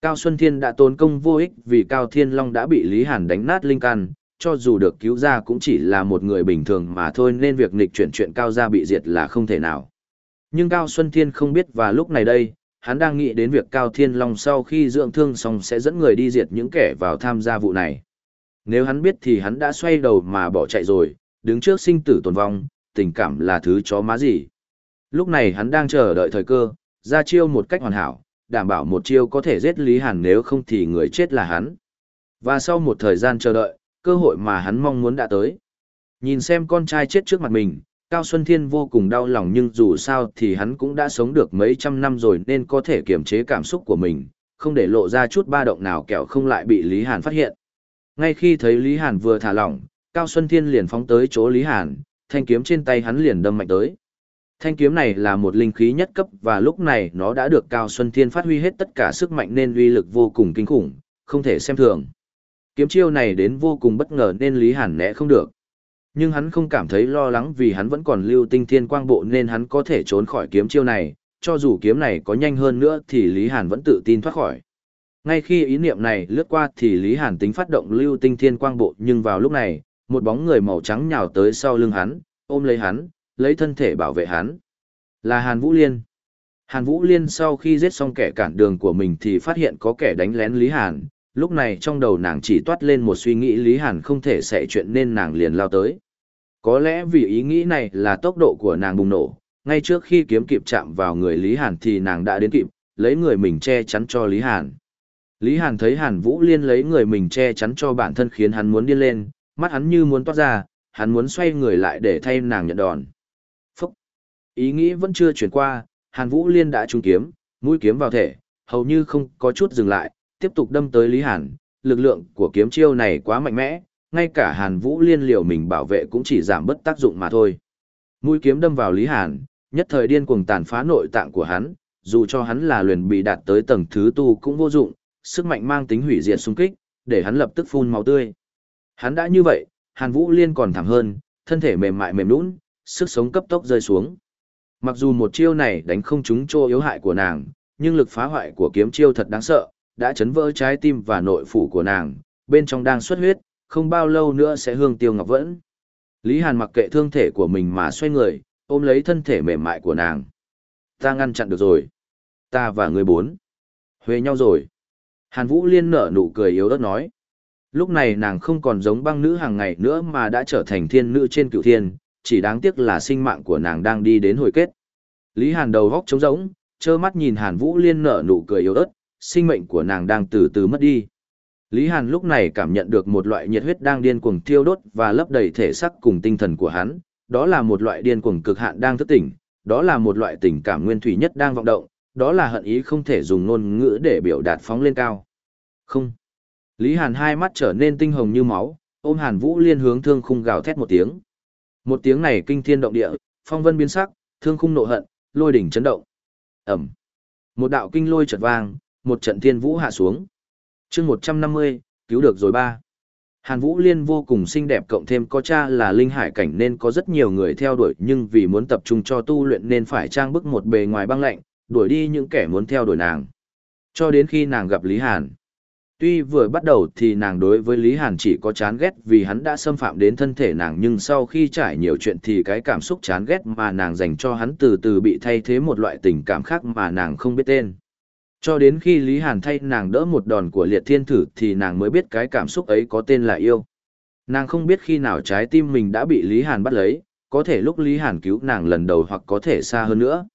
Cao Xuân Thiên đã tốn công vô ích vì Cao Thiên Long đã bị Lý Hàn đánh nát linh can, cho dù được cứu ra cũng chỉ là một người bình thường mà thôi nên việc nghịch chuyển chuyện Cao gia bị diệt là không thể nào. Nhưng Cao Xuân Thiên không biết và lúc này đây, hắn đang nghĩ đến việc Cao Thiên Long sau khi dưỡng thương xong sẽ dẫn người đi diệt những kẻ vào tham gia vụ này. Nếu hắn biết thì hắn đã xoay đầu mà bỏ chạy rồi, đứng trước sinh tử tồn vong, tình cảm là thứ chó má gì. Lúc này hắn đang chờ đợi thời cơ, ra chiêu một cách hoàn hảo, đảm bảo một chiêu có thể giết Lý Hàn nếu không thì người chết là hắn. Và sau một thời gian chờ đợi, cơ hội mà hắn mong muốn đã tới. Nhìn xem con trai chết trước mặt mình, Cao Xuân Thiên vô cùng đau lòng nhưng dù sao thì hắn cũng đã sống được mấy trăm năm rồi nên có thể kiềm chế cảm xúc của mình, không để lộ ra chút ba động nào kẻo không lại bị Lý Hàn phát hiện. Ngay khi thấy Lý Hàn vừa thả lỏng, Cao Xuân Thiên liền phóng tới chỗ Lý Hàn, thanh kiếm trên tay hắn liền đâm mạnh tới. Thanh kiếm này là một linh khí nhất cấp và lúc này nó đã được Cao Xuân Thiên phát huy hết tất cả sức mạnh nên uy lực vô cùng kinh khủng, không thể xem thường. Kiếm chiêu này đến vô cùng bất ngờ nên Lý Hàn né không được. Nhưng hắn không cảm thấy lo lắng vì hắn vẫn còn lưu tinh thiên quang bộ nên hắn có thể trốn khỏi kiếm chiêu này, cho dù kiếm này có nhanh hơn nữa thì Lý Hàn vẫn tự tin thoát khỏi. Ngay khi ý niệm này lướt qua thì Lý Hàn tính phát động lưu tinh thiên quang bộ nhưng vào lúc này, một bóng người màu trắng nhào tới sau lưng hắn, ôm lấy hắn, lấy thân thể bảo vệ hắn. Là Hàn Vũ Liên. Hàn Vũ Liên sau khi giết xong kẻ cản đường của mình thì phát hiện có kẻ đánh lén Lý Hàn, lúc này trong đầu nàng chỉ toát lên một suy nghĩ Lý Hàn không thể xảy chuyện nên nàng liền lao tới. Có lẽ vì ý nghĩ này là tốc độ của nàng bùng nổ, ngay trước khi kiếm kịp chạm vào người Lý Hàn thì nàng đã đến kịp, lấy người mình che chắn cho Lý Hàn. Lý Hàn thấy Hàn Vũ Liên lấy người mình che chắn cho bản thân khiến hắn muốn điên lên, mắt hắn như muốn toát ra, hắn muốn xoay người lại để thay nàng nhận đòn. Phúc! Ý nghĩ vẫn chưa chuyển qua, Hàn Vũ Liên đã trúng kiếm, mũi kiếm vào thể, hầu như không có chút dừng lại, tiếp tục đâm tới Lý Hàn. Lực lượng của kiếm chiêu này quá mạnh mẽ, ngay cả Hàn Vũ Liên liều mình bảo vệ cũng chỉ giảm bất tác dụng mà thôi. Mũi kiếm đâm vào Lý Hàn, nhất thời điên cuồng tàn phá nội tạng của hắn, dù cho hắn là luyện bị đạt tới tầng thứ tu cũng vô dụng, sức mạnh mang tính hủy diệt xung kích, để hắn lập tức phun máu tươi. Hắn đã như vậy, Hàn Vũ Liên còn thảm hơn, thân thể mềm mại mềm nhũn, sức sống cấp tốc rơi xuống. Mặc dù một chiêu này đánh không trúng chỗ yếu hại của nàng, nhưng lực phá hoại của kiếm chiêu thật đáng sợ, đã chấn vỡ trái tim và nội phủ của nàng, bên trong đang xuất huyết, không bao lâu nữa sẽ hương tiêu ngọc vẫn. Lý Hàn mặc kệ thương thể của mình mà xoay người, ôm lấy thân thể mềm mại của nàng. Ta ngăn chặn được rồi. Ta và người bốn. Huê nhau rồi. Hàn Vũ Liên nở nụ cười yếu ớt nói. Lúc này nàng không còn giống băng nữ hàng ngày nữa mà đã trở thành thiên nữ trên cựu thiên, chỉ đáng tiếc là sinh mạng của nàng đang đi đến hồi kết. Lý Hàn đầu góc trống rỗng, trơ mắt nhìn Hàn Vũ Liên nở nụ cười yếu ớt, sinh mệnh của nàng đang từ từ mất đi. Lý Hàn lúc này cảm nhận được một loại nhiệt huyết đang điên cuồng thiêu đốt và lấp đầy thể xác cùng tinh thần của hắn, đó là một loại điên cuồng cực hạn đang thức tỉnh, đó là một loại tình cảm nguyên thủy nhất đang vọng động, đó là hận ý không thể dùng ngôn ngữ để biểu đạt phóng lên cao. Không. Lý Hàn hai mắt trở nên tinh hồng như máu, ôm Hàn Vũ Liên hướng thương khung gào thét một tiếng. Một tiếng này kinh thiên động địa, phong vân biến sắc, thương khung nộ hận, lôi đỉnh chấn động. Ẩm. Một đạo kinh lôi chợt vang, một trận thiên vũ hạ xuống chương 150, cứu được rồi ba. Hàn Vũ Liên vô cùng xinh đẹp cộng thêm có cha là linh hải cảnh nên có rất nhiều người theo đuổi nhưng vì muốn tập trung cho tu luyện nên phải trang bức một bề ngoài băng lạnh, đuổi đi những kẻ muốn theo đuổi nàng. Cho đến khi nàng gặp Lý Hàn. Tuy vừa bắt đầu thì nàng đối với Lý Hàn chỉ có chán ghét vì hắn đã xâm phạm đến thân thể nàng nhưng sau khi trải nhiều chuyện thì cái cảm xúc chán ghét mà nàng dành cho hắn từ từ bị thay thế một loại tình cảm khác mà nàng không biết tên. Cho đến khi Lý Hàn thay nàng đỡ một đòn của liệt thiên thử thì nàng mới biết cái cảm xúc ấy có tên là yêu. Nàng không biết khi nào trái tim mình đã bị Lý Hàn bắt lấy, có thể lúc Lý Hàn cứu nàng lần đầu hoặc có thể xa hơn nữa.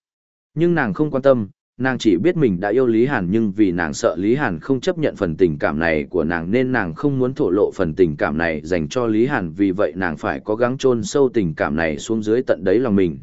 Nhưng nàng không quan tâm, nàng chỉ biết mình đã yêu Lý Hàn nhưng vì nàng sợ Lý Hàn không chấp nhận phần tình cảm này của nàng nên nàng không muốn thổ lộ phần tình cảm này dành cho Lý Hàn vì vậy nàng phải cố gắng chôn sâu tình cảm này xuống dưới tận đáy lòng mình.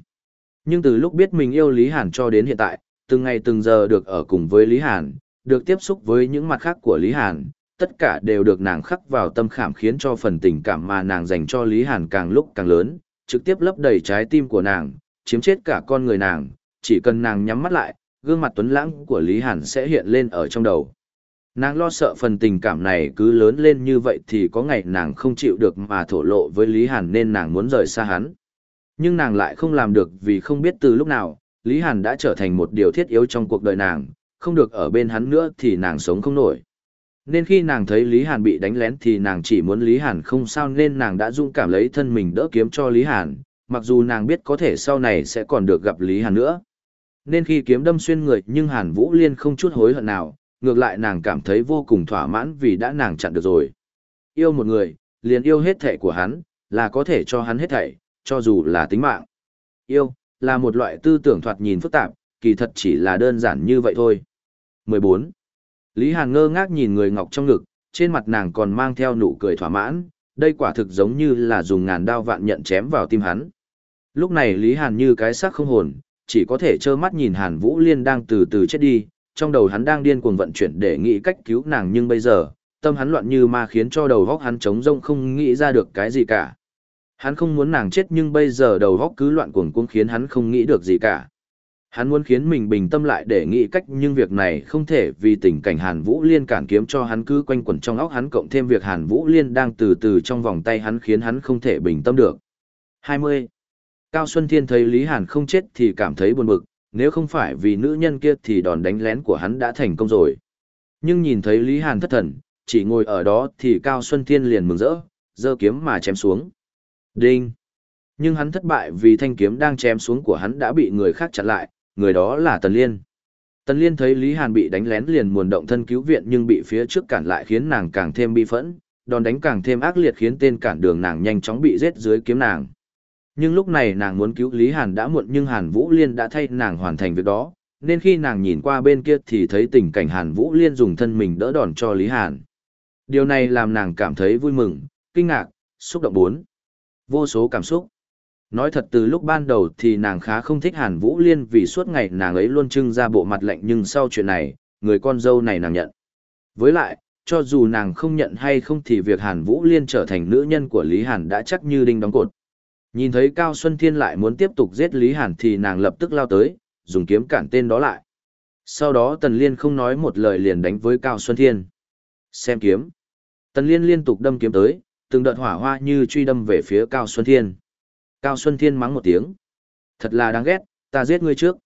Nhưng từ lúc biết mình yêu Lý Hàn cho đến hiện tại, từng ngày từng giờ được ở cùng với Lý Hàn, được tiếp xúc với những mặt khác của Lý Hàn, tất cả đều được nàng khắc vào tâm khảm khiến cho phần tình cảm mà nàng dành cho Lý Hàn càng lúc càng lớn, trực tiếp lấp đầy trái tim của nàng, chiếm chết cả con người nàng, chỉ cần nàng nhắm mắt lại, gương mặt tuấn lãng của Lý Hàn sẽ hiện lên ở trong đầu. Nàng lo sợ phần tình cảm này cứ lớn lên như vậy thì có ngày nàng không chịu được mà thổ lộ với Lý Hàn nên nàng muốn rời xa hắn. Nhưng nàng lại không làm được vì không biết từ lúc nào, Lý Hàn đã trở thành một điều thiết yếu trong cuộc đời nàng, không được ở bên hắn nữa thì nàng sống không nổi. Nên khi nàng thấy Lý Hàn bị đánh lén thì nàng chỉ muốn Lý Hàn không sao nên nàng đã dung cảm lấy thân mình đỡ kiếm cho Lý Hàn, mặc dù nàng biết có thể sau này sẽ còn được gặp Lý Hàn nữa. Nên khi kiếm đâm xuyên người nhưng Hàn Vũ Liên không chút hối hận nào, ngược lại nàng cảm thấy vô cùng thỏa mãn vì đã nàng chặn được rồi. Yêu một người, liền yêu hết thảy của hắn, là có thể cho hắn hết thảy, cho dù là tính mạng. Yêu, là một loại tư tưởng thoạt nhìn phức tạp, kỳ thật chỉ là đơn giản như vậy thôi. 14. Lý Hàn ngơ ngác nhìn người ngọc trong ngực, trên mặt nàng còn mang theo nụ cười thỏa mãn, đây quả thực giống như là dùng ngàn đao vạn nhận chém vào tim hắn. Lúc này Lý Hàn như cái xác không hồn, chỉ có thể trơ mắt nhìn Hàn Vũ Liên đang từ từ chết đi, trong đầu hắn đang điên cuồng vận chuyển để nghĩ cách cứu nàng nhưng bây giờ, tâm hắn loạn như ma khiến cho đầu óc hắn trống rông không nghĩ ra được cái gì cả. Hắn không muốn nàng chết nhưng bây giờ đầu óc cứ loạn cuồng cuống khiến hắn không nghĩ được gì cả. Hắn muốn khiến mình bình tâm lại để nghĩ cách nhưng việc này không thể vì tình cảnh Hàn Vũ Liên cản kiếm cho hắn cứ quanh quẩn trong óc hắn cộng thêm việc Hàn Vũ Liên đang từ từ trong vòng tay hắn khiến hắn không thể bình tâm được. 20. Cao Xuân Thiên thấy Lý Hàn không chết thì cảm thấy buồn bực, nếu không phải vì nữ nhân kia thì đòn đánh lén của hắn đã thành công rồi. Nhưng nhìn thấy Lý Hàn thất thần, chỉ ngồi ở đó thì Cao Xuân Thiên liền mừng rỡ, giơ kiếm mà chém xuống. Đinh! Nhưng hắn thất bại vì thanh kiếm đang chém xuống của hắn đã bị người khác chặn lại, người đó là Tần Liên. Tần Liên thấy Lý Hàn bị đánh lén liền muốn động thân cứu viện nhưng bị phía trước cản lại khiến nàng càng thêm bi phẫn, đòn đánh càng thêm ác liệt khiến tên cản đường nàng nhanh chóng bị giết dưới kiếm nàng. Nhưng lúc này nàng muốn cứu Lý Hàn đã muộn nhưng Hàn Vũ Liên đã thay nàng hoàn thành việc đó, nên khi nàng nhìn qua bên kia thì thấy tình cảnh Hàn Vũ Liên dùng thân mình đỡ đòn cho Lý Hàn. Điều này làm nàng cảm thấy vui mừng, kinh ngạc, xúc động bốn. Vô số cảm xúc. Nói thật từ lúc ban đầu thì nàng khá không thích Hàn Vũ Liên vì suốt ngày nàng ấy luôn trưng ra bộ mặt lạnh nhưng sau chuyện này, người con dâu này nàng nhận. Với lại, cho dù nàng không nhận hay không thì việc Hàn Vũ Liên trở thành nữ nhân của Lý Hàn đã chắc như đinh đóng cột. Nhìn thấy Cao Xuân Thiên lại muốn tiếp tục giết Lý Hàn thì nàng lập tức lao tới, dùng kiếm cản tên đó lại. Sau đó Tần Liên không nói một lời liền đánh với Cao Xuân Thiên. Xem kiếm. Tần Liên liên tục đâm kiếm tới, từng đợt hỏa hoa như truy đâm về phía Cao Xuân Thiên. Cao Xuân Thiên mắng một tiếng. Thật là đáng ghét, ta giết ngươi trước.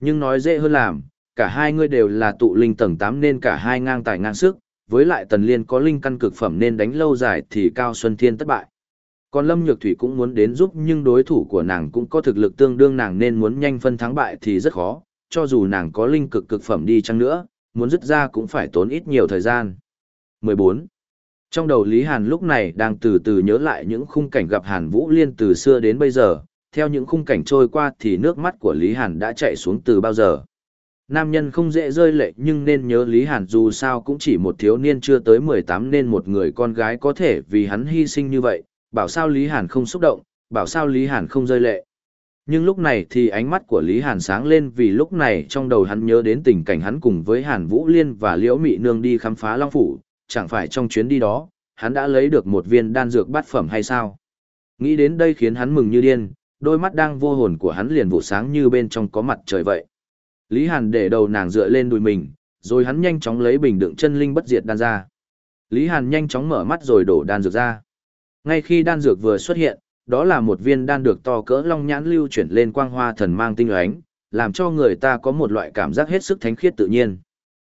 Nhưng nói dễ hơn làm, cả hai ngươi đều là tụ linh tầng 8 nên cả hai ngang tài ngang sức, với lại Tần Liên có linh căn cực phẩm nên đánh lâu dài thì Cao Xuân Thiên thất bại. Còn Lâm Nhược Thủy cũng muốn đến giúp nhưng đối thủ của nàng cũng có thực lực tương đương nàng nên muốn nhanh phân thắng bại thì rất khó, cho dù nàng có linh cực cực phẩm đi chăng nữa, muốn dứt ra cũng phải tốn ít nhiều thời gian. 14. Trong đầu Lý Hàn lúc này đang từ từ nhớ lại những khung cảnh gặp Hàn Vũ Liên từ xưa đến bây giờ, theo những khung cảnh trôi qua thì nước mắt của Lý Hàn đã chạy xuống từ bao giờ. Nam nhân không dễ rơi lệ nhưng nên nhớ Lý Hàn dù sao cũng chỉ một thiếu niên chưa tới 18 nên một người con gái có thể vì hắn hy sinh như vậy, bảo sao Lý Hàn không xúc động, bảo sao Lý Hàn không rơi lệ. Nhưng lúc này thì ánh mắt của Lý Hàn sáng lên vì lúc này trong đầu hắn nhớ đến tình cảnh hắn cùng với Hàn Vũ Liên và Liễu Mị Nương đi khám phá Long Phủ, chẳng phải trong chuyến đi đó, hắn đã lấy được một viên đan dược bát phẩm hay sao? Nghĩ đến đây khiến hắn mừng như điên, đôi mắt đang vô hồn của hắn liền vụ sáng như bên trong có mặt trời vậy. Lý Hàn để đầu nàng dựa lên đùi mình, rồi hắn nhanh chóng lấy bình đựng chân linh bất diệt đan ra. Lý Hàn nhanh chóng mở mắt rồi đổ đan dược ra. Ngay khi đan dược vừa xuất hiện, đó là một viên đan dược to cỡ long nhãn lưu chuyển lên quang hoa thần mang tinh ánh, làm cho người ta có một loại cảm giác hết sức thánh khiết tự nhiên.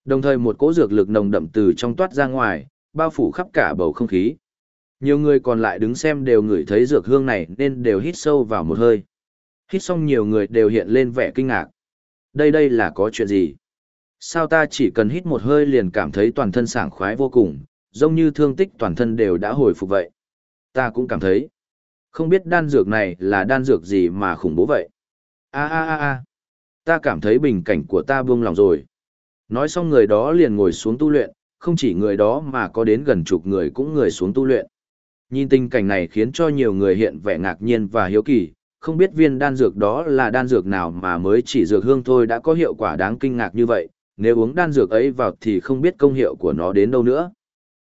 Đồng thời một cỗ dược lực nồng đậm từ trong toát ra ngoài, bao phủ khắp cả bầu không khí. Nhiều người còn lại đứng xem đều ngửi thấy dược hương này nên đều hít sâu vào một hơi. Hít xong nhiều người đều hiện lên vẻ kinh ngạc. Đây đây là có chuyện gì? Sao ta chỉ cần hít một hơi liền cảm thấy toàn thân sảng khoái vô cùng, giống như thương tích toàn thân đều đã hồi phục vậy. Ta cũng cảm thấy. Không biết đan dược này là đan dược gì mà khủng bố vậy. A a a a. ta cảm thấy bình cảnh của ta buông lòng rồi. Nói xong người đó liền ngồi xuống tu luyện, không chỉ người đó mà có đến gần chục người cũng người xuống tu luyện. Nhìn tình cảnh này khiến cho nhiều người hiện vẻ ngạc nhiên và hiếu kỳ, không biết viên đan dược đó là đan dược nào mà mới chỉ dược hương thôi đã có hiệu quả đáng kinh ngạc như vậy, nếu uống đan dược ấy vào thì không biết công hiệu của nó đến đâu nữa.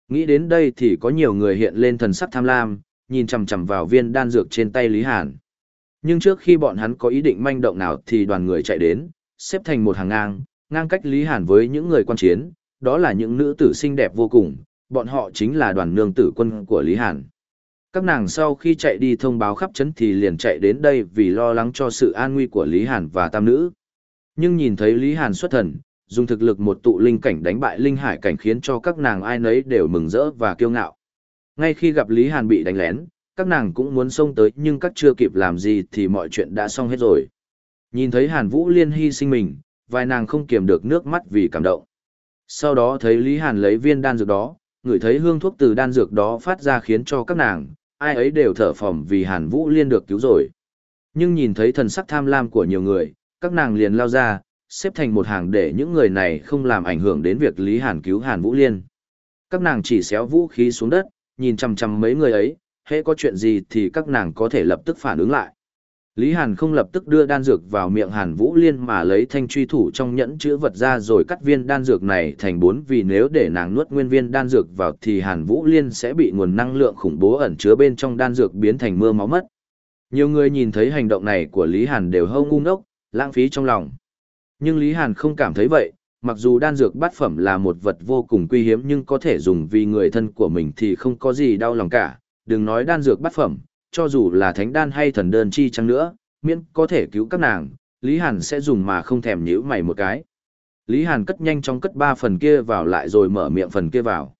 Nghĩ đến đây thì có nhiều người hiện lên thần sắc tham lam, nhìn chằm chằm vào viên đan dược trên tay Lý Hàn. Nhưng trước khi bọn hắn có ý định manh động nào thì đoàn người chạy đến, xếp thành một hàng ngang, ngang cách Lý Hàn với những người quan chiến, đó là những nữ tử xinh đẹp vô cùng, bọn họ chính là đoàn nương tử quân của Lý Hàn. Các nàng sau khi chạy đi thông báo khắp chấn thì liền chạy đến đây vì lo lắng cho sự an nguy của Lý Hàn và tam nữ. Nhưng nhìn thấy Lý Hàn xuất thần, dùng thực lực một tụ linh cảnh đánh bại linh hải cảnh khiến cho các nàng ai nấy đều mừng rỡ và kiêu ngạo. Ngay khi gặp Lý Hàn bị đánh lén, các nàng cũng muốn xông tới nhưng các chưa kịp làm gì thì mọi chuyện đã xong hết rồi. Nhìn thấy Hàn Vũ Liên hy sinh mình, vài nàng không kiềm được nước mắt vì cảm động. Sau đó thấy Lý Hàn lấy viên đan dược đó, ngửi thấy hương thuốc từ đan dược đó phát ra khiến cho các nàng, ai ấy đều thở phồng vì Hàn Vũ Liên được cứu rồi. Nhưng nhìn thấy thần sắc tham lam của nhiều người, các nàng liền lao ra, xếp thành một hàng để những người này không làm ảnh hưởng đến việc Lý Hàn cứu Hàn Vũ Liên. Các nàng chỉ xéo vũ khí xuống đất, nhìn chằm chằm mấy người ấy, hễ có chuyện gì thì các nàng có thể lập tức phản ứng lại. Lý Hàn không lập tức đưa đan dược vào miệng Hàn Vũ Liên mà lấy thanh truy thủ trong nhẫn chữ vật ra rồi cắt viên đan dược này thành bốn vì nếu để nàng nuốt nguyên viên đan dược vào thì Hàn Vũ Liên sẽ bị nguồn năng lượng khủng bố ẩn chứa bên trong đan dược biến thành mưa máu mất. Nhiều người nhìn thấy hành động này của Lý Hàn đều hâu ngu ngốc, lãng phí trong lòng. Nhưng Lý Hàn không cảm thấy vậy, mặc dù đan dược bát phẩm là một vật vô cùng quý hiếm nhưng có thể dùng vì người thân của mình thì không có gì đau lòng cả, đừng nói đan dược bát phẩm, cho dù là thánh đan hay thần đơn chi chăng nữa, miễn có thể cứu các nàng, Lý Hàn sẽ dùng mà không thèm nhíu mày một cái. Lý Hàn cất nhanh trong cất ba phần kia vào lại rồi mở miệng phần kia vào.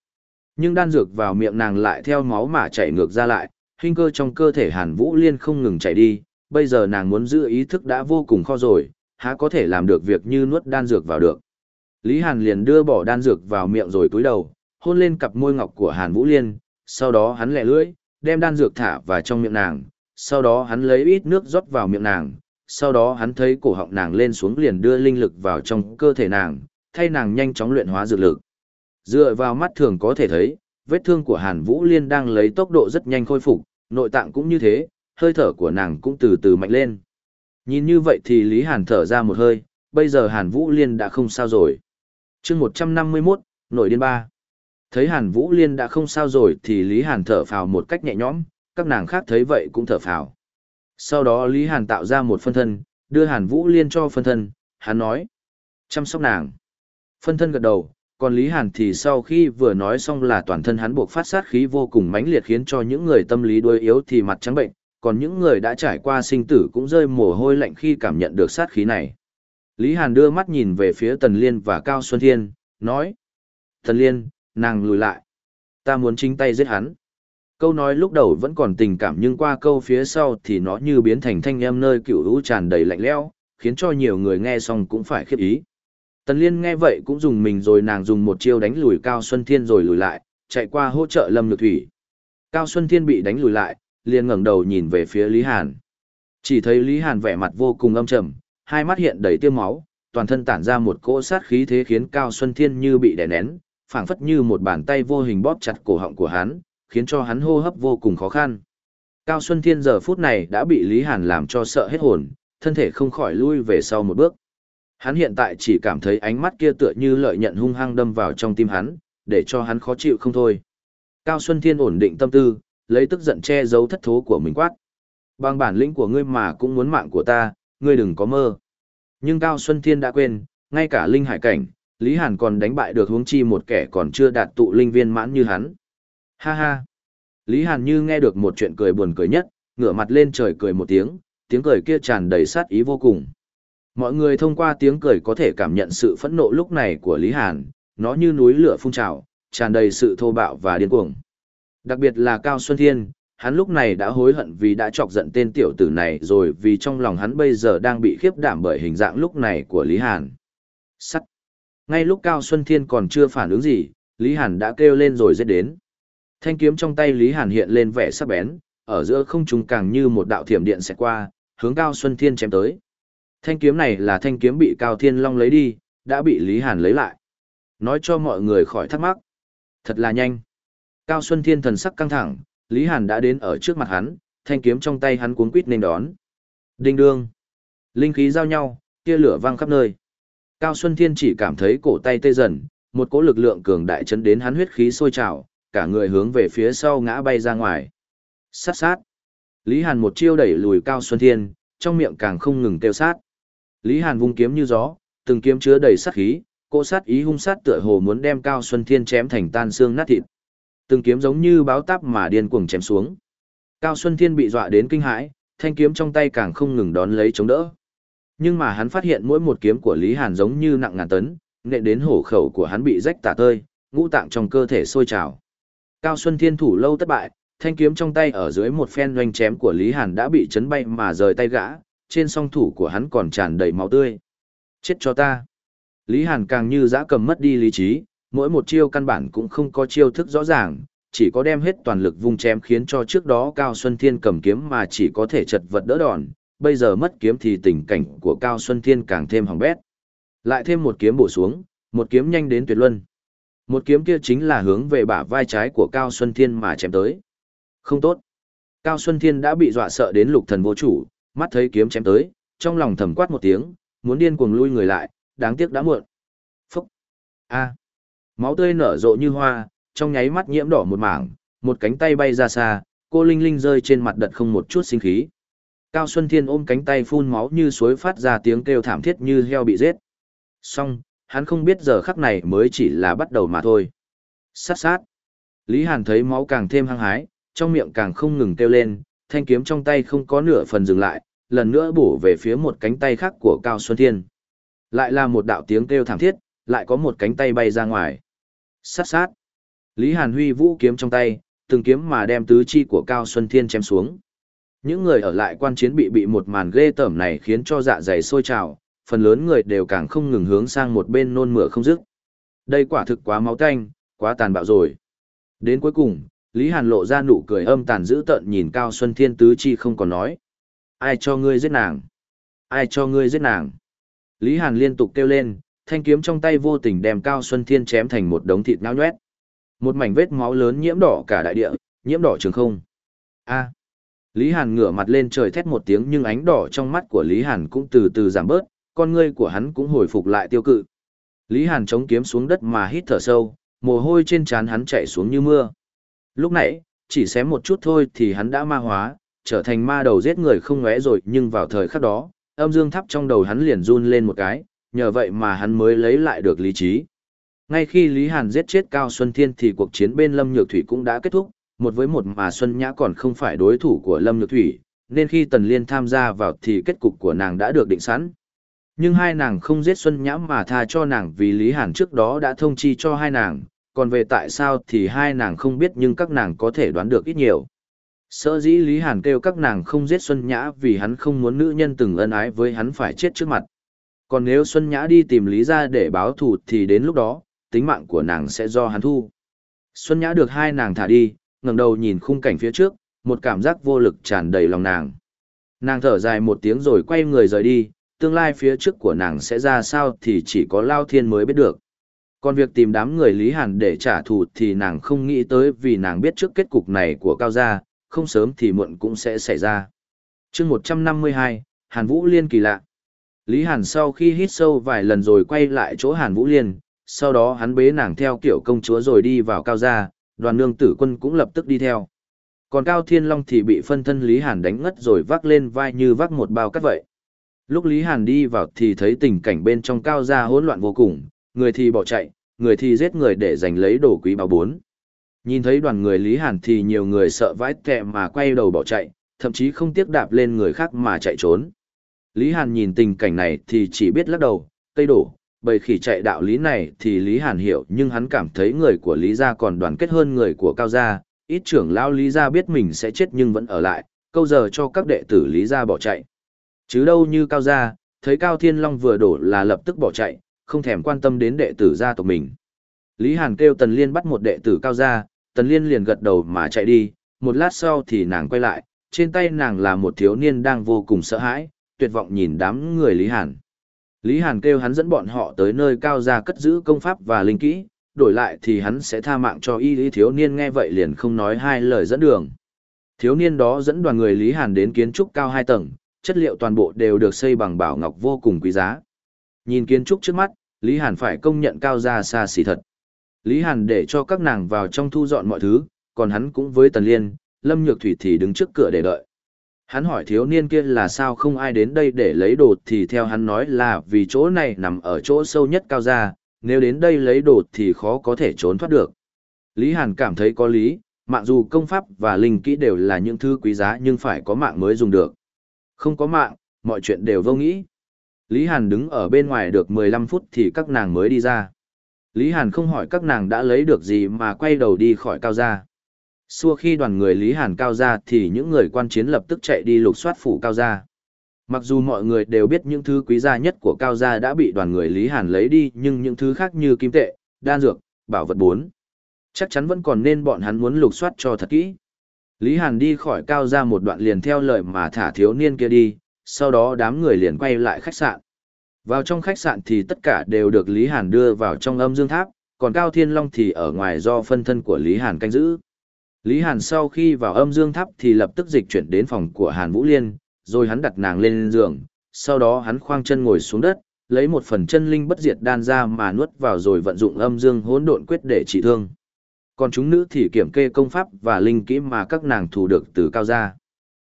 Nhưng đan dược vào miệng nàng lại theo máu mà chảy ngược ra lại, hình cơ trong cơ thể Hàn Vũ Liên không ngừng chảy đi, bây giờ nàng muốn giữ ý thức đã vô cùng khó rồi, há có thể làm được việc như nuốt đan dược vào được. Lý Hàn liền đưa bỏ đan dược vào miệng rồi túi đầu, hôn lên cặp môi ngọc của Hàn Vũ Liên, sau đó hắn lẹ lưỡi, đem đan dược thả vào trong miệng nàng, sau đó hắn lấy ít nước rót vào miệng nàng, sau đó hắn thấy cổ họng nàng lên xuống liền đưa linh lực vào trong cơ thể nàng, thay nàng nhanh chóng luyện hóa dược lực. Dựa vào mắt thường có thể thấy, vết thương của Hàn Vũ Liên đang lấy tốc độ rất nhanh khôi phục, nội tạng cũng như thế, hơi thở của nàng cũng từ từ mạnh lên. Nhìn như vậy thì Lý Hàn thở ra một hơi, bây giờ Hàn Vũ Liên đã không sao rồi. chương 151, nội điên ba. Thấy Hàn Vũ Liên đã không sao rồi thì Lý Hàn thở phào một cách nhẹ nhõm, các nàng khác thấy vậy cũng thở phào. Sau đó Lý Hàn tạo ra một phân thân, đưa Hàn Vũ Liên cho phân thân, hắn nói. Chăm sóc nàng. Phân thân gật đầu, còn Lý Hàn thì sau khi vừa nói xong là toàn thân hắn buộc phát sát khí vô cùng mãnh liệt khiến cho những người tâm lý đuối yếu thì mặt trắng bệnh, còn những người đã trải qua sinh tử cũng rơi mồ hôi lạnh khi cảm nhận được sát khí này. Lý Hàn đưa mắt nhìn về phía Tần Liên và Cao Xuân Thiên, nói. Tần Liên, nàng lùi lại. Ta muốn chính tay giết hắn. Câu nói lúc đầu vẫn còn tình cảm nhưng qua câu phía sau thì nó như biến thành thanh em nơi cựu lũ tràn đầy lạnh lẽo, khiến cho nhiều người nghe xong cũng phải khiếp ý. Tần Liên nghe vậy cũng dùng mình rồi nàng dùng một chiêu đánh lùi Cao Xuân Thiên rồi lùi lại, chạy qua hỗ trợ Lâm Nhược Thủy. Cao Xuân Thiên bị đánh lùi lại, liền ngẩng đầu nhìn về phía Lý Hàn. Chỉ thấy Lý Hàn vẻ mặt vô cùng âm trầm, hai mắt hiện đầy tiêu máu, toàn thân tản ra một cỗ sát khí thế khiến Cao Xuân Thiên như bị đè nén, phảng phất như một bàn tay vô hình bóp chặt cổ họng của hắn, khiến cho hắn hô hấp vô cùng khó khăn. Cao Xuân Thiên giờ phút này đã bị Lý Hàn làm cho sợ hết hồn, thân thể không khỏi lui về sau một bước. Hắn hiện tại chỉ cảm thấy ánh mắt kia tựa như lợi nhận hung hăng đâm vào trong tim hắn, để cho hắn khó chịu không thôi. Cao Xuân Thiên ổn định tâm tư, lấy tức giận che giấu thất thố của mình quát. Bằng bản lĩnh của ngươi mà cũng muốn mạng của ta, ngươi đừng có mơ. Nhưng Cao Xuân Thiên đã quên, ngay cả linh hải cảnh, Lý Hàn còn đánh bại được huống chi một kẻ còn chưa đạt tụ linh viên mãn như hắn. Ha ha. Lý Hàn như nghe được một chuyện cười buồn cười nhất, ngửa mặt lên trời cười một tiếng, tiếng cười kia tràn đầy sát ý vô cùng. Mọi người thông qua tiếng cười có thể cảm nhận sự phẫn nộ lúc này của Lý Hàn, nó như núi lửa phun trào, tràn đầy sự thô bạo và điên cuồng. Đặc biệt là Cao Xuân Thiên, hắn lúc này đã hối hận vì đã chọc giận tên tiểu tử này rồi vì trong lòng hắn bây giờ đang bị khiếp đảm bởi hình dạng lúc này của Lý Hàn. Sắt. Ngay lúc Cao Xuân Thiên còn chưa phản ứng gì, Lý Hàn đã kêu lên rồi giết đến. Thanh kiếm trong tay Lý Hàn hiện lên vẻ sắc bén, ở giữa không trung càng như một đạo thiểm điện xẹt qua, hướng Cao Xuân Thiên chém tới. Thanh kiếm này là thanh kiếm bị Cao Thiên Long lấy đi, đã bị Lý Hàn lấy lại. Nói cho mọi người khỏi thắc mắc. Thật là nhanh. Cao Xuân Thiên thần sắc căng thẳng, Lý Hàn đã đến ở trước mặt hắn, thanh kiếm trong tay hắn cuốn quít nên đón. Đinh đương. Linh khí giao nhau, tia lửa vang khắp nơi. Cao Xuân Thiên chỉ cảm thấy cổ tay tê dần, một cỗ lực lượng cường đại chấn đến hắn huyết khí sôi trào, cả người hướng về phía sau ngã bay ra ngoài. Sát sát. Lý Hàn một chiêu đẩy lùi Cao Xuân Thiên, trong miệng càng không ngừng kêu sát. Lý Hàn vung kiếm như gió, từng kiếm chứa đầy sát khí, cỗ sát ý hung sát tựa hồ muốn đem Cao Xuân Thiên chém thành tan xương nát thịt. Từng kiếm giống như báo táp mà điên cuồng chém xuống. Cao Xuân Thiên bị dọa đến kinh hãi, thanh kiếm trong tay càng không ngừng đón lấy chống đỡ. Nhưng mà hắn phát hiện mỗi một kiếm của Lý Hàn giống như nặng ngàn tấn, nện đến hổ khẩu của hắn bị rách tả tơi, ngũ tạng trong cơ thể sôi trào. Cao Xuân Thiên thủ lâu thất bại, thanh kiếm trong tay ở dưới một phen doanh chém của Lý Hàn đã bị chấn bay mà rời tay gã, trên song thủ của hắn còn tràn đầy máu tươi. Chết cho ta. Lý Hàn càng như dã cầm mất đi lý trí, mỗi một chiêu căn bản cũng không có chiêu thức rõ ràng, chỉ có đem hết toàn lực vung chém khiến cho trước đó Cao Xuân Thiên cầm kiếm mà chỉ có thể chật vật đỡ đòn, bây giờ mất kiếm thì tình cảnh của Cao Xuân Thiên càng thêm hỏng bét. Lại thêm một kiếm bổ xuống, một kiếm nhanh đến tuyệt luân. Một kiếm kia chính là hướng về bả vai trái của Cao Xuân Thiên mà chém tới. Không tốt. Cao Xuân Thiên đã bị dọa sợ đến lục thần vô chủ, mắt thấy kiếm chém tới, trong lòng thầm quát một tiếng, muốn điên cuồng lui người lại, đáng tiếc đã muộn. Phúc! A! Máu tươi nở rộ như hoa, trong nháy mắt nhiễm đỏ một mảng, một cánh tay bay ra xa, cô Linh Linh rơi trên mặt đất không một chút sinh khí. Cao Xuân Thiên ôm cánh tay phun máu như suối phát ra tiếng kêu thảm thiết như heo bị giết. Xong, hắn không biết giờ khắc này mới chỉ là bắt đầu mà thôi. Sát sát. Lý Hàn thấy máu càng thêm hăng hái, trong miệng càng không ngừng kêu lên, thanh kiếm trong tay không có nửa phần dừng lại, lần nữa bổ về phía một cánh tay khác của Cao Xuân Thiên. Lại là một đạo tiếng kêu thảm thiết, lại có một cánh tay bay ra ngoài. Sát sát. Lý Hàn Huy vũ kiếm trong tay, từng kiếm mà đem tứ chi của Cao Xuân Thiên chém xuống. Những người ở lại quan chiến bị bị một màn ghê tởm này khiến cho dạ dày sôi trào, phần lớn người đều càng không ngừng hướng sang một bên nôn mửa không dứt. Đây quả thực quá máu tanh, quá tàn bạo rồi. Đến cuối cùng, Lý Hàn lộ ra nụ cười âm tàn dữ tợn nhìn Cao Xuân Thiên tứ chi không còn nói. Ai cho ngươi giết nàng? Ai cho ngươi giết nàng? Lý Hàn liên tục kêu lên, thanh kiếm trong tay vô tình đem Cao Xuân Thiên chém thành một đống thịt náo nhoét. Một mảnh vết máu lớn nhiễm đỏ cả đại địa, nhiễm đỏ trường không. A. Lý Hàn ngửa mặt lên trời thét một tiếng nhưng ánh đỏ trong mắt của Lý Hàn cũng từ từ giảm bớt, con ngươi của hắn cũng hồi phục lại tiêu cự. Lý Hàn chống kiếm xuống đất mà hít thở sâu, mồ hôi trên trán hắn chảy xuống như mưa. Lúc nãy, chỉ xém một chút thôi thì hắn đã ma hóa, trở thành ma đầu giết người không ngóe rồi nhưng vào thời khắc đó, âm dương thắp trong đầu hắn liền run lên một cái, nhờ vậy mà hắn mới lấy lại được lý trí. Ngay khi Lý Hàn giết chết Cao Xuân Thiên thì cuộc chiến bên Lâm Nhược Thủy cũng đã kết thúc, một với một mà Xuân Nhã còn không phải đối thủ của Lâm Nhược Thủy, nên khi Tần Liên tham gia vào thì kết cục của nàng đã được định sẵn. Nhưng hai nàng không giết Xuân Nhã mà tha cho nàng vì Lý Hàn trước đó đã thông chi cho hai nàng, còn về tại sao thì hai nàng không biết nhưng các nàng có thể đoán được ít nhiều. Sở dĩ Lý Hàn kêu các nàng không giết Xuân Nhã vì hắn không muốn nữ nhân từng ân ái với hắn phải chết trước mặt. Còn nếu Xuân Nhã đi tìm Lý ra để báo thù thì đến lúc đó, tính mạng của nàng sẽ do hắn thu. Xuân Nhã được hai nàng thả đi, ngẩng đầu nhìn khung cảnh phía trước, một cảm giác vô lực tràn đầy lòng nàng. Nàng thở dài một tiếng rồi quay người rời đi, tương lai phía trước của nàng sẽ ra sao thì chỉ có Lao Thiên mới biết được. Còn việc tìm đám người Lý Hàn để trả thù thì nàng không nghĩ tới vì nàng biết trước kết cục này của Cao Gia, không sớm thì muộn cũng sẽ xảy ra. chương 152, Hàn Vũ Liên kỳ lạ. Lý Hàn sau khi hít sâu vài lần rồi quay lại chỗ Hàn Vũ Liên, sau đó hắn bế nàng theo kiểu công chúa rồi đi vào Cao Gia, đoàn nương tử quân cũng lập tức đi theo. Còn Cao Thiên Long thì bị phân thân Lý Hàn đánh ngất rồi vác lên vai như vác một bao cắt vậy. Lúc Lý Hàn đi vào thì thấy tình cảnh bên trong Cao Gia hỗn loạn vô cùng, người thì bỏ chạy, người thì giết người để giành lấy đồ quý báo bốn. Nhìn thấy đoàn người Lý Hàn thì nhiều người sợ vãi tẹ mà quay đầu bỏ chạy, thậm chí không tiếc đạp lên người khác mà chạy trốn. Lý Hàn nhìn tình cảnh này thì chỉ biết lắc đầu, cây đổ, bầy khỉ chạy đạo lý này thì Lý Hàn hiểu nhưng hắn cảm thấy người của Lý Gia còn đoàn kết hơn người của Cao Gia, ít trưởng lão Lý Gia biết mình sẽ chết nhưng vẫn ở lại, câu giờ cho các đệ tử Lý Gia bỏ chạy. Chứ đâu như Cao Gia, thấy Cao Thiên Long vừa đổ là lập tức bỏ chạy, không thèm quan tâm đến đệ tử gia tộc mình. Lý Hàn kêu Tần Liên bắt một đệ tử Cao Gia, Tần Liên liền gật đầu mà chạy đi, một lát sau thì nàng quay lại, trên tay nàng là một thiếu niên đang vô cùng sợ hãi, tuyệt vọng nhìn đám người Lý Hàn. Lý Hàn kêu hắn dẫn bọn họ tới nơi cao gia cất giữ công pháp và linh kỹ, đổi lại thì hắn sẽ tha mạng cho y lý thiếu niên nghe vậy liền không nói hai lời dẫn đường. Thiếu niên đó dẫn đoàn người Lý Hàn đến kiến trúc cao hai tầng, chất liệu toàn bộ đều được xây bằng bảo ngọc vô cùng quý giá. Nhìn kiến trúc trước mắt, Lý Hàn phải công nhận cao gia xa xỉ thật. Lý Hàn để cho các nàng vào trong thu dọn mọi thứ, còn hắn cũng với Tần Liên, Lâm Nhược Thủy thì đứng trước cửa để đợi. Hắn hỏi thiếu niên kia là sao không ai đến đây để lấy đồ thì theo hắn nói là vì chỗ này nằm ở chỗ sâu nhất cao gia, nếu đến đây lấy đồ thì khó có thể trốn thoát được. Lý Hàn cảm thấy có lý, mạng dù công pháp và linh kỹ đều là những thứ quý giá nhưng phải có mạng mới dùng được. Không có mạng, mọi chuyện đều vô nghĩ. Lý Hàn đứng ở bên ngoài được 15 phút thì các nàng mới đi ra. Lý Hàn không hỏi các nàng đã lấy được gì mà quay đầu đi khỏi cao gia. Xua khi đoàn người Lý Hàn cao ra, thì những người quan chiến lập tức chạy đi lục soát phủ cao gia. Mặc dù mọi người đều biết những thứ quý giá nhất của cao gia đã bị đoàn người Lý Hàn lấy đi nhưng những thứ khác như kim tệ, đan dược, bảo vật bốn. Chắc chắn vẫn còn nên bọn hắn muốn lục soát cho thật kỹ. Lý Hàn đi khỏi cao gia một đoạn liền theo lời mà thả thiếu niên kia đi, sau đó đám người liền quay lại khách sạn. Vào trong khách sạn thì tất cả đều được Lý Hàn đưa vào trong âm dương tháp, còn Cao Thiên Long thì ở ngoài do phân thân của Lý Hàn canh giữ. Lý Hàn sau khi vào âm dương tháp thì lập tức dịch chuyển đến phòng của Hàn Vũ Liên, rồi hắn đặt nàng lên giường, sau đó hắn khoang chân ngồi xuống đất, lấy một phần chân linh bất diệt đan ra mà nuốt vào rồi vận dụng âm dương hỗn độn quyết để trị thương. Còn chúng nữ thì kiểm kê công pháp và linh kỹ mà các nàng thủ được từ cao gia.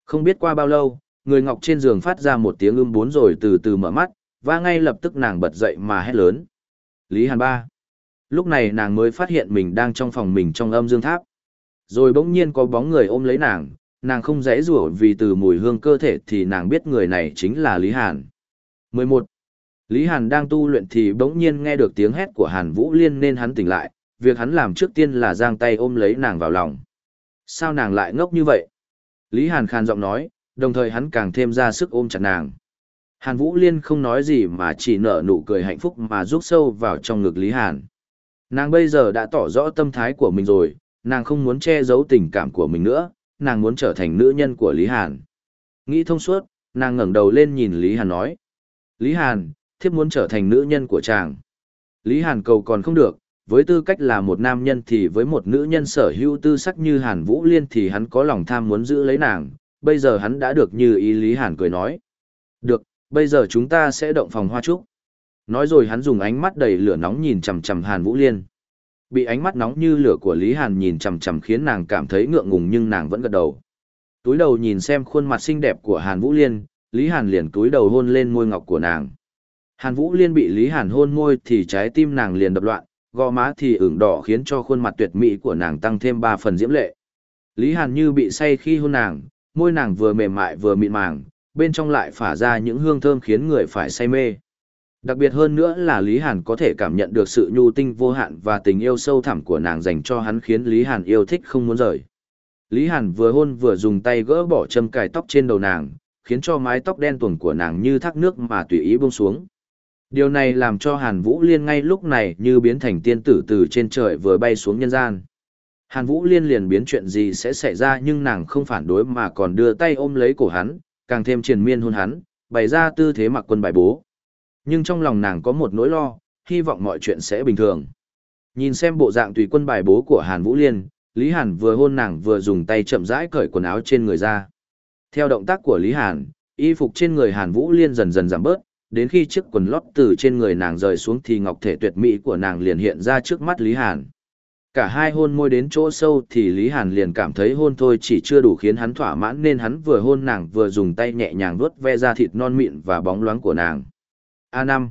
Không biết qua bao lâu, người ngọc trên giường phát ra một tiếng ưm bốn rồi từ từ mở mắt, và ngay lập tức nàng bật dậy mà hét lớn. Lý Hàn Ba. Lúc này nàng mới phát hiện mình đang trong phòng mình trong âm dương tháp. Rồi bỗng nhiên có bóng người ôm lấy nàng, nàng không dễ rủa vì từ mùi hương cơ thể thì nàng biết người này chính là Lý Hàn. 11. Lý Hàn đang tu luyện thì bỗng nhiên nghe được tiếng hét của Hàn Vũ Liên nên hắn tỉnh lại, việc hắn làm trước tiên là giang tay ôm lấy nàng vào lòng. Sao nàng lại ngốc như vậy? Lý Hàn khàn giọng nói, đồng thời hắn càng thêm ra sức ôm chặt nàng. Hàn Vũ Liên không nói gì mà chỉ nở nụ cười hạnh phúc mà rút sâu vào trong ngực Lý Hàn. Nàng bây giờ đã tỏ rõ tâm thái của mình rồi, nàng không muốn che giấu tình cảm của mình nữa, nàng muốn trở thành nữ nhân của Lý Hàn. Nghĩ thông suốt, nàng ngẩng đầu lên nhìn Lý Hàn nói. Lý Hàn, thiếp muốn trở thành nữ nhân của chàng. Lý Hàn cầu còn không được, với tư cách là một nam nhân thì với một nữ nhân sở hữu tư sắc như Hàn Vũ Liên thì hắn có lòng tham muốn giữ lấy nàng, bây giờ hắn đã được như ý Lý Hàn cười nói. Được, bây giờ chúng ta sẽ động phòng hoa trúc. Nói rồi hắn dùng ánh mắt đầy lửa nóng nhìn chằm chằm Hàn Vũ Liên. Bị ánh mắt nóng như lửa của Lý Hàn nhìn chằm chằm khiến nàng cảm thấy ngượng ngùng nhưng nàng vẫn gật đầu. Túi đầu nhìn xem khuôn mặt xinh đẹp của Hàn Vũ Liên, Lý Hàn liền túi đầu hôn lên môi ngọc của nàng. Hàn Vũ Liên bị Lý Hàn hôn môi thì trái tim nàng liền đập loạn, gò má thì ửng đỏ khiến cho khuôn mặt tuyệt mỹ của nàng tăng thêm ba phần diễm lệ. Lý Hàn như bị say khi hôn nàng, môi nàng vừa mềm mại vừa mịn màng, bên trong lại phả ra những hương thơm khiến người phải say mê. Đặc biệt hơn nữa là Lý Hàn có thể cảm nhận được sự nhu tinh vô hạn và tình yêu sâu thẳm của nàng dành cho hắn khiến Lý Hàn yêu thích không muốn rời. Lý Hàn vừa hôn vừa dùng tay gỡ bỏ châm cài tóc trên đầu nàng, khiến cho mái tóc đen tuồng của nàng như thác nước mà tùy ý buông xuống. Điều này làm cho Hàn Vũ Liên ngay lúc này như biến thành tiên tử từ trên trời vừa bay xuống nhân gian. Hàn Vũ Liên liền biến chuyện gì sẽ xảy ra nhưng nàng không phản đối mà còn đưa tay ôm lấy cổ hắn, càng thêm triền miên hôn hắn, bày ra tư thế mặc quân bài bố. Nhưng trong lòng nàng có một nỗi lo, hy vọng mọi chuyện sẽ bình thường. Nhìn xem bộ dạng tùy quân bài bố của Hàn Vũ Liên, Lý Hàn vừa hôn nàng vừa dùng tay chậm rãi cởi quần áo trên người ra. Theo động tác của Lý Hàn, y phục trên người Hàn Vũ Liên dần dần giảm bớt, đến khi chiếc quần lót từ trên người nàng rời xuống thì ngọc thể tuyệt mỹ của nàng liền hiện ra trước mắt Lý Hàn. Cả hai hôn môi đến chỗ sâu thì Lý Hàn liền cảm thấy hôn thôi chỉ chưa đủ khiến hắn thỏa mãn nên hắn vừa hôn nàng vừa dùng tay nhẹ nhàng vuốt ve ra thịt non mịn và bóng loáng của nàng. A5.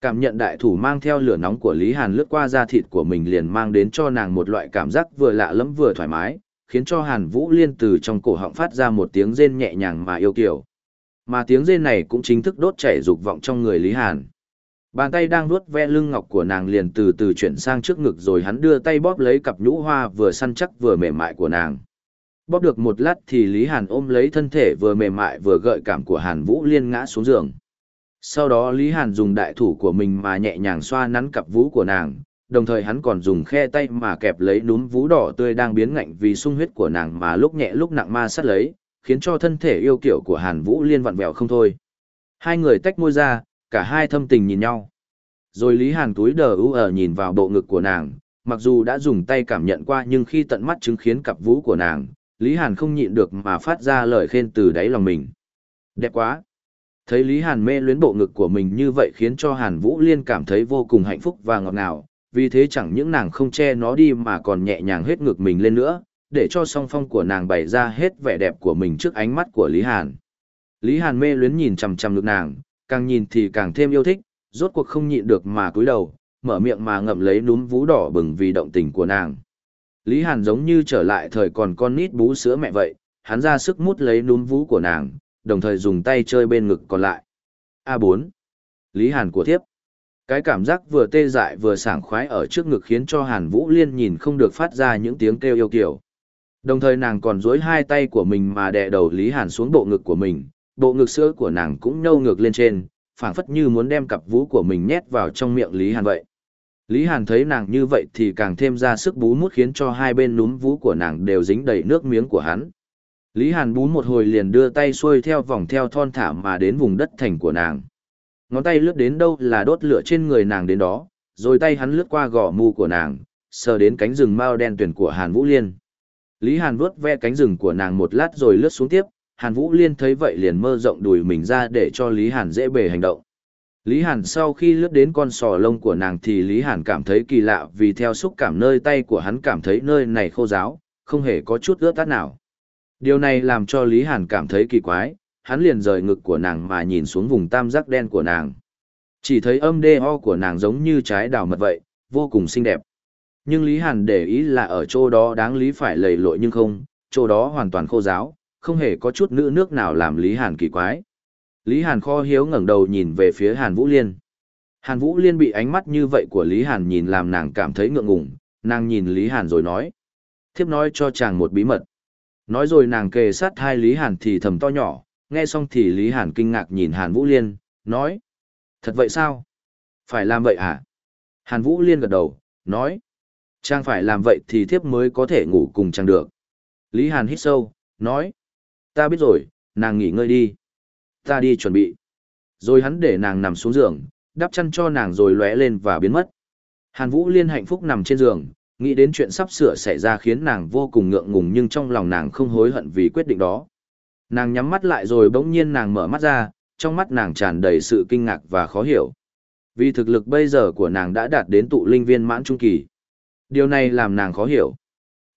Cảm nhận đại thủ mang theo lửa nóng của Lý Hàn lướt qua da thịt của mình liền mang đến cho nàng một loại cảm giác vừa lạ lẫm vừa thoải mái, khiến cho Hàn Vũ Liên từ trong cổ họng phát ra một tiếng rên nhẹ nhàng mà yêu kiều. Mà tiếng rên này cũng chính thức đốt chảy dục vọng trong người Lý Hàn. Bàn tay đang vuốt ve lưng ngọc của nàng liền từ từ chuyển sang trước ngực rồi hắn đưa tay bóp lấy cặp nhũ hoa vừa săn chắc vừa mềm mại của nàng. Bóp được một lát thì Lý Hàn ôm lấy thân thể vừa mềm mại vừa gợi cảm của Hàn Vũ Liên ngã xuống giường. Sau đó Lý Hàn dùng đại thủ của mình mà nhẹ nhàng xoa nắn cặp vú của nàng, đồng thời hắn còn dùng khe tay mà kẹp lấy núm vú đỏ tươi đang biến ngạnh vì sung huyết của nàng mà lúc nhẹ lúc nặng ma sát lấy, khiến cho thân thể yêu kiểu của Hàn Vũ Liên vặn vẹo không thôi. Hai người tách môi ra, cả hai thâm tình nhìn nhau. Rồi Lý Hàn túi đờ ưu ở nhìn vào bộ ngực của nàng, mặc dù đã dùng tay cảm nhận qua nhưng khi tận mắt chứng kiến cặp vú của nàng, Lý Hàn không nhịn được mà phát ra lời khen từ đáy lòng mình. Đẹp quá! Thấy Lý Hàn mê luyến bộ ngực của mình như vậy khiến cho Hàn Vũ Liên cảm thấy vô cùng hạnh phúc và ngọt ngào, vì thế chẳng những nàng không che nó đi mà còn nhẹ nhàng hết ngực mình lên nữa, để cho song phong của nàng bày ra hết vẻ đẹp của mình trước ánh mắt của Lý Hàn. Lý Hàn mê luyến nhìn chằm chằm ngực nàng, càng nhìn thì càng thêm yêu thích, rốt cuộc không nhịn được mà cúi đầu, mở miệng mà ngậm lấy núm vú đỏ bừng vì động tình của nàng. Lý Hàn giống như trở lại thời còn con nít bú sữa mẹ vậy, hắn ra sức mút lấy núm vú của nàng, đồng thời dùng tay chơi bên ngực còn lại. A4. Lý Hàn của thiếp. Cái cảm giác vừa tê dại vừa sảng khoái ở trước ngực khiến cho Hàn Vũ Liên nhìn không được phát ra những tiếng kêu yêu kiểu. Đồng thời nàng còn duỗi hai tay của mình mà đè đầu Lý Hàn xuống bộ ngực của mình, bộ ngực sữa của nàng cũng nhâu ngược lên trên, phảng phất như muốn đem cặp vũ của mình nhét vào trong miệng Lý Hàn vậy. Lý Hàn thấy nàng như vậy thì càng thêm ra sức bú mút khiến cho hai bên núm vú của nàng đều dính đầy nước miếng của hắn. Lý Hàn bún một hồi liền đưa tay xuôi theo vòng theo thon thả mà đến vùng đất thành của nàng. Ngón tay lướt đến đâu là đốt lửa trên người nàng đến đó, rồi tay hắn lướt qua gò mu của nàng, sờ đến cánh rừng mao đen tuyển của Hàn Vũ Liên. Lý Hàn vuốt ve cánh rừng của nàng một lát rồi lướt xuống tiếp, Hàn Vũ Liên thấy vậy liền mơ rộng đùi mình ra để cho Lý Hàn dễ bề hành động. Lý Hàn sau khi lướt đến con sò lông của nàng thì Lý Hàn cảm thấy kỳ lạ vì theo xúc cảm nơi tay của hắn cảm thấy nơi này khô ráo, không hề có chút ướt tát nào. Điều này làm cho Lý Hàn cảm thấy kỳ quái, hắn liền rời ngực của nàng mà nhìn xuống vùng tam giác đen của nàng. Chỉ thấy âm đê ho của nàng giống như trái đào mật vậy, vô cùng xinh đẹp. Nhưng Lý Hàn để ý là ở chỗ đó đáng lý phải lầy lội nhưng không, chỗ đó hoàn toàn khô ráo, không hề có chút nữ nước nào làm Lý Hàn kỳ quái. Lý Hàn kho hiếu ngẩng đầu nhìn về phía Hàn Vũ Liên. Hàn Vũ Liên bị ánh mắt như vậy của Lý Hàn nhìn làm nàng cảm thấy ngượng ngùng, nàng nhìn Lý Hàn rồi nói. Thiếp nói cho chàng một bí mật. Nói rồi nàng kề sát hai Lý Hàn thì thầm to nhỏ, nghe xong thì Lý Hàn kinh ngạc nhìn Hàn Vũ Liên, nói. Thật vậy sao? Phải làm vậy hả? Hàn Vũ Liên gật đầu, nói. trang phải làm vậy thì thiếp mới có thể ngủ cùng chàng được. Lý Hàn hít sâu, nói. Ta biết rồi, nàng nghỉ ngơi đi. Ta đi chuẩn bị. Rồi hắn để nàng nằm xuống giường, đắp chăn cho nàng rồi lóe lên và biến mất. Hàn Vũ Liên hạnh phúc nằm trên giường, nghĩ đến chuyện sắp sửa xảy ra khiến nàng vô cùng ngượng ngùng nhưng trong lòng nàng không hối hận vì quyết định đó. Nàng nhắm mắt lại rồi bỗng nhiên nàng mở mắt ra, trong mắt nàng tràn đầy sự kinh ngạc và khó hiểu. Vì thực lực bây giờ của nàng đã đạt đến tụ linh viên mãn trung kỳ. Điều này làm nàng khó hiểu.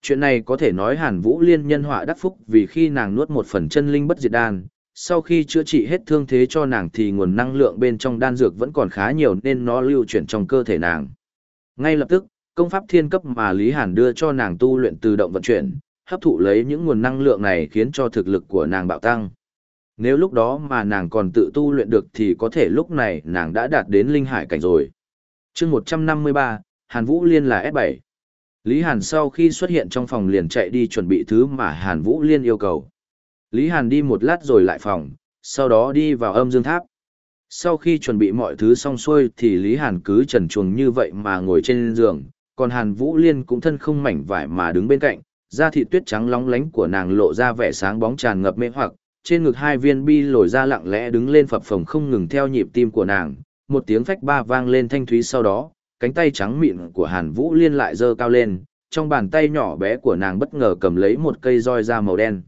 Chuyện này có thể nói Hàn Vũ Liên nhân họa đắc phúc vì khi nàng nuốt một phần chân linh bất diệt đan, sau khi chữa trị hết thương thế cho nàng thì nguồn năng lượng bên trong đan dược vẫn còn khá nhiều nên nó lưu chuyển trong cơ thể nàng. Ngay lập tức, công pháp thiên cấp mà Lý Hàn đưa cho nàng tu luyện tự động vận chuyển, hấp thụ lấy những nguồn năng lượng này khiến cho thực lực của nàng bạo tăng. Nếu lúc đó mà nàng còn tự tu luyện được thì có thể lúc này nàng đã đạt đến linh hải cảnh rồi. chương 153, Hàn Vũ Liên là S7. Lý Hàn sau khi xuất hiện trong phòng liền chạy đi chuẩn bị thứ mà Hàn Vũ Liên yêu cầu. Lý Hàn đi một lát rồi lại phòng, sau đó đi vào âm dương tháp. Sau khi chuẩn bị mọi thứ xong xuôi thì Lý Hàn cứ trần chuồng như vậy mà ngồi trên giường, còn Hàn Vũ Liên cũng thân không mảnh vải mà đứng bên cạnh, da thịt tuyết trắng lóng lánh của nàng lộ ra vẻ sáng bóng tràn ngập mê hoặc, trên ngực hai viên bi lồi ra lặng lẽ đứng lên phập phồng không ngừng theo nhịp tim của nàng, một tiếng phách ba vang lên thanh thúy sau đó, cánh tay trắng mịn của Hàn Vũ Liên lại giơ cao lên, trong bàn tay nhỏ bé của nàng bất ngờ cầm lấy một cây roi da màu đen.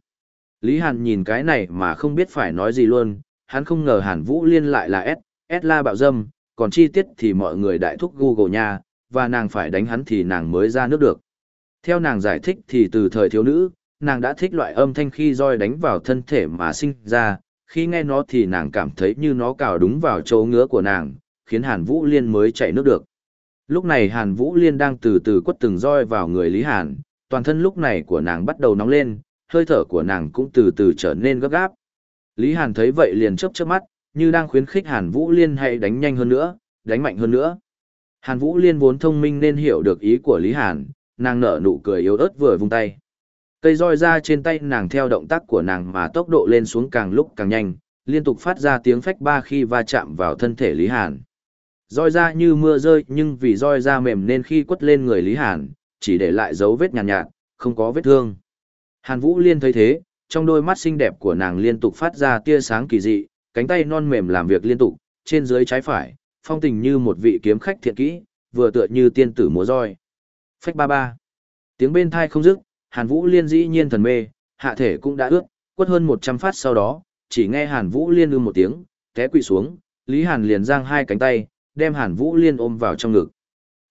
Lý Hàn nhìn cái này mà không biết phải nói gì luôn, hắn không ngờ Hàn Vũ Liên lại là S, S la bạo dâm, còn chi tiết thì mọi người đại thúc Google nha, và nàng phải đánh hắn thì nàng mới ra nước được. Theo nàng giải thích thì từ thời thiếu nữ, nàng đã thích loại âm thanh khi roi đánh vào thân thể mà sinh ra, khi nghe nó thì nàng cảm thấy như nó cào đúng vào chỗ ngứa của nàng, khiến Hàn Vũ Liên mới chạy nước được. Lúc này Hàn Vũ Liên đang từ từ quất từng roi vào người Lý Hàn, toàn thân lúc này của nàng bắt đầu nóng lên, hơi thở của nàng cũng từ từ trở nên gấp gáp. Lý Hàn thấy vậy liền chớp chớp mắt, như đang khuyến khích Hàn Vũ Liên hãy đánh nhanh hơn nữa, đánh mạnh hơn nữa. Hàn Vũ Liên vốn thông minh nên hiểu được ý của Lý Hàn, nàng nở nụ cười yếu ớt vừa vung tay. Cây roi ra trên tay nàng theo động tác của nàng mà tốc độ lên xuống càng lúc càng nhanh, liên tục phát ra tiếng phách ba khi va chạm vào thân thể Lý Hàn. Roi ra như mưa rơi nhưng vì roi ra mềm nên khi quất lên người Lý Hàn, chỉ để lại dấu vết nhàn nhạt, nhạt, không có vết thương. Hàn Vũ Liên thấy thế, trong đôi mắt xinh đẹp của nàng liên tục phát ra tia sáng kỳ dị, cánh tay non mềm làm việc liên tục, trên dưới trái phải, phong tình như một vị kiếm khách thiện kỹ, vừa tựa như tiên tử múa roi. Phách ba ba. Tiếng bên thai không dứt, Hàn Vũ Liên dĩ nhiên thần mê, hạ thể cũng đã ướt, quất hơn 100 phát sau đó, chỉ nghe Hàn Vũ Liên ư một tiếng, té quỵ xuống, Lý Hàn liền giang hai cánh tay, đem Hàn Vũ Liên ôm vào trong ngực.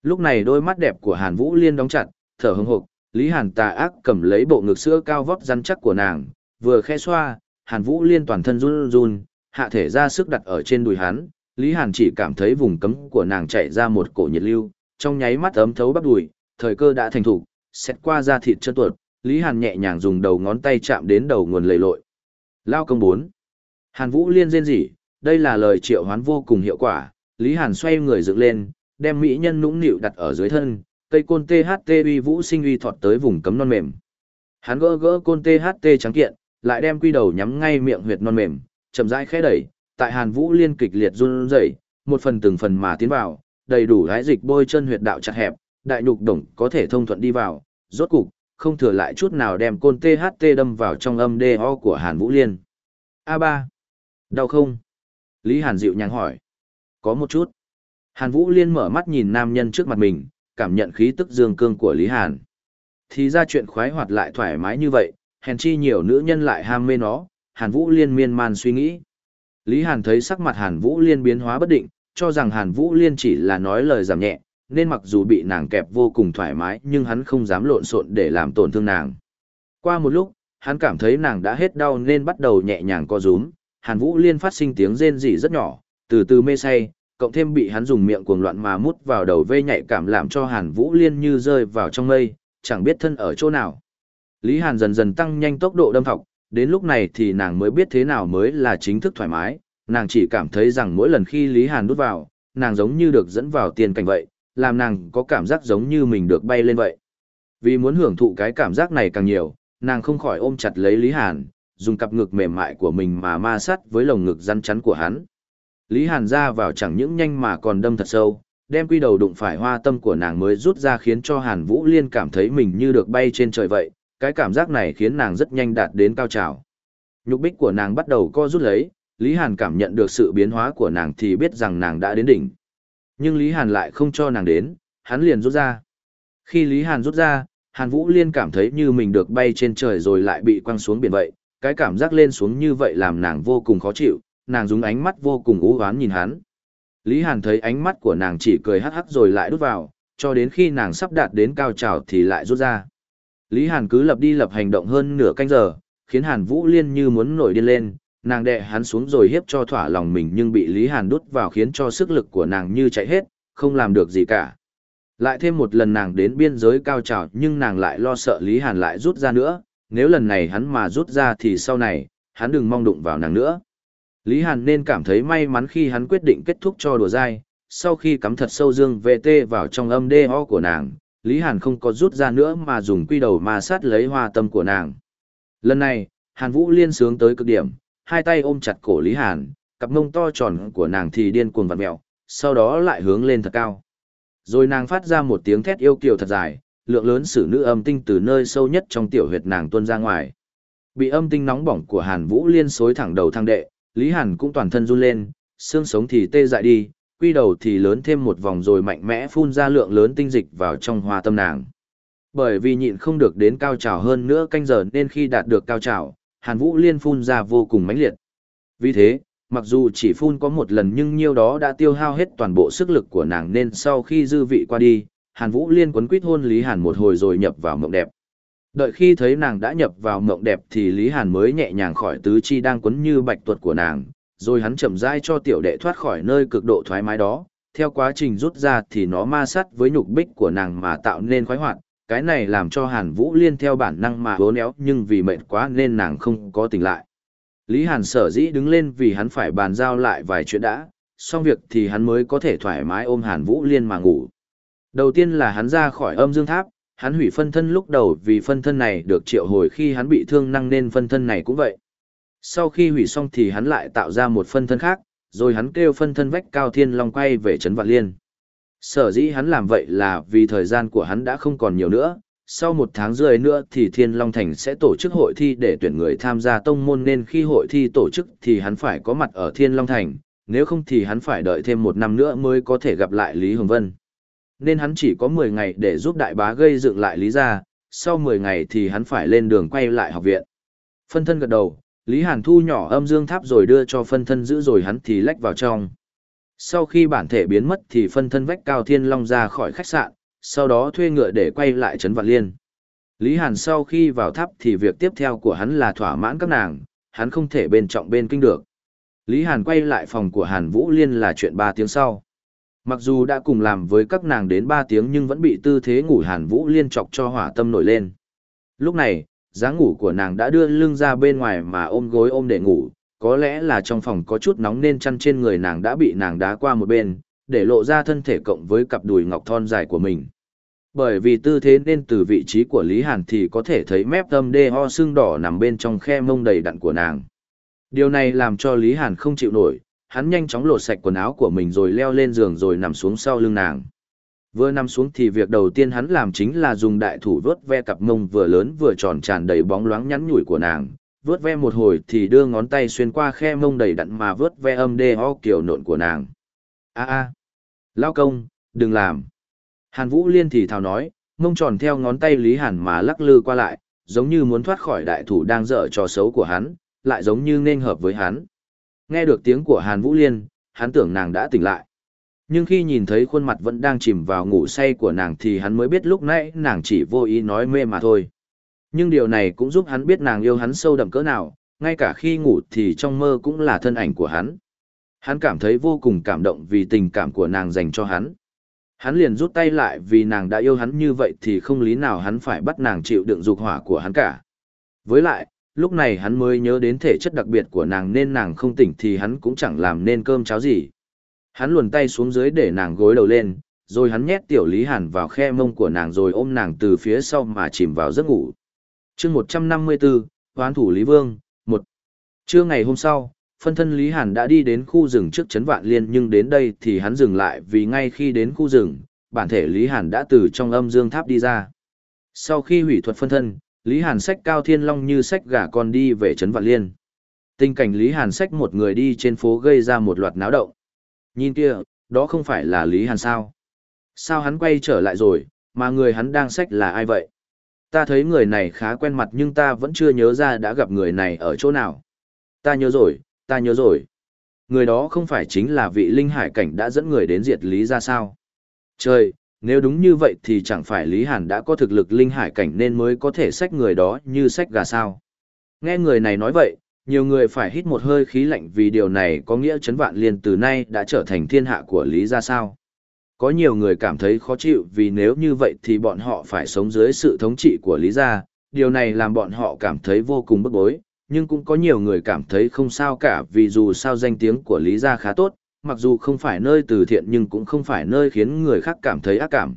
Lúc này đôi mắt đẹp của Hàn Vũ Liên đóng chặt, thở hững hộc, Lý Hàn tà ác cầm lấy bộ ngực sữa cao vóc rắn chắc của nàng, vừa khẽ xoa, Hàn Vũ Liên toàn thân run run, hạ thể ra sức đặt ở trên đùi hắn, Lý Hàn chỉ cảm thấy vùng cấm của nàng chạy ra một cổ nhiệt lưu, trong nháy mắt ấm thấu bắp đùi, thời cơ đã thành thủ, xét qua da thịt chân tuột, Lý Hàn nhẹ nhàng dùng đầu ngón tay chạm đến đầu nguồn lầy lội. Lao công 4. Hàn Vũ Liên rên rỉ, đây là lời triệu hoán vô cùng hiệu quả, Lý Hàn xoay người dựng lên, đem mỹ nhân nũng nịu đặt ở dưới thân, cây côn THT uy vũ sinh uy thọt tới vùng cấm non mềm. Hắn gỡ gỡ côn THT trắng kiện, lại đem quy đầu nhắm ngay miệng huyệt non mềm, chậm rãi khẽ đẩy, tại Hàn Vũ Liên kịch liệt run rẩy, một phần từng phần mà tiến vào, đầy đủ hái dịch bôi chân huyệt đạo chặt hẹp, đại nhục đồng có thể thông thuận đi vào, rốt cục, không thừa lại chút nào đem côn THT đâm vào trong âm DO của Hàn Vũ Liên. A3. Đau không? Lý Hàn dịu nhàng hỏi. Có một chút. Hàn Vũ Liên mở mắt nhìn nam nhân trước mặt mình, cảm nhận khí tức dương cương của Lý Hàn. Thì ra chuyện khoái hoạt lại thoải mái như vậy, hèn chi nhiều nữ nhân lại ham mê nó, Hàn Vũ Liên miên man suy nghĩ. Lý Hàn thấy sắc mặt Hàn Vũ Liên biến hóa bất định, cho rằng Hàn Vũ Liên chỉ là nói lời giảm nhẹ, nên mặc dù bị nàng kẹp vô cùng thoải mái nhưng hắn không dám lộn xộn để làm tổn thương nàng. Qua một lúc, hắn cảm thấy nàng đã hết đau nên bắt đầu nhẹ nhàng co rúm, Hàn Vũ Liên phát sinh tiếng rên rỉ rất nhỏ, từ từ mê say, cộng thêm bị hắn dùng miệng cuồng loạn mà mút vào đầu vê nhạy cảm làm cho Hàn Vũ Liên như rơi vào trong mây, chẳng biết thân ở chỗ nào. Lý Hàn dần dần tăng nhanh tốc độ đâm thọc, đến lúc này thì nàng mới biết thế nào mới là chính thức thoải mái, nàng chỉ cảm thấy rằng mỗi lần khi Lý Hàn đút vào, nàng giống như được dẫn vào tiền cảnh vậy, làm nàng có cảm giác giống như mình được bay lên vậy. Vì muốn hưởng thụ cái cảm giác này càng nhiều, nàng không khỏi ôm chặt lấy Lý Hàn, dùng cặp ngực mềm mại của mình mà ma sát với lồng ngực rắn chắn của hắn. Lý Hàn ra vào chẳng những nhanh mà còn đâm thật sâu, đem quy đầu đụng phải hoa tâm của nàng mới rút ra khiến cho Hàn Vũ Liên cảm thấy mình như được bay trên trời vậy, cái cảm giác này khiến nàng rất nhanh đạt đến cao trào. Nhục bích của nàng bắt đầu co rút lấy, Lý Hàn cảm nhận được sự biến hóa của nàng thì biết rằng nàng đã đến đỉnh. Nhưng Lý Hàn lại không cho nàng đến, hắn liền rút ra. Khi Lý Hàn rút ra, Hàn Vũ Liên cảm thấy như mình được bay trên trời rồi lại bị quăng xuống biển vậy, cái cảm giác lên xuống như vậy làm nàng vô cùng khó chịu, nàng dùng ánh mắt vô cùng u oán nhìn hắn. Lý Hàn thấy ánh mắt của nàng chỉ cười hắc hắc rồi lại đút vào, cho đến khi nàng sắp đạt đến cao trào thì lại rút ra. Lý Hàn cứ lập đi lập hành động hơn nửa canh giờ, khiến Hàn Vũ Liên như muốn nổi điên lên, nàng đè hắn xuống rồi hiếp cho thỏa lòng mình nhưng bị Lý Hàn đút vào khiến cho sức lực của nàng như chạy hết, không làm được gì cả. Lại thêm một lần nàng đến biên giới cao trào nhưng nàng lại lo sợ Lý Hàn lại rút ra nữa, nếu lần này hắn mà rút ra thì sau này, hắn đừng mong đụng vào nàng nữa. Lý Hàn nên cảm thấy may mắn khi hắn quyết định kết thúc cho đùa dai, sau khi cắm thật sâu dương VT vào trong âm đê ho của nàng, Lý Hàn không có rút ra nữa mà dùng quy đầu ma sát lấy hoa tâm của nàng. Lần này, Hàn Vũ liên sướng tới cực điểm, hai tay ôm chặt cổ Lý Hàn, cặp mông to tròn của nàng thì điên cuồng vặn mẹo, sau đó lại hướng lên thật cao. Rồi nàng phát ra một tiếng thét yêu kiều thật dài, lượng lớn sử nữ âm tinh từ nơi sâu nhất trong tiểu huyệt nàng tuôn ra ngoài. Bị âm tinh nóng bỏng của Hàn Vũ liên xối thẳng đầu thang đệ, Lý Hàn cũng toàn thân run lên, xương sống thì tê dại đi, quy đầu thì lớn thêm một vòng rồi mạnh mẽ phun ra lượng lớn tinh dịch vào trong hoa tâm nàng. Bởi vì nhịn không được đến cao trào hơn nữa canh giờ nên khi đạt được cao trào, Hàn Vũ Liên phun ra vô cùng mãnh liệt. Vì thế, mặc dù chỉ phun có một lần nhưng nhiêu đó đã tiêu hao hết toàn bộ sức lực của nàng nên sau khi dư vị qua đi, Hàn Vũ Liên quấn quýt hôn Lý Hàn một hồi rồi nhập vào mộng đẹp. Đợi khi thấy nàng đã nhập vào mộng đẹp thì Lý Hàn mới nhẹ nhàng khỏi tứ chi đang quấn như bạch tuột của nàng, rồi hắn chậm rãi cho tiểu đệ thoát khỏi nơi cực độ thoải mái đó. Theo quá trình rút ra thì nó ma sát với nhục bích của nàng mà tạo nên khoái hoạt, cái này làm cho Hàn Vũ Liên theo bản năng mà hố néo nhưng vì mệt quá nên nàng không có tỉnh lại. Lý Hàn sở dĩ đứng lên vì hắn phải bàn giao lại vài chuyện đã, xong việc thì hắn mới có thể thoải mái ôm Hàn Vũ Liên mà ngủ. Đầu tiên là hắn ra khỏi âm dương tháp, hắn hủy phân thân lúc đầu vì phân thân này được triệu hồi khi hắn bị thương năng nên phân thân này cũng vậy. Sau khi hủy xong thì hắn lại tạo ra một phân thân khác, rồi hắn kêu phân thân vách cao thiên long quay về Trấn Vạn Liên. Sở dĩ hắn làm vậy là vì thời gian của hắn đã không còn nhiều nữa, sau một tháng rưỡi nữa thì Thiên Long Thành sẽ tổ chức hội thi để tuyển người tham gia tông môn nên khi hội thi tổ chức thì hắn phải có mặt ở Thiên Long Thành, nếu không thì hắn phải đợi thêm một năm nữa mới có thể gặp lại Lý Hồng Vân. Nên hắn chỉ có 10 ngày để giúp đại bá gây dựng lại Lý gia, sau 10 ngày thì hắn phải lên đường quay lại học viện. Phân thân gật đầu, Lý Hàn thu nhỏ âm dương tháp rồi đưa cho phân thân giữ rồi hắn thì lách vào trong. Sau khi bản thể biến mất thì phân thân vách cao thiên long ra khỏi khách sạn, sau đó thuê ngựa để quay lại trấn Vạn Liên. Lý Hàn sau khi vào tháp thì việc tiếp theo của hắn là thỏa mãn các nàng, hắn không thể bên trọng bên kinh được. Lý Hàn quay lại phòng của Hàn Vũ Liên là chuyện 3 tiếng sau. Mặc dù đã cùng làm với các nàng đến 3 tiếng nhưng vẫn bị tư thế ngủ Hàn Vũ Liên chọc cho hỏa tâm nổi lên. Lúc này, dáng ngủ của nàng đã đưa lưng ra bên ngoài mà ôm gối ôm để ngủ, có lẽ là trong phòng có chút nóng nên chăn trên người nàng đã bị nàng đá qua một bên, để lộ ra thân thể cộng với cặp đùi ngọc thon dài của mình. Bởi vì tư thế nên từ vị trí của Lý Hàn thì có thể thấy mép tâm đê ho xương đỏ nằm bên trong khe mông đầy đặn của nàng. Điều này làm cho Lý Hàn không chịu nổi, hắn nhanh chóng lột sạch quần áo của mình rồi leo lên giường rồi nằm xuống sau lưng nàng. Vừa nằm xuống thì việc đầu tiên hắn làm chính là dùng đại thủ vớt ve cặp mông vừa lớn vừa tròn tràn đầy bóng loáng nhắn nhủi của nàng. Vớt ve một hồi thì đưa ngón tay xuyên qua khe mông đầy đặn mà vớt ve âm đê ho kiểu nộn của nàng. a a Lao công, đừng làm. Hàn Vũ Liên thì thào nói, mông tròn theo ngón tay Lý Hàn mà lắc lư qua lại, giống như muốn thoát khỏi đại thủ đang dở trò xấu của hắn, lại giống như nên hợp với hắn. Nghe được tiếng của Hàn Vũ Liên, hắn tưởng nàng đã tỉnh lại. Nhưng khi nhìn thấy khuôn mặt vẫn đang chìm vào ngủ say của nàng thì hắn mới biết lúc nãy nàng chỉ vô ý nói mê mà thôi. Nhưng điều này cũng giúp hắn biết nàng yêu hắn sâu đậm cỡ nào, ngay cả khi ngủ thì trong mơ cũng là thân ảnh của hắn. Hắn cảm thấy vô cùng cảm động vì tình cảm của nàng dành cho hắn. Hắn liền rút tay lại vì nàng đã yêu hắn như vậy thì không lý nào hắn phải bắt nàng chịu đựng dục hỏa của hắn cả. Với lại, lúc này hắn mới nhớ đến thể chất đặc biệt của nàng nên nàng không tỉnh thì hắn cũng chẳng làm nên cơm cháo gì. Hắn luồn tay xuống dưới để nàng gối đầu lên, rồi hắn nhét tiểu Lý Hàn vào khe mông của nàng rồi ôm nàng từ phía sau mà chìm vào giấc ngủ. chương 154, Hoán thủ Lý Vương, 1. Trưa ngày hôm sau, phân thân Lý Hàn đã đi đến khu rừng trước Trấn Vạn Liên nhưng đến đây thì hắn dừng lại vì ngay khi đến khu rừng, bản thể Lý Hàn đã từ trong âm dương tháp đi ra. Sau khi hủy thuật phân thân, Lý Hàn sách cao thiên long như sách gà con đi về Trấn Vạn Liên. Tình cảnh Lý Hàn sách một người đi trên phố gây ra một loạt náo động. Nhìn kia, đó không phải là Lý Hàn sao? Sao hắn quay trở lại rồi, mà người hắn đang sách là ai vậy? Ta thấy người này khá quen mặt nhưng ta vẫn chưa nhớ ra đã gặp người này ở chỗ nào. Ta nhớ rồi, ta nhớ rồi. Người đó không phải chính là vị linh hải cảnh đã dẫn người đến diệt Lý ra sao? Trời, nếu đúng như vậy thì chẳng phải Lý Hàn đã có thực lực linh hải cảnh nên mới có thể sách người đó như sách gà sao. Nghe người này nói vậy, nhiều người phải hít một hơi khí lạnh vì điều này có nghĩa chấn vạn liên từ nay đã trở thành thiên hạ của Lý ra sao. Có nhiều người cảm thấy khó chịu vì nếu như vậy thì bọn họ phải sống dưới sự thống trị của Lý gia, điều này làm bọn họ cảm thấy vô cùng bức bối, nhưng cũng có nhiều người cảm thấy không sao cả vì dù sao danh tiếng của Lý gia khá tốt, mặc dù không phải nơi từ thiện nhưng cũng không phải nơi khiến người khác cảm thấy ác cảm.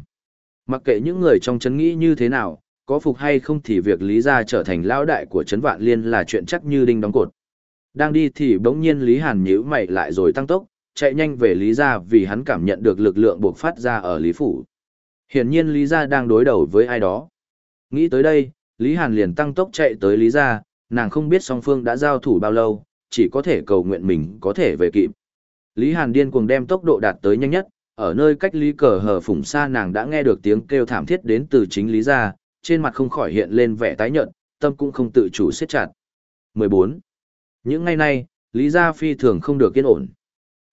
Mặc kệ những người trong chấn nghĩ như thế nào, có phục hay không thì việc Lý Gia trở thành lão đại của Trấn vạn liên là chuyện chắc như đinh đóng cột. Đang đi thì bỗng nhiên Lý Hàn nhíu mày lại rồi tăng tốc, chạy nhanh về Lý Gia vì hắn cảm nhận được lực lượng buộc phát ra ở Lý Phủ. Hiển nhiên Lý Gia đang đối đầu với ai đó. Nghĩ tới đây, Lý Hàn liền tăng tốc chạy tới Lý Gia, nàng không biết song phương đã giao thủ bao lâu, chỉ có thể cầu nguyện mình có thể về kịp. Lý Hàn điên cuồng đem tốc độ đạt tới nhanh nhất, ở nơi cách Lý Cờ hờ phủng xa nàng đã nghe được tiếng kêu thảm thiết đến từ chính Lý gia, trên mặt không khỏi hiện lên vẻ tái nhợt, tâm cũng không tự chủ siết chặt. 14. Những ngày nay, Lý gia phi thường không được yên ổn.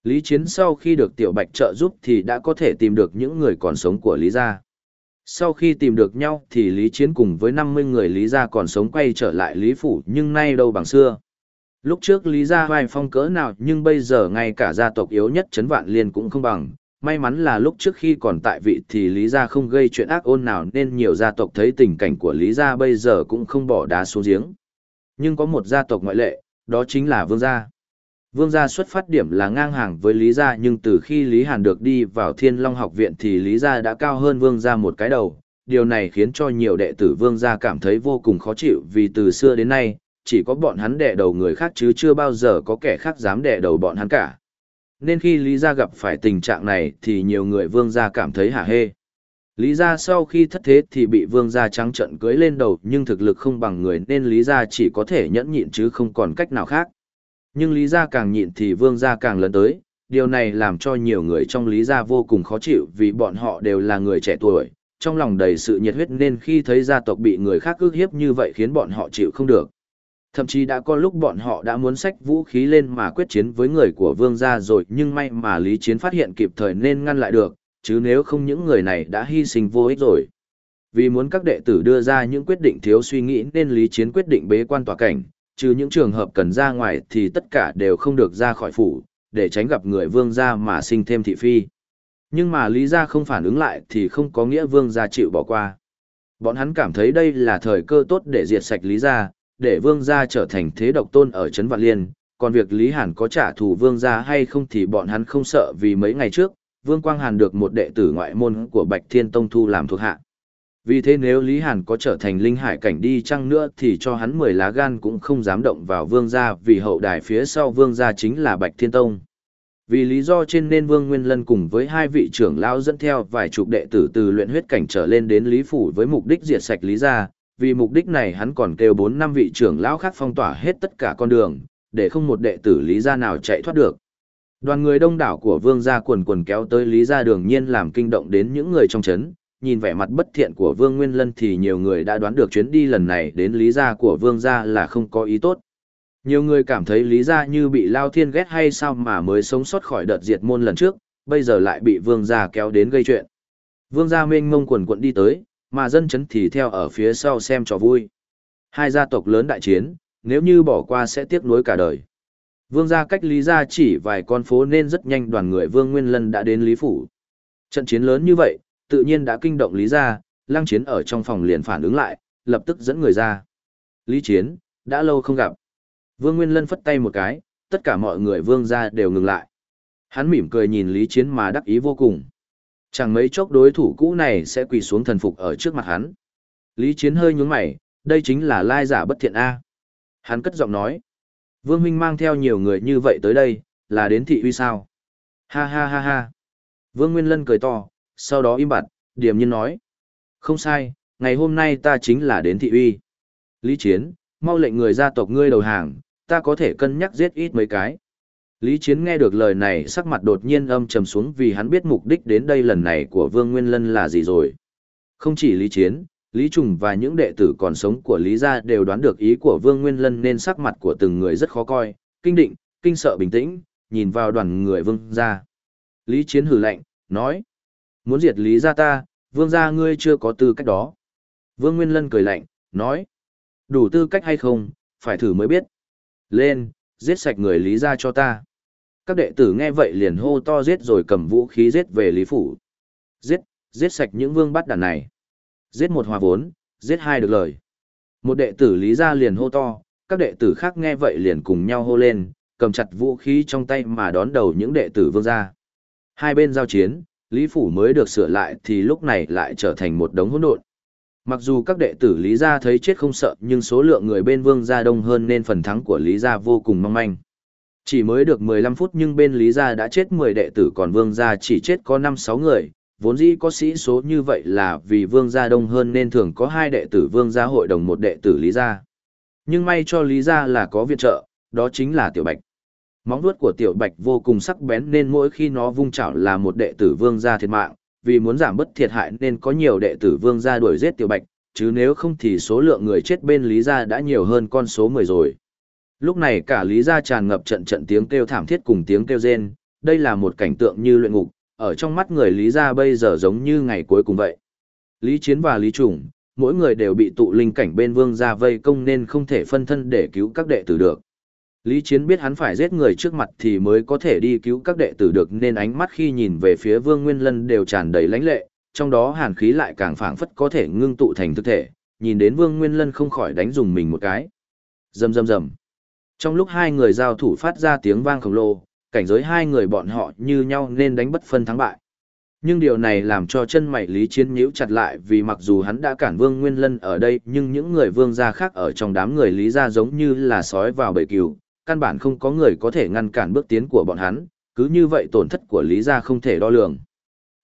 Lý Chiến sau khi được Tiểu Bạch trợ giúp thì đã có thể tìm được những người còn sống của Lý gia. Sau khi tìm được nhau thì Lý Chiến cùng với 50 người Lý gia còn sống quay trở lại Lý Phủ nhưng nay đâu bằng xưa. Lúc trước Lý Gia hoài phong cỡ nào nhưng bây giờ ngay cả gia tộc yếu nhất Trấn vạn liên cũng không bằng. May mắn là lúc trước khi còn tại vị thì Lý Gia không gây chuyện ác ôn nào nên nhiều gia tộc thấy tình cảnh của Lý Gia bây giờ cũng không bỏ đá xuống giếng. Nhưng có một gia tộc ngoại lệ, đó chính là Vương Gia. Vương Gia xuất phát điểm là ngang hàng với Lý Gia nhưng từ khi Lý Hàn được đi vào Thiên Long học viện thì Lý Gia đã cao hơn Vương Gia một cái đầu. Điều này khiến cho nhiều đệ tử Vương Gia cảm thấy vô cùng khó chịu vì từ xưa đến nay, chỉ có bọn hắn đẻ đầu người khác chứ chưa bao giờ có kẻ khác dám đẻ đầu bọn hắn cả. Nên khi Lý Gia gặp phải tình trạng này thì nhiều người vương gia cảm thấy hả hê. Lý gia sau khi thất thế thì bị vương gia trắng trận cưới lên đầu nhưng thực lực không bằng người nên lý gia chỉ có thể nhẫn nhịn chứ không còn cách nào khác. Nhưng lý gia càng nhịn thì vương gia càng lớn tới, điều này làm cho nhiều người trong lý gia vô cùng khó chịu vì bọn họ đều là người trẻ tuổi, trong lòng đầy sự nhiệt huyết nên khi thấy gia tộc bị người khác ức hiếp như vậy khiến bọn họ chịu không được. Thậm chí đã có lúc bọn họ đã muốn xách vũ khí lên mà quyết chiến với người của vương gia rồi nhưng may mà Lý Chiến phát hiện kịp thời nên ngăn lại được, chứ nếu không những người này đã hy sinh vô ích rồi. Vì muốn các đệ tử đưa ra những quyết định thiếu suy nghĩ nên Lý Chiến quyết định bế quan tòa cảnh, trừ những trường hợp cần ra ngoài thì tất cả đều không được ra khỏi phủ, để tránh gặp người vương gia mà sinh thêm thị phi. Nhưng mà Lý gia không phản ứng lại thì không có nghĩa vương gia chịu bỏ qua. Bọn hắn cảm thấy đây là thời cơ tốt để diệt sạch Lý gia, để vương gia trở thành thế độc tôn ở Trấn Vạn Liên, còn việc Lý Hàn có trả thù vương gia hay không thì bọn hắn không sợ vì mấy ngày trước, Vương Quang Hàn được một đệ tử ngoại môn của Bạch Thiên Tông thu làm thuộc hạ. Vì thế nếu Lý Hàn có trở thành linh hải cảnh đi chăng nữa thì cho hắn 10 lá gan cũng không dám động vào vương gia vì hậu đài phía sau vương gia chính là Bạch Thiên Tông. Vì lý do trên nên Vương Nguyên Lân cùng với hai vị trưởng lão dẫn theo vài chục đệ tử từ luyện huyết cảnh trở lên đến Lý Phủ với mục đích diệt sạch Lý gia, vì mục đích này hắn còn kêu bốn năm vị trưởng lão khác phong tỏa hết tất cả con đường, để không một đệ tử Lý gia nào chạy thoát được. Đoàn người đông đảo của Vương gia quần quần kéo tới Lý gia đường nhiên làm kinh động đến những người trong chấn, nhìn vẻ mặt bất thiện của Vương Nguyên Lân thì nhiều người đã đoán được chuyến đi lần này đến Lý gia của Vương gia là không có ý tốt. Nhiều người cảm thấy Lý gia như bị Lao Thiên ghét hay sao mà mới sống sót khỏi đợt diệt môn lần trước, bây giờ lại bị Vương gia kéo đến gây chuyện. Vương gia mênh mông quần quận đi tới, mà dân chấn thì theo ở phía sau xem trò vui. Hai gia tộc lớn đại chiến, nếu như bỏ qua sẽ tiếc nuối cả đời. Vương gia cách Lý gia chỉ vài con phố nên rất nhanh đoàn người Vương Nguyên Lân đã đến Lý Phủ. Trận chiến lớn như vậy, tự nhiên đã kinh động Lý gia, lăng chiến ở trong phòng liền phản ứng lại, lập tức dẫn người ra. Lý chiến, đã lâu không gặp. Vương Nguyên Lân phất tay một cái, tất cả mọi người vương gia đều ngừng lại. Hắn mỉm cười nhìn Lý chiến mà đắc ý vô cùng. Chẳng mấy chốc đối thủ cũ này sẽ quỳ xuống thần phục ở trước mặt hắn. Lý chiến hơi nhướng mày, đây chính là lai giả bất thiện A. Hắn cất giọng nói. Vương Huynh mang theo nhiều người như vậy tới đây, là đến thị uy sao? Ha ha ha ha. Vương Nguyên Lân cười to, sau đó im bặt, điềm nhiên nói. Không sai, ngày hôm nay ta chính là đến thị uy. Lý Chiến, mau lệnh người gia tộc ngươi đầu hàng, ta có thể cân nhắc giết ít mấy cái. Lý Chiến nghe được lời này sắc mặt đột nhiên âm trầm xuống vì hắn biết mục đích đến đây lần này của Vương Nguyên Lân là gì rồi. Không chỉ Lý Chiến, Lý Trùng và những đệ tử còn sống của Lý gia đều đoán được ý của Vương Nguyên Lân nên sắc mặt của từng người rất khó coi, kinh định, kinh sợ bình tĩnh, nhìn vào đoàn người Vương gia. Lý Chiến hử lạnh, nói, muốn diệt Lý gia ta, Vương gia ngươi chưa có tư cách đó. Vương Nguyên Lân cười lạnh, nói, đủ tư cách hay không, phải thử mới biết. Lên, giết sạch người Lý gia cho ta. Các đệ tử nghe vậy liền hô to giết rồi cầm vũ khí giết về Lý Phủ. Giết, giết sạch những vương bắt đàn này. Giết một hòa vốn, giết hai được lời. Một đệ tử Lý gia liền hô to, các đệ tử khác nghe vậy liền cùng nhau hô lên, cầm chặt vũ khí trong tay mà đón đầu những đệ tử vương gia. Hai bên giao chiến, Lý Phủ mới được sửa lại thì lúc này lại trở thành một đống hỗn độn. Mặc dù các đệ tử Lý Gia thấy chết không sợ nhưng số lượng người bên Vương Gia đông hơn nên phần thắng của Lý Gia vô cùng mong manh. Chỉ mới được 15 phút nhưng bên Lý Gia đã chết 10 đệ tử còn Vương Gia chỉ chết có 5-6 người. Vốn dĩ có sĩ số như vậy là vì Vương Gia đông hơn nên thường có hai đệ tử Vương Gia hội đồng một đệ tử Lý Gia. Nhưng may cho Lý Gia là có viện trợ, đó chính là Tiểu Bạch. Móng vuốt của Tiểu Bạch vô cùng sắc bén nên mỗi khi nó vung chảo là một đệ tử Vương Gia thiệt mạng, vì muốn giảm bớt thiệt hại nên có nhiều đệ tử vương gia đuổi giết tiểu bạch, chứ nếu không thì số lượng người chết bên Lý gia đã nhiều hơn con số 10 rồi. Lúc này cả Lý gia tràn ngập trận trận tiếng kêu thảm thiết cùng tiếng kêu rên, đây là một cảnh tượng như luyện ngục, ở trong mắt người Lý gia bây giờ giống như ngày cuối cùng vậy. Lý Chiến và Lý Trùng, mỗi người đều bị tụ linh cảnh bên vương gia vây công nên không thể phân thân để cứu các đệ tử được. Lý Chiến biết hắn phải giết người trước mặt thì mới có thể đi cứu các đệ tử được nên ánh mắt khi nhìn về phía Vương Nguyên Lân đều tràn đầy lãnh lệ, trong đó hàn khí lại càng phảng phất có thể ngưng tụ thành thực thể, nhìn đến Vương Nguyên Lân không khỏi đánh dùng mình một cái. Rầm rầm rầm. Trong lúc hai người giao thủ phát ra tiếng vang khổng lồ, cảnh giới hai người bọn họ như nhau nên đánh bất phân thắng bại. Nhưng điều này làm cho chân mày Lý Chiến nhíu chặt lại vì mặc dù hắn đã cản Vương Nguyên Lân ở đây nhưng những người vương gia khác ở trong đám người Lý gia giống như là sói vào bầy cừu, căn bản không có người có thể ngăn cản bước tiến của bọn hắn, cứ như vậy tổn thất của Lý gia không thể đo lường.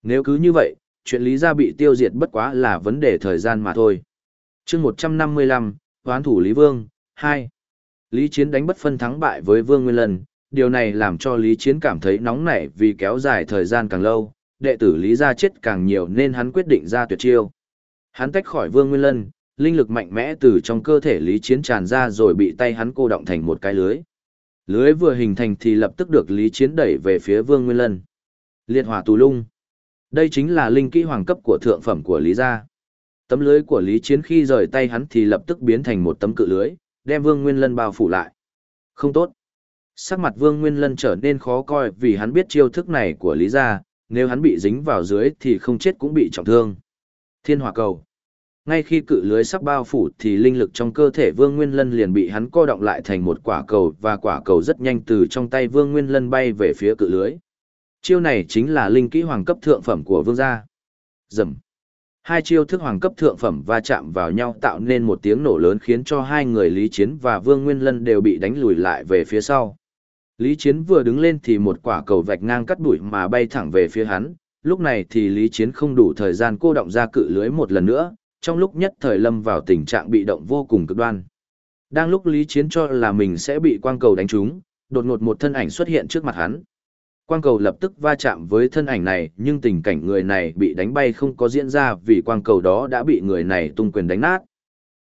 Nếu cứ như vậy, chuyện Lý gia bị tiêu diệt bất quá là vấn đề thời gian mà thôi. chương 155, Hoán thủ Lý Vương, 2. Lý Chiến đánh bất phân thắng bại với Vương Nguyên Lân, điều này làm cho Lý Chiến cảm thấy nóng nảy vì kéo dài thời gian càng lâu, đệ tử Lý gia chết càng nhiều nên hắn quyết định ra tuyệt chiêu. Hắn tách khỏi Vương Nguyên Lân, linh lực mạnh mẽ từ trong cơ thể Lý Chiến tràn ra rồi bị tay hắn cô động thành một cái lưới. Lưới vừa hình thành thì lập tức được Lý Chiến đẩy về phía Vương Nguyên Lân. Liệt hỏa tù lung. Đây chính là linh kỹ hoàng cấp của thượng phẩm của Lý gia. Tấm lưới của Lý Chiến khi rời tay hắn thì lập tức biến thành một tấm cự lưới, đem Vương Nguyên Lân bao phủ lại. Không tốt. Sắc mặt Vương Nguyên Lân trở nên khó coi vì hắn biết chiêu thức này của Lý gia, nếu hắn bị dính vào dưới thì không chết cũng bị trọng thương. Thiên hỏa cầu. Ngay khi cự lưới sắp bao phủ thì linh lực trong cơ thể Vương Nguyên Lân liền bị hắn co động lại thành một quả cầu và quả cầu rất nhanh từ trong tay Vương Nguyên Lân bay về phía cự lưới. Chiêu này chính là linh kỹ hoàng cấp thượng phẩm của Vương gia. Dầm. Hai chiêu thức hoàng cấp thượng phẩm va chạm vào nhau tạo nên một tiếng nổ lớn khiến cho hai người Lý Chiến và Vương Nguyên Lân đều bị đánh lùi lại về phía sau. Lý Chiến vừa đứng lên thì một quả cầu vạch ngang cắt đuổi mà bay thẳng về phía hắn, lúc này thì Lý Chiến không đủ thời gian cô động ra cự lưới một lần nữa, trong lúc nhất thời lâm vào tình trạng bị động vô cùng cực đoan. Đang lúc Lý Chiến cho là mình sẽ bị quang cầu đánh trúng, đột ngột một thân ảnh xuất hiện trước mặt hắn. Quang cầu lập tức va chạm với thân ảnh này, nhưng tình cảnh người này bị đánh bay không có diễn ra vì quang cầu đó đã bị người này tung quyền đánh nát.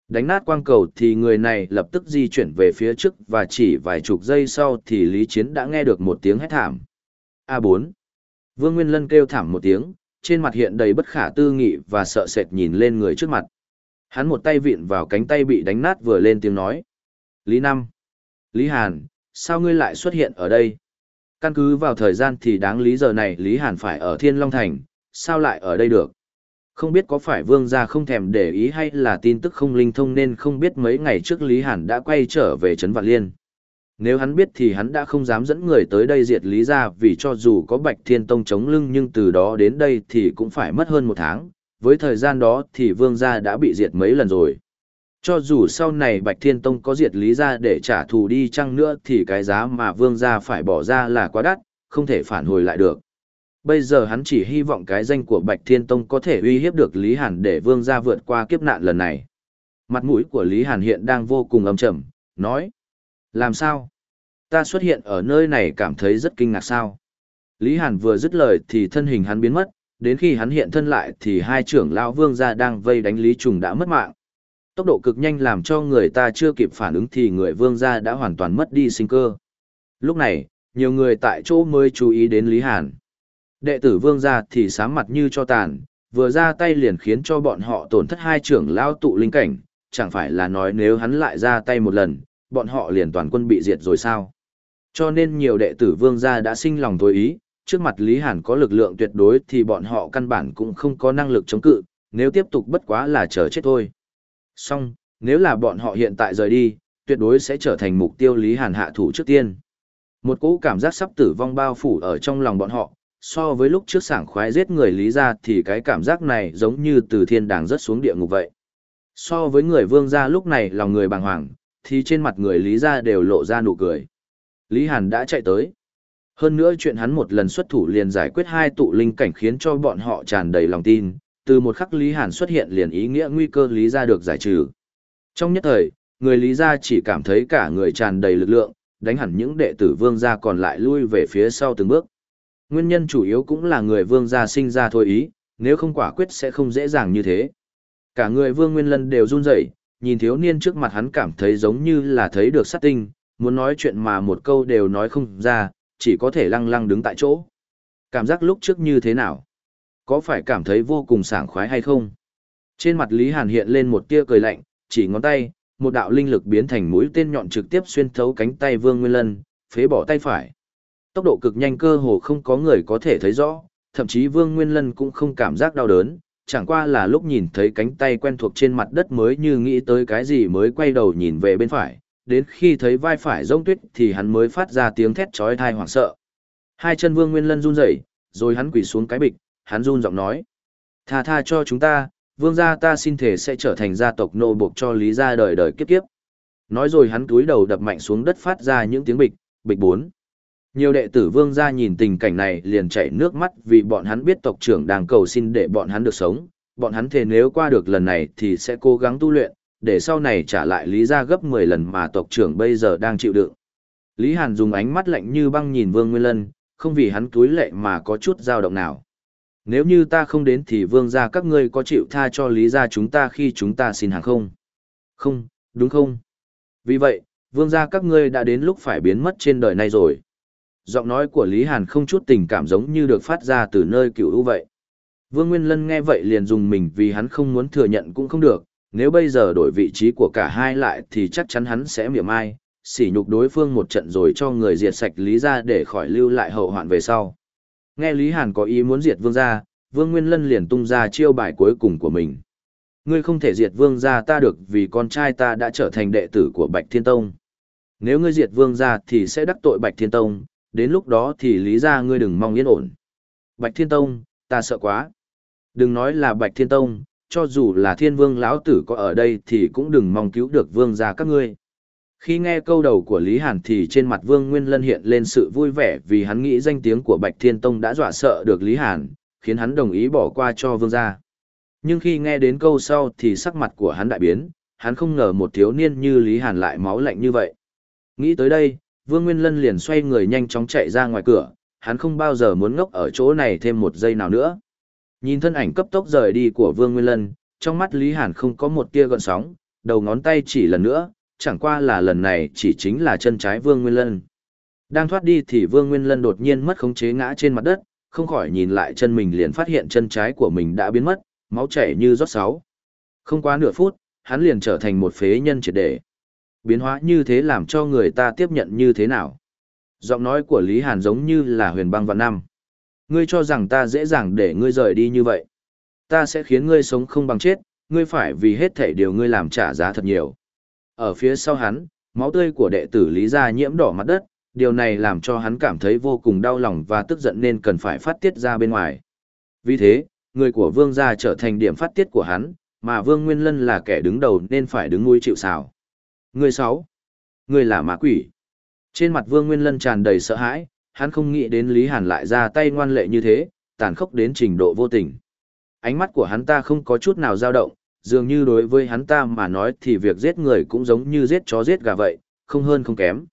Đánh nát quang cầu thì người này lập tức di chuyển về phía trước và chỉ vài chục giây sau thì Lý Chiến đã nghe được một tiếng hét thảm. A4. Vương Nguyên Lân kêu thảm một tiếng, trên mặt hiện đầy bất khả tư nghị và sợ sệt nhìn lên người trước mặt. Hắn một tay vịn vào cánh tay bị đánh nát vừa lên tiếng nói. Lý Năm. Lý Hàn, sao ngươi lại xuất hiện ở đây? Căn cứ vào thời gian thì đáng lý giờ này Lý Hàn phải ở Thiên Long Thành, sao lại ở đây được? Không biết có phải vương gia không thèm để ý hay là tin tức không linh thông nên không biết mấy ngày trước Lý Hàn đã quay trở về Trấn Vạn Liên. Nếu hắn biết thì hắn đã không dám dẫn người tới đây diệt Lý gia vì cho dù có Bạch Thiên Tông chống lưng nhưng từ đó đến đây thì cũng phải mất hơn một tháng, với thời gian đó thì vương gia đã bị diệt mấy lần rồi. Cho dù sau này Bạch Thiên Tông có diệt Lý gia để trả thù đi chăng nữa thì cái giá mà vương gia phải bỏ ra là quá đắt, không thể phản hồi lại được. Bây giờ hắn chỉ hy vọng cái danh của Bạch Thiên Tông có thể uy hiếp được Lý Hàn để vương gia vượt qua kiếp nạn lần này. Mặt mũi của Lý Hàn hiện đang vô cùng âm trầm, nói. Làm sao? Ta xuất hiện ở nơi này cảm thấy rất kinh ngạc sao? Lý Hàn vừa dứt lời thì thân hình hắn biến mất, đến khi hắn hiện thân lại thì hai trưởng lão vương gia đang vây đánh Lý Trùng đã mất mạng. Tốc độ cực nhanh làm cho người ta chưa kịp phản ứng thì người vương gia đã hoàn toàn mất đi sinh cơ. Lúc này, nhiều người tại chỗ mới chú ý đến Lý Hàn. Đệ tử vương gia thì sám mặt như cho tàn, vừa ra tay liền khiến cho bọn họ tổn thất hai trưởng lao tụ linh cảnh, chẳng phải là nói nếu hắn lại ra tay một lần, bọn họ liền toàn quân bị diệt rồi sao. Cho nên nhiều đệ tử vương gia đã sinh lòng tối ý, trước mặt Lý Hàn có lực lượng tuyệt đối thì bọn họ căn bản cũng không có năng lực chống cự, nếu tiếp tục bất quá là chờ chết thôi. Song, nếu là bọn họ hiện tại rời đi, tuyệt đối sẽ trở thành mục tiêu Lý Hàn hạ thủ trước tiên. Một cỗ cảm giác sắp tử vong bao phủ ở trong lòng bọn họ, so với lúc trước sảng khoái giết người lý ra thì cái cảm giác này giống như từ thiên đàng rớt xuống địa ngục vậy. So với người vương gia lúc này lòng người bàng hoàng, thì trên mặt người lý ra đều lộ ra nụ cười. Lý Hàn đã chạy tới. Hơn nữa chuyện hắn một lần xuất thủ liền giải quyết hai tụ linh cảnh khiến cho bọn họ tràn đầy lòng tin, từ một khắc Lý Hàn xuất hiện liền ý nghĩa nguy cơ Lý Gia được giải trừ. Trong nhất thời, người Lý Gia chỉ cảm thấy cả người tràn đầy lực lượng, đánh hẳn những đệ tử vương gia còn lại lui về phía sau từng bước. Nguyên nhân chủ yếu cũng là người vương gia sinh ra thôi ý, nếu không quả quyết sẽ không dễ dàng như thế. Cả người vương nguyên lân đều run rẩy, nhìn thiếu niên trước mặt hắn cảm thấy giống như là thấy được sát tinh, muốn nói chuyện mà một câu đều nói không ra, chỉ có thể lăng lăng đứng tại chỗ. Cảm giác lúc trước như thế nào? Có phải cảm thấy vô cùng sảng khoái hay không? Trên mặt Lý Hàn hiện lên một tia cười lạnh, chỉ ngón tay, một đạo linh lực biến thành mũi tên nhọn trực tiếp xuyên thấu cánh tay Vương Nguyên Lân, phế bỏ tay phải. Tốc độ cực nhanh cơ hồ không có người có thể thấy rõ, thậm chí Vương Nguyên Lân cũng không cảm giác đau đớn, chẳng qua là lúc nhìn thấy cánh tay quen thuộc trên mặt đất mới như nghĩ tới cái gì mới quay đầu nhìn về bên phải, đến khi thấy vai phải rông tuyết thì hắn mới phát ra tiếng thét chói tai hoảng sợ. Hai chân Vương Nguyên Lân run rẩy, rồi hắn quỳ xuống cái bịch, hắn run giọng nói: "Tha tha cho chúng ta, vương gia ta xin thể sẽ trở thành gia tộc nô buộc cho lý gia đời đời kiếp kiếp." Nói rồi hắn túi đầu đập mạnh xuống đất phát ra những tiếng bịch, bịch bốn. Nhiều đệ tử vương gia nhìn tình cảnh này liền chảy nước mắt vì bọn hắn biết tộc trưởng đang cầu xin để bọn hắn được sống, bọn hắn thề nếu qua được lần này thì sẽ cố gắng tu luyện, để sau này trả lại Lý gia gấp 10 lần mà tộc trưởng bây giờ đang chịu đựng. Lý Hàn dùng ánh mắt lạnh như băng nhìn Vương Nguyên Lân, không vì hắn túi lệ mà có chút dao động nào. Nếu như ta không đến thì vương gia các ngươi có chịu tha cho lý gia chúng ta khi chúng ta xin hàng không? Không, đúng không? Vì vậy, vương gia các ngươi đã đến lúc phải biến mất trên đời này rồi. Giọng nói của Lý Hàn không chút tình cảm giống như được phát ra từ nơi cựu ưu vậy. Vương Nguyên Lân nghe vậy liền dùng mình vì hắn không muốn thừa nhận cũng không được, nếu bây giờ đổi vị trí của cả hai lại thì chắc chắn hắn sẽ miệng ai, sỉ nhục đối phương một trận rồi cho người diệt sạch Lý gia để khỏi lưu lại hậu hoạn về sau. Nghe Lý Hàn có ý muốn diệt vương gia, vương Nguyên Lân liền tung ra chiêu bài cuối cùng của mình. Ngươi không thể diệt vương gia ta được vì con trai ta đã trở thành đệ tử của Bạch Thiên Tông. Nếu ngươi diệt vương gia thì sẽ đắc tội Bạch Thiên Tông, đến lúc đó thì lý ra ngươi đừng mong yên ổn. Bạch Thiên Tông, ta sợ quá. Đừng nói là Bạch Thiên Tông, cho dù là Thiên Vương lão tử có ở đây thì cũng đừng mong cứu được vương gia các ngươi. Khi nghe câu đầu của Lý Hàn thì trên mặt Vương Nguyên Lân hiện lên sự vui vẻ vì hắn nghĩ danh tiếng của Bạch Thiên Tông đã dọa sợ được Lý Hàn, khiến hắn đồng ý bỏ qua cho Vương gia. Nhưng khi nghe đến câu sau thì sắc mặt của hắn đại biến, hắn không ngờ một thiếu niên như Lý Hàn lại máu lạnh như vậy. Nghĩ tới đây, Vương Nguyên Lân liền xoay người nhanh chóng chạy ra ngoài cửa, hắn không bao giờ muốn ngốc ở chỗ này thêm một giây nào nữa. Nhìn thân ảnh cấp tốc rời đi của Vương Nguyên Lân, trong mắt Lý Hàn không có một tia gợn sóng, đầu ngón tay chỉ lần nữa, chẳng qua là lần này chỉ chính là chân trái Vương Nguyên Lân. Đang thoát đi thì Vương Nguyên Lân đột nhiên mất khống chế ngã trên mặt đất, không khỏi nhìn lại chân mình liền phát hiện chân trái của mình đã biến mất, máu chảy như rót sáu. Không quá nửa phút, hắn liền trở thành một phế nhân triệt để. Biến hóa như thế làm cho người ta tiếp nhận như thế nào? Giọng nói của Lý Hàn giống như là huyền băng vạn năm. Ngươi cho rằng ta dễ dàng để ngươi rời đi như vậy. Ta sẽ khiến ngươi sống không bằng chết, ngươi phải vì hết thảy điều ngươi làm trả giá thật nhiều. Ở phía sau hắn, máu tươi của đệ tử Lý gia nhiễm đỏ mặt đất, điều này làm cho hắn cảm thấy vô cùng đau lòng và tức giận nên cần phải phát tiết ra bên ngoài. Vì thế, người của vương gia trở thành điểm phát tiết của hắn, mà vương nguyên lân là kẻ đứng đầu nên phải đứng nuôi chịu xào. Người sáu, người là ma quỷ. Trên mặt vương nguyên lân tràn đầy sợ hãi, hắn không nghĩ đến Lý Hàn lại ra tay ngoan lệ như thế, tàn khốc đến trình độ vô tình. Ánh mắt của hắn ta không có chút nào dao động, dường như đối với hắn ta mà nói thì việc giết người cũng giống như giết chó giết gà vậy, không hơn không kém.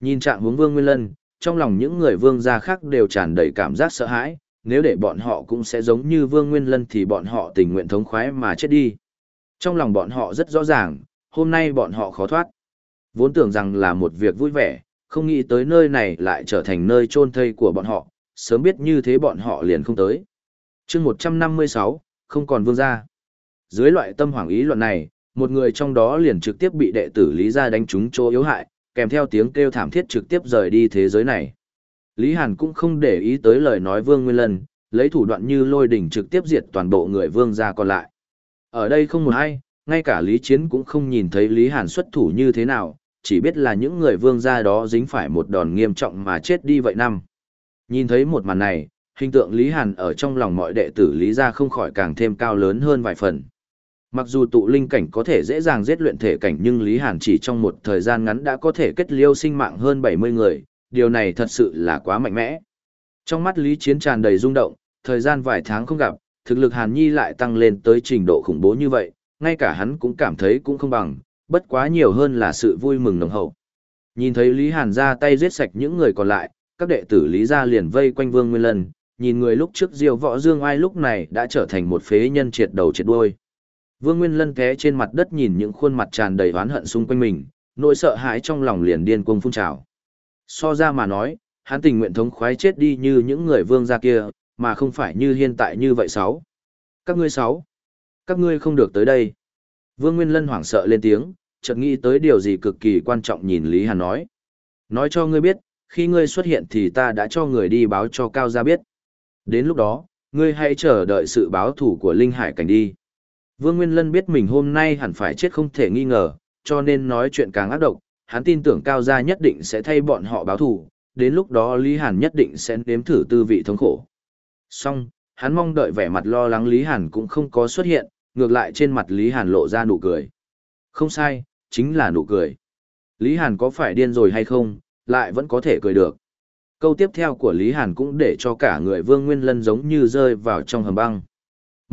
Nhìn trạng hướng Vương Nguyên Lân, trong lòng những người vương gia khác đều tràn đầy cảm giác sợ hãi, nếu để bọn họ cũng sẽ giống như Vương Nguyên Lân thì bọn họ tình nguyện thống khoái mà chết đi. Trong lòng bọn họ rất rõ ràng, hôm nay bọn họ khó thoát. Vốn tưởng rằng là một việc vui vẻ, không nghĩ tới nơi này lại trở thành nơi chôn thây của bọn họ, sớm biết như thế bọn họ liền không tới. chương 156, không còn vương gia. Dưới loại tâm hoảng ý luận này, một người trong đó liền trực tiếp bị đệ tử Lý gia đánh trúng chỗ yếu hại, kèm theo tiếng kêu thảm thiết trực tiếp rời đi thế giới này. Lý Hàn cũng không để ý tới lời nói Vương Nguyên Lân, lấy thủ đoạn như lôi đỉnh trực tiếp diệt toàn bộ người Vương gia còn lại. Ở đây không một ai, ngay cả Lý Chiến cũng không nhìn thấy Lý Hàn xuất thủ như thế nào, chỉ biết là những người Vương gia đó dính phải một đòn nghiêm trọng mà chết đi vậy năm. Nhìn thấy một màn này, hình tượng Lý Hàn ở trong lòng mọi đệ tử Lý gia không khỏi càng thêm cao lớn hơn vài phần. Mặc dù tụ linh cảnh có thể dễ dàng giết luyện thể cảnh nhưng Lý Hàn chỉ trong một thời gian ngắn đã có thể kết liêu sinh mạng hơn 70 người, điều này thật sự là quá mạnh mẽ. Trong mắt Lý Chiến tràn đầy rung động, thời gian vài tháng không gặp, thực lực Hàn Nhi lại tăng lên tới trình độ khủng bố như vậy, ngay cả hắn cũng cảm thấy cũng không bằng, bất quá nhiều hơn là sự vui mừng nồng hậu. Nhìn thấy Lý Hàn ra tay giết sạch những người còn lại, các đệ tử Lý gia liền vây quanh Vương Nguyên Lân, nhìn người lúc trước Diêu Võ Dương Ai lúc này đã trở thành một phế nhân triệt đầu triệt đuôi. Vương Nguyên Lân té trên mặt đất nhìn những khuôn mặt tràn đầy oán hận xung quanh mình, nỗi sợ hãi trong lòng liền điên cuồng phun trào. So ra mà nói, hắn tình nguyện thống khoái chết đi như những người vương gia kia, mà không phải như hiện tại như vậy sáu. Các ngươi sáu, các ngươi không được tới đây. Vương Nguyên Lân hoảng sợ lên tiếng, chợt nghĩ tới điều gì cực kỳ quan trọng nhìn Lý Hàn nói. Nói cho ngươi biết, khi ngươi xuất hiện thì ta đã cho người đi báo cho Cao Gia biết. Đến lúc đó, ngươi hãy chờ đợi sự báo thủ của Linh Hải Cảnh đi. Vương Nguyên Lân biết mình hôm nay hẳn phải chết không thể nghi ngờ, cho nên nói chuyện càng ác độc, hắn tin tưởng Cao Gia nhất định sẽ thay bọn họ báo thù, đến lúc đó Lý Hàn nhất định sẽ nếm thử tư vị thống khổ. Song, hắn mong đợi vẻ mặt lo lắng Lý Hàn cũng không có xuất hiện, ngược lại trên mặt Lý Hàn lộ ra nụ cười. Không sai, chính là nụ cười. Lý Hàn có phải điên rồi hay không, lại vẫn có thể cười được. Câu tiếp theo của Lý Hàn cũng để cho cả người Vương Nguyên Lân giống như rơi vào trong hầm băng.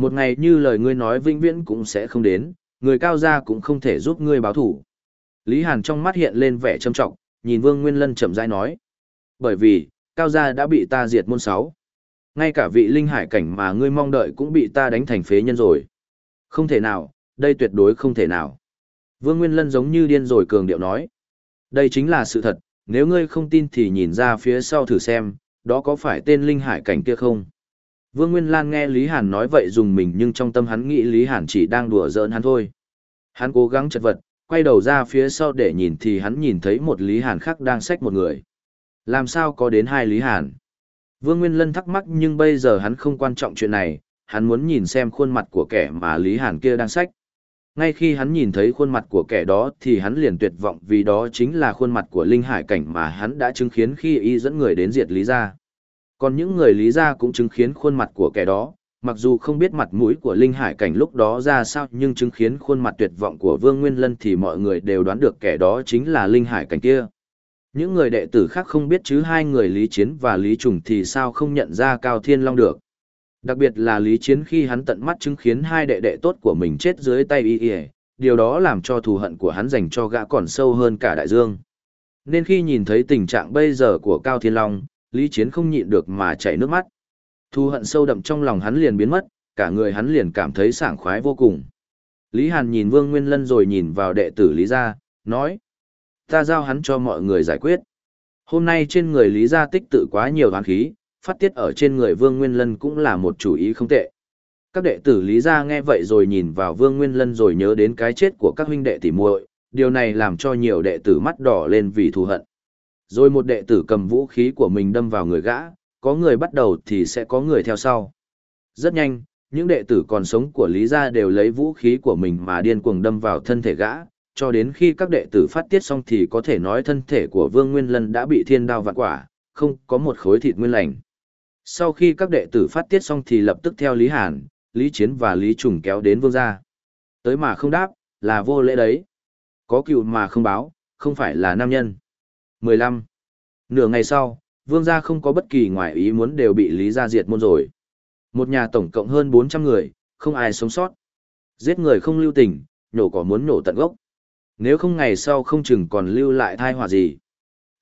Một ngày như lời ngươi nói vĩnh viễn cũng sẽ không đến, người cao gia cũng không thể giúp ngươi báo thủ. Lý Hàn trong mắt hiện lên vẻ trầm trọng, nhìn Vương Nguyên Lân chậm rãi nói. Bởi vì, cao gia đã bị ta diệt môn sáu. Ngay cả vị linh hải cảnh mà ngươi mong đợi cũng bị ta đánh thành phế nhân rồi. Không thể nào, đây tuyệt đối không thể nào. Vương Nguyên Lân giống như điên rồi cường điệu nói. Đây chính là sự thật, nếu ngươi không tin thì nhìn ra phía sau thử xem, đó có phải tên linh hải cảnh kia không? Vương Nguyên Lan nghe Lý Hàn nói vậy dùng mình nhưng trong tâm hắn nghĩ Lý Hàn chỉ đang đùa giỡn hắn thôi. Hắn cố gắng chật vật, quay đầu ra phía sau để nhìn thì hắn nhìn thấy một Lý Hàn khác đang xách một người. Làm sao có đến hai Lý Hàn? Vương Nguyên Lân thắc mắc nhưng bây giờ hắn không quan trọng chuyện này, hắn muốn nhìn xem khuôn mặt của kẻ mà Lý Hàn kia đang xách. Ngay khi hắn nhìn thấy khuôn mặt của kẻ đó thì hắn liền tuyệt vọng vì đó chính là khuôn mặt của Linh Hải Cảnh mà hắn đã chứng kiến khi y dẫn người đến diệt Lý Gia. Còn những người Lý Gia cũng chứng kiến khuôn mặt của kẻ đó, mặc dù không biết mặt mũi của Linh Hải Cảnh lúc đó ra sao nhưng chứng kiến khuôn mặt tuyệt vọng của Vương Nguyên Lân thì mọi người đều đoán được kẻ đó chính là Linh Hải Cảnh kia. Những người đệ tử khác không biết chứ hai người Lý Chiến và Lý Trùng thì sao không nhận ra Cao Thiên Long được. Đặc biệt là Lý Chiến khi hắn tận mắt chứng kiến hai đệ đệ tốt của mình chết dưới tay y y, điều đó làm cho thù hận của hắn dành cho gã còn sâu hơn cả đại dương. Nên khi nhìn thấy tình trạng bây giờ của Cao Thiên Long, Lý Chiến không nhịn được mà chảy nước mắt. Thù hận sâu đậm trong lòng hắn liền biến mất, cả người hắn liền cảm thấy sảng khoái vô cùng. Lý Hàn nhìn Vương Nguyên Lân rồi nhìn vào đệ tử Lý Gia, nói. Ta giao hắn cho mọi người giải quyết. Hôm nay trên người Lý Gia tích tự quá nhiều hoán khí, phát tiết ở trên người Vương Nguyên Lân cũng là một chủ ý không tệ. Các đệ tử Lý Gia nghe vậy rồi nhìn vào Vương Nguyên Lân rồi nhớ đến cái chết của các huynh đệ tỷ muội, điều này làm cho nhiều đệ tử mắt đỏ lên vì thù hận. Rồi một đệ tử cầm vũ khí của mình đâm vào người gã, có người bắt đầu thì sẽ có người theo sau. Rất nhanh, những đệ tử còn sống của Lý Gia đều lấy vũ khí của mình mà điên cuồng đâm vào thân thể gã, cho đến khi các đệ tử phát tiết xong thì có thể nói thân thể của Vương Nguyên Lân đã bị thiên đao vạn quả, không có một khối thịt nguyên lành. Sau khi các đệ tử phát tiết xong thì lập tức theo Lý Hàn, Lý Chiến và Lý Trùng kéo đến vương gia. Tới mà không đáp, là vô lễ đấy. Có cựu mà không báo, không phải là nam nhân. 15. Nửa ngày sau, vương gia không có bất kỳ ngoại ý muốn đều bị Lý gia diệt môn rồi. Một nhà tổng cộng hơn 400 người, không ai sống sót. Giết người không lưu tình, nổ cỏ muốn nổ tận gốc. Nếu không ngày sau không chừng còn lưu lại thai họa gì.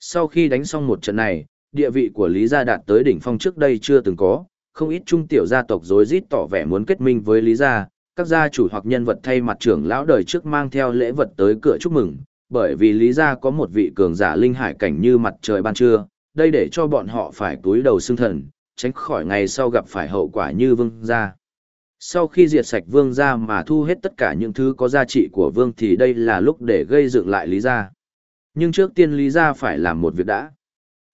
Sau khi đánh xong một trận này, địa vị của Lý gia đạt tới đỉnh phong trước đây chưa từng có, không ít trung tiểu gia tộc rối rít tỏ vẻ muốn kết minh với Lý gia, các gia chủ hoặc nhân vật thay mặt trưởng lão đời trước mang theo lễ vật tới cửa chúc mừng, bởi vì Lý gia có một vị cường giả linh hải cảnh như mặt trời ban trưa, đây để cho bọn họ phải túi đầu xương thần, tránh khỏi ngày sau gặp phải hậu quả như vương gia. Sau khi diệt sạch vương gia mà thu hết tất cả những thứ có giá trị của vương thì đây là lúc để gây dựng lại Lý gia. Nhưng trước tiên Lý gia phải làm một việc đã.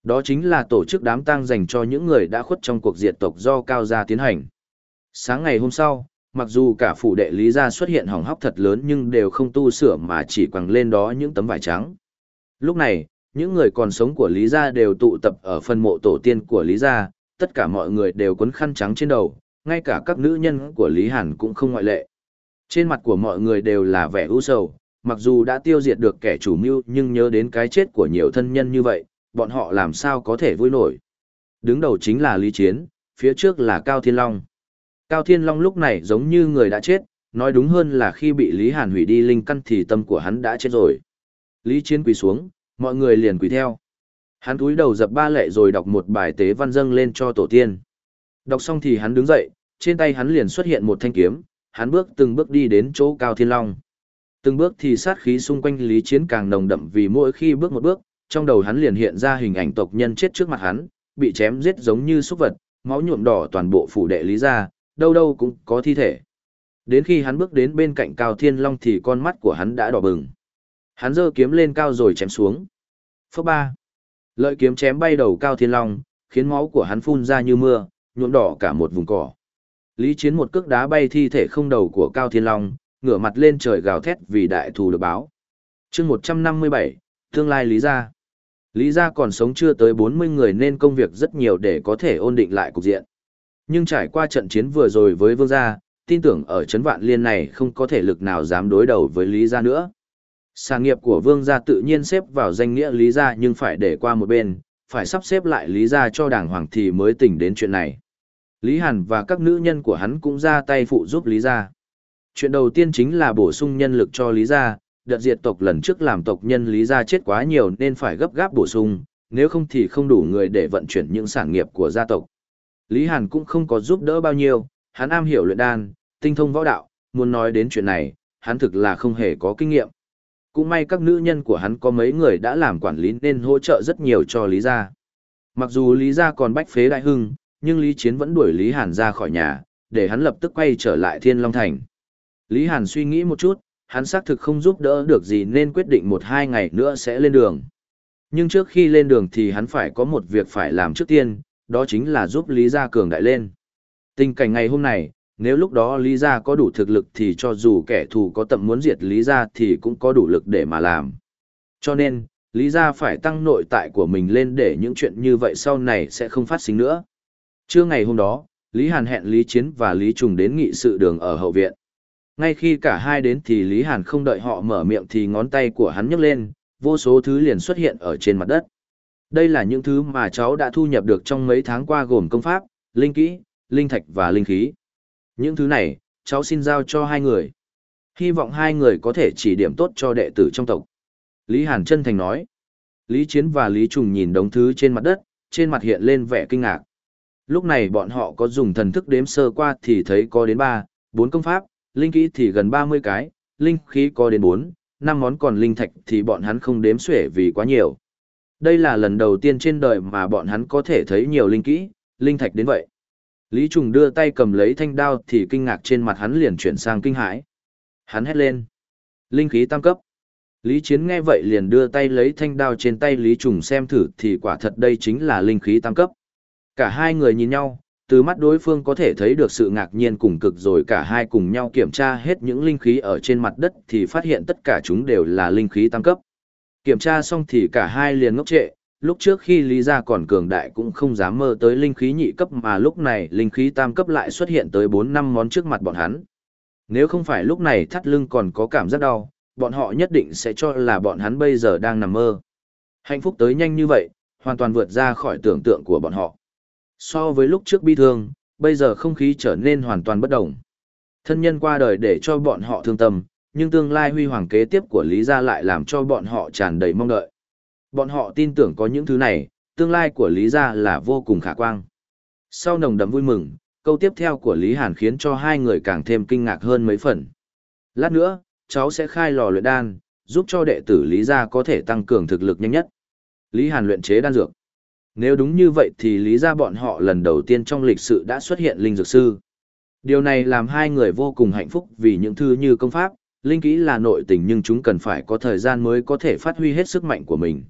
Đó chính là tổ chức đám tang dành cho những người đã khuất trong cuộc diệt tộc do Cao Gia tiến hành. Sáng ngày hôm sau, mặc dù cả phủ đệ Lý Gia xuất hiện hỏng hóc thật lớn nhưng đều không tu sửa mà chỉ quẳng lên đó những tấm vải trắng. Lúc này, những người còn sống của Lý Gia đều tụ tập ở phần mộ tổ tiên của Lý Gia, tất cả mọi người đều quấn khăn trắng trên đầu, ngay cả các nữ nhân của Lý Hàn cũng không ngoại lệ. Trên mặt của mọi người đều là vẻ u sầu, mặc dù đã tiêu diệt được kẻ chủ mưu nhưng nhớ đến cái chết của nhiều thân nhân như vậy, bọn họ làm sao có thể vui nổi. Đứng đầu chính là Lý Chiến, phía trước là Cao Thiên Long. Cao Thiên Long lúc này giống như người đã chết, nói đúng hơn là khi bị Lý Hàn hủy đi linh căn thì tâm của hắn đã chết rồi. Lý Chiến quỳ xuống, mọi người liền quỳ theo. Hắn cúi đầu dập ba lệ rồi đọc một bài tế văn dâng lên cho tổ tiên. Đọc xong thì hắn đứng dậy, trên tay hắn liền xuất hiện một thanh kiếm, hắn bước từng bước đi đến chỗ Cao Thiên Long. Từng bước thì sát khí xung quanh Lý Chiến càng nồng đậm vì mỗi khi bước một bước, trong đầu hắn liền hiện ra hình ảnh tộc nhân chết trước mặt hắn, bị chém giết giống như súc vật, máu nhuộm đỏ toàn bộ phủ đệ lý gia, đâu đâu cũng có thi thể. Đến khi hắn bước đến bên cạnh Cao Thiên Long thì con mắt của hắn đã đỏ bừng. Hắn giơ kiếm lên cao rồi chém xuống. Phước ba. Lợi kiếm chém bay đầu Cao Thiên Long, khiến máu của hắn phun ra như mưa, nhuộm đỏ cả một vùng cỏ. Lý Chiến một cước đá bay thi thể không đầu của Cao Thiên Long, ngửa mặt lên trời gào thét vì đại thù được báo. chương 157, tương lai Lý gia. Lý gia còn sống chưa tới 40 người nên công việc rất nhiều để có thể ổn định lại cục diện. Nhưng trải qua trận chiến vừa rồi với Vương gia, tin tưởng ở Trấn vạn liên này không có thể lực nào dám đối đầu với Lý gia nữa. Sản nghiệp của Vương gia tự nhiên xếp vào danh nghĩa Lý gia nhưng phải để qua một bên, phải sắp xếp lại Lý gia cho đàng hoàng thì mới tỉnh đến chuyện này. Lý Hàn và các nữ nhân của hắn cũng ra tay phụ giúp Lý gia. Chuyện đầu tiên chính là bổ sung nhân lực cho Lý gia, đợt diệt tộc lần trước làm tộc nhân Lý gia chết quá nhiều nên phải gấp gáp bổ sung, nếu không thì không đủ người để vận chuyển những sản nghiệp của gia tộc. Lý Hàn cũng không có giúp đỡ bao nhiêu, hắn am hiểu luyện đan, tinh thông võ đạo, muốn nói đến chuyện này, hắn thực là không hề có kinh nghiệm. Cũng may các nữ nhân của hắn có mấy người đã làm quản lý nên hỗ trợ rất nhiều cho Lý gia. Mặc dù Lý gia còn bách phế đại hưng, nhưng Lý Chiến vẫn đuổi Lý Hàn ra khỏi nhà, để hắn lập tức quay trở lại Thiên Long Thành. Lý Hàn suy nghĩ một chút, hắn xác thực không giúp đỡ được gì nên quyết định một hai ngày nữa sẽ lên đường. Nhưng trước khi lên đường thì hắn phải có một việc phải làm trước tiên, đó chính là giúp Lý Gia cường đại lên. Tình cảnh ngày hôm này, nếu lúc đó Lý Gia có đủ thực lực thì cho dù kẻ thù có tầm muốn diệt Lý Gia thì cũng có đủ lực để mà làm. Cho nên, Lý Gia phải tăng nội tại của mình lên để những chuyện như vậy sau này sẽ không phát sinh nữa. Trưa ngày hôm đó, Lý Hàn hẹn Lý Chiến và Lý Trùng đến nghị sự đường ở hậu viện. Ngay khi cả hai đến thì Lý Hàn không đợi họ mở miệng thì ngón tay của hắn nhấc lên, vô số thứ liền xuất hiện ở trên mặt đất. Đây là những thứ mà cháu đã thu nhập được trong mấy tháng qua gồm công pháp, linh kỹ, linh thạch và linh khí. Những thứ này, cháu xin giao cho hai người. Hy vọng hai người có thể chỉ điểm tốt cho đệ tử trong tộc. Lý Hàn chân thành nói. Lý Chiến và Lý Trùng nhìn đống thứ trên mặt đất, trên mặt hiện lên vẻ kinh ngạc. Lúc này bọn họ có dùng thần thức đếm sơ qua thì thấy có đến 3, 4 công pháp, linh kỹ thì gần 30 cái, linh khí có đến 4, 5 món còn linh thạch thì bọn hắn không đếm xuể vì quá nhiều. Đây là lần đầu tiên trên đời mà bọn hắn có thể thấy nhiều linh kỹ, linh thạch đến vậy. Lý Trùng đưa tay cầm lấy thanh đao thì kinh ngạc trên mặt hắn liền chuyển sang kinh hãi. Hắn hét lên. Linh khí tam cấp. Lý Chiến nghe vậy liền đưa tay lấy thanh đao trên tay Lý Trùng xem thử thì quả thật đây chính là linh khí tam cấp. Cả hai người nhìn nhau, từ mắt đối phương có thể thấy được sự ngạc nhiên cùng cực rồi cả hai cùng nhau kiểm tra hết những linh khí ở trên mặt đất thì phát hiện tất cả chúng đều là linh khí tam cấp. Kiểm tra xong thì cả hai liền ngốc trệ, lúc trước khi Lý Gia còn cường đại cũng không dám mơ tới linh khí nhị cấp mà lúc này linh khí tam cấp lại xuất hiện tới 4 năm món trước mặt bọn hắn. Nếu không phải lúc này thắt lưng còn có cảm giác đau, bọn họ nhất định sẽ cho là bọn hắn bây giờ đang nằm mơ. Hạnh phúc tới nhanh như vậy, hoàn toàn vượt ra khỏi tưởng tượng của bọn họ. So với lúc trước bi thương, bây giờ không khí trở nên hoàn toàn bất đồng. Thân nhân qua đời để cho bọn họ thương tâm, nhưng tương lai huy hoàng kế tiếp của Lý Gia lại làm cho bọn họ tràn đầy mong đợi. Bọn họ tin tưởng có những thứ này, tương lai của Lý Gia là vô cùng khả quang. Sau nồng đậm vui mừng, câu tiếp theo của Lý Hàn khiến cho hai người càng thêm kinh ngạc hơn mấy phần. Lát nữa, cháu sẽ khai lò luyện đan, giúp cho đệ tử Lý Gia có thể tăng cường thực lực nhanh nhất. Lý Hàn luyện chế đan dược. Nếu đúng như vậy thì lý Gia bọn họ lần đầu tiên trong lịch sử đã xuất hiện linh dược sư. Điều này làm hai người vô cùng hạnh phúc vì những thứ như công pháp, linh kỹ là nội tình nhưng chúng cần phải có thời gian mới có thể phát huy hết sức mạnh của mình.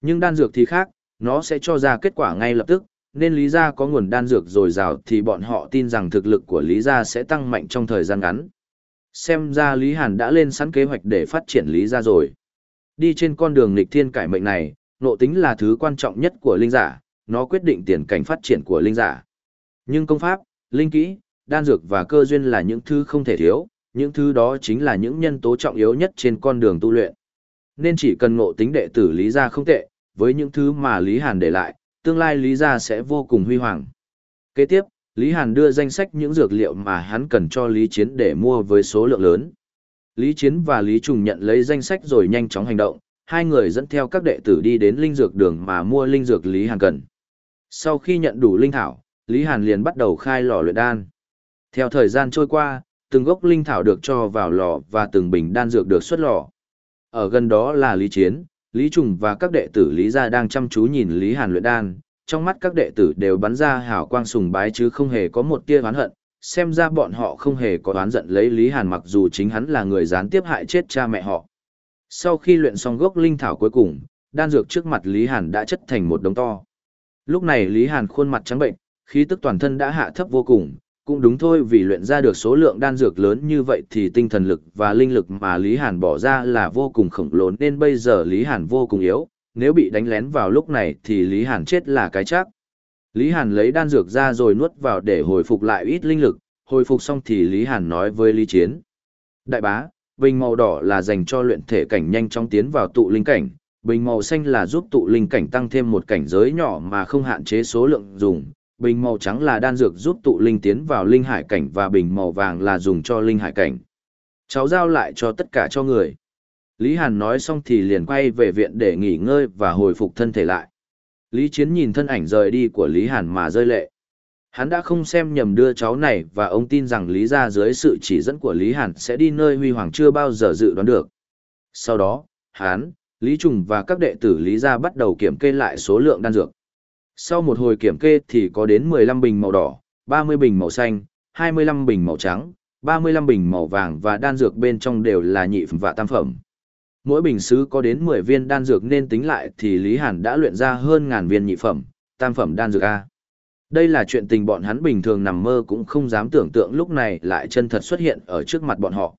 Nhưng đan dược thì khác, nó sẽ cho ra kết quả ngay lập tức, nên Lý Gia có nguồn đan dược dồi dào thì bọn họ tin rằng thực lực của Lý Gia sẽ tăng mạnh trong thời gian ngắn. Xem ra Lý Hàn đã lên sẵn kế hoạch để phát triển Lý Gia rồi. Đi trên con đường nghịch thiên cải mệnh này, nộ tính là thứ quan trọng nhất của linh giả, nó quyết định tiền cảnh phát triển của linh giả. Nhưng công pháp, linh kỹ, đan dược và cơ duyên là những thứ không thể thiếu, những thứ đó chính là những nhân tố trọng yếu nhất trên con đường tu luyện. Nên chỉ cần ngộ tính đệ tử Lý Gia không tệ, với những thứ mà Lý Hàn để lại, tương lai Lý Gia sẽ vô cùng huy hoàng. Kế tiếp, Lý Hàn đưa danh sách những dược liệu mà hắn cần cho Lý Chiến để mua với số lượng lớn. Lý Chiến và Lý Trùng nhận lấy danh sách rồi nhanh chóng hành động, hai người dẫn theo các đệ tử đi đến linh dược đường mà mua linh dược Lý Hàn cần. Sau khi nhận đủ linh thảo, Lý Hàn liền bắt đầu khai lò luyện đan. Theo thời gian trôi qua, từng gốc linh thảo được cho vào lò và từng bình đan dược được xuất lò. Ở gần đó là Lý Chiến, Lý Trùng và các đệ tử Lý Gia đang chăm chú nhìn Lý Hàn luyện đan, trong mắt các đệ tử đều bắn ra hào quang sùng bái chứ không hề có một tia oán hận, xem ra bọn họ không hề có oán giận lấy Lý Hàn mặc dù chính hắn là người gián tiếp hại chết cha mẹ họ. Sau khi luyện xong gốc linh thảo cuối cùng, đan dược trước mặt Lý Hàn đã chất thành một đống to. Lúc này Lý Hàn khuôn mặt trắng bệnh, khí tức toàn thân đã hạ thấp vô cùng, cũng đúng thôi vì luyện ra được số lượng đan dược lớn như vậy thì tinh thần lực và linh lực mà Lý Hàn bỏ ra là vô cùng khổng lồ nên bây giờ Lý Hàn vô cùng yếu, nếu bị đánh lén vào lúc này thì Lý Hàn chết là cái chắc. Lý Hàn lấy đan dược ra rồi nuốt vào để hồi phục lại ít linh lực, hồi phục xong thì Lý Hàn nói với Lý Chiến. Đại bá, bình màu đỏ là dành cho luyện thể cảnh nhanh chóng tiến vào tụ linh cảnh, Bình màu xanh là giúp tụ linh cảnh tăng thêm một cảnh giới nhỏ mà không hạn chế số lượng dùng. Bình màu trắng là đan dược giúp tụ linh tiến vào linh hải cảnh và bình màu vàng là dùng cho linh hải cảnh. Cháu giao lại cho tất cả cho người. Lý Hàn nói xong thì liền quay về viện để nghỉ ngơi và hồi phục thân thể lại. Lý Chiến nhìn thân ảnh rời đi của Lý Hàn mà rơi lệ. Hắn đã không xem nhầm đưa cháu này và ông tin rằng Lý ra dưới sự chỉ dẫn của Lý Hàn sẽ đi nơi Huy Hoàng chưa bao giờ dự đoán được. Sau đó, hắn, Lý Trùng và các đệ tử Lý gia bắt đầu kiểm kê lại số lượng đan dược. Sau một hồi kiểm kê thì có đến 15 bình màu đỏ, 30 bình màu xanh, 25 bình màu trắng, 35 bình màu vàng và đan dược bên trong đều là nhị phẩm và tam phẩm. Mỗi bình sứ có đến 10 viên đan dược nên tính lại thì Lý Hàn đã luyện ra hơn ngàn viên nhị phẩm, tam phẩm đan dược A. Đây là chuyện tình bọn hắn bình thường nằm mơ cũng không dám tưởng tượng lúc này lại chân thật xuất hiện ở trước mặt bọn họ.